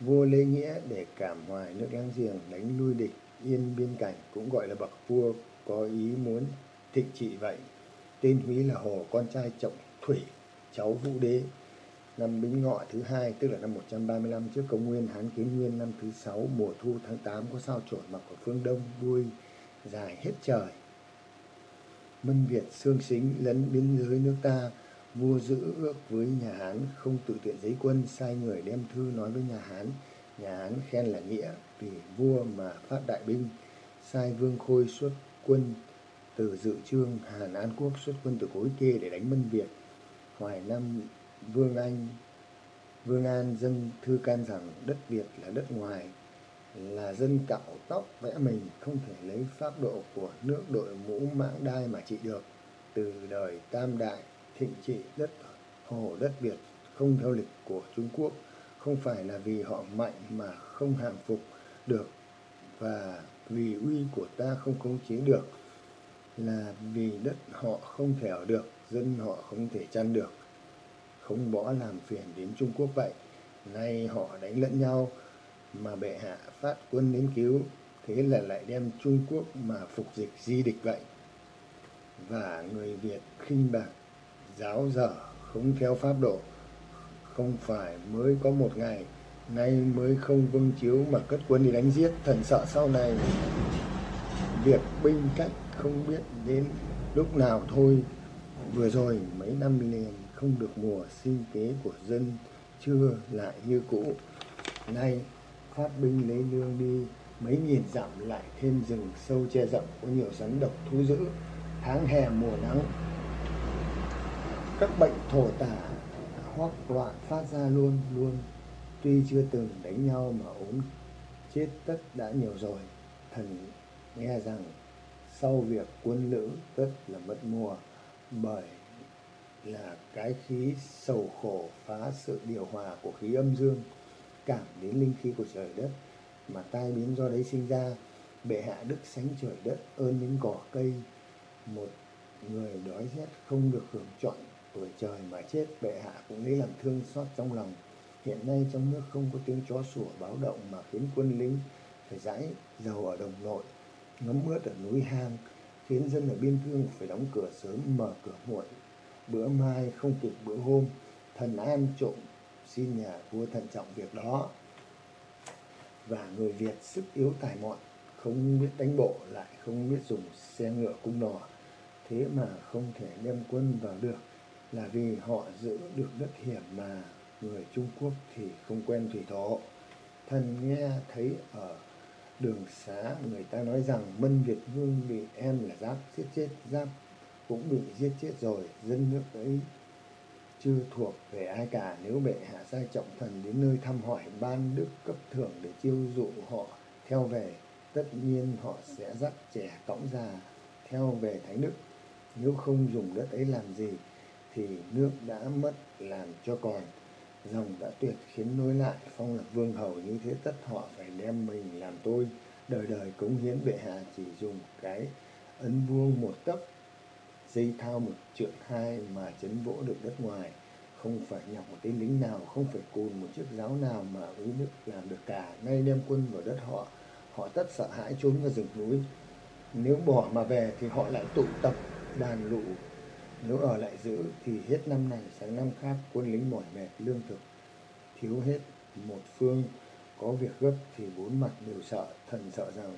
vua lê nghĩa để cảm hoài nước láng giềng, đánh lui địch, yên biên cảnh, cũng gọi là bậc vua có ý muốn thịnh trị vậy tên húy là hồ con trai trọng thủy, cháu vũ đế, năm Bính Ngọ thứ hai, tức là năm 135 trước công nguyên, Hán Kiến Nguyên năm thứ sáu, mùa thu tháng 8 có sao chổi mặc ở phương Đông đuôi dài hết trời. Mân Việt xương xính lấn biên giới nước ta, vua giữ ước với nhà Hán không tự tiện giấy quân sai người đem thư nói với nhà Hán. Nhà Hán khen là nghĩa vì vua mà phát đại binh, sai Vương Khôi xuất quân từ Dự Trương, Hàn An Quốc xuất quân từ Cối Kê để đánh Mân Việt. Hoài năm Vương Anh Vương An dâng thư can rằng đất Việt là đất ngoài là dân cạo tóc vẽ mình không thể lấy pháp độ của nước đội mũ mãng đai mà trị được từ đời tam đại, thịnh trị, đất hồ, đất Việt, không theo lịch của Trung Quốc, không phải là vì họ mạnh mà không hàng phục được và vì uy của ta không khống chế được, là vì đất họ không thể ở được, dân họ không thể chăn được không bỏ làm phiền đến Trung Quốc vậy. Nay họ đánh lẫn nhau mà bệ hạ phát quân đến cứu, thế là lại đem Trung Quốc mà phục dịch di địch vậy. Và người Việt khinh bạc, giáo dở, không theo pháp độ, không phải mới có một ngày, nay mới không vâng chiếu mà cất quân đi đánh giết, thần sợ sau này việc binh cách không biết đến lúc nào thôi. Vừa rồi mấy năm liền không được mùa sinh kế của dân chưa lại như cũ nay phát binh lấy lương đi mấy nghìn dặm lại thêm rừng sâu che rộng có nhiều rắn độc thú dữ. Tháng hè mùa nắng, các bệnh thổ tả hoắc loạn phát ra luôn luôn. Tuy chưa từng đánh nhau mà ốm chết tất đã nhiều rồi. Thần nghe rằng sau việc quân lữ tất là mất mùa, bởi là cái khí sầu khổ phá sự điều hòa của khí âm dương cảm đến linh khí của trời đất, mà tai biến do đấy sinh ra, bệ hạ đức sánh trời đất ơn những cỏ cây. Một người đói rét không được hưởng chọn tuổi trời mà chết, bệ hạ cũng lấy làm thương xót trong lòng. Hiện nay trong nước không có tiếng chó sủa báo động mà khiến quân lính phải dãi dầu ở đồng nội, ngấm ướt ở núi hang, khiến dân ở biên cương phải đóng cửa sớm, mở cửa muộn. Bữa mai không kịp bữa hôm, thần an trộm xin nhà vua thận trọng việc đó và người việt sức yếu tài mọn không biết đánh bộ lại không biết dùng xe ngựa cung nỏ thế mà không thể đem quân vào được là vì họ giữ được đất hiểm mà người Trung Quốc thì không quen thủy thổ. Thần nghe thấy ở đường xá người ta nói rằng Mân Việt Vương bị em là Giáp giết chết, Giáp cũng bị giết chết rồi, dân nước ấy chưa thuộc về ai cả. Nếu bệ hạ sai trọng thần đến nơi thăm hỏi ban đức cấp thưởng để chiêu dụ họ theo về, tất nhiên họ sẽ dắt trẻ cõng già theo về thánh đức. Nếu không dùng đất ấy làm gì, thì nước đã mất làm cho còn. Dòng đã tuyệt khiến nối lại, phong lập vương hầu như thế tất họ phải đem mình làm tôi. Đời đời cống hiến bệ hạ chỉ dùng cái ấn vuông một tấc dây thao một trượng hai mà chấn vỗ được đất ngoài. Không phải nhọc một tên lính nào, không phải cùn một chiếc giáo nào mà ứ nước làm được cả. Nay đem quân vào đất họ họ tất sợ hãi trốn vào rừng núi. Nếu bỏ mà về thì họ lại tụ tập, đàn lũ. Nếu ở lại giữ thì hết năm này sang năm khác, quân lính mỏi mệt, lương thực thiếu hết một phương. Có việc gấp thì bốn mặt đều sợ, thần sợ rằng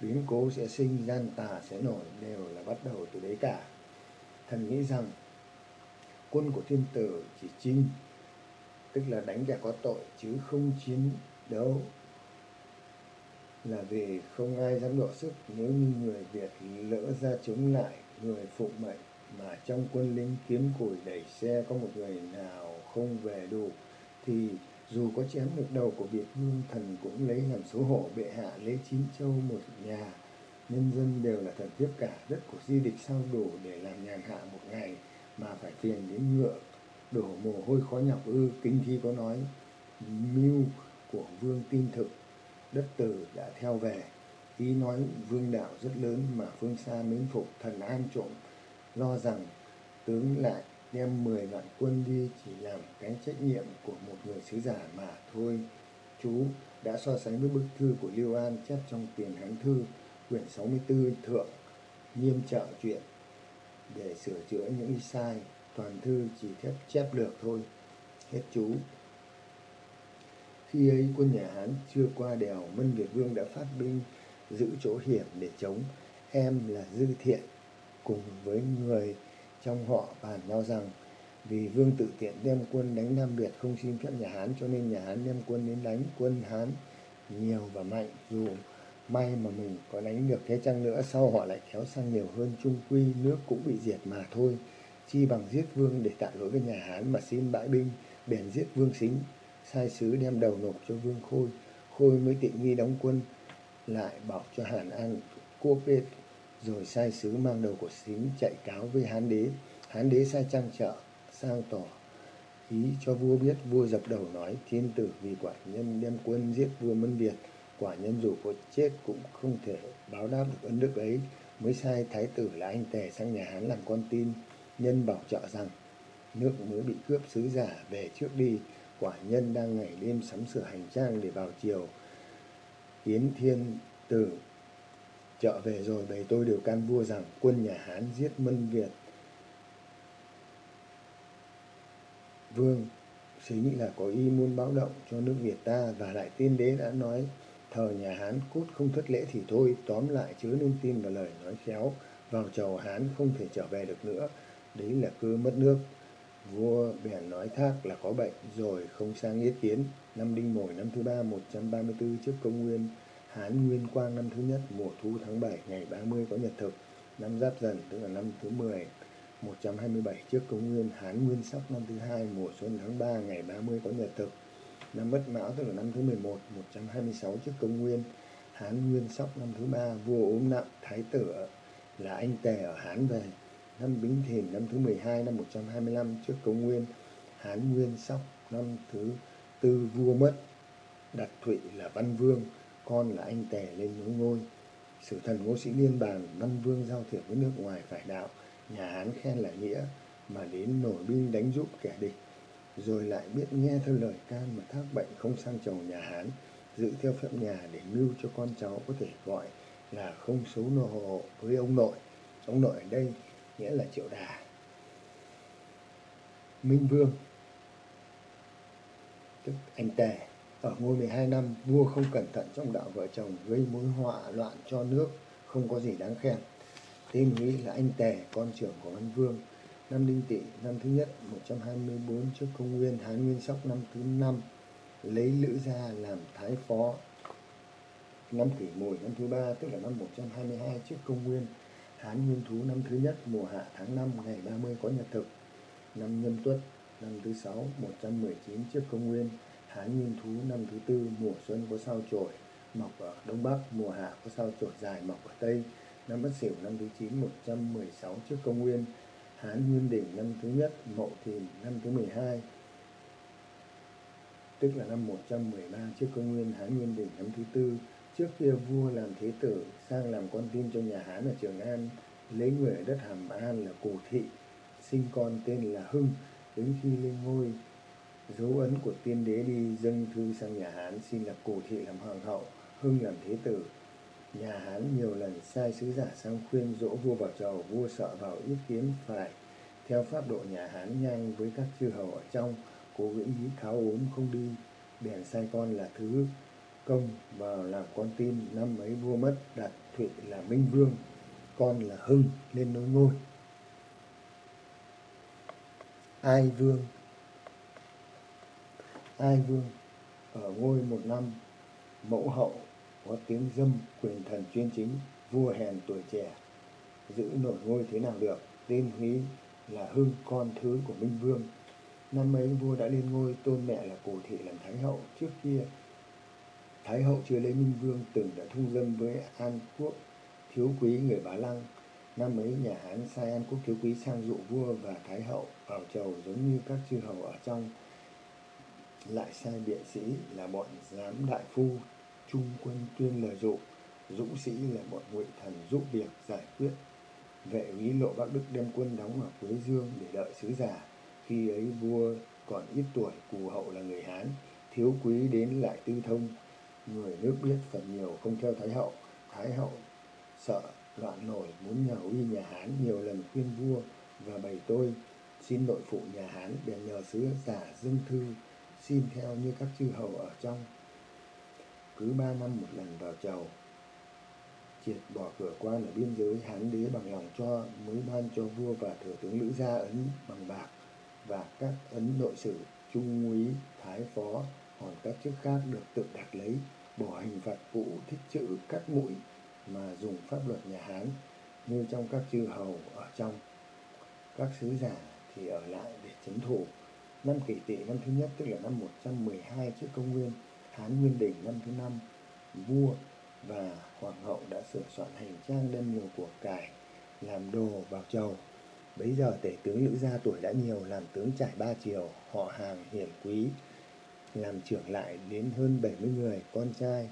biến cố sẽ sinh, gian tà sẽ nổi, đều là bắt đầu từ đấy cả thần nghĩ rằng quân của thiên tử chỉ chinh, tức là đánh kẻ có tội chứ không chiến đấu, là vì không ai dám đọ sức. Nếu như người Việt lỡ ra chống lại người phụ mệnh mà trong quân lính kiếm củi đẩy xe có một người nào không về đủ, thì dù có chém được đầu của Việt Vương thần cũng lấy làm xấu hổ bệ hạ lấy chín châu một nhà nhân dân đều là thần thiếp cả, đất của di địch sao đủ để làm nhàn hạ một ngày mà phải phiền đến ngựa đổ mồ hôi khó nhọc ư, kinh thi có nói, mưu của vương tin thực, đất từ đã theo về ý nói vương đạo rất lớn mà phương xa mến phục thần an trộm, lo rằng tướng lại đem 10 vạn quân đi chỉ làm cái trách nhiệm của một người sứ giả mà thôi. Chú đã so sánh với bức thư của Lưu An chép trong tiền hán thư quyển 64 thượng nghiêm trợ chuyện để sửa chữa những sai. Toàn thư chỉ phép chép lược thôi. Hết chú. Khi ấy quân nhà Hán chưa qua đèo, Mân Việt Vương đã phát binh giữ chỗ hiểm để chống. Em là Dư Thiện cùng với người trong họ bàn nhau rằng vì vương tự tiện đem quân đánh Nam Việt không xin phép nhà Hán cho nên nhà Hán đem quân đến đánh quân Hán nhiều và mạnh dù may mà mình có đánh được thế chăng nữa sau họ lại kéo sang nhiều hơn trung quy, nước cũng bị diệt mà thôi. Chi bằng giết vương để tạ lỗi với nhà Hán mà xin bãi binh, bèn giết vương xính sai sứ đem đầu nộp cho vương khôi khôi mới tiện nghi đóng quân, lại bảo cho hàn an cua về rồi sai sứ mang đầu của xính chạy cáo với hán đế. Hán đế sai trang trợ sang tỏ ý cho vua biết, vua dập đầu nói thiên tử vì quả nhân đem quân giết vua mân việt quả nhân dù có chết cũng không thể báo đáp được ân đức ấy, mới sai thái tử là anh tề sang nhà hán làm con tin, nhân bảo trợ rằng nước mới bị cướp sứ giả về trước đi, quả nhân đang ngày đêm sắm sửa hành trang để vào chiều yến thiên tử Chợ về rồi bầy tôi đều can vua rằng quân nhà Hán giết Mân Việt. Vương xính là có ý muốn báo động cho nước Việt ta, và lại tiên đế đã nói thờ nhà Hán cốt không thất lễ thì thôi, tóm lại chứa nên tin vào lời nói khéo, vào chầu Hán không thể trở về được nữa đấy là cơ mất nước vua bèn nói thác là có bệnh, rồi không sang yết kiến năm đinh mồi, năm thứ ba 134 trước công nguyên, Hán Nguyên Quang năm thứ nhất, mùa thu tháng 7 ngày 30 có nhật thực. Năm Giáp Dần, tức là năm thứ 10 127 trước công nguyên, Hán Nguyên Sóc năm thứ hai, mùa xuân tháng 3 ngày 30 có nhật thực. Năm Bất Mão tức là năm thứ 11 126 trước công nguyên, Hán Nguyên Sóc năm thứ ba, vua ốm nặng, thái tử là anh Tề ở Hán về. Năm Bính Thìn, năm thứ 12 năm 125 trước công nguyên, Hán Nguyên Sóc năm thứ tư, vua mất. Đặt Thụy là Văn Vương, con là anh tề lên nối ngôi. Sử thần ngô sĩ liên bàn, văn vương giao thiệp với nước ngoài phải đạo, nhà hán khen là nghĩa, mà đến nổi binh đánh giúp kẻ địch rồi lại biết nghe theo lời can mà thác bệnh không sang chầu nhà hán giữ theo phép nhà để mưu cho con cháu có thể gọi là không số nô hộ với ông nội ông nội ở đây nghĩa là triệu đà minh vương tức anh tề Ở ngôi 12 năm, vua không cẩn thận trong đạo vợ chồng gây mối họa loạn cho nước, không có gì đáng khen. Tên Huy là anh Tề, con trưởng của Văn Vương. Năm Đinh Tỵ, năm thứ nhất, 124 trước công nguyên, Hán Nguyên Sóc năm thứ năm, lấy Lữ Gia làm thái phó. Năm Kỷ Mùi, năm thứ ba, tức là năm 122 trước công nguyên, Hán Nguyên Thú năm thứ nhất, mùa hạ tháng 5, ngày 30 có nhật thực. Năm Nhâm Tuất, năm thứ sáu, 119 trước công nguyên, Hán Nguyên Thú năm thứ tư, mùa xuân có sao chổi, mọc ở Đông Bắc, mùa hạ có sao chổi dài mọc ở Tây. Năm Bất Sửu năm thứ 9, 116 trước công nguyên, Hán Nguyên Đỉnh năm thứ nhất, Mậu Thìn năm thứ 12, tức là năm 113 trước công nguyên, Hán Nguyên Đỉnh năm thứ tư. Trước kia vua làm thế tử sang làm con tin cho nhà Hán ở Trường An, lấy người ở đất Hàm An là Cổ Thị, sinh con tên là Hưng. Đến khi lên ngôi, dấu ấn của tiên đế đi dâng thư sang nhà Hán xin lập Cổ Thị làm hoàng hậu, Hưng làm thế tử. Nhà Hán nhiều lần sai sứ giả sang khuyên dỗ vua vào chầu, vua sợ vào ý kiến phải theo pháp độ nhà Hán nhanh với các chư hầu ở trong, cố Nguyễn Hí kháo ốm không đi, bèn sai con là Thứ Công vào làm con tin, năm ấy vua mất đặt Thụy là Minh Vương, con là Hưng lên nối ngôi. Ai Vương Ai Vương ở ngôi một năm, mẫu hậu có tiếng dâm quyền thần chuyên chính, vua hèn tuổi trẻ, giữ nổi ngôi thế nào được, tên húy là Hưng con thứ của Minh Vương. Năm ấy vua đã lên ngôi tôn mẹ là Cổ Thị làm Thái hậu. Trước kia, Thái hậu chưa lấy Minh Vương từng đã thông dâm với An Quốc, thiếu quý người Bá Lăng. Năm ấy nhà Hán sai An Quốc thiếu quý sang dụ vua và Thái hậu vào chầu giống như các chư hầu ở trong. Lại sai biện sĩ là bọn giám đại phu, trung quân tuyên lời dụ, dũng sĩ là bọn ngụy thần giúp việc giải quyết. Vệ úy lộ bắc đức đem quân đóng ở quế dương để đợi sứ giả. Khi ấy vua còn ít tuổi cù hậu là người hán thiếu quý đến lại tư thông. Người nước biết phần nhiều không theo thái hậu. Thái hậu sợ loạn nổi muốn nhờ uy nhà hán nhiều lần khuyên vua và bày tôi xin nội phụ nhà hán bèn nhờ sứ giả dâng thư xin theo như các chư hầu ở trong cứ ba năm một lần vào chầu. Triệt bỏ cửa quan ở biên giới hán đế bằng lòng cho mới ban, cho vua và thừa tướng lữ gia ấn bằng bạc và các ấn nội sử trung úy, thái phó, còn các chức khác được tự đặt lấy, bỏ hình phạt cũ thích chữ cắt mũi mà dùng pháp luật nhà hán như trong các chư hầu ở trong. Các sứ giả thì ở lại để chấn thủ. Năm kỷ tỵ năm thứ nhất, tức là năm 112 trước công nguyên hán nguyên đỉnh năm thứ năm, vua và hoàng hậu đã sửa soạn hành trang đem nhiều của cải làm đồ vào chầu. Bấy giờ tể tướng lữ gia tuổi đã nhiều làm tướng trải ba triều, họ hàng, hiển quý, làm trưởng lại đến hơn 70 người, con trai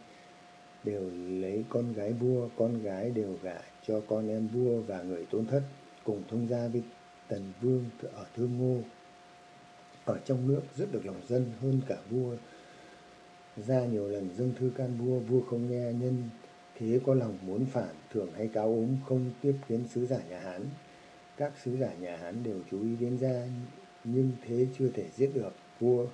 đều lấy con gái vua, con gái đều gả cho con em vua và người tôn thất, cùng thông gia với tần vương ở thương ngô. Ở trong nước rất được lòng dân hơn cả vua ra nhiều lần dâng thư can vua vua không nghe, nhân thế có lòng muốn phản, thường hay cáo ốm không tiếp kiến sứ giả nhà hán. Các sứ giả nhà hán đều chú ý đến ra, nhưng thế chưa thể giết được vua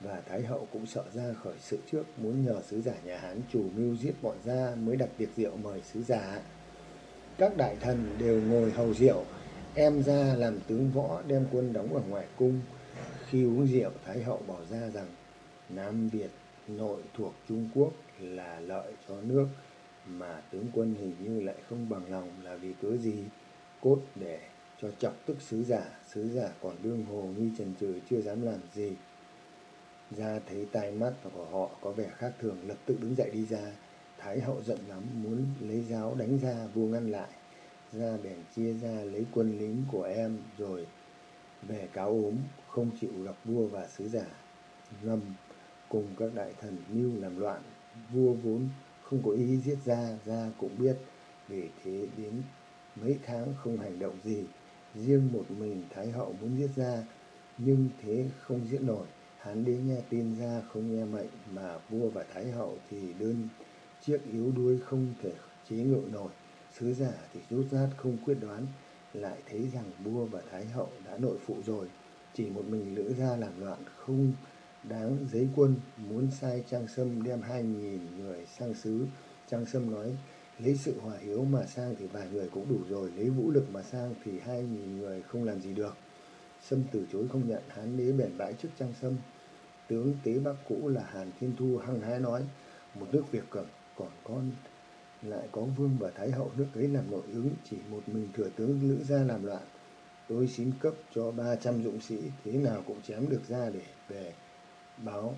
và thái hậu cũng sợ ra khỏi sự trước, muốn nhờ sứ giả nhà hán chủ mưu giết bọn gia mới đặt tiệc rượu mời sứ giả. Các đại thần đều ngồi hầu rượu, em ra làm tướng võ đem quân đóng ở ngoài cung. Khi uống rượu, thái hậu bảo ra rằng, nam việt nội thuộc Trung Quốc là lợi cho nước, mà tướng quân hình như lại không bằng lòng là vì cớ gì? Cốt để cho chọc tức sứ giả sứ giả còn đương hồ nghi trần trừ, chưa dám làm gì. Ra thấy tai mắt của họ có vẻ khác thường, lập tức đứng dậy đi ra. Thái hậu giận lắm, muốn lấy giáo đánh ra vua ngăn lại. Ra bèn chia ra lấy quân lính của em, rồi về cáo ốm không chịu gặp vua và sứ giả. Ngầm cùng các đại thần mưu làm loạn, vua vốn không có ý giết ra ra cũng biết. Vì thế đến mấy tháng không hành động gì, riêng một mình thái hậu muốn giết ra, nhưng thế không giết nổi. Hán đế nghe tin ra không nghe mệnh mà vua và thái hậu thì đơn chiếc yếu đuối không thể chế ngự nổi. Sứ giả thì rút rát không quyết đoán, lại thấy rằng vua và thái hậu đã nội phụ rồi. Chỉ một mình lữ gia làm loạn không đáng giấy quân muốn sai Trang Sâm đem hai nghìn người sang xứ. Trang Sâm nói lấy sự hòa hiếu mà sang thì vài người cũng đủ rồi, lấy vũ lực mà sang thì hai nghìn người không làm gì được. Sâm từ chối không nhận, hán đế bèn bãi trước Trang Sâm. Tướng tế Bắc cũ là Hàn Thiên Thu hăng hái nói, một nước Việt cẩm còn con lại có vương và thái hậu nước ấy làm nội ứng chỉ một mình thừa tướng lữ gia làm loạn tôi xin cấp cho ba trăm dũng sĩ thế nào cũng chém được ra để về báo.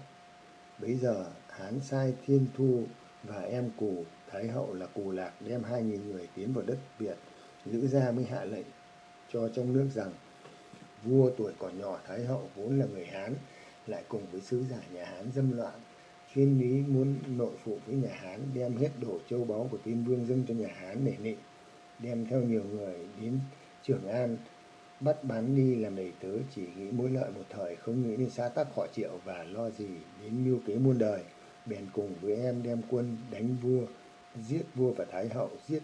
Bấy giờ hán sai thiên thu và em cù, thái hậu là cù lạc đem hai nghìn người tiến vào đất việt lữ gia mới hạ lệnh cho trong nước rằng, vua tuổi còn nhỏ thái hậu vốn là người hán, lại cùng với sứ giả nhà hán dâm loạn chuyên lý muốn nội phụ với nhà hán đem hết đồ châu báu của tiên vương dâng cho nhà hán để nịnh, đem theo nhiều người đến trường an bắt bán đi làm đầy tớ chỉ nghĩ mỗi lợi một thời, không nghĩ đến xã tắc họ triệu và lo gì đến mưu kế muôn đời. Bèn cùng với em đem quân đánh vua, giết vua và thái hậu, giết,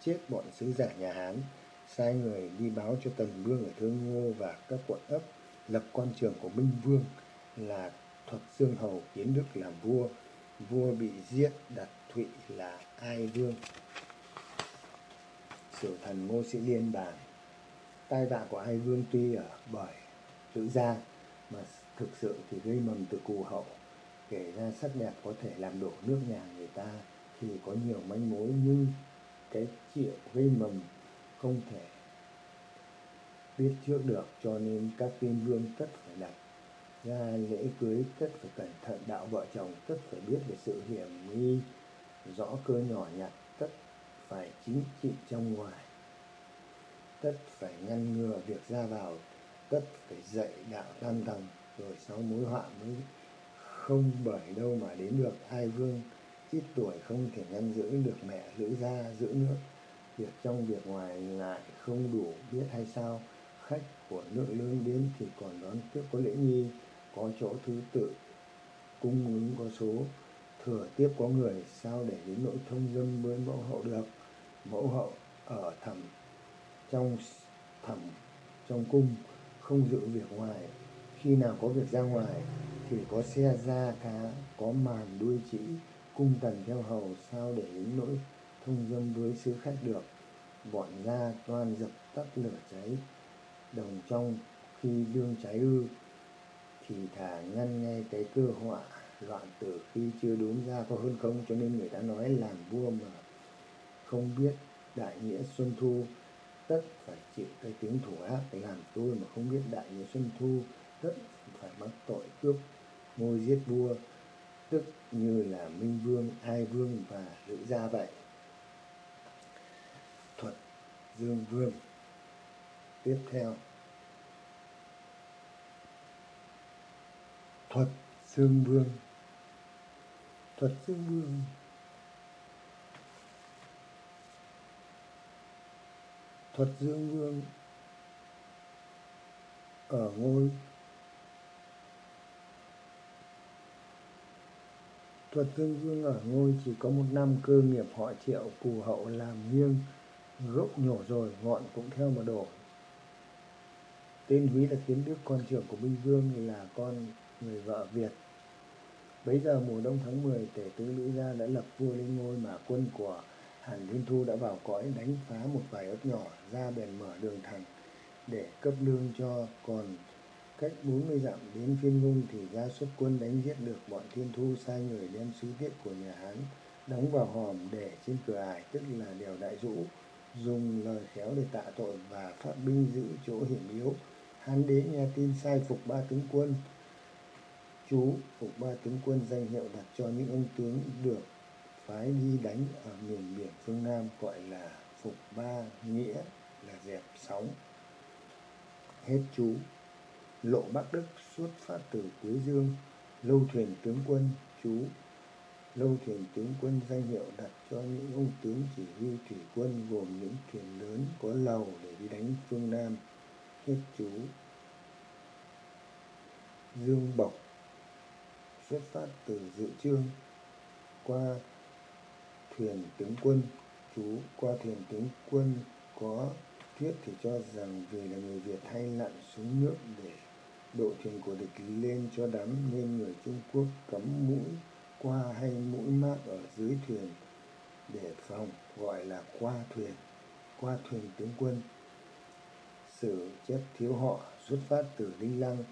chết bọn sứ giả nhà hán, sai người đi báo cho tần vương ở thương ngô và các quận ấp, lập quan trường của minh vương là thuật dương hầu kiến đức làm vua. Vua bị giết đặt thụy là ai vương. Sử thần ngô sĩ liên bàn tai vạ của ai vương tuy ở bởi lữ gia mà thực sự thì gây mầm từ cù hậu, kể ra sắc đẹp có thể làm đổ nước nhà người ta thì có nhiều manh mối nhưng cái triệu gây mầm không thể biết trước được, cho nên các tiên vương tất phải đặt ra lễ cưới, tất phải cẩn thận, đạo vợ chồng tất phải biết về sự hiểm nguy, rõ cơ nhỏ nhặt tất phải chính trị trong ngoài tất phải ngăn ngừa việc ra vào, tất phải dạy đạo tam tầng, rồi sau mối họa mới không bởi đâu mà đến được. Ai vương ít tuổi không thể ngăn giữ được mẹ giữ gia giữ nước. Việc trong việc ngoài lại không đủ biết hay sao. Khách của nước lương đến thì còn đón tiếp có lễ nghi, có chỗ thứ tự, cung ứng có số. Thừa tiếp có người, sao để đến nỗi thông dâm với mẫu hậu được? Mẫu hậu ở thẩm trong thẩm, trong cung, không giữ việc ngoài. Khi nào có việc ra ngoài, thì có xe ra cá, có màn đuôi chỉ, cung tần theo hầu sao để đến nỗi thông dâm với sứ khách được. Bọn ra toan dập tắt lửa cháy, đồng trong khi đương cháy ư, thì thả ngăn ngay cái cơ họa loạn tử khi chưa đốn ra có hơn không. Cho nên người ta nói làm vua mà không biết đại nghĩa xuân thu tất phải chịu cái tiếng thủ ác làm tôi mà không biết đại nghĩa xuân thu, tất phải mắc tội cướp ngôi giết vua. Tức như là minh vương, ai vương và lữ gia vậy. Thuật dương vương. Tiếp theo. Thuật dương vương. Thuật dương vương. Thuật dương vương ở ngôi. Thuật dương vương ở ngôi chỉ có một năm cơ nghiệp họ triệu cù hậu làm nghiêng gốc nhổ rồi ngọn cũng theo mà đổ. Tên húy là kiến đức con trưởng của minh vương là con người vợ việt. Bấy giờ mùa đông tháng 10, tể tướng lữ gia đã lập vua lên ngôi mà quân của hàn thiên thu đã vào cõi đánh phá một vài ấp nhỏ ra bèn mở đường thẳng để cấp lương cho. Còn cách 40 dặm đến phiên ngung thì ra xuất quân đánh giết được bọn thiên thu sai người đem sứ tiết của nhà hán đóng vào hòm để trên cửa ải, tức là đèo đại dũ, dùng lời khéo để tạ tội và phát binh giữ chỗ hiểm yếu. Hán đế nghe tin sai phục ba tướng quân, chú phục ba tướng quân danh hiệu đặt cho những ông tướng được phái đi đánh ở miền biển phương Nam gọi là phục ba nghĩa là dẹp sóng. Hết chú. Lộ bắc đức xuất phát từ quế dương. Lâu thuyền tướng quân, chú. Lâu thuyền tướng quân danh hiệu đặt cho những ông tướng chỉ huy thủy quân gồm những thuyền lớn có lầu để đi đánh phương nam. Hết chú. Dương bộc xuất phát từ dự trương qua thuyền tướng quân. Chú qua thuyền tướng quân có thuyết thì cho rằng vì là người Việt hay lặn xuống nước để đội thuyền của địch lên cho đắm nên người Trung Quốc cấm mũi qua hay mũi mác ở dưới thuyền để phòng, gọi là qua thuyền qua thuyền tướng quân. Sử chép thiếu họ, xuất phát từ Đinh Lăng,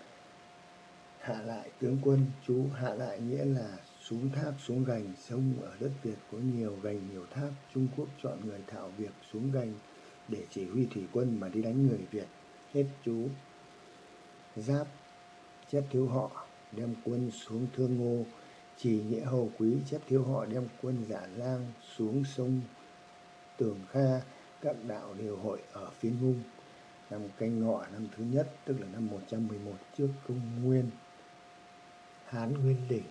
hạ lại tướng quân. Chú hạ lại nghĩa là xuống tháp xuống gành, sông ở đất Việt có nhiều gành, nhiều tháp. Trung Quốc chọn người thạo việc xuống gành để chỉ huy thủy quân mà đi đánh người Việt. Hết chú. Giáp. Chép thiếu họ, đem quân xuống thương ngô. Chỉ nghĩa hầu quý chép thiếu họ, đem quân giả lang xuống sông tường kha. Các đạo đều hội ở phiên ngung năm canh ngọ năm thứ nhất, tức là năm 111 trước công nguyên. Hán Nguyên Đỉnh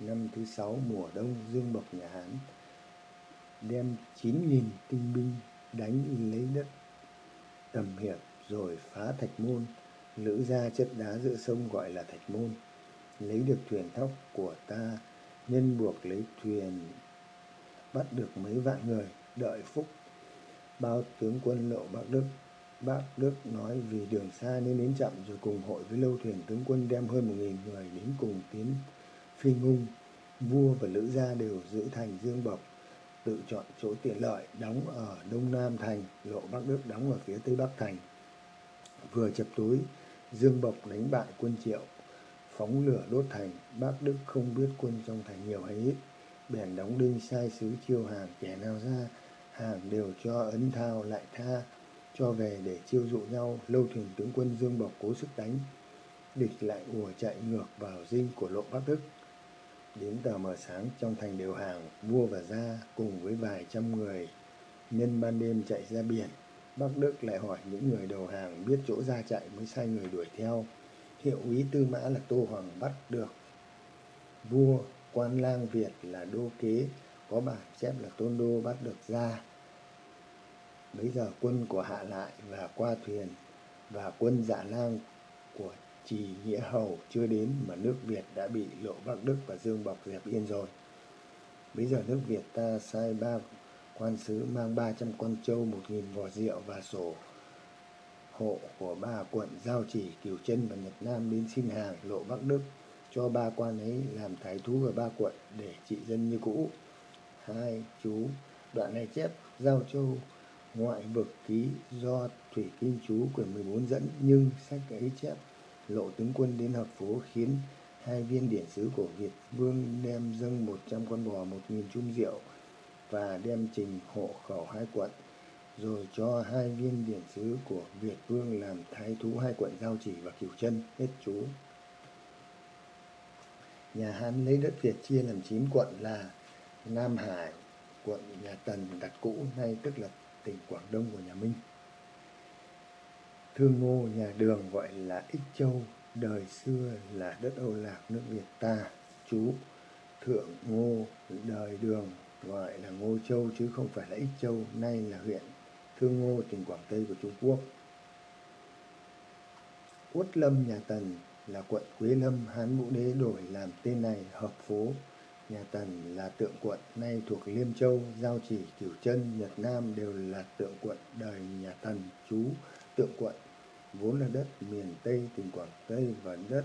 năm thứ sáu, mùa đông, Dương Bộc nhà Hán đem 9.000 tinh binh đánh lấy đất tầm hiệp rồi phá thạch môn. Lữ ra chất đá giữa sông gọi là thạch môn. Lấy được thuyền thóc của ta, nhân buộc lấy thuyền, bắt được mấy vạn người, đợi phúc. Bao tướng quân lộ bắc đức, bác đức nói vì đường xa nên đến chậm rồi cùng hội với lâu thuyền tướng quân đem hơn một nghìn người đến cùng tiến phi ngung vua và lữ gia đều giữ thành dương bộc, tự chọn chỗ tiện lợi đóng ở đông nam thành, lộ bắc đức đóng ở phía tây bắc thành. Vừa chập tối dương bộc đánh bại quân triệu, phóng lửa đốt thành. Bắc đức không biết quân trong thành nhiều hay ít, bèn đóng đinh sai sứ chiêu hàng kẻ nào ra hàng đều cho ấn thao lại tha, cho về để chiêu dụ nhau. Lâu thuyền tướng quân dương bộc cố sức đánh, địch lại ùa chạy ngược vào dinh của lộ bắc đức đến tờ mờ sáng trong thành đều hàng, vua và gia cùng với vài trăm người. Nhân ban đêm chạy ra biển, bắc đức lại hỏi những người đầu hàng biết chỗ ra chạy mới sai người đuổi theo. Hiệu úy tư mã là tô hoàng bắt được. Vua quan lang việt là đô kế, có bản chép là tôn đô bắt được ra. Bây giờ quân của Hạ Lại và qua thuyền và quân dạ lang của Trì Nghĩa Hầu chưa đến mà nước Việt đã bị Lộ Bắc Đức và Dương Bọc dẹp yên rồi. Bây giờ nước Việt ta sai ba quan sứ mang 300 con trâu, 1.000 vò rượu và sổ hộ của ba quận Giao Chỉ, Kiều Chân và Nhật Nam đến xin hàng Lộ Bắc Đức cho ba quan ấy làm thái thú ở ba quận để trị dân như cũ. Hai, chú, đoạn này chép Giao Châu ngoại vực ký do Thủy Kinh Chú quyển 14 dẫn nhưng sách ấy chép lộ tướng quân đến hợp phố khiến hai viên điển sứ của Việt Vương đem dâng 100 con bò, 1.000 chung rượu và đem trình hộ khẩu hai quận rồi cho hai viên điển sứ của Việt Vương làm thái thú hai quận Giao Chỉ và Cửu Chân hết chú. Nhà Hán lấy đất Việt chia làm chín quận là Nam Hải, quận nhà Tần đặt cũ nay tức là tỉnh Quảng Đông của nhà Minh. Thương Ngô nhà Đường gọi là Ích Châu, đời xưa là đất Âu Lạc nước Việt ta. Chú Thượng Ngô đời Đường gọi là Ngô Châu chứ không phải là Ích Châu, nay là huyện Thương Ngô tỉnh Quảng Tây của Trung Quốc. Uất Lâm nhà Tần là quận Quế Lâm, Hán Vũ Đế đổi làm tên này hợp phố Nhà Tần là tượng quận nay thuộc Liêm Châu, Giao Chỉ, Cửu Chân, Nhật Nam đều là tượng quận đời nhà Tần chú tượng quận vốn là đất miền Tây tỉnh Quảng Tây và đất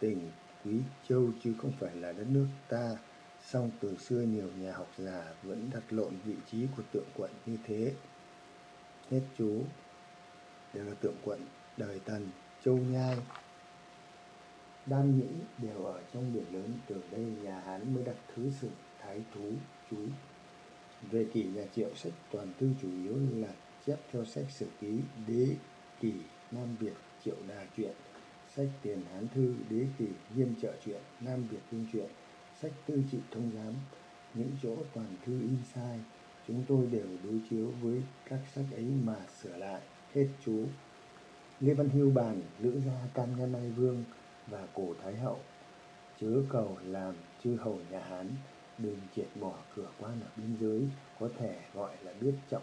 tỉnh Quý Châu chứ không phải là đất nước ta. Song từ xưa nhiều nhà học giả vẫn đặt lộn vị trí của tượng quận như thế. Hết chú. Đều là tượng quận đời Tần, Châu Nhai, Đan Nhĩ đều ở trong biển lớn. Từ đây nhà Hán mới đặt thứ sử thái thú chú. Về kỷ nhà triệu sách toàn thư chủ yếu là chép theo sách sử ký đế kỷ nam việt triệu đà truyện sách tiền hán thư đế kỳ nghiêm trợ truyện nam việt kinh truyện sách tư trị thông giám. Những chỗ toàn thư in sai chúng tôi đều đối chiếu với các sách ấy mà sửa lại. Hết chú. Lê văn hưu bàn, lữ gia can ngăn Mai vương và cổ thái hậu. Chớ cầu làm chư hầu nhà hán, đừng triệt bỏ cửa quan ở biên giới, có thể gọi là biết trọng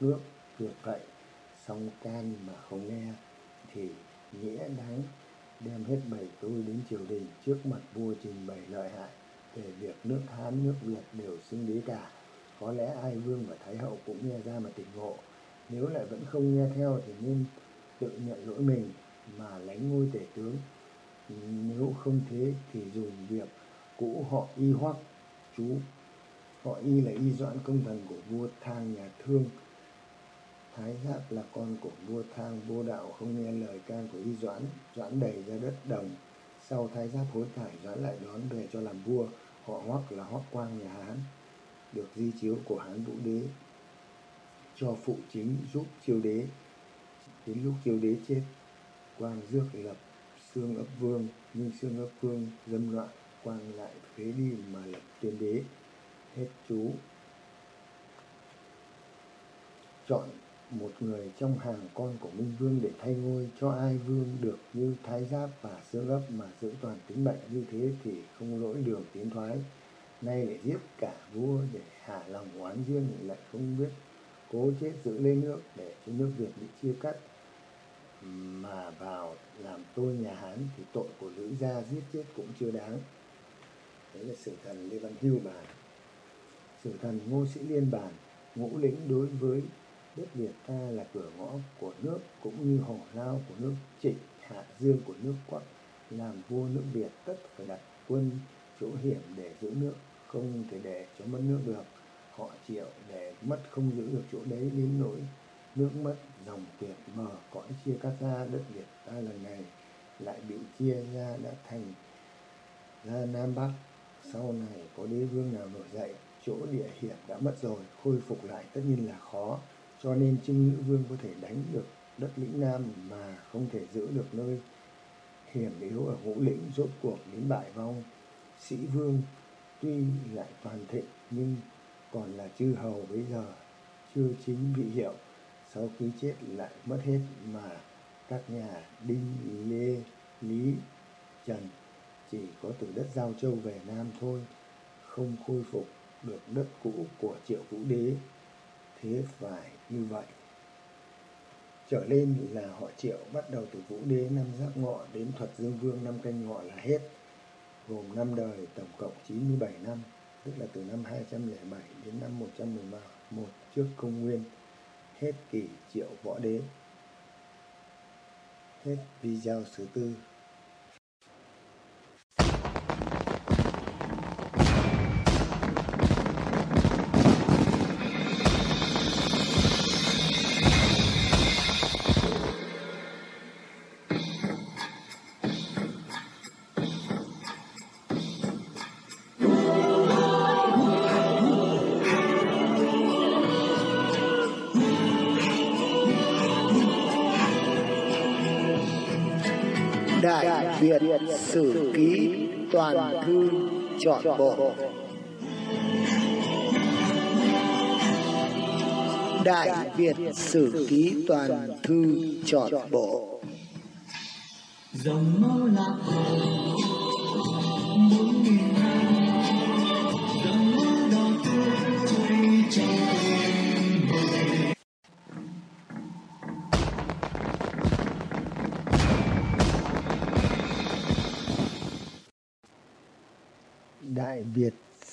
nước được vậy song can mà không nghe, thì nghĩa đáng đem hết bảy tôi đến triều đình trước mặt vua trình bày lợi hại về việc nước hán, nước việt đều xưng đế cả. Có lẽ ai vương và thái hậu cũng nghe ra mà tỉnh ngộ. Nếu lại vẫn không nghe theo thì nên tự nhận lỗi mình mà lánh ngôi tể tướng. Nếu không thế thì dùng việc cũ họ y hoắc chú. Họ y là y doãn công thần của vua thang nhà thương thái giáp là con của vua thang vô đạo không nghe lời can của y doãn doãn đẩy ra đất đồng. Sau thái giáp hối cải doãn lại đón về cho làm vua, họ hoắc là hoắc quang nhà hán, được di chiếu của hán vũ đế cho phụ chính giúp chiêu đế. Đến lúc chiêu đế chết, quang dước lập xương ấp vương, nhưng xương ấp vương dâm loạn, quang lại phế đi mà lập tiên đế. Hết chú. Chọn một người trong hàng con của minh vương để thay ngôi cho ai vương được như thái giáp và sữa gấp mà giữ toàn tính mệnh như thế thì không lỗi đường tiến thoái. Nay lại giết cả vua để hạ lòng oán riêng lại không biết cố chết giữ lên nước để cho nước việt bị chia cắt. Mà vào làm tôi nhà hán thì tội của lữ gia giết chết cũng chưa đáng. Đấy là sử thần lê văn hưu bàn. Sử thần ngô sĩ liên bàn, ngũ lĩnh đối với đất việt ta là cửa ngõ của nước cũng như hổ lao của nước trịnh hạ dương của nước quận, làm vua nước việt tất phải đặt quân chỗ hiểm để giữ nước, không thể để cho mất nước được. Họ chịu để mất không giữ được chỗ đấy đến nỗi nước mất, dòng tuyệt mờ cõi chia cắt ra, đất việt ta lần này lại bị chia ra, đã thành ra nam bắc. Sau này có đế vương nào nổi dậy, chỗ địa hiểm đã mất rồi, khôi phục lại, tất nhiên là khó cho nên trưng nữ vương có thể đánh được đất lĩnh nam mà không thể giữ được nơi hiểm yếu ở ngũ lĩnh, rốt cuộc đến bại vong. Sĩ vương tuy lại toàn thịnh nhưng còn là chư hầu bây giờ chưa chính vị hiệu sau khi chết lại mất hết mà các nhà đinh lê lý trần chỉ có từ đất giao châu về nam thôi, không khôi phục được đất cũ của triệu vũ đế thế phải như vậy. Trở lên là họ triệu bắt đầu từ vũ đế, năm giáp ngọ đến thuật dương vương, năm canh ngọ là hết, gồm năm đời tổng cộng 97 năm, tức là từ năm 207 đến năm 111 trước công nguyên, hết kỷ triệu võ đế. Hết video thứ tư. Sử Ký Toàn Thư Chọn Bộ. Đại Việt Sử Ký Toàn Thư Chọn Bộ. Dòng máu lạc bốn nghìn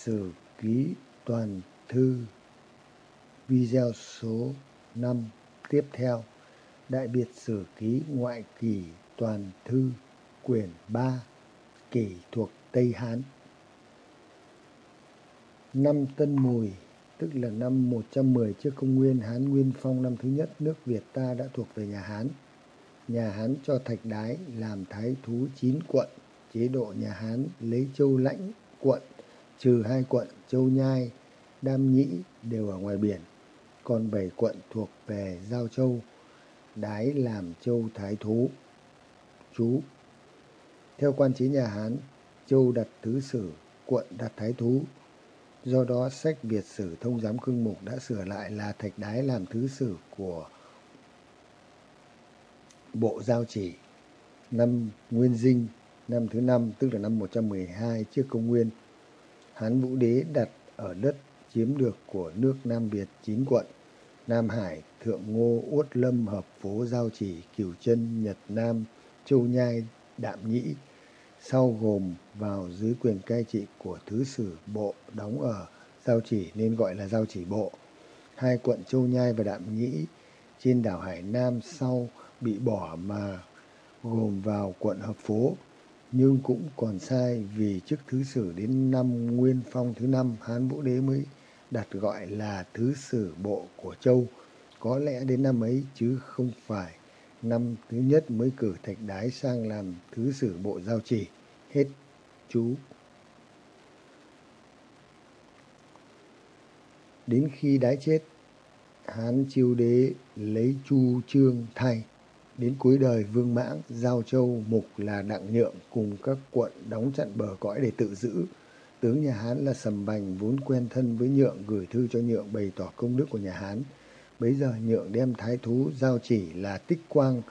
Sử Ký Toàn Thư. Video số 5 tiếp theo. Đại biệt Sử Ký Ngoại Kỷ Toàn Thư Quyển 3 Kỷ thuộc Tây Hán. Năm Tân Mùi tức là năm 110 trước công nguyên Hán Nguyên Phong năm thứ nhất nước Việt ta đã thuộc về nhà Hán. Nhà Hán cho Thạch Đái làm thái thú chín quận, chế độ nhà Hán lấy châu lãnh quận, trừ hai quận châu Nhai, Đam Nhĩ đều ở ngoài biển, còn bảy quận thuộc về Giao Châu, Đái làm châu thái thú. Chú Theo quan chế nhà Hán, châu đặt thứ sử, quận đặt thái thú, Do đó sách Việt sử thông giám cương mục đã sửa lại là Thạch Đái làm thứ sử của Bộ Giao Chỉ năm Nguyên Dinh năm thứ năm tức là năm 112 trước công nguyên. Hán Vũ Đế đặt ở đất chiếm được của nước Nam Việt chín quận Nam Hải, Thượng Ngô, Uất Lâm, Hợp Phố, Giao Chỉ, Cửu Chân, Nhật Nam, Châu Nhai, Đạm Nhĩ sau gồm vào dưới quyền cai trị của thứ sử bộ đóng ở Giao Chỉ nên gọi là Giao Chỉ Bộ. Hai quận Châu Nhai và Đạm Nhĩ trên đảo Hải Nam sau bị bỏ mà gồm vào quận Hợp Phố, nhưng cũng còn sai vì chức thứ sử đến năm Nguyên Phong thứ năm Hán Vũ Đế mới đặt gọi là thứ sử bộ của Châu. Có lẽ đến năm ấy chứ không phải năm thứ nhất mới cử Thạch Đái sang làm thứ sử bộ giao chỉ. Hết chú. Đến khi đái chết, Hán chiêu đế lấy Chu Trương thay. Đến cuối đời Vương Mãng, Giao Châu, Mục là Đặng Nhượng cùng các quận đóng chặn bờ cõi để tự giữ. Tướng nhà Hán là Sầm Bành vốn quen thân với Nhượng gửi thư cho Nhượng bày tỏ công đức của nhà Hán. Bấy giờ Nhượng đem thái thú giao chỉ là Tích Quang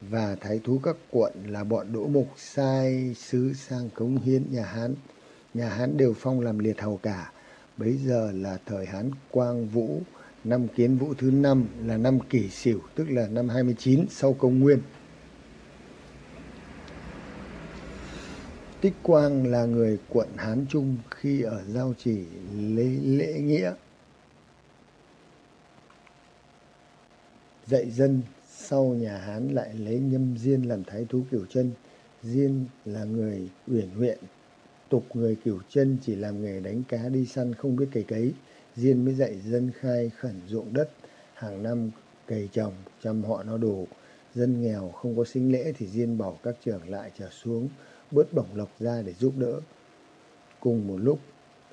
và thái thú các quận là bọn Đỗ Mục sai sứ sang cống hiến nhà Hán. Nhà Hán đều phong làm liệt hầu cả. Bấy giờ là thời Hán Quang Vũ, năm Kiến Vũ thứ năm là năm Kỷ Sửu, tức là năm 29 sau công nguyên. Tích Quang là người quận Hán Trung khi ở Giao Chỉ lấy lễ nghĩa. Dạy dân sau nhà Hán lại lấy nhâm diên làm thái thú cửu chân. Diên là người uyển huyện. Tục người cửu chân chỉ làm nghề đánh cá đi săn không biết cày cấy. Diên mới dạy dân khai khẩn ruộng đất. Hàng năm cày trồng, chăm họ nó đủ. Dân nghèo không có sinh lễ thì Diên bảo các trưởng lại trở xuống bớt bổng lộc ra để giúp đỡ. Cùng một lúc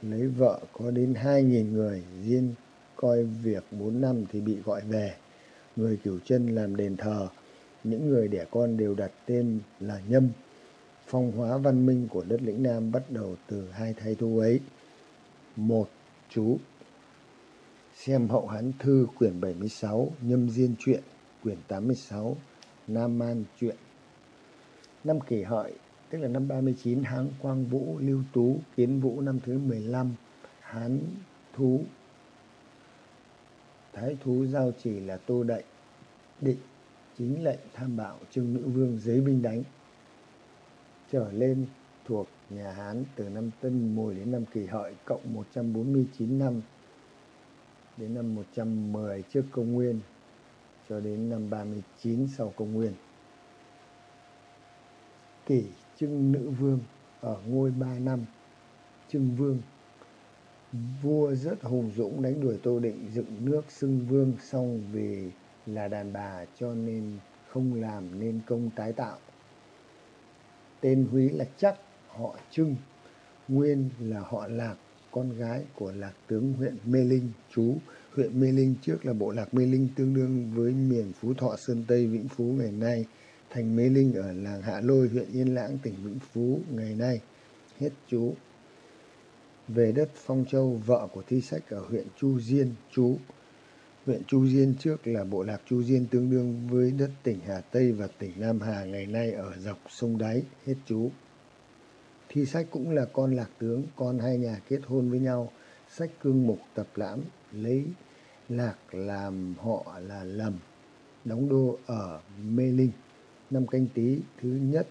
lấy vợ có đến hai nghìn người, Diên coi việc bốn năm thì bị gọi về. Người cửu chân làm đền thờ, những người đẻ con đều đặt tên là Nhâm. Phong hóa văn minh của đất lĩnh Nam bắt đầu từ hai thái thu ấy. Một, chú. Xem hậu hán thư quyển 76, Nhâm Diên truyện, quyển 86, Nam Man truyện. Năm kỷ hợi tức là năm 39 Hán Quang Vũ Lưu Tú Kiến Vũ năm thứ 15 Hán Thú. Thái Thú Giao chỉ là Tô Đậy Định chính lệnh tham bảo trương Nữ Vương giấy binh đánh. Trở lên thuộc nhà Hán từ năm Tân Mùi đến năm Kỷ Hợi cộng 149 năm đến năm 110 trước công nguyên cho đến năm 39 sau công nguyên. Kỷ Trưng Nữ Vương ở ngôi ba năm. Trưng Vương vua rất hùng dũng đánh đuổi Tô Định dựng nước xưng vương xong vì là đàn bà cho nên không làm nên công tái tạo. Tên Húy là Chắc, họ Trưng, Nguyên là họ Lạc, con gái của Lạc tướng huyện Mê Linh, chú huyện Mê Linh trước là bộ lạc Mê Linh tương đương với miền Phú Thọ Sơn Tây Vĩnh Phú ngày nay thành Mê Linh ở làng Hạ Lôi, huyện Yên Lãng, tỉnh Vĩnh Phú ngày nay. Hết chú. Về đất Phong Châu, vợ của thi sách ở huyện Chu Diên, chú. Huyện Chu Diên trước là bộ lạc Chu Diên tương đương với đất tỉnh Hà Tây và tỉnh Nam Hà ngày nay ở dọc sông Đáy. Hết chú. Thi sách cũng là con lạc tướng, con hai nhà kết hôn với nhau. Sách cương mục tập lãm lấy lạc làm họ là lầm đóng đô ở Mê Linh năm canh tí thứ nhất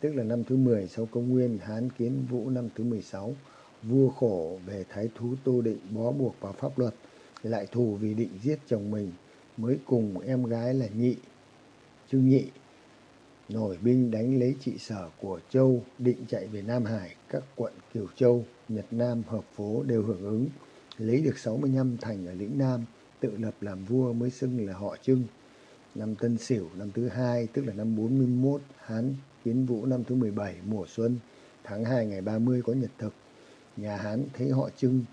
tức là năm thứ 10 sau công nguyên Hán Kiến Vũ năm thứ 16 vua khổ về thái thú Tô Định bó buộc vào pháp luật lại thù vì định giết chồng mình mới cùng em gái là Nhị Trương Nhị nổi binh đánh lấy trị sở của Châu, định chạy về Nam Hải, các quận Kiều Châu, Nhật Nam, Hợp Phố đều hưởng ứng. Lấy được 65 thành ở lĩnh Nam, tự lập làm vua mới xưng là họ Trưng. Năm Tân Sửu, năm thứ hai, tức là năm 41 Hán Kiến Vũ, năm thứ 17 mùa xuân, tháng 2 ngày 30 có nhật thực. Nhà Hán thấy họ Trưng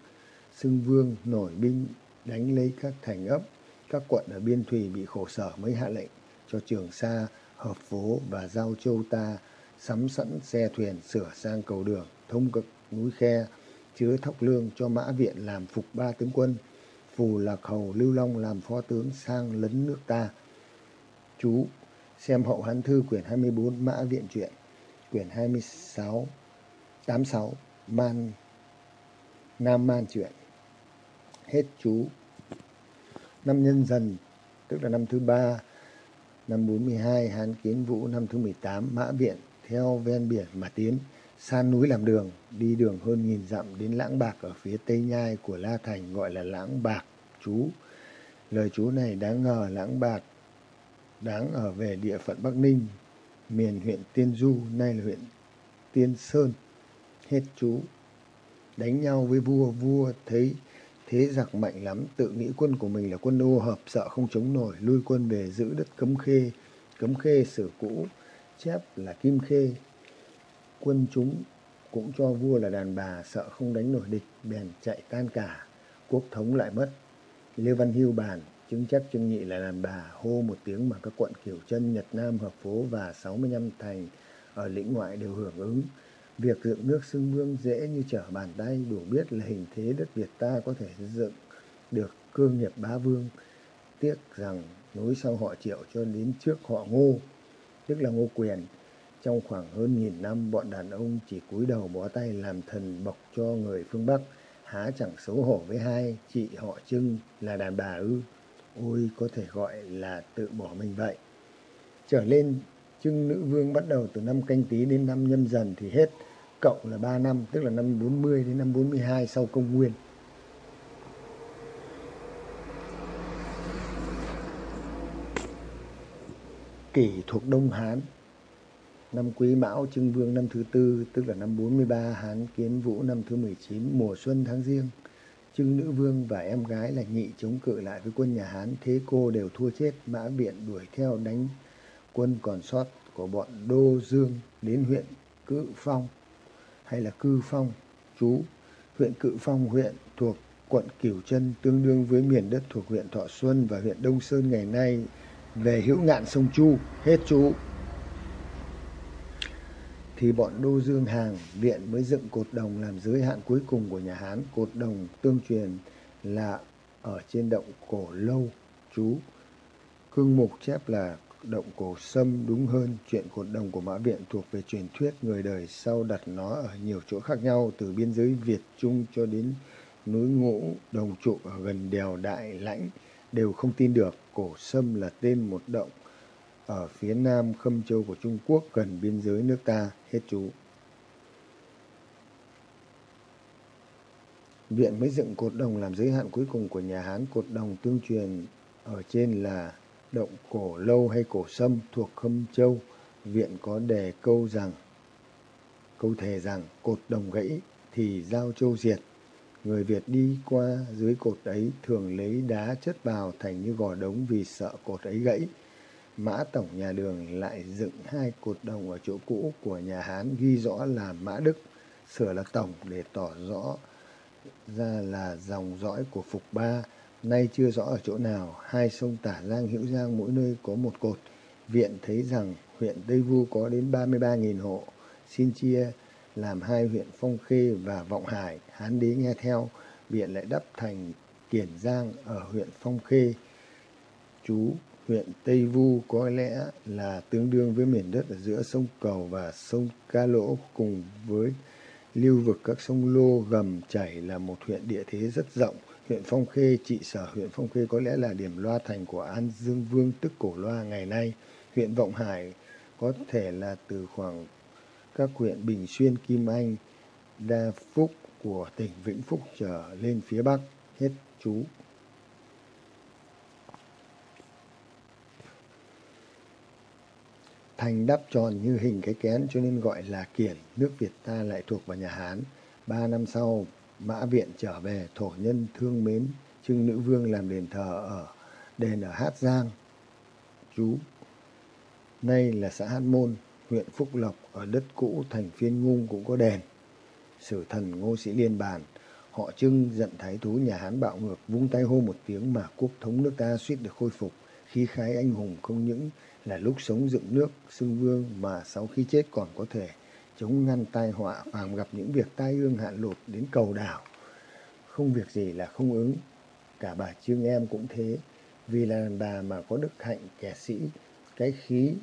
xưng vương, nổi binh, đánh lấy các thành ấp, các quận ở biên thùy bị khổ sở mới hạ lệnh cho Trường Sa hợp phố và giao châu ta sắm sẵn xe thuyền sửa sang cầu đường, thông cực, núi khe, chứa thóc lương cho mã viện làm phục ba tướng quân, phù lạc hầu lưu long làm phó tướng sang lấn nước ta. Chú, xem hậu hán thư quyển 24 mã viện truyện, quyển 26 86 man, nam man truyện. Hết chú. Năm nhân dần tức là năm thứ ba năm 42 hán kiến vũ năm thứ 18 mã viện theo ven biển mà tiến san núi làm đường đi đường hơn nghìn dặm đến lãng bạc ở phía tây nhai của la thành gọi là lãng bạc chú lời chú này đáng ngờ lãng bạc đáng ở về địa phận Bắc Ninh, miền huyện Tiên Du, nay là huyện Tiên Sơn. Hết chú. Đánh nhau với vua, vua thấy thế giặc mạnh lắm, tự nghĩ quân của mình là quân ô hợp, sợ không chống nổi, lui quân về giữ đất Cấm Khê. Cấm Khê sử cũ, chép là Kim Khê. Quân chúng cũng cho vua là đàn bà, sợ không đánh nổi địch, bèn chạy tan cả. Quốc thống lại mất. Lê Văn Hưu bàn, chứng chắc trương nhị là đàn bà, hô một tiếng mà các quận Kiều Chân, Nhật Nam, Hợp Phố và 65 thành ở lĩnh ngoại đều hưởng ứng. Việc dựng nước xưng vương dễ như trở bàn tay, đủ biết là hình thế đất Việt ta có thể dựng được cơ nghiệp bá vương. Tiếc rằng nối sau họ triệu cho đến trước họ ngô, tức là ngô quyền. Trong khoảng hơn nghìn năm, bọn đàn ông chỉ cúi đầu bó tay làm thần bọc cho người phương Bắc. Há chẳng xấu hổ với hai chị họ trưng là đàn bà ư. Ôi có thể gọi là tự bỏ mình vậy. Trở lên trưng nữ vương bắt đầu từ năm canh tí đến năm nhâm dần thì hết cộng là 3 năm, tức là năm 40 đến năm 42 sau công nguyên. Kỷ thuộc Đông Hán, Năm Quý Mão Trưng Vương năm thứ tư, tức là năm 43 Hán Kiến Vũ năm thứ 19 mùa xuân tháng riêng. Trưng Nữ Vương và em gái là Nhị chống cự lại với quân nhà Hán, thế cô đều thua chết, mã viện đuổi theo đánh quân còn sót của bọn Đô Dương đến huyện Cự Phong hay là Cư Phong, chú. Huyện Cự Phong huyện thuộc quận Cửu Chân tương đương với miền đất thuộc huyện Thọ Xuân và huyện Đông Sơn ngày nay về hữu ngạn sông Chu, hết chú. Thì bọn Đô Dương Hàng viện mới dựng cột đồng làm giới hạn cuối cùng của nhà Hán. Cột đồng tương truyền là ở trên động cổ lâu, chú. Cương mục chép là động cổ sâm đúng hơn chuyện cột đồng của mã viện thuộc về truyền thuyết người đời sau đặt nó ở nhiều chỗ khác nhau, từ biên giới Việt Trung cho đến núi ngũ, đồng trụ ở gần đèo Đại Lãnh, đều không tin được. Cổ sâm là tên một động ở phía nam Khâm Châu của Trung Quốc, gần biên giới nước ta. Hết chú. Viện mới dựng cột đồng làm giới hạn cuối cùng của nhà Hán. Cột đồng tương truyền ở trên là động cổ lâu hay cổ sâm thuộc Khâm Châu, viện có đề câu rằng câu thề rằng cột đồng gãy thì giao châu diệt. Người Việt đi qua dưới cột ấy thường lấy đá chất vào thành như gò đống vì sợ cột ấy gãy. Mã tổng nhà đường lại dựng hai cột đồng ở chỗ cũ của nhà Hán ghi rõ là Mã Đức, sửa là tổng để tỏ rõ ra là dòng dõi của Phục Ba nay chưa rõ ở chỗ nào, hai sông Tả Giang, Hữu Giang mỗi nơi có một cột. Viện thấy rằng huyện Tây Vu có đến 33.000 hộ, xin chia làm hai huyện Phong Khê và Vọng Hải, Hán Đế nghe theo, viện lại đắp thành Kiển Giang ở huyện Phong Khê. Chú huyện Tây Vu có lẽ là tương đương với miền đất ở giữa sông Cầu và sông Ca Lỗ cùng với lưu vực các sông Lô, Gầm, Chảy là một huyện địa thế rất rộng Huyện Phong Khê, trị sở huyện Phong Khê có lẽ là điểm loa thành của An Dương Vương tức Cổ Loa ngày nay. Huyện Vọng Hải có thể là từ khoảng các huyện Bình Xuyên, Kim Anh, Đa Phúc của tỉnh Vĩnh Phúc trở lên phía Bắc. Hết chú. Thành đắp tròn như hình cái kén cho nên gọi là kiển. Nước Việt ta lại thuộc vào nhà Hán. Ba năm sau, Mã Viện trở về thổ nhân thương mến Trưng Nữ Vương làm đền thờ ở đền ở Hát Giang. Chú Nay là xã Hát Môn, huyện Phúc Lộc ở đất cũ thành phiên ngung cũng có đền. Sử thần Ngô Sĩ Liên bàn, họ trưng giận thái thú nhà Hán bạo ngược vung tay hô một tiếng mà quốc thống nước ta suýt được khôi phục. Khi khái anh hùng không những là lúc sống dựng nước xưng vương mà sau khi chết còn có thể chống ngăn tai họa phàm gặp những việc tai ương hạn lụt đến cầu đảo không việc gì là không ứng cả bà trương em cũng thế, vì là đàn bà mà có đức hạnh kẻ sĩ, cái khí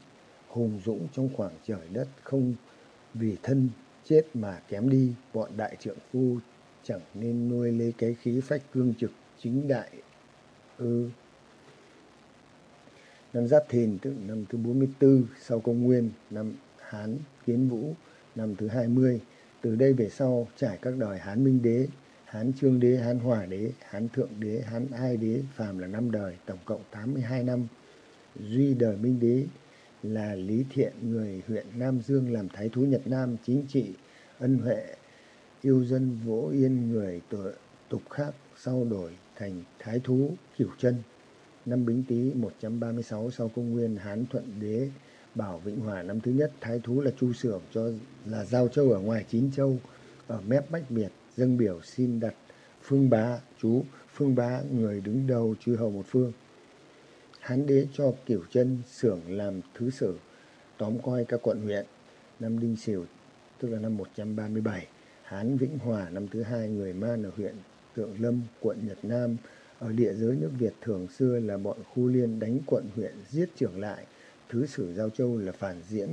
hùng dũng trong khoảng trời đất không vì thân chết mà kém đi, bọn đại trượng phu chẳng nên nuôi lấy cái khí phách cương trực chính đại ư ừ. năm giáp thìn, tức năm thứ 44 sau công nguyên, năm hán kiến vũ năm thứ 20. Từ đây về sau trải các đời Hán Minh Đế, Hán Trương Đế, Hán Hòa Đế, Hán Thượng Đế, Hán Ai Đế, phàm là năm đời, tổng cộng 82 năm. Duy đời Minh Đế là Lý Thiện người huyện Nam Dương làm thái thú Nhật Nam chính trị ân huệ yêu dân vỗ yên người tục khác sau đổi thành thái thú Kiểu Chân. Năm Bính Tý 136 sau công nguyên Hán Thuận Đế bảo Vĩnh Hòa năm thứ nhất thái thú là Chu Sưởng cho là giao châu ở ngoài chín châu ở mép Bách Biệt dâng biểu xin đặt Phương Bá chú Phương Bá người đứng đầu chư hầu một phương. Hán đế cho kiểu Chân Sưởng làm thứ sử tóm coi các quận huyện năm Đinh Sửu tức là năm 137 Hán Vĩnh Hòa năm thứ hai người Man ở huyện Tượng Lâm, quận Nhật Nam. Ở địa giới nước Việt thường xưa là bọn khu liên đánh quận huyện giết trưởng lại. Thứ sử Giao Châu là phản diễn,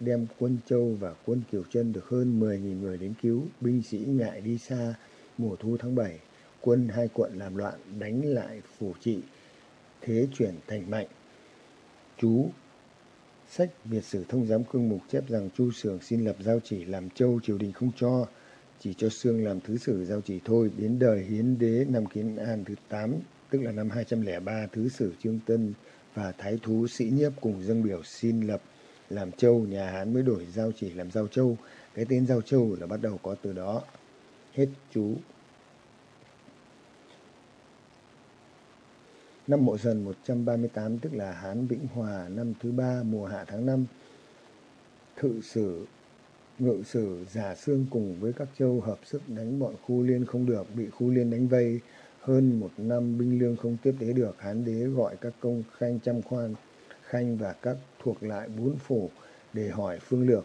đem quân Châu và quân Kiều Chân được hơn 10.000 người đến cứu. Binh sĩ ngại đi xa, mùa thu tháng 7, quân hai quận làm loạn đánh lại phủ trị, thế chuyển thành mạnh. Chú Sách Việt Sử Thông Giám Cương Mục chép rằng Chu Sường xin lập giao chỉ làm châu triều đình không cho chỉ cho Sương làm thứ sử giao chỉ thôi. Đến đời Hiến Đế năm Kiến An thứ 8, tức là năm 203, thứ sử Trương Tân và Thái Thú Sĩ Nhiếp cùng dâng biểu xin lập làm châu, nhà Hán mới đổi giao chỉ làm giao châu. Cái tên giao châu là bắt đầu có từ đó. Hết chú. Năm Mộ Dần 138 tức là Hán Vĩnh Hòa năm thứ ba mùa hạ tháng 5. Thự sử ngự sử giả xương cùng với các châu hợp sức đánh bọn khu liên không được bị khu liên đánh vây hơn một năm binh lương không tiếp tế được, hán đế gọi các công khanh trăm khoan, khanh và các thuộc lại bốn phủ để hỏi phương lược.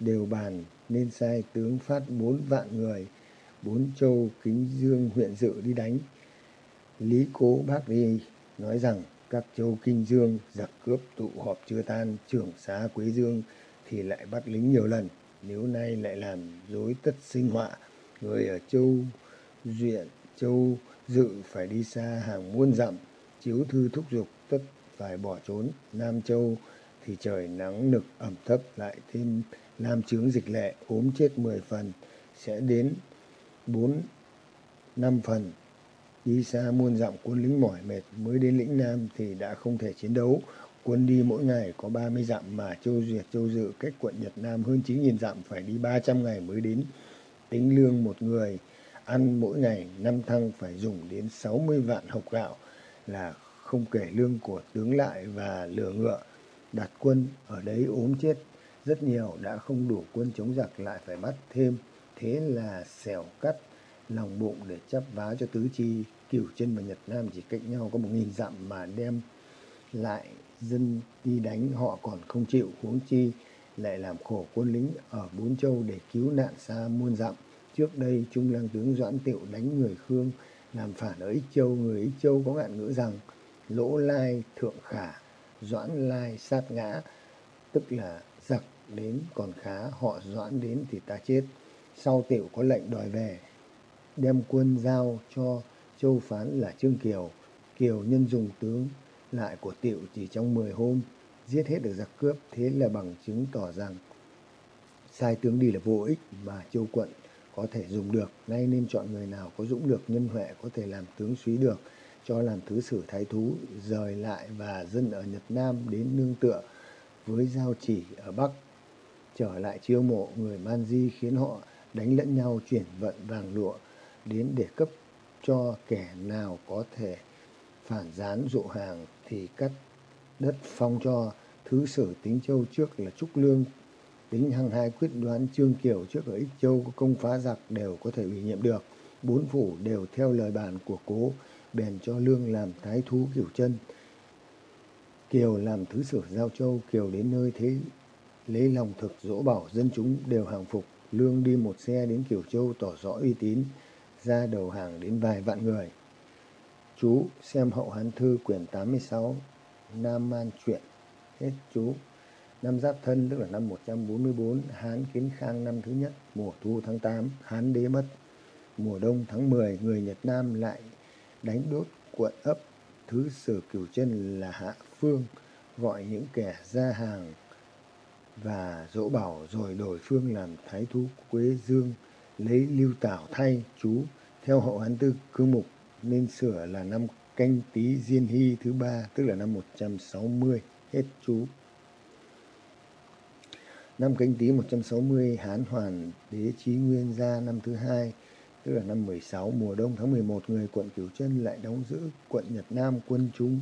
Đều bàn nên sai tướng phát bốn vạn người, bốn châu kính dương huyện dự đi đánh. Lý cố bác đi nói rằng, các châu kinh dương giặc cướp tụ họp chưa tan, trưởng xá quế dương thì lại bắt lính nhiều lần. Nếu nay lại làm dối tất sinh họa, người ở châu duyện, châu dự phải đi xa hàng muôn dặm chiếu thư thúc giục tất phải bỏ trốn. Nam châu thì trời nắng nực ẩm thấp lại thêm lam chướng dịch lệ ốm chết mười phần sẽ đến bốn năm phần. Đi xa muôn dặm quân lính mỏi mệt mới đến lĩnh nam thì đã không thể chiến đấu. Quân đi mỗi ngày có 30 dặm mà Châu Duyệt, Châu Dự cách quận Nhật Nam hơn 9.000 dặm phải đi 300 ngày mới đến. Tính lương một người ăn mỗi ngày năm thăng phải dùng đến 60 vạn hộc gạo là không kể lương của tướng lại và lừa ngựa. Đặt quân ở đấy ốm chết, rất nhiều đã không đủ quân chống giặc lại phải bắt thêm. Thế là xẻo cắt lòng bụng để chắp vá cho tứ chi. Cửu chân và Nhật Nam chỉ cách nhau có một nghìn dặm mà đem lại dân đi đánh, họ còn không chịu, huống chi lại làm khổ quân lính ở bốn châu để cứu nạn xa muôn dặm trước đây, trung lang tướng doãn tiệu đánh người khương, làm phản ở ích châu. Người ích châu có ngạn ngữ rằng, lỗ lai thượng khả, doãn lai sát ngã. Tức là, giặc đến còn khá, họ doãn đến thì ta chết. Sau tiệu có lệnh đòi về, đem quân giao cho châu phán là trương kiều. Kiều nhân dùng tướng lại của tiệu chỉ trong 10 hôm, giết hết được giặc cướp, thế là bằng chứng tỏ rằng sai tướng đi là vô ích mà châu quận có thể dùng được, nay nên chọn người nào có dũng được, nhân huệ có thể làm tướng suý được, cho làm thứ sử thái thú, rời lại và dân ở nhật nam đến nương tựa với giao chỉ ở bắc. Trở lại chiêu mộ, người man di khiến họ đánh lẫn nhau chuyển vận vàng lụa đến để cấp cho kẻ nào có thể phản gián dụ hàng thì cắt đất phong cho. Thứ sử tính châu trước là trúc lương tính hăng hai quyết đoán trương kiều trước ở ích châu có công phá giặc đều có thể ủy nhiệm được. Bốn phủ đều theo lời bàn của cố, bèn cho lương làm thái thú kiểu chân. Kiều làm thứ sử giao châu, kiều đến nơi thế lấy lòng thực dỗ bảo dân chúng đều hàng phục. Lương đi một xe đến kiểu châu tỏ rõ uy tín, ra đầu hàng đến vài vạn người. Chú xem hậu Hán Thư quyển 86 Nam Man Truyện Hết chú. Năm Giáp Thân, tức là năm 144 Hán Kiến Khang năm thứ nhất, Mùa thu tháng 8 Hán Đế mất. Mùa đông tháng 10 Người Nhật Nam lại đánh đốt quận ấp. Thứ sử cửu chân là Hạ Phương, Gọi những kẻ ra hàng Và dỗ bảo rồi đổi phương làm Thái Thú Quế Dương, Lấy lưu tảo thay chú. Theo hậu Hán Tư cư mục, nên sửa là năm canh tí diên hy thứ ba, tức là năm 160 hết chú năm canh tí 160 Hán Hoàn đế chí nguyên gia năm thứ hai, tức là năm 16 mùa đông tháng 11 người quận Cửu Chân lại đóng giữ quận Nhật Nam quân chúng,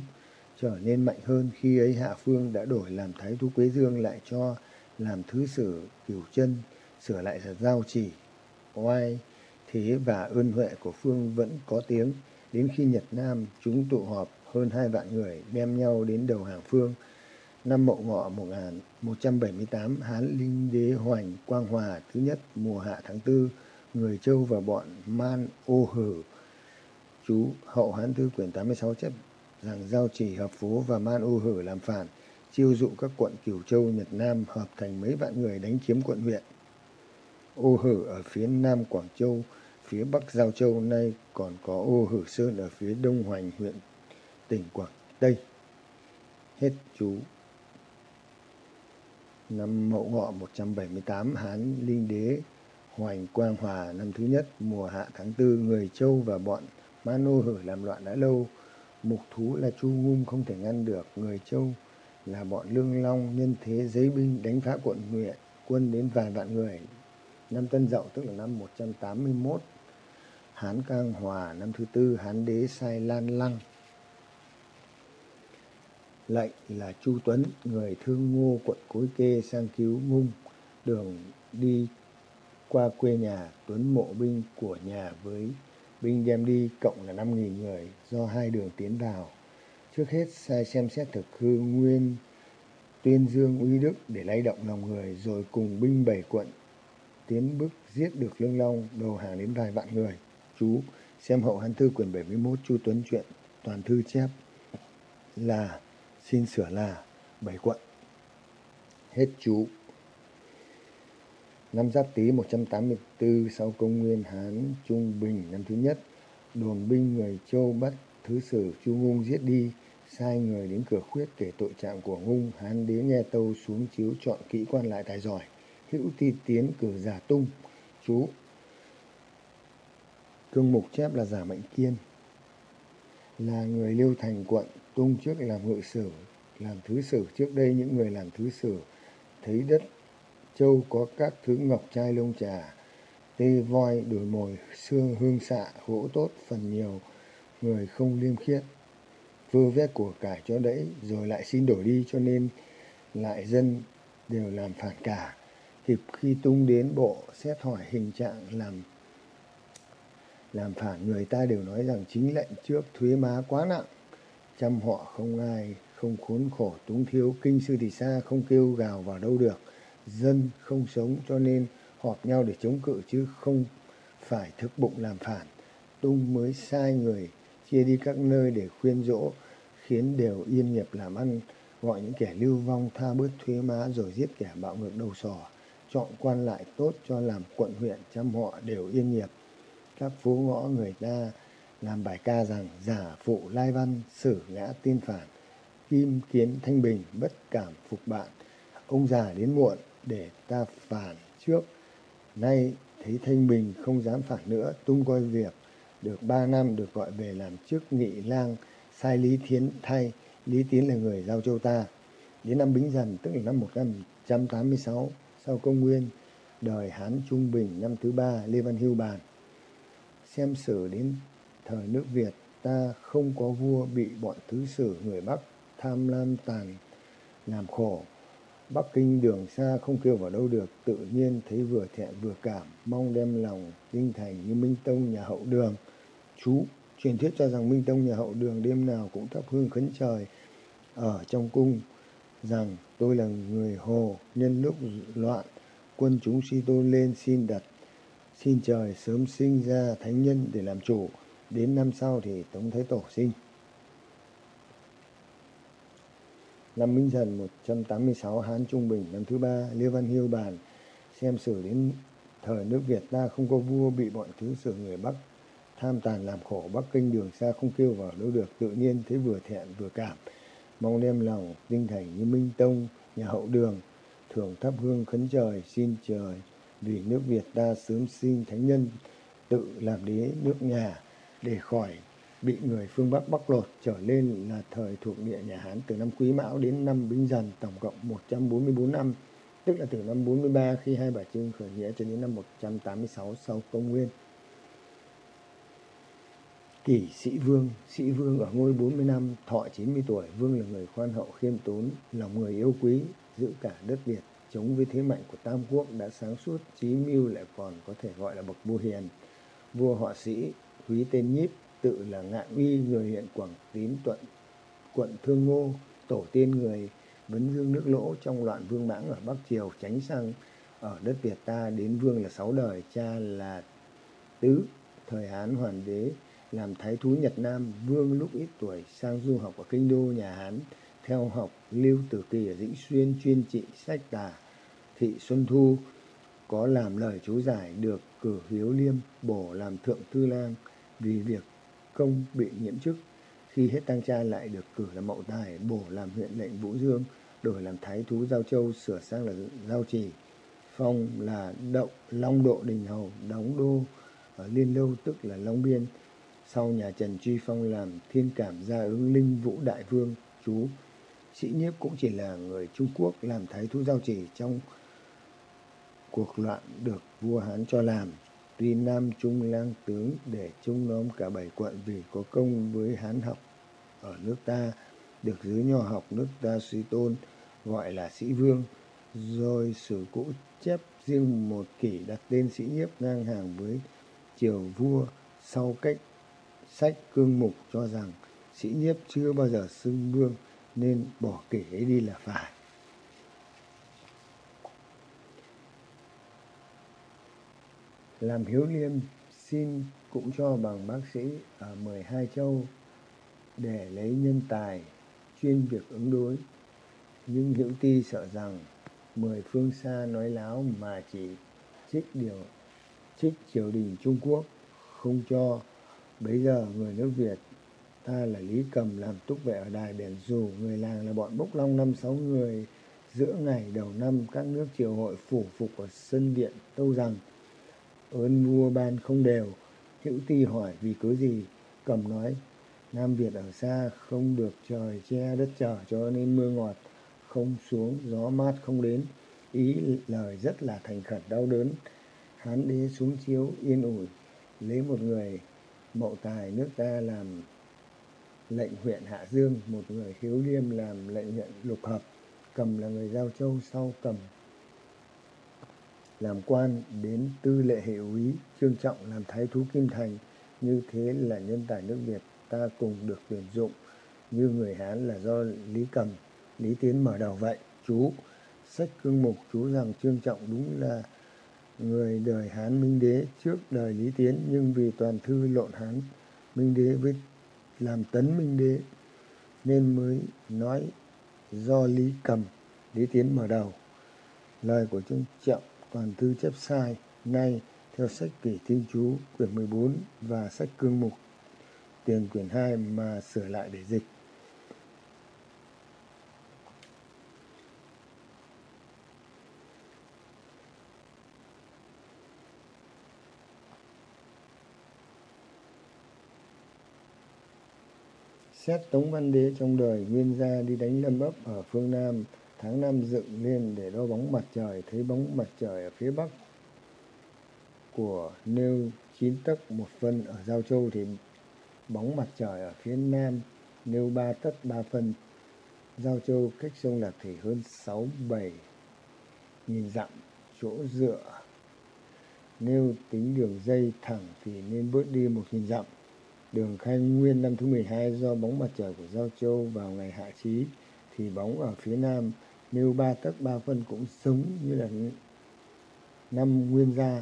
trở nên mạnh hơn. Khi ấy Hạ Phương đã đổi làm Thái Thú Quế Dương lại cho làm thứ sử Cửu Chân sửa lại là giao chỉ. Oai thế và ơn huệ của Phương vẫn có tiếng. Đến khi Nhật Nam chúng tụ họp, hơn hai vạn người đem nhau đến đầu hàng Phương. Năm Mậu Ngọ 178. Hán Linh Đế Hoành, Quang Hòa, thứ nhất, mùa hạ tháng tư, người Châu và bọn Man ô hử, chú hậu Hán Thư, quyển 86 chép rằng giao chỉ hợp phố và Man ô hử làm phản, chiêu dụ các quận Cửu Châu, Nhật Nam hợp thành mấy vạn người đánh chiếm quận huyện ô hử ở phía nam Quảng Châu, phía bắc Giao Châu, nay còn có ô hử sơn ở phía đông Hoành, huyện tỉnh Quảng Tây hết chú năm Mậu Ngọ 178 Hán Linh Đế, Hoành Quang Hòa, năm thứ nhất, mùa hạ tháng tư, người Châu và bọn Mano hử làm loạn đã lâu. Mục thú là Chu Ngung không thể ngăn được. Người Châu là bọn Lương Long, nhân thế giấy binh đánh phá quận huyện, quân đến vài vạn người. Năm Tân Dậu, tức là năm 181 Hán Cang Hòa, năm thứ tư, Hán Đế Sai Lan Lăng lệnh là Chu Tuấn, người thương ngô quận Cối Kê sang cứu ngung. Đường đi qua quê nhà, Tuấn mộ binh của nhà với binh đem đi cộng là 5.000 người do hai đường tiến vào. Trước hết sai xem xét thực hư nguyên tuyên dương uy đức để lay động lòng người rồi cùng binh bảy quận tiến bước giết được Lương Long đầu hàng đến vài vạn người. Chú xem hậu Hán Thư quyển 71 Chu Tuấn chuyện toàn thư chép là xin sửa là bảy quận. Hết chú. Năm Giáp Tý 184 sau công nguyên Hán Trung Bình năm thứ nhất, đồn binh người Châu bắt thứ sử Chu Ngung giết đi, sai người đến cửa khuyết kể tội trạng của Ngung, Hán đế nghe tâu xuống chiếu chọn kỹ quan lại tài giỏi, hữu ti tiến cử giả tung, chú. Cương mục chép là giả mệnh kiên, là người Liêu Thành quận tung trước làm ngự sử, làm thứ sử. Trước đây những người làm thứ sử, thấy đất châu có các thứ ngọc trai lông trà, tê voi, đồi mồi, xương, hương xạ gỗ tốt, phần nhiều người không liêm khiết. Vơ vét của cải cho đẫy, rồi lại xin đổi đi, cho nên lại dân đều làm phản cả. Kịp khi tung đến bộ, xét hỏi hình trạng làm làm phản, người ta đều nói rằng chính lệnh trước thuế má quá nặng chăm họ không ai, không khốn khổ túng thiếu, kinh sư thì xa không kêu gào vào đâu được. Dân không sống cho nên họp nhau để chống cự chứ không phải thức bụng làm phản. Tung mới sai người, chia đi các nơi để khuyên dỗ khiến đều yên nghiệp làm ăn. Gọi những kẻ lưu vong tha bớt thuế má rồi giết kẻ bạo ngược đầu sò chọn quan lại tốt cho làm quận huyện chăm họ đều yên nghiệp. Các phố ngõ người ta làm bài ca rằng giả phụ lai văn sử ngã tin phản, kim kiến thanh bình bất cảm phục bạn. Ông già đến muộn để ta phản trước. Nay thấy thanh bình không dám phản nữa, tung coi việc. Được ba năm được gọi về làm chức nghị lang, sai lý thiến thay. Lý tiến là người giao châu ta. Đến năm bính dần, tức là năm 186 sau công nguyên, đời hán trung bình năm thứ ba, lê văn hưu bàn. Xem sử đến thời nước Việt ta không có vua bị bọn thứ sử người Bắc tham lam tàn làm khổ. Bắc Kinh đường xa không kêu vào đâu được, tự nhiên thấy vừa thẹn vừa cảm, mong đem lòng kinh thành như Minh Tông nhà hậu đường. Chú, truyền thuyết cho rằng Minh Tông nhà hậu đường đêm nào cũng thắp hương khấn trời ở trong cung, rằng tôi là người Hồ, nhân lúc loạn, quân chúng suy tôn lên xin đặt, xin trời sớm sinh ra thánh nhân để làm chủ đến năm sau thì Tống Thái Tổ sinh. Năm Minh Dần 186 Hán Trung Bình. Năm thứ ba Lê Văn Hiêu bàn xem xử đến thời nước Việt ta không có vua, bị bọn thứ sử người Bắc tham tàn làm khổ. Bắc Kinh đường xa không kêu vào đâu được, tự nhiên thấy vừa thẹn vừa cảm. Mong đem lòng, tinh thành như Minh Tông, nhà hậu đường thường thắp hương khấn trời, xin trời vì nước Việt ta sớm sinh thánh nhân, tự làm đế nước nhà để khỏi bị người phương Bắc bóc lột trở lên là thời thuộc địa nhà Hán từ năm Quý Mão đến năm Bính Dần tổng cộng 144 năm, tức là từ năm 43 khi hai bà Trưng khởi nghĩa cho đến năm 186 sau công nguyên. Kỷ Sĩ Vương, Sĩ Vương ở ngôi 40 năm, thọ 90 tuổi, Vương là người khoan hậu khiêm tốn, lòng người yêu quý, giữ cả đất Việt, chống với thế mạnh của Tam Quốc đã sáng suốt, trí mưu lại còn có thể gọi là bậc vua hiền. Vua họ Sĩ, quý tên Nhíp, tự là ngạn uy người huyện Quảng Tín Tuận, quận Thương Ngô, tổ tiên người vấn dương nước lỗ trong loạn vương mãng ở Bắc Triều tránh sang ở đất Việt ta đến vương là sáu đời, cha là Tứ, thời Hán Hoàn đế làm thái thú Nhật Nam, vương lúc ít tuổi sang du học ở kinh đô nhà Hán, theo học Lưu Tử Kỳ ở Dĩnh Xuyên chuyên trị sách tà. Thị Xuân Thu có làm lời chú giải được cử Hiếu Liêm bổ làm thượng thư lang vì việc công bị nhiễm chức. Khi hết tăng trai lại được cử làm mậu tài, bổ làm huyện lệnh Vũ Dương, đổi làm thái thú Giao Châu, sửa sang là Giao Trì. Phong là Động Long Độ Đình Hầu, đóng đô ở Liên Lâu tức là Long Biên. Sau nhà Trần Truy Phong làm thiên cảm gia ứng linh Vũ Đại Vương, chú. Sĩ Nhiếp cũng chỉ là người Trung Quốc làm thái thú Giao Trì trong cuộc loạn được vua Hán cho làm tuy Nam Trung lang tướng để trung nom cả bảy quận vì có công với Hán học ở nước ta, được dưới nho học nước ta suy tôn, gọi là sĩ vương. Rồi sử cũ chép riêng một kỷ đặt tên sĩ nhiếp ngang hàng với triều vua sau cách sách cương mục cho rằng sĩ nhiếp chưa bao giờ xưng vương nên bỏ kỷ ấy đi là phải. Làm hiếu liêm xin cũng cho bằng bác sĩ ở 12 châu để lấy nhân tài, chuyên việc ứng đối. Nhưng hữu ti sợ rằng mười phương xa nói láo mà chỉ trích điều, trích triều đình trung quốc, không cho. Bây giờ người nước việt, ta là lý cầm làm túc vệ ở đài biển, dù người làng là bọn bốc long năm sáu người, giữa ngày đầu năm các nước triều hội phủ phục ở sân điện, tâu rằng ơn vua ban không đều, hữu ti hỏi vì cớ gì? Cầm nói, nam việt ở xa không được trời che đất trở cho nên mưa ngọt, không xuống, gió mát không đến. Ý lời rất là thành khẩn, đau đớn. Hán đế xuống chiếu, yên ủi, lấy một người mậu tài nước ta làm lệnh huyện hạ dương, một người hiếu liêm làm lệnh huyện lục hợp. Cầm là người giao châu, sau cầm làm quan đến tư lệ hệ úy, trương trọng làm thái thú kim thành. Như thế là nhân tài nước việt ta cùng được tuyển dụng. Như người hán là do lý cầm, lý tiến mở đầu vậy. Chú sách cương mục chú rằng trương trọng đúng là người đời hán minh đế trước đời lý tiến, nhưng vì toàn thư lộn hán minh đế với làm tấn minh đế nên mới nói do lý cầm, lý tiến mở đầu. Lời của trương trọng toàn thư chép sai nay theo sách kỷ thiên chú quyển 14 và sách cương mục tiền quyển 2 mà sửa lại để dịch. Xét Tống Văn Đế trong đời nguyên gia đi đánh Lâm ấp ở phương Nam tháng năm dựng lên để đo bóng mặt trời, thấy bóng mặt trời ở phía bắc của nêu chín tấc một phân ở giao châu thì bóng mặt trời ở phía nam, nêu ba tấc ba phân. Giao châu cách sông lạc thủy hơn sáu bảy nghìn dặm chỗ dựa. Nêu tính đường dây thẳng thì nên bớt đi một nghìn dặm. Đường khai nguyên năm thứ 12 do bóng mặt trời của giao châu vào ngày hạ trí thì bóng ở phía nam, nêu ba tấc, ba phân cũng giống như là năm nguyên gia.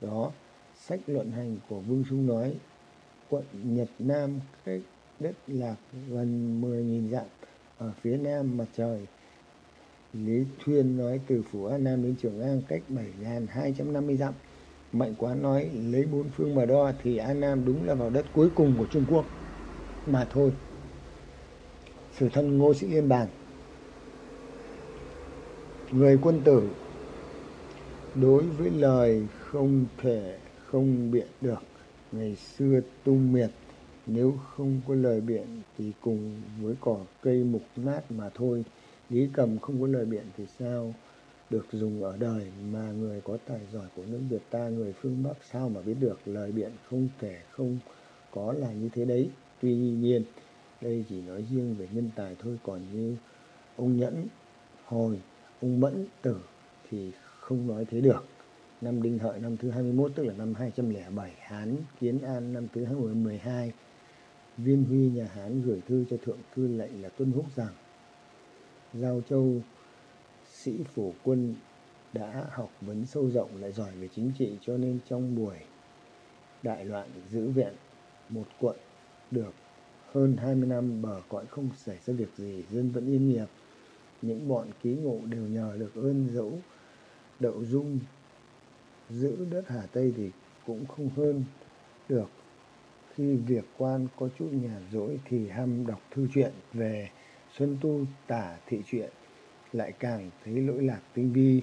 Đó, sách luận hành của vương trung nói, quận nhật nam cách đất lạc gần 10.000 dặm, ở phía nam mặt trời. Lý thuyên nói từ phủ an nam đến trường an cách 7.250 dặm. Mạnh quán nói, lấy bốn phương mà đo thì an nam đúng là vào đất cuối cùng của trung quốc. Mà thôi sử thân ngô sĩ liên bàn. Người quân tử, đối với lời không thể không biện được, ngày xưa tung miệt, nếu không có lời biện thì cùng với cỏ cây mục nát mà thôi. Lý cầm không có lời biện thì sao được dùng ở đời, mà người có tài giỏi của nước Việt ta, người phương Bắc sao mà biết được lời biện không thể không có là như thế đấy. Tuy nhiên đây chỉ nói riêng về nhân tài thôi, còn như ông Nhẫn, Hồi, ông Mẫn Tử thì không nói thế được. Năm Đinh Hợi năm thứ 21 tức là năm 207 Hán Kiến An năm thứ 12 Viên Huy nhà Hán gửi thư cho Thượng Thư lệnh là Tuân Húc rằng, Giao Châu, sĩ phổ quân đã học vấn sâu rộng lại giỏi về chính trị, cho nên trong buổi đại loạn giữ vẹn một quận được hơn 20 năm bờ cõi không xảy ra việc gì, dân vẫn yên nghiệp. Những bọn ký ngộ đều nhờ được ơn dẫu đậu dung. Giữ đất Hà Tây thì cũng không hơn được. Khi việc quan có chút nhàn rỗi thì ham đọc thư truyện về Xuân Tu tả thị truyện lại càng thấy lỗi lạc tinh vi.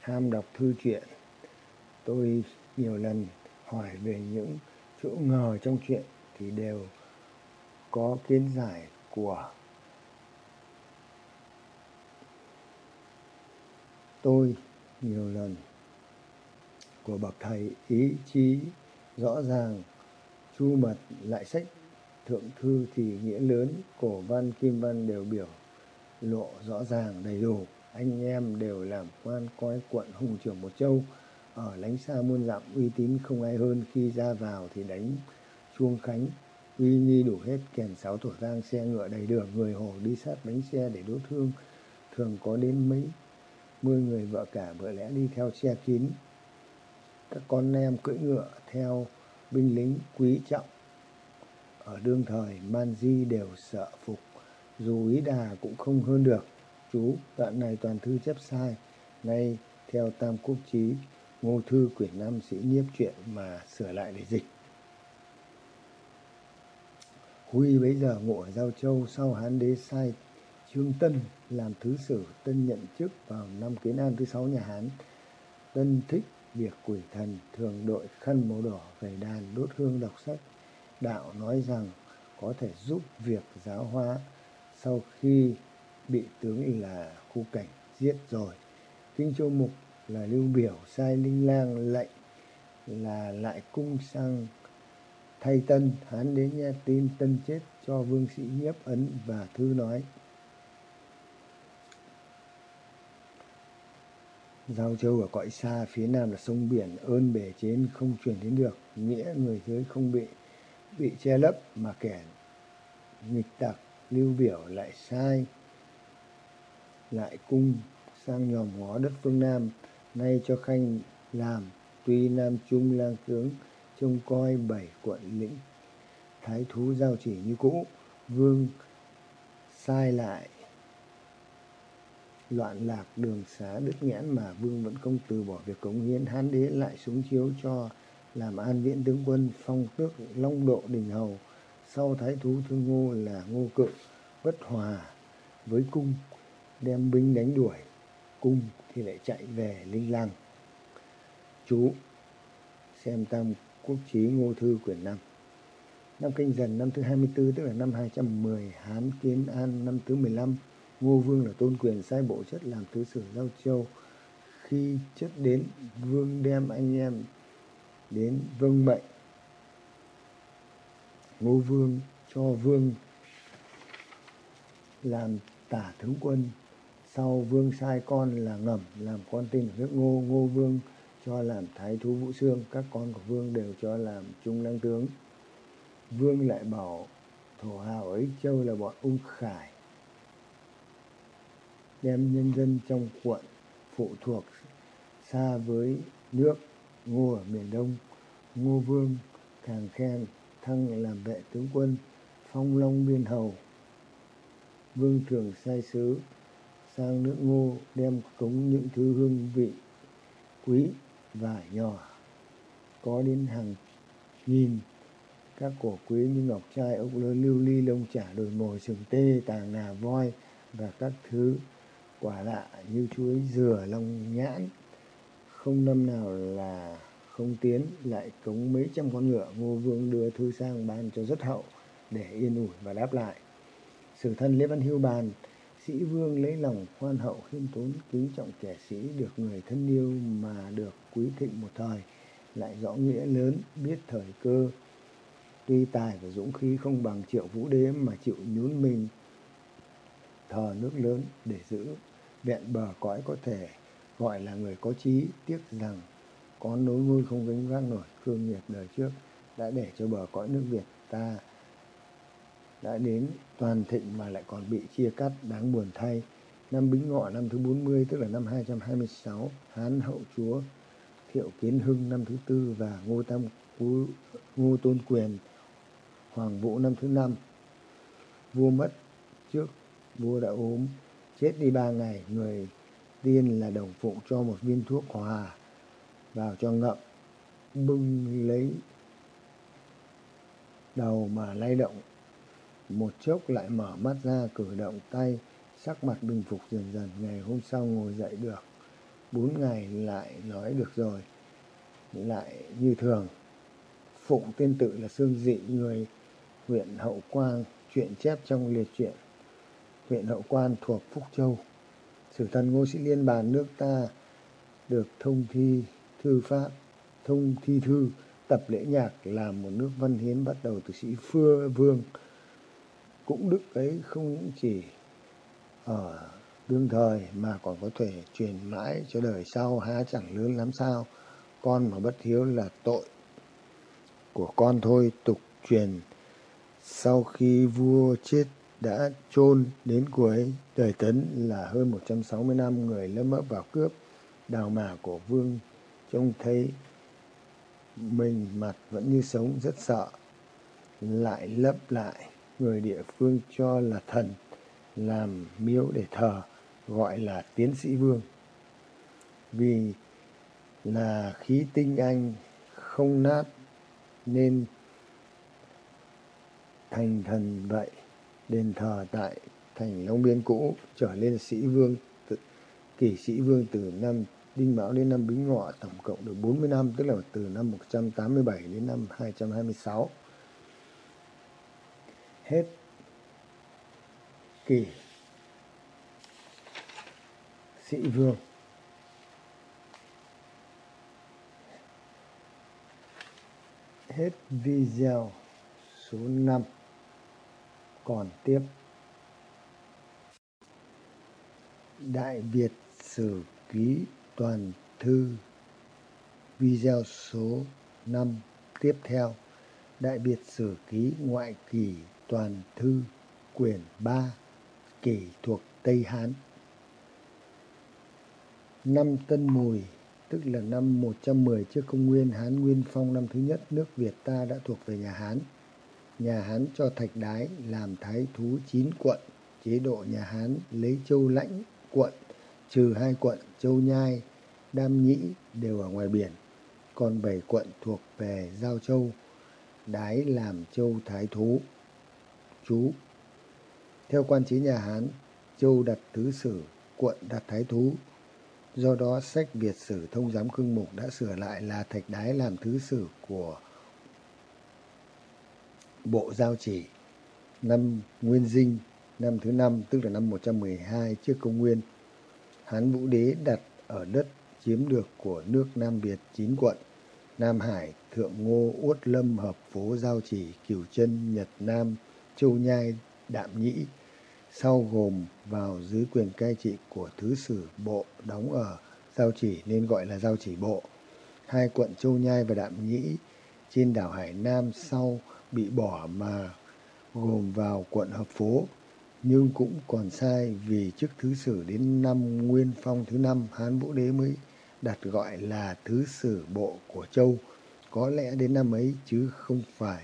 Ham đọc thư truyện tôi nhiều lần hỏi về những chỗ ngờ trong chuyện thì đều có kiến giải của tôi nhiều lần. Của bậc thầy ý chí rõ ràng, chu mật lại sách, thượng thư thì nghĩa lớn, cổ văn kim văn đều biểu lộ rõ ràng, đầy đủ. Anh em đều làm quan coi quận hùng trưởng một châu ở lánh xa muôn dặm uy tín không ai hơn khi ra vào thì đánh chuông khánh uy nghi đủ hết, kèn sáo thổ tang xe ngựa đầy đường, người hồ đi sát bánh xe để đốt thương thường có đến mấy mươi người vợ cả vợ lẽ đi theo xe kín. Các con em cưỡi ngựa theo binh lính quý trọng. Ở đương thời, man di đều sợ phục, dù ý đà cũng không hơn được. Chú, đoạn này toàn thư chép sai. Nay, theo tam quốc chí, ngô thư quyển năm sĩ nhiếp chuyện mà sửa lại để dịch huy bấy giờ ngụ ở giao châu, sau hán đế sai trương tân làm thứ sử, tân nhận chức vào năm kiến an thứ sáu nhà hán. Tân thích việc quỷ thần, thường đội khăn màu đỏ về đàn đốt hương đọc sách. Đạo nói rằng có thể giúp việc giáo hóa. Sau khi bị tướng là khu cảnh giết rồi, kinh châu mục là lưu biểu sai linh lang lệnh là lại cung sang thay tân hán đến nghe tin tân chết cho vương sĩ nhiếp ấn và thư nói. Giao Châu ở cõi xa, phía nam là sông biển, ơn bề trên không truyền đến được, nghĩa người dưới không bị bị che lấp mà kẻ nghịch tặc lưu biểu lại sai lại cung sang nhòm ngó đất phương Nam nay cho Khanh làm tuy Nam Trung lang tướng trông coi bảy quận lĩnh. Thái thú giao chỉ như cũ, vương sai lại. Loạn lạc đường xá đứt nghẽn mà vương vẫn không từ bỏ việc cống hiến. Hán đế lại xuống chiếu cho làm an viễn tướng quân phong tước long độ đình hầu. Sau thái thú thương ngô là ngô cự, bất hòa với cung, đem binh đánh đuổi. Cung thì lại chạy về linh lăng chú xem tam quốc chí ngô thư quyển năm. Năm canh dần năm thứ 24 tức là năm 210 Hán Kiến An năm thứ 15 Ngô Vương là tôn quyền sai bộ chất làm thứ sử Giao Châu. Khi chất đến, Vương đem anh em đến vâng mệnh ngô vương cho vương làm tả tướng quân. Sau vương sai con là ngầm, làm con tên nước ngô ngô vương cho làm thái thú vũ xương các con của vương đều cho làm trung lang tướng. Vương lại bảo, thổ hào ấy, châu là bọn ung khải, đem nhân dân trong quận phụ thuộc xa với nước, ngô ở miền đông. Ngô vương, càng khen, thăng làm vệ tướng quân, phong long biên hầu. Vương thường sai sứ, sang nước ngô, đem cống những thứ hương vị quý vải nhỏ, có đến hàng nghìn các cổ quý như ngọc trai, ốc lớn lưu ly, lông chả, đồi mồi, sừng tê, tàng nà, voi và các thứ quả lạ như chuối, dừa, long nhãn. Không năm nào là không tiến, lại cống mấy trăm con ngựa. Ngô vương đưa thư sang ban cho rất hậu để yên ủi và đáp lại. Sử thân lễ văn hưu bàn sĩ vương lấy lòng khoan hậu khiêm tốn, kính trọng kẻ sĩ được người thân yêu mà được quý thịnh một thời, lại rõ nghĩa lớn, biết thời cơ. Tuy tài và dũng khí không bằng triệu vũ đế mà chịu nhún mình, thờ nước lớn để giữ, vẹn bờ cõi có thể gọi là người có trí, tiếc rằng có nối ngôi không gánh vác nổi cương nghiệp đời trước, đã để cho bờ cõi nước Việt ta đã đến toàn thịnh mà lại còn bị chia cắt đáng buồn thay. Năm Bính Ngọ năm thứ 40 tức là năm 226, Hán Hậu Chúa Thiệu Kiến Hưng năm thứ tư và Ngô Tam Cú, Ngô Tôn Quyền Hoàng Vũ năm thứ năm. Vua mất trước vua đã ốm chết đi ba ngày người tiên là đồng phụng cho một viên thuốc hòa vào cho ngậm bưng lấy đầu mà lay động một chốc lại mở mắt ra, cử động tay, sắc mặt bình phục dần dần. Ngày hôm sau ngồi dậy được. Bốn ngày lại nói được rồi. Lại như thường. Phụng tên tự là sương dị, người huyện hậu quang, chuyện chép trong liệt truyện. Huyện hậu quan thuộc phúc châu. Sử thần ngô sĩ liên bàn nước ta được thông thi thư pháp, thông thi thư tập lễ nhạc làm một nước văn hiến bắt đầu từ sĩ phưa vương cũng đức ấy không những chỉ ở đương thời mà còn có thể truyền mãi cho đời sau, há chẳng lớn lắm sao. Con mà bất hiếu là tội của con thôi. Tục truyền, sau khi vua chết đã chôn đến cuối đời tấn là hơn 160 năm, người lâm ấp vào cướp, đào mả của vương trông thấy mình mặt vẫn như sống, rất sợ, lại lấp lại người địa phương cho là thần làm miếu để thờ gọi là tiến sĩ vương vì là khí tinh anh không nát nên thành thần vậy đền thờ tại thành Long Biên cũ trở lên sĩ vương kỷ sĩ vương từ năm Đinh Mão đến năm Bính Ngọ tổng cộng được 40 năm, tức là từ năm 187 đến năm 226. Hết kỳ sĩ vương. Hết video số 5. Còn tiếp. Đại Việt Sử Ký toàn thư video số 5 tiếp theo Đại Biệt Sử Ký Ngoại Kỳ Toàn Thư Quyển 3 Kỷ thuộc Tây Hán Năm Tân Mùi tức là năm 110 trước công nguyên Hán Nguyên Phong năm thứ nhất nước Việt ta đã thuộc về nhà Hán. Nhà Hán cho Thạch Đái làm thái thú chín quận, chế độ nhà Hán lấy châu lãnh quận trừ hai quận Châu Nhai, Đam Nhĩ đều ở ngoài biển, còn bảy quận thuộc về Giao Châu, Đái làm Châu Thái Thú. Chú Theo quan chế nhà Hán, Châu đặt Thứ Sử, quận đặt Thái Thú. Do đó sách Việt Sử Thông Giám Cương Mục đã sửa lại là Thạch Đái làm Thứ Sử của Bộ Giao Chỉ. Năm Nguyên Dinh, năm thứ năm tức là năm 112 trước công nguyên Hán Vũ Đế đặt ở đất chiếm được của nước Nam Việt chín quận, Nam Hải, Thượng Ngô, Uất Lâm, Hợp Phố, Giao Chỉ, Cửu Chân, Nhật Nam, Châu Nhai, Đạm Nhĩ, sau gồm vào dưới quyền cai trị của Thứ Sử Bộ đóng ở Giao Chỉ nên gọi là Giao Chỉ Bộ. Hai quận Châu Nhai và Đạm Nhĩ trên đảo Hải Nam sau bị bỏ mà gồm vào quận Hợp Phố nhưng cũng còn sai vì chức thứ sử đến năm Nguyên Phong thứ năm Hán Vũ Đế mới đặt gọi là thứ sử bộ của Châu. Có lẽ đến năm ấy chứ không phải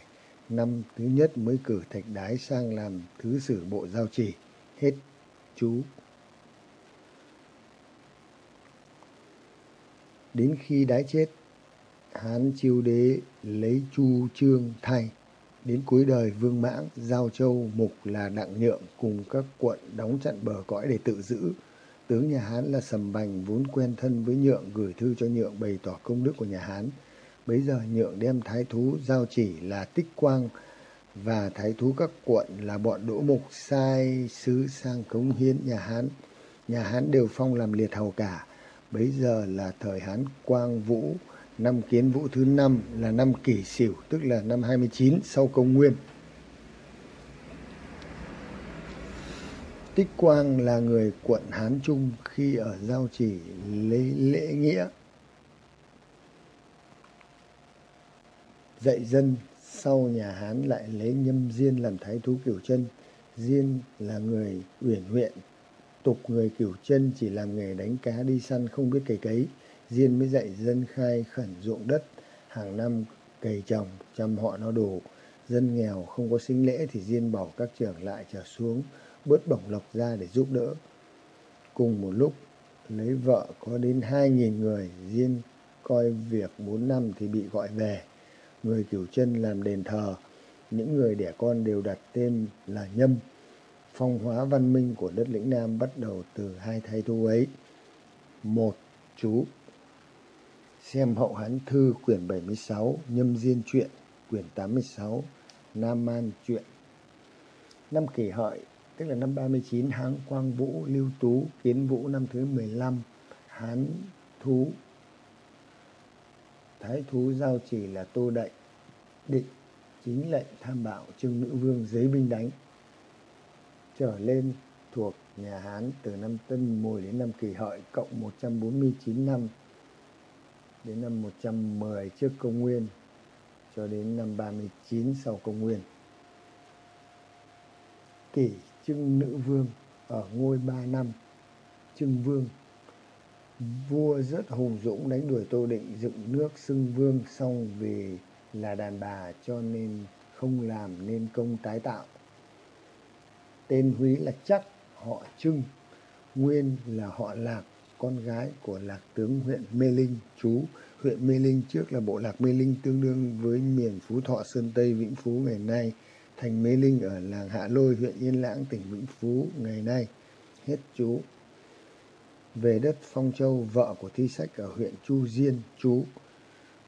năm thứ nhất mới cử Thạch Đái sang làm thứ sử bộ giao chỉ. Hết chú. Đến khi đái chết, Hán Chiêu Đế lấy Chu Trương thay Đến cuối đời Vương Mãng, Giao Châu, Mục là Đặng Nhượng cùng các quận đóng chặn bờ cõi để tự giữ. Tướng nhà Hán là Sầm Bành vốn quen thân với Nhượng gửi thư cho Nhượng bày tỏ công đức của nhà Hán. Bấy giờ nhượng đem thái thú giao chỉ là Tích Quang và thái thú các quận là bọn Đỗ Mục sai sứ sang cống hiến nhà Hán. Nhà Hán đều phong làm liệt hầu cả. Bấy giờ là thời Hán Quang Vũ, năm Kiến Vũ thứ năm là năm Kỷ Sửu, tức là năm 29 sau công nguyên. Tích Quang là người quận Hán Trung khi ở Giao Chỉ lấy lễ nghĩa. Dạy dân sau nhà Hán lại lấy nhâm diên làm thái thú cửu chân. Diên là người uyển huyện, tục người cửu chân chỉ làm nghề đánh cá đi săn không biết cày cấy. Diên mới dạy dân khai khẩn ruộng đất, hàng năm cày trồng, chăm họ nó đủ. Dân nghèo không có sinh lễ thì Diên bảo các trưởng lại trở xuống, bớt bổng lộc ra để giúp đỡ. Cùng một lúc, lấy vợ có đến hai nghìn người, Diên coi việc bốn năm thì bị gọi về. Người cửu chân làm đền thờ, những người đẻ con đều đặt tên là Nhâm. Phong hóa văn minh của đất lĩnh Nam bắt đầu từ hai thái thu ấy. Một, chú Xem Hậu Hán Thư quyển 76, Nhâm Diên Truyện, quyển 86, Nam Man Truyện. Năm kỷ hợi, tức là năm 39, Hán Quang Vũ, Lưu Tú, Kiến Vũ năm thứ 15, Hán Thú. Thái thú giao chỉ là Tô Đậy, định, chính lệnh tham bạo trưng nữ vương giấy binh đánh. Trở lên thuộc nhà Hán từ năm Tân Mùi đến năm kỷ hợi cộng 149 năm đến năm 110 trước công nguyên cho đến năm 39 sau công nguyên. Kỷ trưng nữ vương ở ngôi 3 năm, trưng vương. Vua rất hùng dũng đánh đuổi Tô Định dựng nước xưng vương xong vì là đàn bà cho nên không làm nên công tái tạo. Tên Húy là chắc, họ Trưng, Nguyên là họ Lạc, con gái của lạc tướng huyện Mê Linh, chú huyện Mê Linh trước là bộ lạc Mê Linh tương đương với miền Phú Thọ Sơn Tây Vĩnh Phú ngày nay, thành Mê Linh ở làng Hạ Lôi huyện Yên Lãng tỉnh Vĩnh Phú ngày nay. Hết chú. Về đất Phong Châu, vợ của thi sách ở huyện Chu Diên, chú.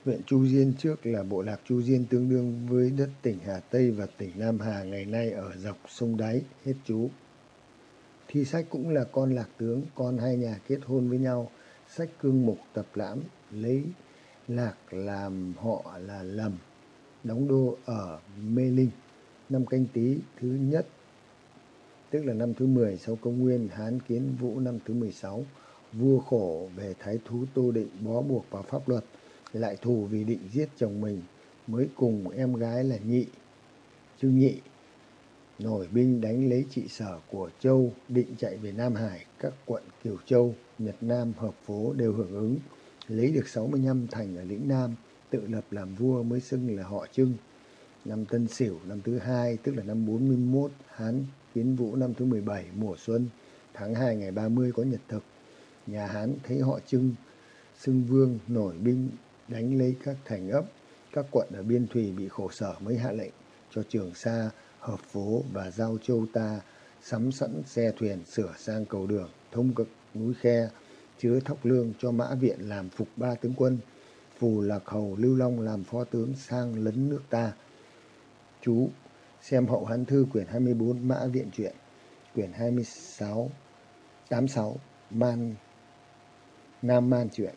Huyện Chu Diên trước là bộ lạc Chu Diên tương đương với đất tỉnh Hà Tây và tỉnh Nam Hà ngày nay ở dọc sông Đáy, hết chú. Thi sách cũng là con lạc tướng, con hai nhà kết hôn với nhau. Sách cương mục tập lãm lấy lạc làm họ là lầm. Đóng đô ở Mê Linh, năm canh tí thứ nhất, tức là năm thứ 10 sau công nguyên, Hán Kiến Vũ năm thứ 16. Vua khổ về thái thú Tô Định bó buộc vào pháp luật, lại thù vì định giết chồng mình, mới cùng em gái là Nhị, Trương Nhị nổi binh đánh lấy trị sở của Châu, định chạy về Nam Hải, các quận Kiều Châu, Nhật Nam, Hợp Phố đều hưởng ứng, lấy được 65 thành ở lĩnh Nam, tự lập làm vua mới xưng là họ Trưng. Năm Tân Sửu, năm thứ hai, tức là năm 41, Hán Kiến Vũ năm thứ 17, mùa xuân, tháng 2 ngày 30 có nhật thực. Nhà Hán thấy họ Trưng, xưng vương nổi binh đánh lấy các thành ấp, các quận ở biên thùy bị khổ sở mới hạ lệnh cho Trường Sa hợp phố và giao châu ta sắm sẵn xe thuyền sửa sang cầu đường thông cực núi khe chứa thóc lương cho mã viện làm phục ba tướng quân phù lạc hầu lưu long làm phó tướng sang lấn nước ta chú xem hậu hán thư quyển 24 mã viện truyện quyển 26 86 man, nam man truyện.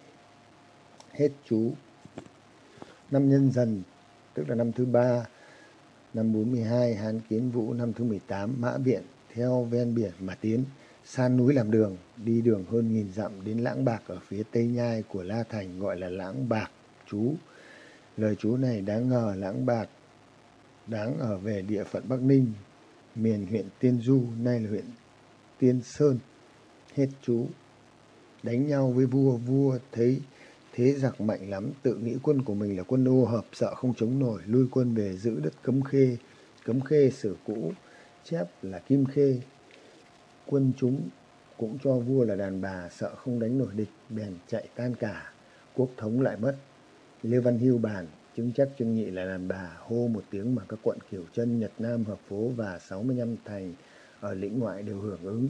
Hết chú. Năm nhân dần tức là năm thứ ba, năm 42 Hán Kiến Vũ, năm thứ 18 Mã Viện, theo ven biển mà tiến san núi làm đường, đi đường hơn nghìn dặm đến Lãng Bạc ở phía tây nhai của La Thành, gọi là Lãng Bạc chú. Lời chú này đáng ngờ Lãng Bạc đáng ở về địa phận Bắc Ninh miền huyện Tiên Du nay là huyện Tiên Sơn hết chú đánh nhau với vua vua thấy Thế giặc mạnh lắm, tự nghĩ quân của mình là quân ô hợp, sợ không chống nổi, lui quân về giữ đất cấm khê. Cấm khê sử cũ, chép là kim khê. Quân chúng cũng cho vua là đàn bà, sợ không đánh nổi địch, bèn chạy tan cả. Quốc thống lại mất. Lê Văn Hưu bàn, chứng chắc Trương Nhị là đàn bà, hô một tiếng mà các quận Kiểu Chân, Nhật Nam, Hợp Phố và 65 thành ở lĩnh ngoại đều hưởng ứng.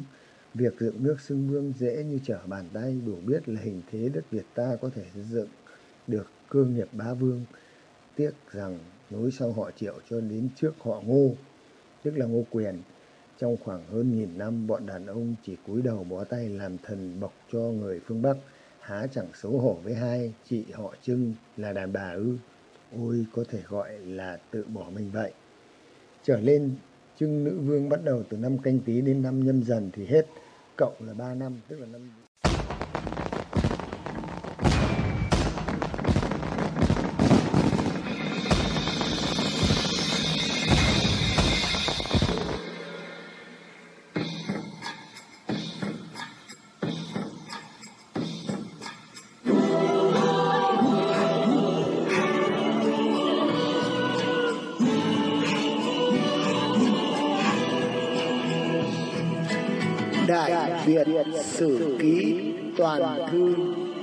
Việc dựng nước xưng vương dễ như trở bàn tay, đủ biết là hình thế đất Việt ta có thể dựng được cương nghiệp bá vương tiếc rằng nối sau họ triệu cho đến trước họ ngô tức là ngô quyền trong khoảng hơn nghìn năm bọn đàn ông chỉ cúi đầu bó tay làm thần bọc cho người phương bắc há chẳng xấu hổ với hai chị họ trưng là đàn bà ư ôi, có thể gọi là tự bỏ mình vậy. Trở lên trưng nữ vương bắt đầu từ năm canh tí đến năm nhâm dần thì hết. Cộng là ba năm, tức là năm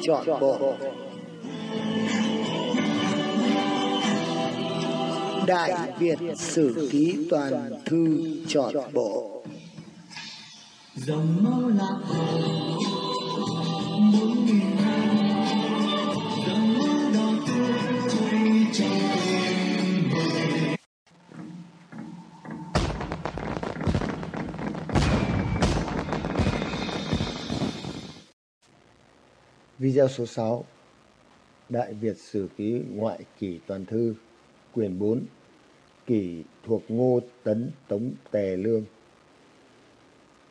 Chọn Bộ. Đại Việt Sử Ký Toàn Thư Chọn Bộ. Dòng máu lạc hồ bốn nghìn năm Video số 6 Đại Việt Sử Ký Ngoại Kỷ Toàn Thư Quyền 4 Kỷ thuộc Ngô Tấn Tống Tề Lương.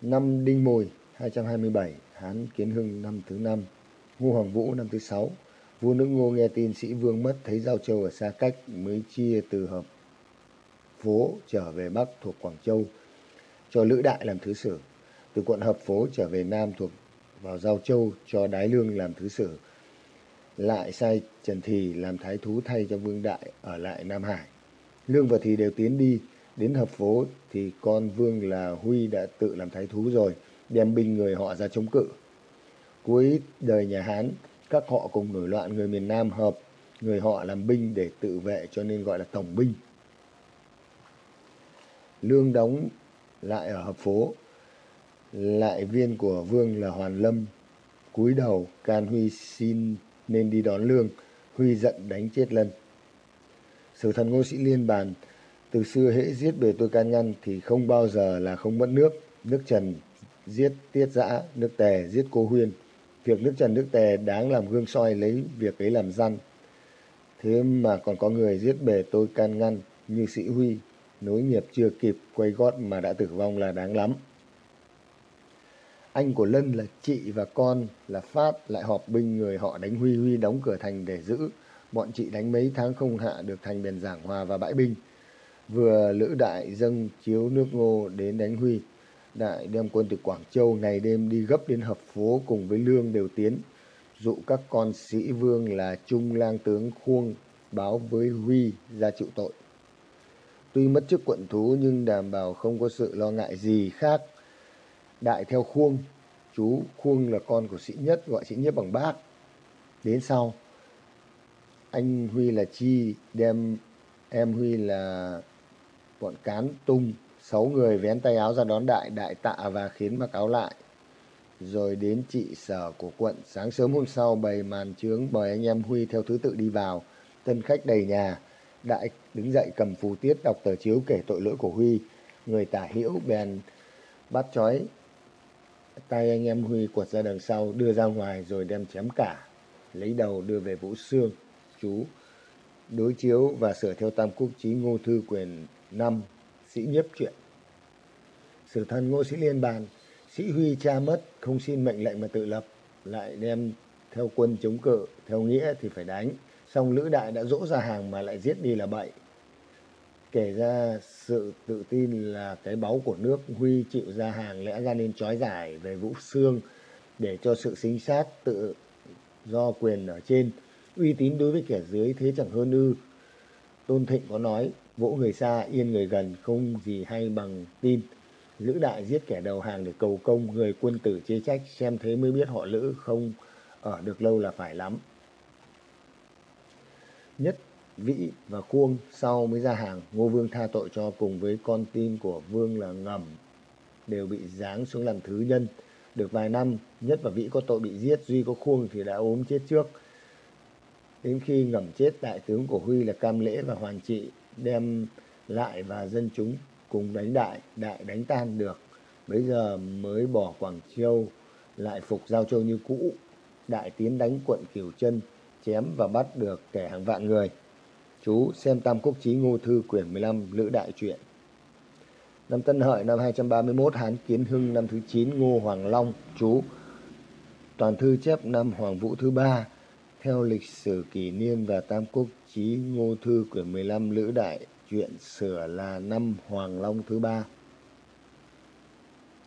Năm Đinh Mùi 227 Hán Kiến Hưng, năm thứ năm. Ngô Hoàng Vũ, năm thứ sáu. Vua nước Ngô nghe tin sĩ Vương mất, thấy Giao Châu ở xa cách, mới chia từ hợp phố trở về Bắc thuộc Quảng Châu, cho Lữ Đại làm thứ sử. Từ quận Hợp Phố trở về Nam thuộc vào Giao Châu cho Đái Lương làm thứ sử. Lại sai Trần Thì làm thái thú thay cho Vương Đại ở lại Nam Hải. Lương và Thì đều tiến đi, đến hợp phố thì con Vương là Huy đã tự làm thái thú rồi, đem binh người họ ra chống cự. Cuối đời nhà Hán, các họ cùng nổi loạn người miền Nam hợp, người họ làm binh để tự vệ cho nên gọi là tổng binh. Lương đóng lại ở hợp phố, lại viên của vương là hoàn lâm. Cúi đầu, can huy xin nên đi đón lương. Huy giận đánh chết lân. Sử thần ngô sĩ liên bàn, từ xưa hễ giết bề tôi can ngăn thì không bao giờ là không mất nước. Nước trần giết tiết giã, nước tề giết cô huyên. Việc nước trần, nước tề đáng làm gương soi lấy việc ấy làm răn thế mà còn có người giết bề tôi can ngăn như sĩ huy. Nối nghiệp chưa kịp, quay gót mà đã tử vong là đáng lắm anh của Lân là chị và con là Phát lại họp binh người họ đánh Huy Huy đóng cửa thành để giữ. Bọn chị đánh mấy tháng không hạ được thành bền giảng hòa và bãi binh. Vừa lữ đại dâng chiếu nước ngô đến đánh Huy. Đại đem quân từ Quảng Châu ngày đêm đi gấp đến hợp phố cùng với Lương đều tiến. Dụ các con sĩ vương là Trung lang tướng Khuông báo với Huy ra chịu tội. Tuy mất chức quận thú nhưng đảm bảo không có sự lo ngại gì khác đại theo khuông. Chú khuông là con của sĩ nhất, gọi sĩ nhất bằng bác. Đến sau, anh huy là chi, đem em huy là bọn cán tung, sáu người vén tay áo ra đón đại đại tạ và khiến mặc áo lại. Rồi đến trị sở của quận, sáng sớm hôm sau, bày màn trướng mời anh em huy theo thứ tự đi vào. Tân khách đầy nhà, đại đứng dậy cầm phù tiết đọc tờ chiếu kể tội lỗi của huy. Người tả hữu bèn bắt trói tay anh em Huy quật ra đằng sau, đưa ra ngoài rồi đem chém cả. Lấy đầu đưa về Vũ Sương, chú. Đối chiếu và sửa theo Tam Quốc Chí Ngô Thư quyền năm, sĩ nhiếp chuyện. Sử thân Ngô Sĩ Liên bàn, sĩ Huy cha mất, không xin mệnh lệnh mà tự lập, lại đem theo quân chống cự, theo nghĩa thì phải đánh. Xong Lữ Đại đã dỗ ra hàng mà lại giết đi là bậy kể ra sự tự tin là cái báu của nước huy chịu ra hàng lẽ ra nên trói giải về vũ xương để cho sự sinh sát tự do quyền ở trên. Uy tín đối với kẻ dưới thế chẳng hơn ư. Tôn thịnh có nói, vỗ người xa, yên người gần, không gì hay bằng tin. Lữ đại giết kẻ đầu hàng để cầu công, người quân tử chế trách, xem thế mới biết họ lữ không ở được lâu là phải lắm. Nhất Vĩ và Khuông sau mới ra hàng. Ngô Vương tha tội cho cùng với con tin của Vương là Ngầm đều bị giáng xuống làm thứ nhân. Được vài năm, Nhất và Vĩ có tội bị giết, Duy có Khuông thì đã ốm chết trước. Đến khi ngầm chết đại tướng của Huy là Cam Lễ và Hoàn Trị đem lại và dân chúng cùng đánh đại, đại đánh tan được. Bây giờ mới bỏ Quảng Châu lại phục Giao Châu như cũ. Đại tiến đánh quận Kiều Chân, chém và bắt được kẻ hàng vạn người. Chú xem Tam Quốc Chí Ngô Thư quyển 15 Lữ Đại Truyện. Năm Tân Hợi năm 231 Hán Kiến Hưng năm thứ 9 Ngô Hoàng Long, chú toàn thư chép năm Hoàng Vũ thứ ba, theo lịch sử kỷ niên và Tam Quốc Chí Ngô Thư quyển 15 Lữ Đại Truyện, sửa là năm Hoàng Long thứ ba.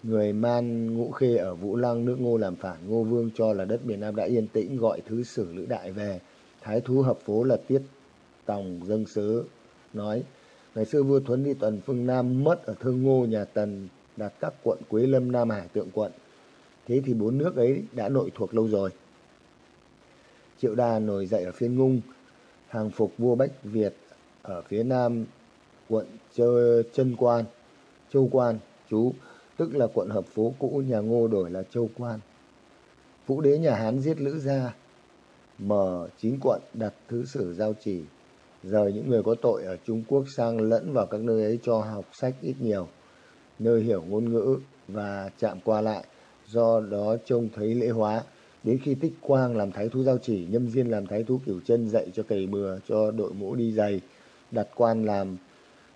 Người Man Ngũ Khê ở Vũ Lăng, nước Ngô làm phản, Ngô Vương cho là đất miền Nam đã yên tĩnh, gọi thứ sử Lữ Đại về. Thái thú hợp phố là Tiết Tòng dâng sứ nói ngày xưa vua Thuấn đi tuần phương Nam mất ở Thương Ngô nhà Tần đặt các quận Quế Lâm Nam Hải Tượng quận. Thế thì bốn nước ấy đã nội thuộc lâu rồi. Triệu Đà nổi dậy ở phiên ngung, hàng phục vua Bách Việt ở phía nam quận Chơ, Chân Quan, Châu Quan, chú, tức là quận hợp phố cũ nhà Ngô đổi là Châu Quan. Vũ đế nhà Hán giết Lữ Gia, mở chín quận đặt thứ sử giao chỉ, rời những người có tội ở Trung Quốc sang lẫn vào các nơi ấy cho học sách ít nhiều, nơi hiểu ngôn ngữ và chạm qua lại, do đó trông thấy lễ hóa. Đến khi Tích Quang làm thái thú giao chỉ, Nhâm Diên làm thái thú cửu chân dạy cho cày bừa, cho đội mũ đi giày, đặt quan làm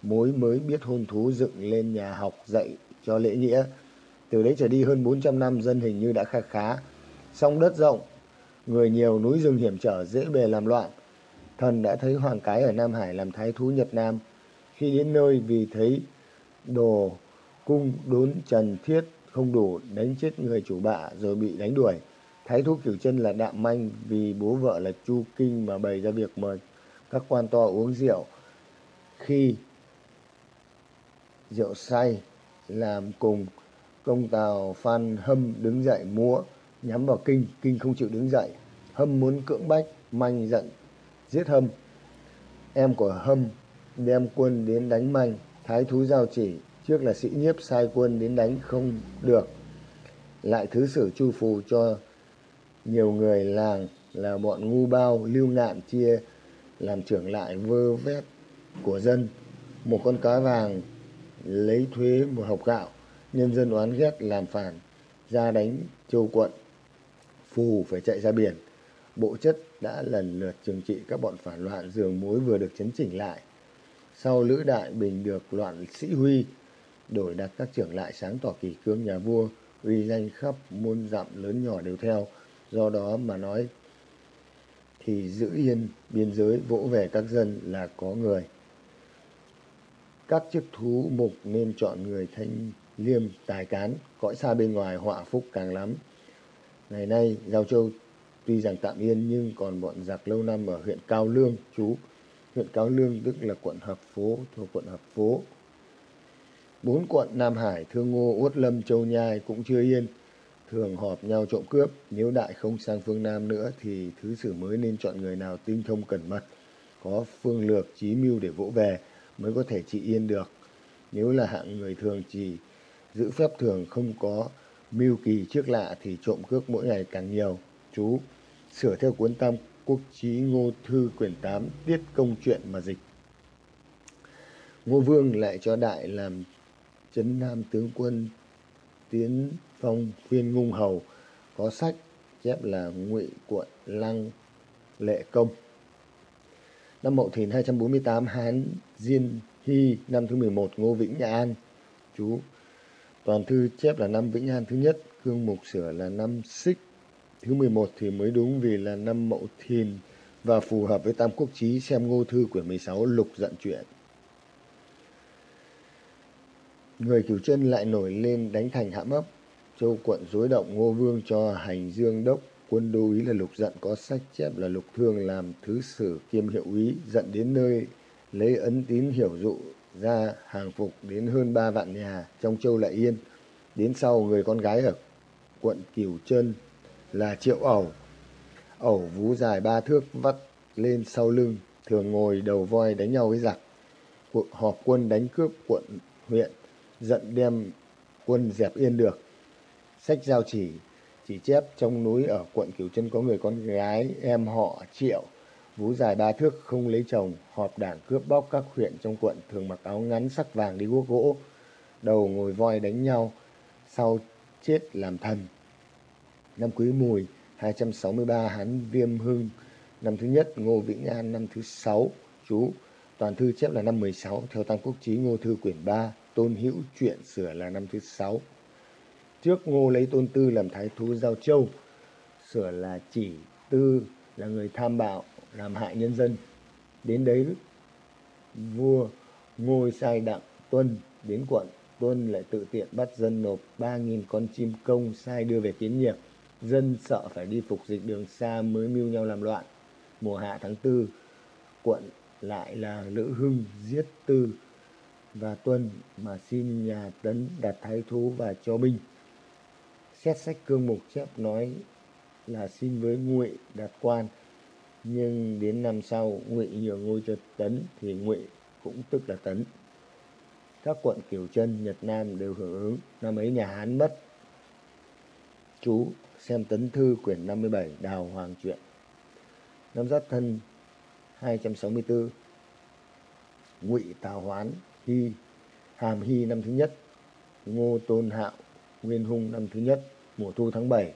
mối mới biết hôn thú dựng lên nhà học dạy cho lễ nghĩa. Từ đấy trở đi hơn 400 năm dân hình như đã khá khá. Song đất rộng, người nhiều núi rừng hiểm trở dễ bề làm loạn. Thần đã thấy Hoàng Cái ở Nam Hải làm thái thú Nhật Nam. Khi đến nơi vì thấy đồ cung đốn trần thiết không đủ đánh chết người chủ bạ rồi bị đánh đuổi. Thái thú kiểu Chân là đạm manh vì bố vợ là Chu Kinh mà bày ra việc mời các quan to uống rượu. Khi rượu say làm cùng công tào Phan Hâm đứng dậy múa nhắm vào Kinh, Kinh không chịu đứng dậy. Hâm muốn cưỡng bách, manh giận giết Hâm. Em của Hâm đem quân đến đánh manh, thái thú giao chỉ trước là sĩ nhiếp sai quân đến đánh không được. Lại thứ sử chu phù cho nhiều người làng là bọn ngu bao lưu nạn chia làm trưởng lại vơ vét của dân. Một con cá vàng lấy thuế một hộp gạo. Nhân dân oán ghét làm phản ra đánh châu quận. Phù phải chạy ra biển bộ chất đã lần lượt trừng trị các bọn phản loạn giường mối vừa được chấn chỉnh lại. Sau lữ đại bình được loạn sĩ huy, đổi đặt các trưởng lại sáng tỏ kỳ cương nhà vua, uy danh khắp muôn dặm lớn nhỏ đều theo. Do đó mà nói thì giữ yên biên giới vỗ về các dân là có người. Các chức thú mục nên chọn người thanh liêm tài cán, cõi xa bên ngoài họa phúc càng lắm. Ngày nay, giao châu tuy rằng tạm yên, nhưng còn bọn giặc lâu năm ở huyện cao lương, chú. Huyện cao lương tức là quận hợp phố, thuộc quận hợp phố. Bốn quận nam hải, thương ngô, uất lâm, châu nhai cũng chưa yên. Thường họp nhau trộm cướp. Nếu đại không sang phương nam nữa thì thứ sử mới nên chọn người nào tinh thông cẩn mật, có phương lược trí mưu để vỗ về mới có thể trị yên được. Nếu là hạng người thường chỉ giữ phép thường không có mưu kỳ trước lạ thì trộm cướp mỗi ngày càng nhiều. Chú sửa theo cuốn tam quốc chí ngô thư quyển 8 tiết công chuyện mà dịch. Ngô vương lại cho đại làm trấn nam tướng quân tiến phong khuyên ngung hầu, có sách chép là ngụy quận lăng lệ công. Năm mậu thìn 248 hán diên hy năm thứ 11 ngô vĩnh nhà an. Chú toàn thư chép là năm vĩnh an thứ nhất cương mục sửa là năm xích thứ 11 thì mới đúng vì là năm mậu thìn và phù hợp với tam quốc chí xem ngô thư quyển 16 lục giận chuyện người cửu chân lại nổi lên đánh thành hãm ấp châu quận dối động ngô vương cho hành dương đốc. Quân đô úy là lục giận có sách chép là lục thương làm thứ sử kiêm hiệu úy giận đến nơi, lấy ấn tín hiểu dụ ra hàng phục đến hơn ba vạn nhà, trong châu lại yên. Đến sau người con gái ở quận cửu chân là triệu ẩu. Ẩu vú dài ba thước vắt lên sau lưng thường ngồi đầu voi đánh nhau với giặc. Cuộc họp quân đánh cướp quận huyện giận đem quân dẹp yên được. Sách giao chỉ chỉ chép trong núi ở quận Cửu Chân có người con gái em họ Triệu Vú dài ba thước không lấy chồng, họp đảng cướp bóc các huyện trong quận thường mặc áo ngắn sắc vàng đi guốc gỗ, đầu ngồi voi đánh nhau, sau chết làm thần. Năm Quý Mùi 263 Hán Viêm Hưng, năm thứ nhất Ngô Vĩnh An. Năm thứ sáu chú toàn thư chép là năm 16 theo Tam Quốc Chí Ngô Thư quyển 3 Tôn Hữu truyện sửa là năm thứ sáu. Trước Ngô lấy Tôn Tư làm thái thú Giao Châu sửa là chỉ Tư là người tham bạo làm hại nhân dân. Đến đấy vua ngôi sai đặng tuân đến quận. Tuân lại tự tiện bắt dân nộp ba nghìn con chim công sai đưa về kiến nghiệp dân sợ phải đi phục dịch đường xa mới mưu nhau làm loạn. Mùa hạ tháng tư, quận lại là lữ hưng, giết tư và tuân mà xin nhà tấn đặt thái thú và cho binh. Xét sách cương mục chép nói là xin với ngụy đặt quan, nhưng đến năm sau ngụy nhường ngôi cho tấn thì ngụy cũng tức là tấn. Các quận kiểu chân nhật nam đều hưởng ứng. Năm ấy nhà hán mất, chú xem tấn thư quyển 57 đào hoàng truyện, năm giáp thân 264 ngụy tào hoán, hy, hàm hy năm thứ nhất, ngô tôn hạo, nguyên hung năm thứ nhất, mùa thu tháng 7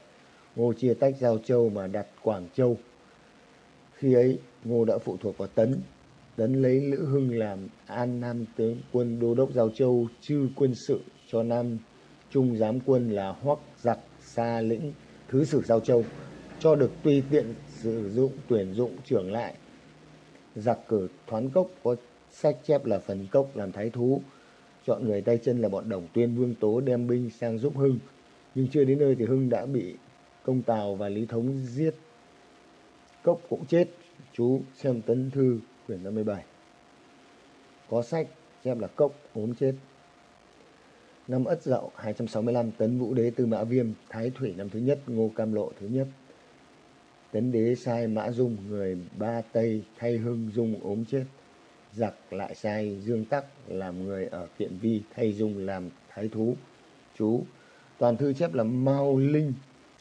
ngô chia tách giao châu mà đặt quảng châu. Khi ấy, ngô đã phụ thuộc vào tấn. Tấn lấy lữ hưng làm an nam tướng quân đô đốc giao châu, chư quân sự cho nam, trung giám quân là hoắc giặc xa lĩnh thứ sử giao châu cho được tùy tiện sử dụng, tuyển dụng, trưởng lại. Giặc cử thoán cốc có sách chép là phần cốc làm thái thú. Chọn người tay chân là bọn đồng tuyên vương tố đem binh sang giúp hưng. Nhưng chưa đến nơi thì hưng đã bị công tào và lý thống giết. Cốc cũng chết. Chú xem tấn thư, quyển 57 có sách xem là cốc, ốm chết năm ất dậu 265 tấn vũ đế tư mã viêm, thái thủy năm thứ nhất, ngô cam lộ thứ nhất. Tấn đế sai mã dung, người ba tây, thay hưng, dung ốm chết. Giặc lại sai dương tắc, làm người ở kiện vi, thay dung làm thái thú, chú. Toàn thư chép là mao linh,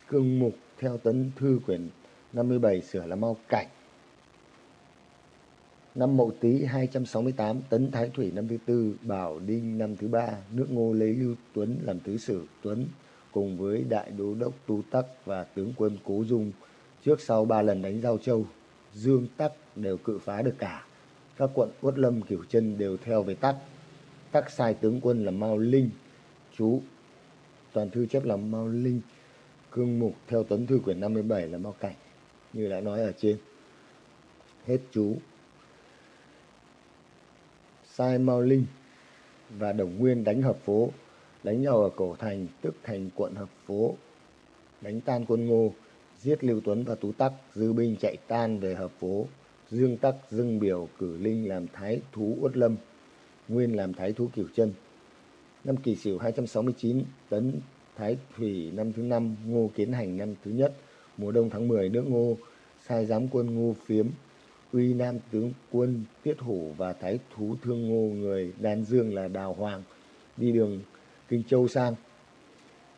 cương mục theo tấn thư quyển 57 sửa là mau cảnh năm mậu tý 268 tấn thái thủy năm thứ tư, bảo đinh năm thứ ba, nước ngô lấy lưu tuấn làm thứ sử, tuấn cùng với đại đô đốc tu tắc và tướng quân cố dung. Trước sau ba lần đánh giao châu, dương tắc đều cự phá được cả. Các quận uất lâm cửu chân đều theo về tắc. Tắc sai tướng quân là mao linh, chú toàn thư chép là mao linh. Cương mục theo tuấn thư quyển 57 là mao cảnh, như đã nói ở trên. Hết chú sai mao linh và đồng nguyên đánh hợp phố, đánh nhau ở cổ thành, tức thành quận hợp phố. Đánh tan quân ngô, giết lưu tuấn và tú tắc, dư binh chạy tan về hợp phố. Dương tắc Dương biểu cử linh làm thái thú uất lâm, nguyên làm thái thú cửu chân năm kỷ sửu 269 tấn thái thủy năm thứ năm, ngô kiến hành năm thứ nhất, mùa đông tháng 10 nước ngô sai giám quân ngô phiếm uy nam tướng quân, tiết hủ và thái thú thương ngô người đan dương là đào hoàng, đi đường kinh châu sang.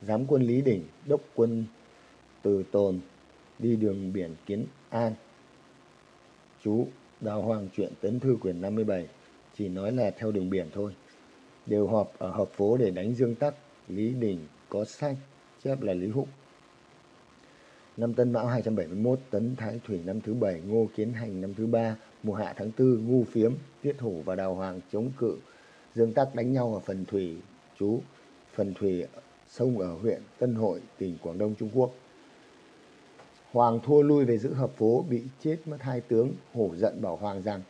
Giám quân lý đỉnh, đốc quân từ tồn, đi đường biển kiến an. Chú đào hoàng chuyện tấn thư quyển 57 chỉ nói là theo đường biển thôi. Đều họp ở hợp phố để đánh dương tắc. Lý đỉnh có sách chép là lý húc năm Tân Mão 271, Tấn Thái Thủy năm thứ bảy, Ngô Kiến Hành năm thứ ba, mùa hạ tháng tư, Ngu Phiếm, Tiết Hổ và Đào Hoàng chống cự. Dương Tắc đánh nhau ở phần thủy, chú, phần thủy sông ở huyện Tân Hội, tỉnh Quảng Đông, Trung Quốc. Hoàng thua lui về giữ hợp phố, bị chết mất hai tướng, hổ giận bảo Hoàng rằng,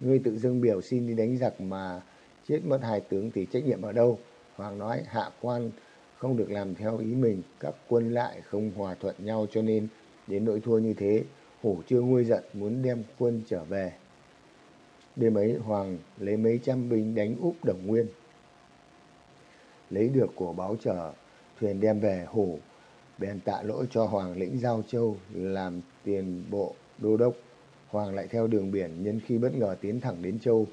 ngươi tự dưng biểu xin đi đánh giặc mà chết mất hai tướng thì trách nhiệm ở đâu? Hoàng nói, hạ quan không được làm theo ý mình, các quân lại không hòa thuận nhau cho nên đến nỗi thua như thế, hổ chưa nguôi giận muốn đem quân trở về. Đêm ấy Hoàng lấy mấy trăm binh đánh úp Đồng Nguyên. Lấy được của báo trở, thuyền đem về hổ, bèn tạ lỗi cho Hoàng lĩnh Giao Châu làm tiền bộ đô đốc. Hoàng lại theo đường biển nhân khi bất ngờ tiến thẳng đến Châu,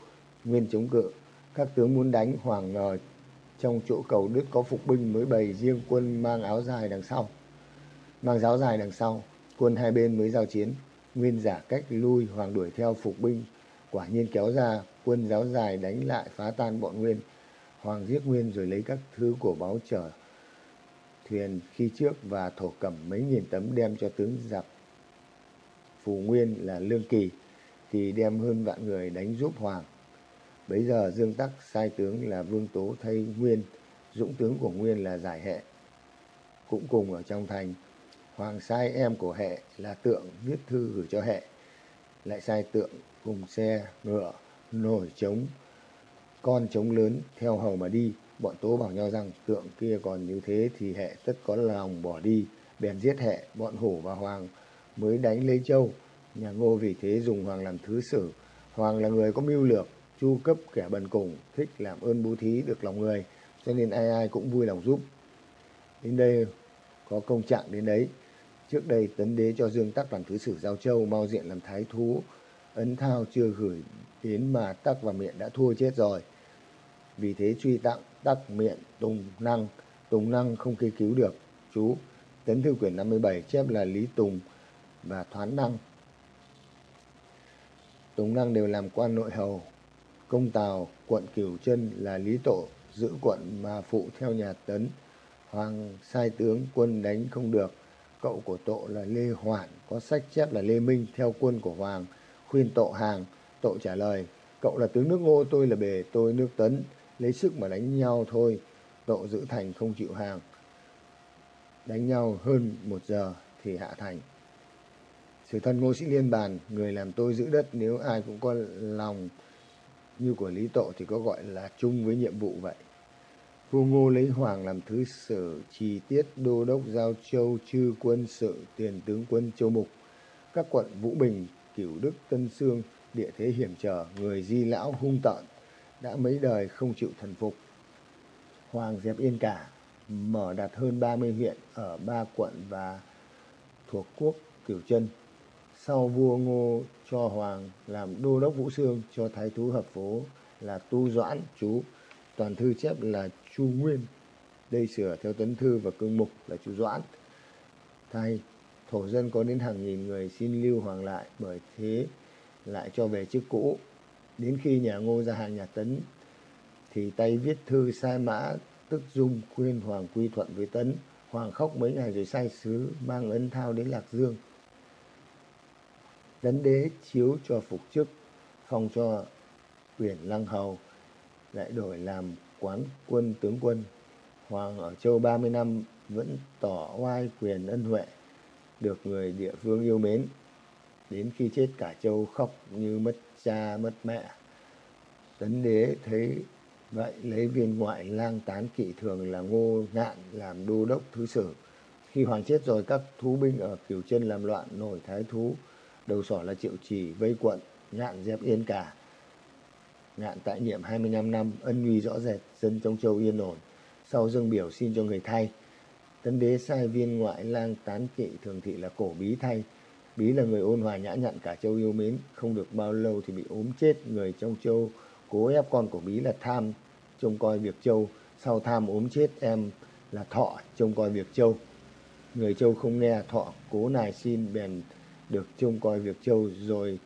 Nguyên chống cự. Các tướng muốn đánh Hoàng ngờ trong chỗ cầu Đức có phục binh mới bày riêng quân mang áo dài đằng sau. Mang giáo dài đằng sau, quân hai bên mới giao chiến. Nguyên giả cách lui, Hoàng đuổi theo phục binh. Quả nhiên kéo ra, quân giáo dài đánh lại phá tan bọn Nguyên. Hoàng giết Nguyên rồi lấy các thứ của báo chở thuyền khi trước và thổ cẩm mấy nghìn tấm đem cho tướng giặc phù nguyên là lương kỳ thì đem hơn vạn người đánh giúp hoàng bây giờ dương tắc sai tướng là vương tố thay nguyên, dũng tướng của nguyên là giải hệ. Cũng cùng ở trong thành, hoàng sai em của hệ là tượng viết thư gửi cho hệ. Lại sai tượng cùng xe, ngựa nổi trống, con trống lớn theo hầu mà đi. Bọn tố bảo nhau rằng tượng kia còn như thế thì hệ tất có lòng bỏ đi, bèn giết hệ, bọn hổ và hoàng mới đánh lấy châu. Nhà ngô vì thế dùng hoàng làm thứ sử. Hoàng là người có mưu lược chu cấp kẻ bần cùng, thích làm ơn bố thí được lòng người, cho nên ai ai cũng vui lòng giúp. Đến đây có công trạng đến đấy. Trước đây tấn đế cho dương tắc làm thứ sử giao châu, mau diện làm thái thú. Ấn thao chưa gửi đến mà tắc và miệng đã thua chết rồi. Vì thế truy tặng tắc miệng tùng năng. Tùng năng không kê cứu được, chú. Tấn thư quyển 57 chép là lý tùng và thoán năng. Tùng năng đều làm quan nội hầu công tào, quận cửu chân là lý tổ giữ quận mà phụ theo nhà tấn. Hoàng sai tướng quân đánh không được. Cậu của tộ là lê hoạn, có sách chép là lê minh theo quân của hoàng, khuyên tộ hàng. Tộ trả lời, cậu là tướng nước ngô, tôi là bề, tôi nước tấn. Lấy sức mà đánh nhau thôi. Tộ giữ thành không chịu hàng. Đánh nhau hơn một giờ thì hạ thành. Sử thân ngô sĩ liên bàn, người làm tôi giữ đất, nếu ai cũng có lòng như của lý tộ thì có gọi là chung với nhiệm vụ vậy vua ngô lấy hoàng làm thứ sử chi tiết đô đốc giao châu chư quân sự tiền tướng quân châu mục các quận vũ bình cửu đức tân sương địa thế hiểm trở người di lão hung tợn đã mấy đời không chịu thần phục. Hoàng dẹp yên cả, mở đặt hơn 30 huyện ở ba quận và thuộc quốc Cửu Chân. Sau vua Ngô cho Hoàng làm đô đốc Vũ Sương cho thái thú hợp phố là Tu Doãn chú, toàn thư chép là Chu Nguyên. Đây sửa theo tấn thư và cương mục là Chu Doãn. Thay, thổ dân có đến hàng nghìn người xin lưu Hoàng lại bởi thế lại cho về chức cũ Đến khi nhà Ngô ra hàng nhà Tấn thì tay viết thư sai mã tức dung khuyên Hoàng quy thuận với Tấn. Hoàng khóc mấy ngày rồi sai sứ mang ấn thao đến Lạc Dương. Tấn đế chiếu cho phục chức, phong cho quyền lăng hầu, lại đổi làm quán quân tướng quân. Hoàng ở châu 30 năm vẫn tỏ oai quyền ân huệ, được người địa phương yêu mến. Đến khi chết cả châu khóc như mất cha mất mẹ tấn đế thấy vậy lấy viên ngoại lang tán kỵ thường là ngô ngạn làm đô đốc thứ sử khi hoàng chết rồi các thú binh ở cửu chân làm loạn nổi thái thú đầu sỏ là triệu trì vây quận ngạn dẹp yên cả. Ngạn tại nhiệm 25 năm ân uy rõ rệt dân trong châu yên ổn. Sau dâng biểu xin cho người thay. Tấn đế sai viên ngoại lang tán kỵ thường thị là cổ bí thay. Bí là người ôn hòa nhã nhặn cả châu yêu mến, không được bao lâu thì bị ốm chết. Người trong châu cố ép con của Bí là Tham trông coi việc châu, sau Tham ốm chết em là Thọ trông coi việc châu. Người châu không nghe Thọ cố nài xin bèn được trông coi việc châu rồi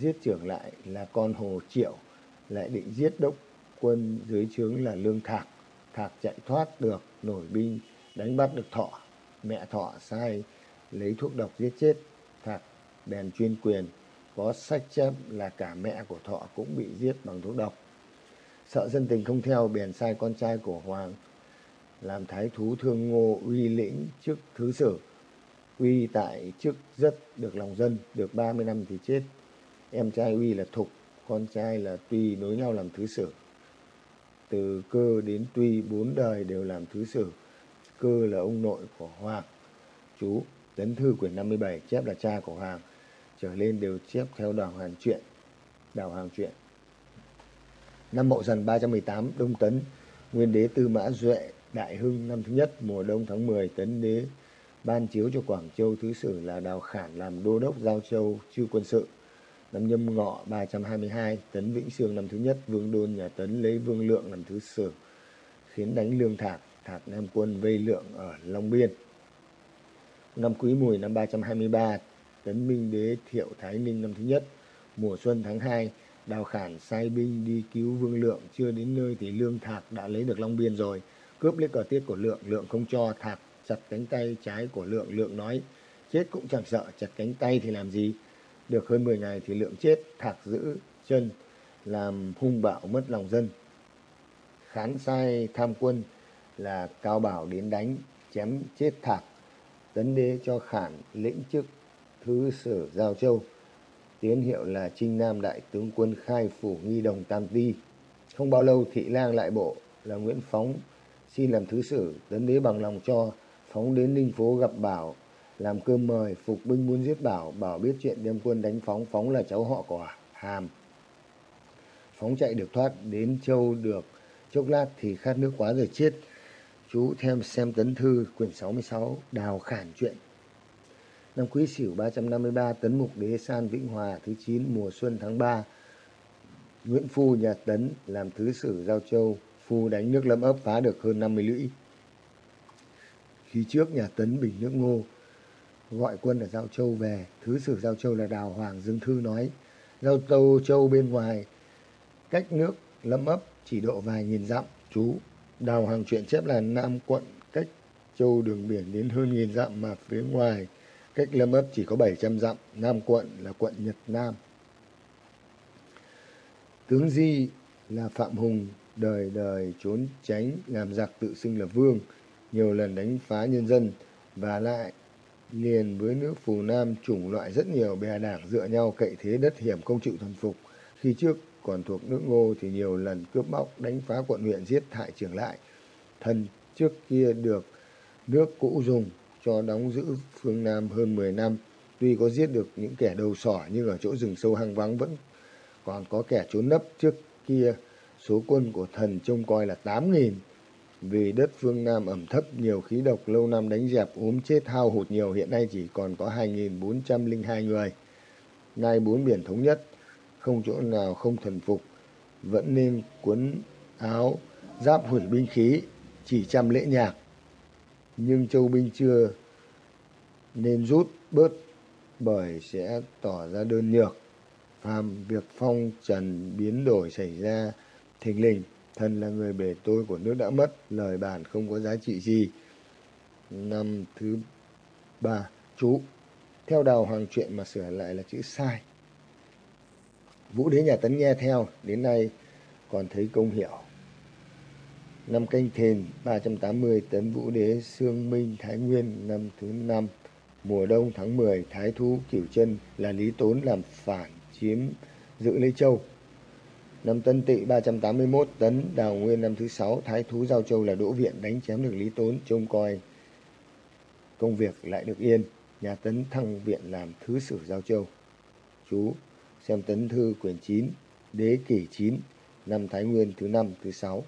giết trưởng lại là con Hồ Triệu, lại định giết đốc quân dưới trướng là Lương Thạc. Thạc chạy thoát được, nổi binh, đánh bắt được Thọ. Mẹ Thọ sai lấy thuốc độc giết chết Thạc bèn chuyên quyền, có sách chép là cả mẹ của Thọ cũng bị giết bằng thuốc độc. Sợ dân tình không theo, bèn sai con trai của Hoàng làm thái thú thương ngô uy lĩnh chức thứ sử. Uy tại chức rất được lòng dân, được 30 năm thì chết. Em trai Uy là Thục, con trai là Tuy nối nhau làm thứ sử. Từ cơ đến Tuy bốn đời đều làm thứ sử. Cơ là ông nội của Hoàng. Chú Tấn Thư quyển 57 chép là cha của Hoàng, trở lên đều chép theo đào Hoàng truyện. Đào Hoàng truyện. Năm Mậu Dần 318 Đông Tấn, Nguyên đế Tư Mã Duệ Đại Hưng năm thứ nhất mùa đông tháng 10 Tấn đế ban chiếu cho Quảng Châu thứ sử là Đào Khản làm đô đốc Giao Châu chư quân sự. Năm nhâm ngọ 322 Tấn Vĩnh Sương năm thứ nhất Vương Đôn nhà Tấn lấy Vương Lượng làm thứ sử khiến đánh Lương Thạc, Thạc Nam quân vây Lượng ở Long Biên năm Quý Mùi năm 323, tấn minh đế thiệu thái ninh năm thứ nhất mùa xuân tháng hai đào khản sai binh đi cứu vương lượng chưa đến nơi thì lương thạc đã lấy được long biên rồi cướp lấy cờ tiết của lượng lượng không cho thạc chặt cánh tay trái của lượng lượng nói, chết cũng chẳng sợ, chặt cánh tay thì làm gì? Được hơn 10 ngày thì lượng chết, thạc giữ chân, làm hung bạo mất lòng dân. Khán sai tham quân là cao bảo đến đánh, chém chết thạc tấn đế cho khản lĩnh chức thứ sử giao châu. Tiến hiệu là trinh nam đại tướng quân khai phủ nghi đồng tam ti. Không bao lâu, thị lang lại bộ là nguyễn phóng xin làm thứ sử tấn đế bằng lòng cho phóng đến ninh phố gặp bảo, làm cơm mời, phục binh muốn giết bảo. Bảo biết chuyện đem quân đánh phóng phóng là cháu họ của hàm. Phóng chạy được thoát đến châu được, chốc lát thì khát nước quá rồi chết. Chú thêm xem tấn thư, quyển 66 đào khản chuyện. Năm quý sửu 353 tấn mục đế san vĩnh hòa, thứ 9 mùa xuân tháng 3 nguyễn phu nhà tấn làm thứ sử giao châu, phu đánh nước lâm ấp phá được hơn 50 lũy khi trước nhà tấn bình nước ngô gọi quân ở giao châu về, thứ sử giao châu là đào hoàng dương thư nói, giao châu châu bên ngoài, cách nước lâm ấp chỉ độ vài nghìn dặm, chú. Đào hoàng chuyện chép là nam quận cách châu đường biển đến hơn nghìn dặm mà phía ngoài cách lâm ấp chỉ có 700 dặm, nam quận là quận nhật nam. Tướng di là phạm hùng, đời đời trốn tránh, làm giặc tự xưng là vương nhiều lần đánh phá nhân dân và lại liền với nước phù nam chủng loại rất nhiều bè đảng dựa nhau cậy thế đất hiểm không chịu thần phục. Khi trước còn thuộc nước ngô thì nhiều lần cướp bóc, đánh phá quận huyện, giết hại trưởng lại. Thần trước kia được nước cũ dùng cho đóng giữ phương nam hơn 10 năm. Tuy có giết được những kẻ đầu sỏ, nhưng ở chỗ rừng sâu hang vắng vẫn còn có kẻ trốn nấp. Trước kia, số quân của thần trông coi là tám nghìn vì đất phương Nam ẩm thấp nhiều khí độc lâu năm đánh dẹp ốm chết hao hụt nhiều hiện nay chỉ còn có 2.402 người. Nay bốn biển thống nhất, không chỗ nào không thần phục, vẫn nên quấn áo, giáp hủy binh khí, chỉ chăm lễ nhạc. Nhưng châu binh chưa nên rút bớt bởi sẽ tỏ ra đơn nhược. Phàm việc phong trần biến đổi xảy ra thình lình Thần là người bề tôi của nước đã mất, lời bàn không có giá trị gì. Năm thứ ba, chú. Theo đào hoàng truyện mà sửa lại là chữ sai. Vũ đế nhà Tấn nghe theo, đến nay còn thấy công hiệu. Năm canh thìn 380 tấn vũ đế Sương Minh Thái Nguyên năm thứ năm mùa đông tháng 10 Thái Thú Cửu chân là Lý Tốn làm phản chiếm giữ lấy châu Năm Tân Tỵ 381 tấn, Đào Nguyên năm thứ sáu Thái Thú Giao Châu là Đỗ Viện đánh chém được Lý Tốn, trông coi công việc lại được yên. Nhà Tấn thăng viện làm Thứ sử Giao Châu. Chú xem Tấn Thư quyển 9, Đế Kỷ 9, năm Thái Nguyên thứ năm thứ sáu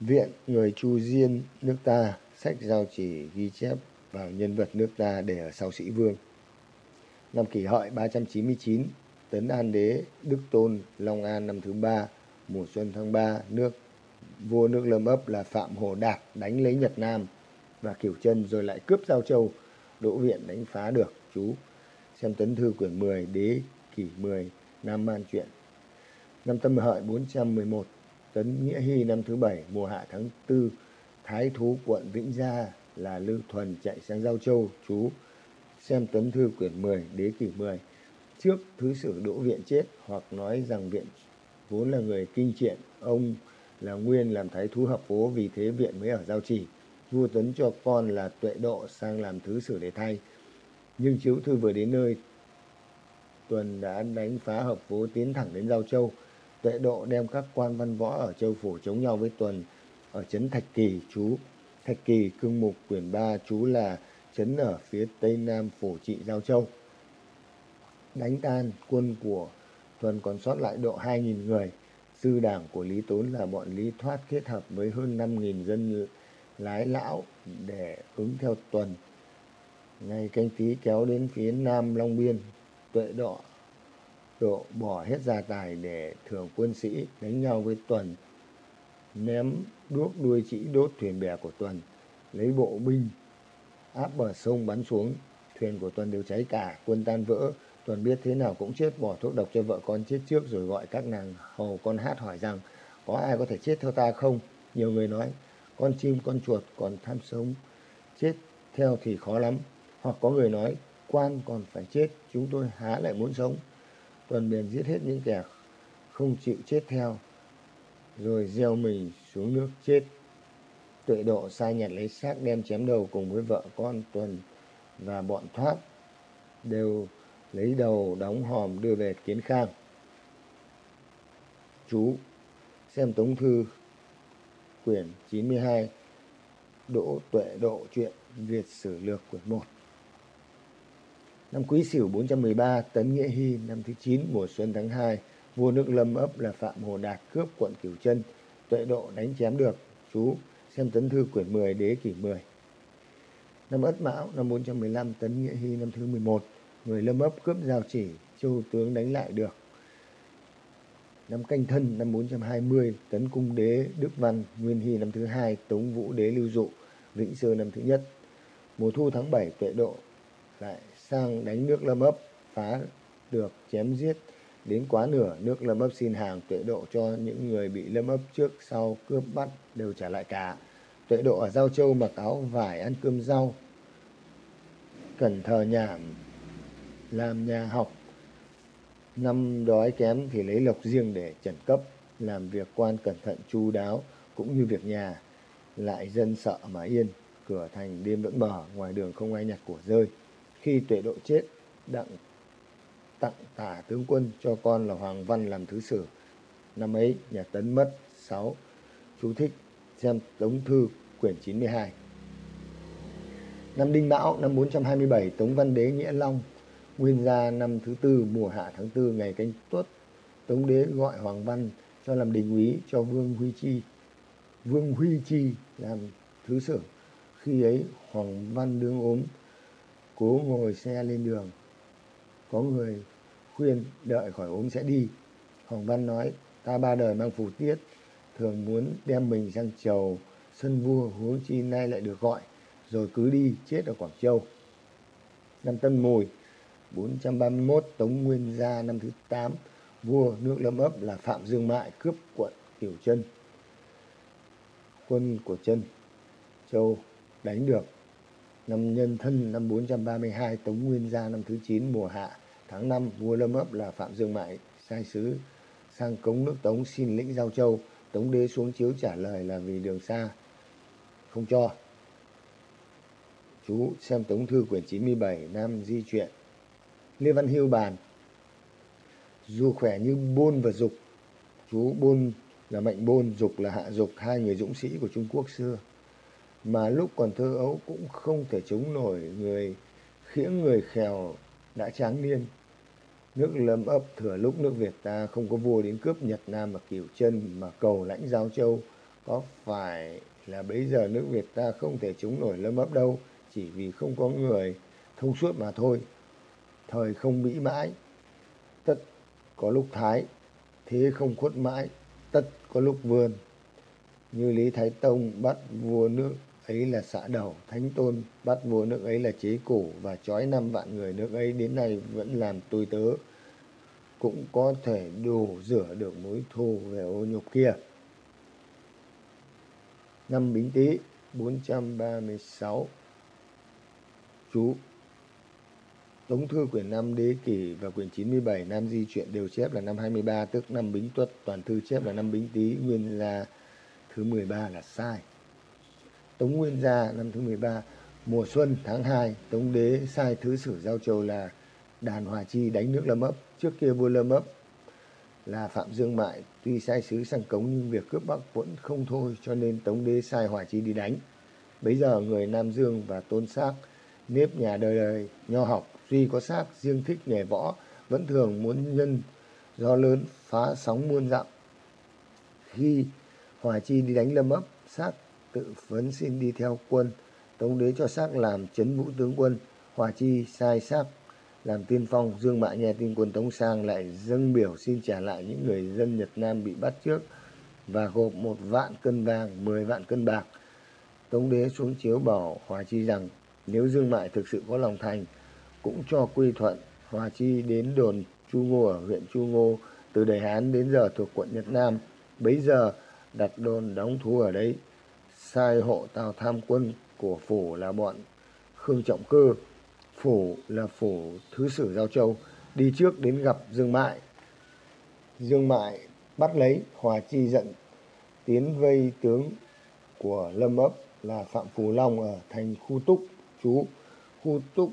Viện người Chu Diên nước ta, sách giao chỉ ghi chép vào nhân vật nước ta để ở sau sĩ vương. Năm kỷ hợi 399, Tấn An Đế, Đức Tôn, Long An năm thứ ba, mùa xuân tháng 3, nước vua nước Lâm ấp là Phạm Hồ Đạt đánh lấy Nhật Nam và kiều Chân rồi lại cướp Giao Châu, Đỗ Viện đánh phá được chú. Xem Tấn Thư quyển 10, Đế kỷ 10, Nam Man Truyện. Năm Tân Hợi 411, Tấn Nghĩa Hy năm thứ bảy, mùa hạ tháng 4, Thái Thú quận Vĩnh Gia là Lưu Thuần chạy sang Giao Châu, chú xem tấn thư quyển 10 đế kỷ 10 trước thứ sử đỗ viện chết, hoặc nói rằng viện vốn là người kinh triện, ông là nguyên làm thái thú hợp phố, vì thế viện mới ở giao trì. Vua tấn cho con là tuệ độ sang làm thứ sử để thay nhưng chiếu thư vừa đến nơi, tuần đã đánh phá hợp phố tiến thẳng đến giao châu. Tuệ độ đem các quan văn võ ở châu phủ chống nhau với tuần ở trấn thạch kỳ, chú Thạch Kỳ cương mục quyển 3 chú là trấn ở phía tây nam phổ trị Giao Châu. Đánh tan quân của Tuần còn sót lại độ 2.000 người. Sư đảng của Lý Tốn là bọn Lý Thoát kết hợp với hơn 5.000 dân lái lão để ứng theo Tuần. Ngày canh tí kéo đến phía nam Long Biên, tuệ độ độ bỏ hết gia tài để thưởng quân sĩ đánh nhau với Tuần ném đuốc đuôi chỉ đốt thuyền bè của Tuần, lấy bộ binh áp bờ sông bắn xuống, thuyền của Tuần đều cháy cả, quân tan vỡ. Tuần biết thế nào cũng chết bỏ thuốc độc cho vợ con chết trước rồi gọi các nàng hầu con hát hỏi rằng có ai có thể chết theo ta không? Nhiều người nói con chim con chuột còn tham sống chết theo thì khó lắm. Hoặc có người nói quan còn phải chết chúng tôi há lại muốn sống. Tuần liền giết hết những kẻ không chịu chết theo rồi gieo mình xuống nước, chết. Tuệ độ sai nhặt lấy xác, đem chém đầu cùng với vợ con Tuần và bọn thoát đều lấy đầu đóng hòm đưa về kiến khang. Chú xem tống thư quyển 92 Đỗ Tuệ Độ chuyện Việt Sử Lược quyển 1 Năm Quý Sửu 413 Tấn Nghĩa Hy, năm thứ 9 mùa xuân tháng 2 vua nước Lâm ấp là Phạm Hồ Đạt cướp quận Cửu Chân Tuệ Độ đánh chém được, chú xem tấn thư quyển 10 đế kỷ 10 Năm Ất Mão, năm 415 Tấn Nghĩa Hy, năm thứ 11 người Lâm ấp cướp giao chỉ, châu tướng đánh lại được. Năm canh thân, năm 420 tấn cung đế, Đức Văn, Nguyên Hy, năm thứ hai, Tống Vũ đế Lưu Dụ, Vĩnh Sơ năm thứ nhất. Mùa thu tháng 7 tuệ độ lại sang đánh nước Lâm ấp, phá được, chém giết đến quá nửa, nước Lâm ấp xin hàng tuệ độ cho những người bị Lâm ấp trước sau cướp bắt đều trả lại cả. Tuệ độ ở Giao Châu mặc áo vải ăn cơm rau, cẩn thờ nhảm làm nhà học. Năm đói kém thì lấy lộc riêng để trần cấp, làm việc quan cẩn thận chu đáo cũng như việc nhà. Lại dân sợ mà yên, cửa thành đêm vẫn mở, ngoài đường không ai nhặt của rơi. Khi tuệ độ chết, đặng tặng tả tướng quân cho con là hoàng văn làm thứ sử năm ấy nhà tấn mất sáu chú thích xem tống thư quyển 92 năm đinh mão năm 427 tống văn đế nghĩa long Nguyên gia năm thứ tư mùa hạ tháng tư ngày canh tuất, Tống đế gọi Hoàng Văn cho làm đình úy cho Vương Huy Chi. Vương Huy Chi làm thứ sử. Khi ấy Hoàng Văn đương ốm, cố ngồi xe lên đường. Có người khuyên đợi khỏi ốm sẽ đi. Hoàng Văn nói, ta ba đời mang phù tiết, thường muốn đem mình sang chầu sân vua huống chi nay lại được gọi, rồi cứ đi chết ở Quảng Châu. Năm Tân Mùi, 431 Tống Nguyên Gia năm thứ 8 vua nước Lâm ấp là Phạm Dương Mại cướp quận Tiểu Chân. Quân của Chân Châu đánh được năm Nhân Thân, năm 432 Tống Nguyên Gia, năm thứ 9 mùa hạ, tháng 5 vua Lâm ấp là Phạm Dương Mại, sai sứ. Sang cống nước Tống, xin lĩnh Giao Châu. Tống đế xuống chiếu trả lời là vì đường xa. Không cho. Chú xem Tống Thư quyển 97 Nam Di Truyện Lê Văn Hưu bàn. Dù khỏe như Bôn và Dục. Chú Bôn là Mạnh Bôn, Dục là Hạ Dục, hai người dũng sĩ của Trung Quốc xưa mà lúc còn thơ ấu cũng không thể chống nổi người khiễng người khèo đã tráng niên. Nước lâm ấp thừa lúc nước Việt ta không có vua đến cướp Nhật Nam mà Cửu Chân mà cầu lãnh Giao Châu. Có phải là bấy giờ nước Việt ta không thể chống nổi lâm ấp đâu, chỉ vì không có người thông suốt mà thôi. Thời không mỹ mãi, tất có lúc thái. Thế không khuất mãi, tất có lúc vươn. Như lý thái tông bắt vua nước ấy là xạ đầu thánh tôn bắt vua nước ấy là chế cổ và trói năm vạn người nước ấy đến nay vẫn làm tôi tớ. Cũng có thể đổ rửa được mối thù về ô nhục kia. Năm bính tý 436 chú. Tống thư quyển 5 đế kỷ và quyển 97 Nam Di truyện đều chép là năm 23 tức năm Bính Tuất, toàn thư chép là năm Bính Tý, nguyên là thứ 13 là sai. Tống Nguyên gia năm thứ 13, mùa xuân tháng 2, Tống đế sai thứ sử Giao Châu là đàn Hòa Chi đánh nước Lâm ấp. Trước kia vua Lâm ấp là Phạm Dương Mại, tuy sai sứ sang cống nhưng việc cướp Bắc vẫn không thôi cho nên Tống đế sai Hòa Chi đi đánh. Bấy giờ người Nam Dương và Tôn Xác nếp nhà đời đời nho học Duy có xác riêng thích nghề võ, vẫn thường muốn nhân gió lớn phá sóng muôn dặm. Khi Hòa Chi đi đánh lâm ấp, xác tự vấn xin đi theo quân. Tống đế cho xác làm chấn vũ tướng quân. Hòa Chi sai xác làm tiên phong. Dương Mại nghe tin quân Tống Sang lại dâng biểu xin trả lại những người dân Nhật Nam bị bắt trước. và gộp một vạn cân vàng, mười vạn cân bạc. Tống đế xuống chiếu bảo Hòa Chi rằng nếu Dương Mại thực sự có lòng thành, cũng cho quy thuận Hòa Chi đến đồn Chu Ngô ở huyện Chu Ngô từ đời Hán đến giờ thuộc quận Nhật Nam. Bấy giờ đặt đồn đóng thú ở đấy, sai hộ tàu tham quân của phủ là bọn Khương Trọng Cơ, phủ là phủ thứ sử Giao Châu, đi trước đến gặp Dương Mại. Dương Mại bắt lấy Hòa Chi giận tiến vây tướng của Lâm ấp là Phạm Phù Long ở thành Khu Túc, chú Khu Túc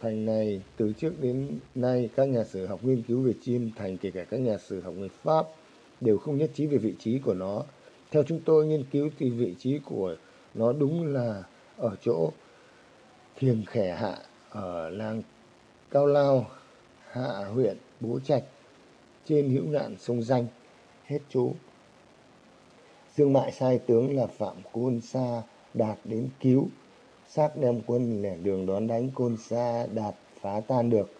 thành này từ trước đến nay các nhà sử học nghiên cứu về chim thành kể cả các nhà sử học người Pháp đều không nhất trí về vị trí của nó. Theo chúng tôi nghiên cứu thì vị trí của nó đúng là ở chỗ Thiềng Khẻ Hạ ở làng Cao Lao, Hạ huyện Bố Trạch trên hữu ngạn sông Danh. Hết chú. Dương Mại sai tướng là Phạm Côn Sa đạt đến cứu xác đem quân lẻ đường đón đánh côn sa đạt phá tan được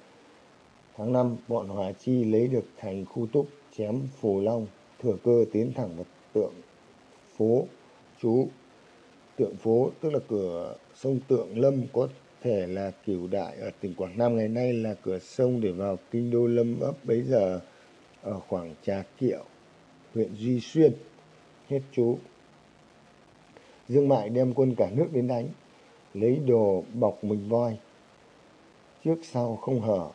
tháng năm bọn hòa chi lấy được thành khu túc chém phù long thừa cơ tiến thẳng vào tượng phố, chú tượng phố, tức là cửa sông tượng lâm có thể là cửu đại ở tỉnh quảng nam ngày nay là cửa sông để vào kinh đô lâm ấp bấy giờ ở khoảng trà kiệu, huyện duy xuyên. Hết chú. Dương mại đem quân cả nước đến đánh, lấy đồ bọc mình voi. Trước sau không hở,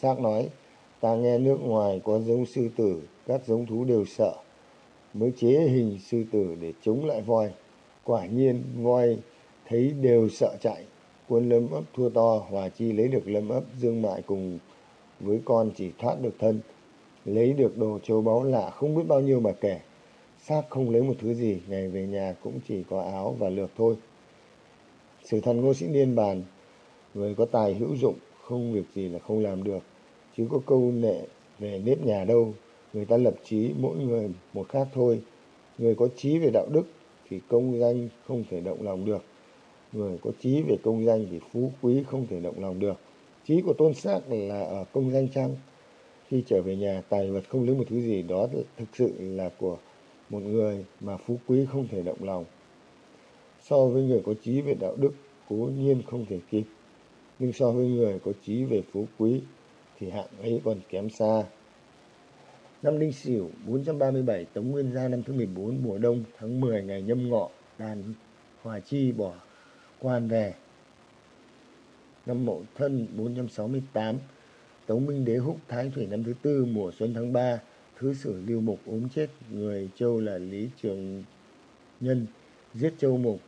xác nói, ta nghe nước ngoài có giống sư tử, các giống thú đều sợ mới chế hình sư tử để chống lại voi. Quả nhiên voi thấy đều sợ chạy. Quân lâm ấp thua to hòa chi lấy được lâm ấp dương mại cùng với con chỉ thoát được thân. Lấy được đồ châu báu lạ không biết bao nhiêu mà kể. Xác không lấy một thứ gì ngày về nhà cũng chỉ có áo và lược thôi. Sử thần Ngô Sĩ Niên bàn, người có tài hữu dụng, không việc gì là không làm được. Chứ có câu nệ về nếp nhà đâu, người ta lập chí mỗi người một khác thôi. Người có chí về đạo đức thì công danh không thể động lòng được. Người có chí về công danh thì phú quý không thể động lòng được. Chí của tôn xác là ở công danh chăng? Khi trở về nhà, tài vật không lấy một thứ gì đó thực sự là của một người mà phú quý không thể động lòng so với người có chí về đạo đức cố nhiên không thể kịp nhưng so với người có chí về phú quý thì hạng ấy còn kém xa năm Đinh Sửu 437 Tống Nguyên Gia, năm thứ 14 mùa đông, tháng 10 ngày nhâm ngọ, đàn Hòa Chi, bỏ quan về năm Mậu Thân 468 Tống Minh Đế húc, Thái Thủy, năm thứ tư, mùa xuân, tháng 3 Thứ sử Lưu Mục, ốm chết, người Châu là Lý Trường Nhân, giết Châu Mục,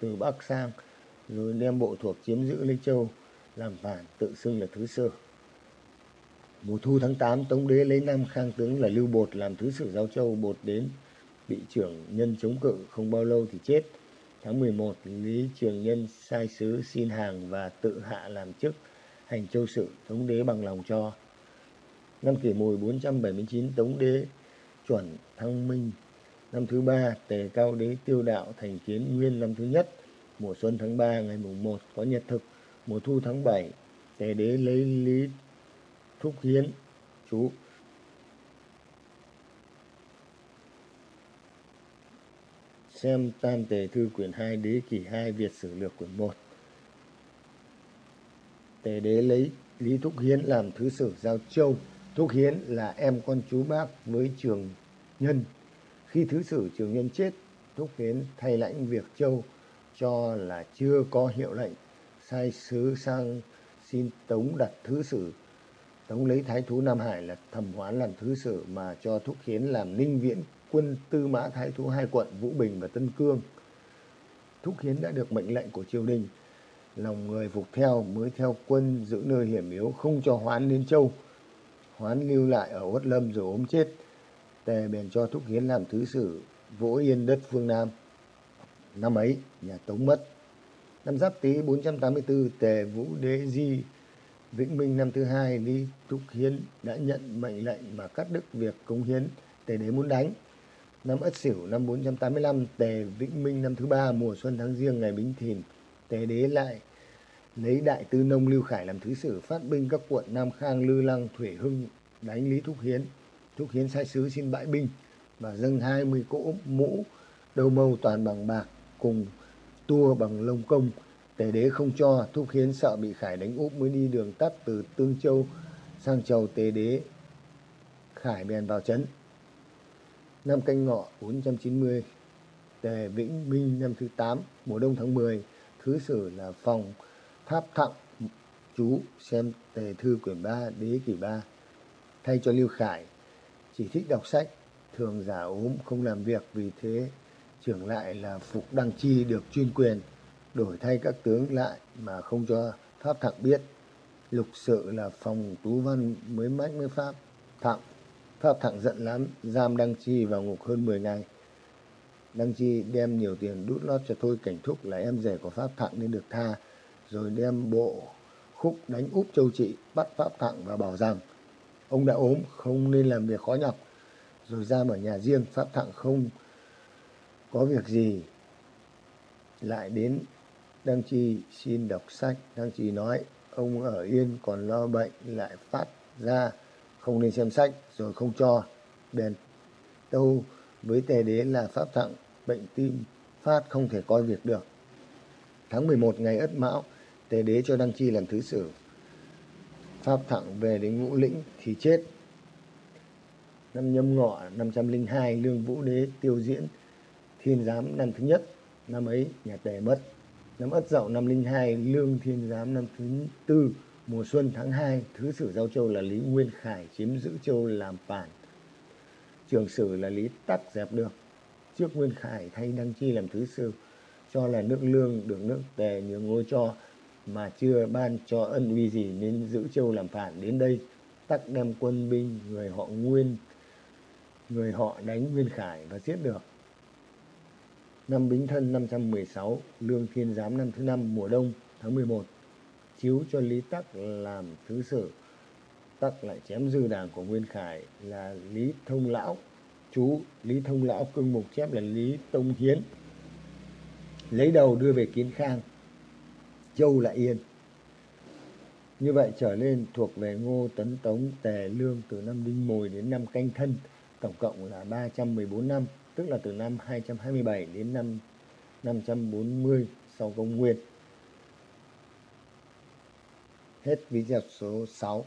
từ Bắc sang, rồi đem bộ thuộc chiếm giữ lấy Châu, làm phản tự xưng là thứ sử. Mùa thu tháng 8 Tống đế lấy Nam Khang tướng là Lưu Bột làm thứ sử Giao Châu Bột đến bị trưởng nhân chống cự không bao lâu thì chết. Tháng 11 Lý Trường Nhân sai sứ xin hàng và tự hạ làm chức hành châu sự Tống đế bằng lòng cho. Năm kỷ mùi 479 Tống đế chuẩn thăng minh Năm thứ ba, tề cao đế tiêu đạo thành kiến nguyên năm thứ nhất, mùa xuân tháng 3 ngày mùng 1 có nhật thực, mùa thu tháng 7, tề đế lấy lý thúc hiến, chú. Xem tam tề thư quyển 2 đế kỷ 2 Việt sử lược quyển 1. Tề đế lấy Lý Thúc Hiến làm thứ sử Giao Châu. Thúc Hiến là em con chú bác với trường nhân khi thứ sử trường nhân chết, Thúc Hiến thay lãnh việc châu cho là chưa có hiệu lệnh, sai sứ sang xin Tống đặt thứ sử. Tống lấy thái thú Nam Hải là thẩm hoán làm thứ sử mà cho Thúc Hiến làm ninh viễn quân tư mã thái thú hai quận Vũ Bình và Tân Cương. Thúc Hiến đã được mệnh lệnh của triều đình, lòng người phục theo mới theo quân giữ nơi hiểm yếu không cho hoán đến châu. Hoán lưu lại ở Uất Lâm rồi ốm chết tề bèn cho thúc hiến làm thứ sử vỗ yên đất phương nam năm ấy nhà tống mất năm giáp tý 484 tề vũ đế di vĩnh minh năm thứ hai lý thúc hiến đã nhận mệnh lệnh mà cắt đứt việc cống hiến tề đế muốn đánh năm ất sửu năm 485 tề vĩnh minh năm thứ ba mùa xuân tháng riêng ngày bính thìn tề đế lại lấy đại tư nông lưu khải làm thứ sử phát binh các quận nam khang lư lăng thủy hưng đánh lý thúc hiến Thúc Hiến sai sứ xin bãi binh, và dâng 20 cỗ mũ đầu mâu toàn bằng bạc cùng tua bằng lông công. Tề đế không cho, thúc hiến sợ bị Khải đánh úp mới đi đường tắt từ Tương Châu sang chầu Tề đế. Khải bèn vào trấn. Năm canh ngọ 490, Tề Vĩnh Minh năm thứ 8, mùa đông tháng 10, thứ sử là phòng Tháp Thặng, chú xem Tề Thư quyển 3, Đế kỷ 3. Thay cho Lưu Khải, chỉ thích đọc sách, thường giả ốm không làm việc vì thế trưởng lại là Phục Đăng Chi được chuyên quyền đổi thay các tướng lại mà không cho Pháp Thặng biết. Lục sự là phòng Tú Văn mới mách với Pháp Thặng. Pháp Thặng giận lắm, giam Đăng Chi vào ngục hơn 10 ngày. Đăng Chi đem nhiều tiền đút lót cho Thôi Cảnh Thúc là em rể của Pháp Thặng nên được tha, rồi đem bộ khúc đánh úp châu trị, bắt Pháp Thặng và bảo rằng ông đã ốm, không nên làm việc khó nhọc. Rồi ra ở nhà riêng, Pháp Thặng không có việc gì lại đến Đăng Chi xin đọc sách. Đăng Chi nói ông ở yên còn lo bệnh lại phát ra không nên xem sách rồi không cho. Bèn tâu với tề đế là Pháp Thặng bệnh tim phát không thể coi việc được. Tháng 11 ngày Ất Mão, tề đế cho Đăng Chi làm thứ sử. Pháp Thặng về đến Ngũ Lĩnh thì chết. Năm nhâm ngọ 502 Lương Vũ Đế tiêu diễn thiên giám năm thứ nhất. Năm ấy nhà tề mất. Năm Ất Dậu, năm linh hai, Lương thiên giám, năm thứ tư, mùa xuân tháng 2 thứ sử giao châu là Lý Nguyên Khải chiếm giữ châu làm phản. Trường sử là Lý Tắc dẹp được. Trước Nguyên Khải, thay Đăng Chi làm thứ sử, cho là nước lương được nước tề nhường ngôi cho, mà chưa ban cho ân uy gì nên giữ châu làm phản đến đây, tắc đem quân binh, người họ nguyên, người họ đánh nguyên khải và giết được năm bính thân 516 lương thiên giám năm thứ năm, mùa đông, tháng 11 chiếu cho lý tắc làm thứ sử. Tắc lại chém dư đảng của nguyên khải là lý thông lão. Chú lý thông lão cương mục chép là lý tông hiến. Lấy đầu đưa về kiến khang. Châu lại yên. Như vậy trở lên thuộc về ngô tấn tống, tề lương từ năm đinh mùi đến năm canh thân, tổng cộng là 314 năm tức là từ năm 227 đến năm 540 sau công nguyên. Hết video số 6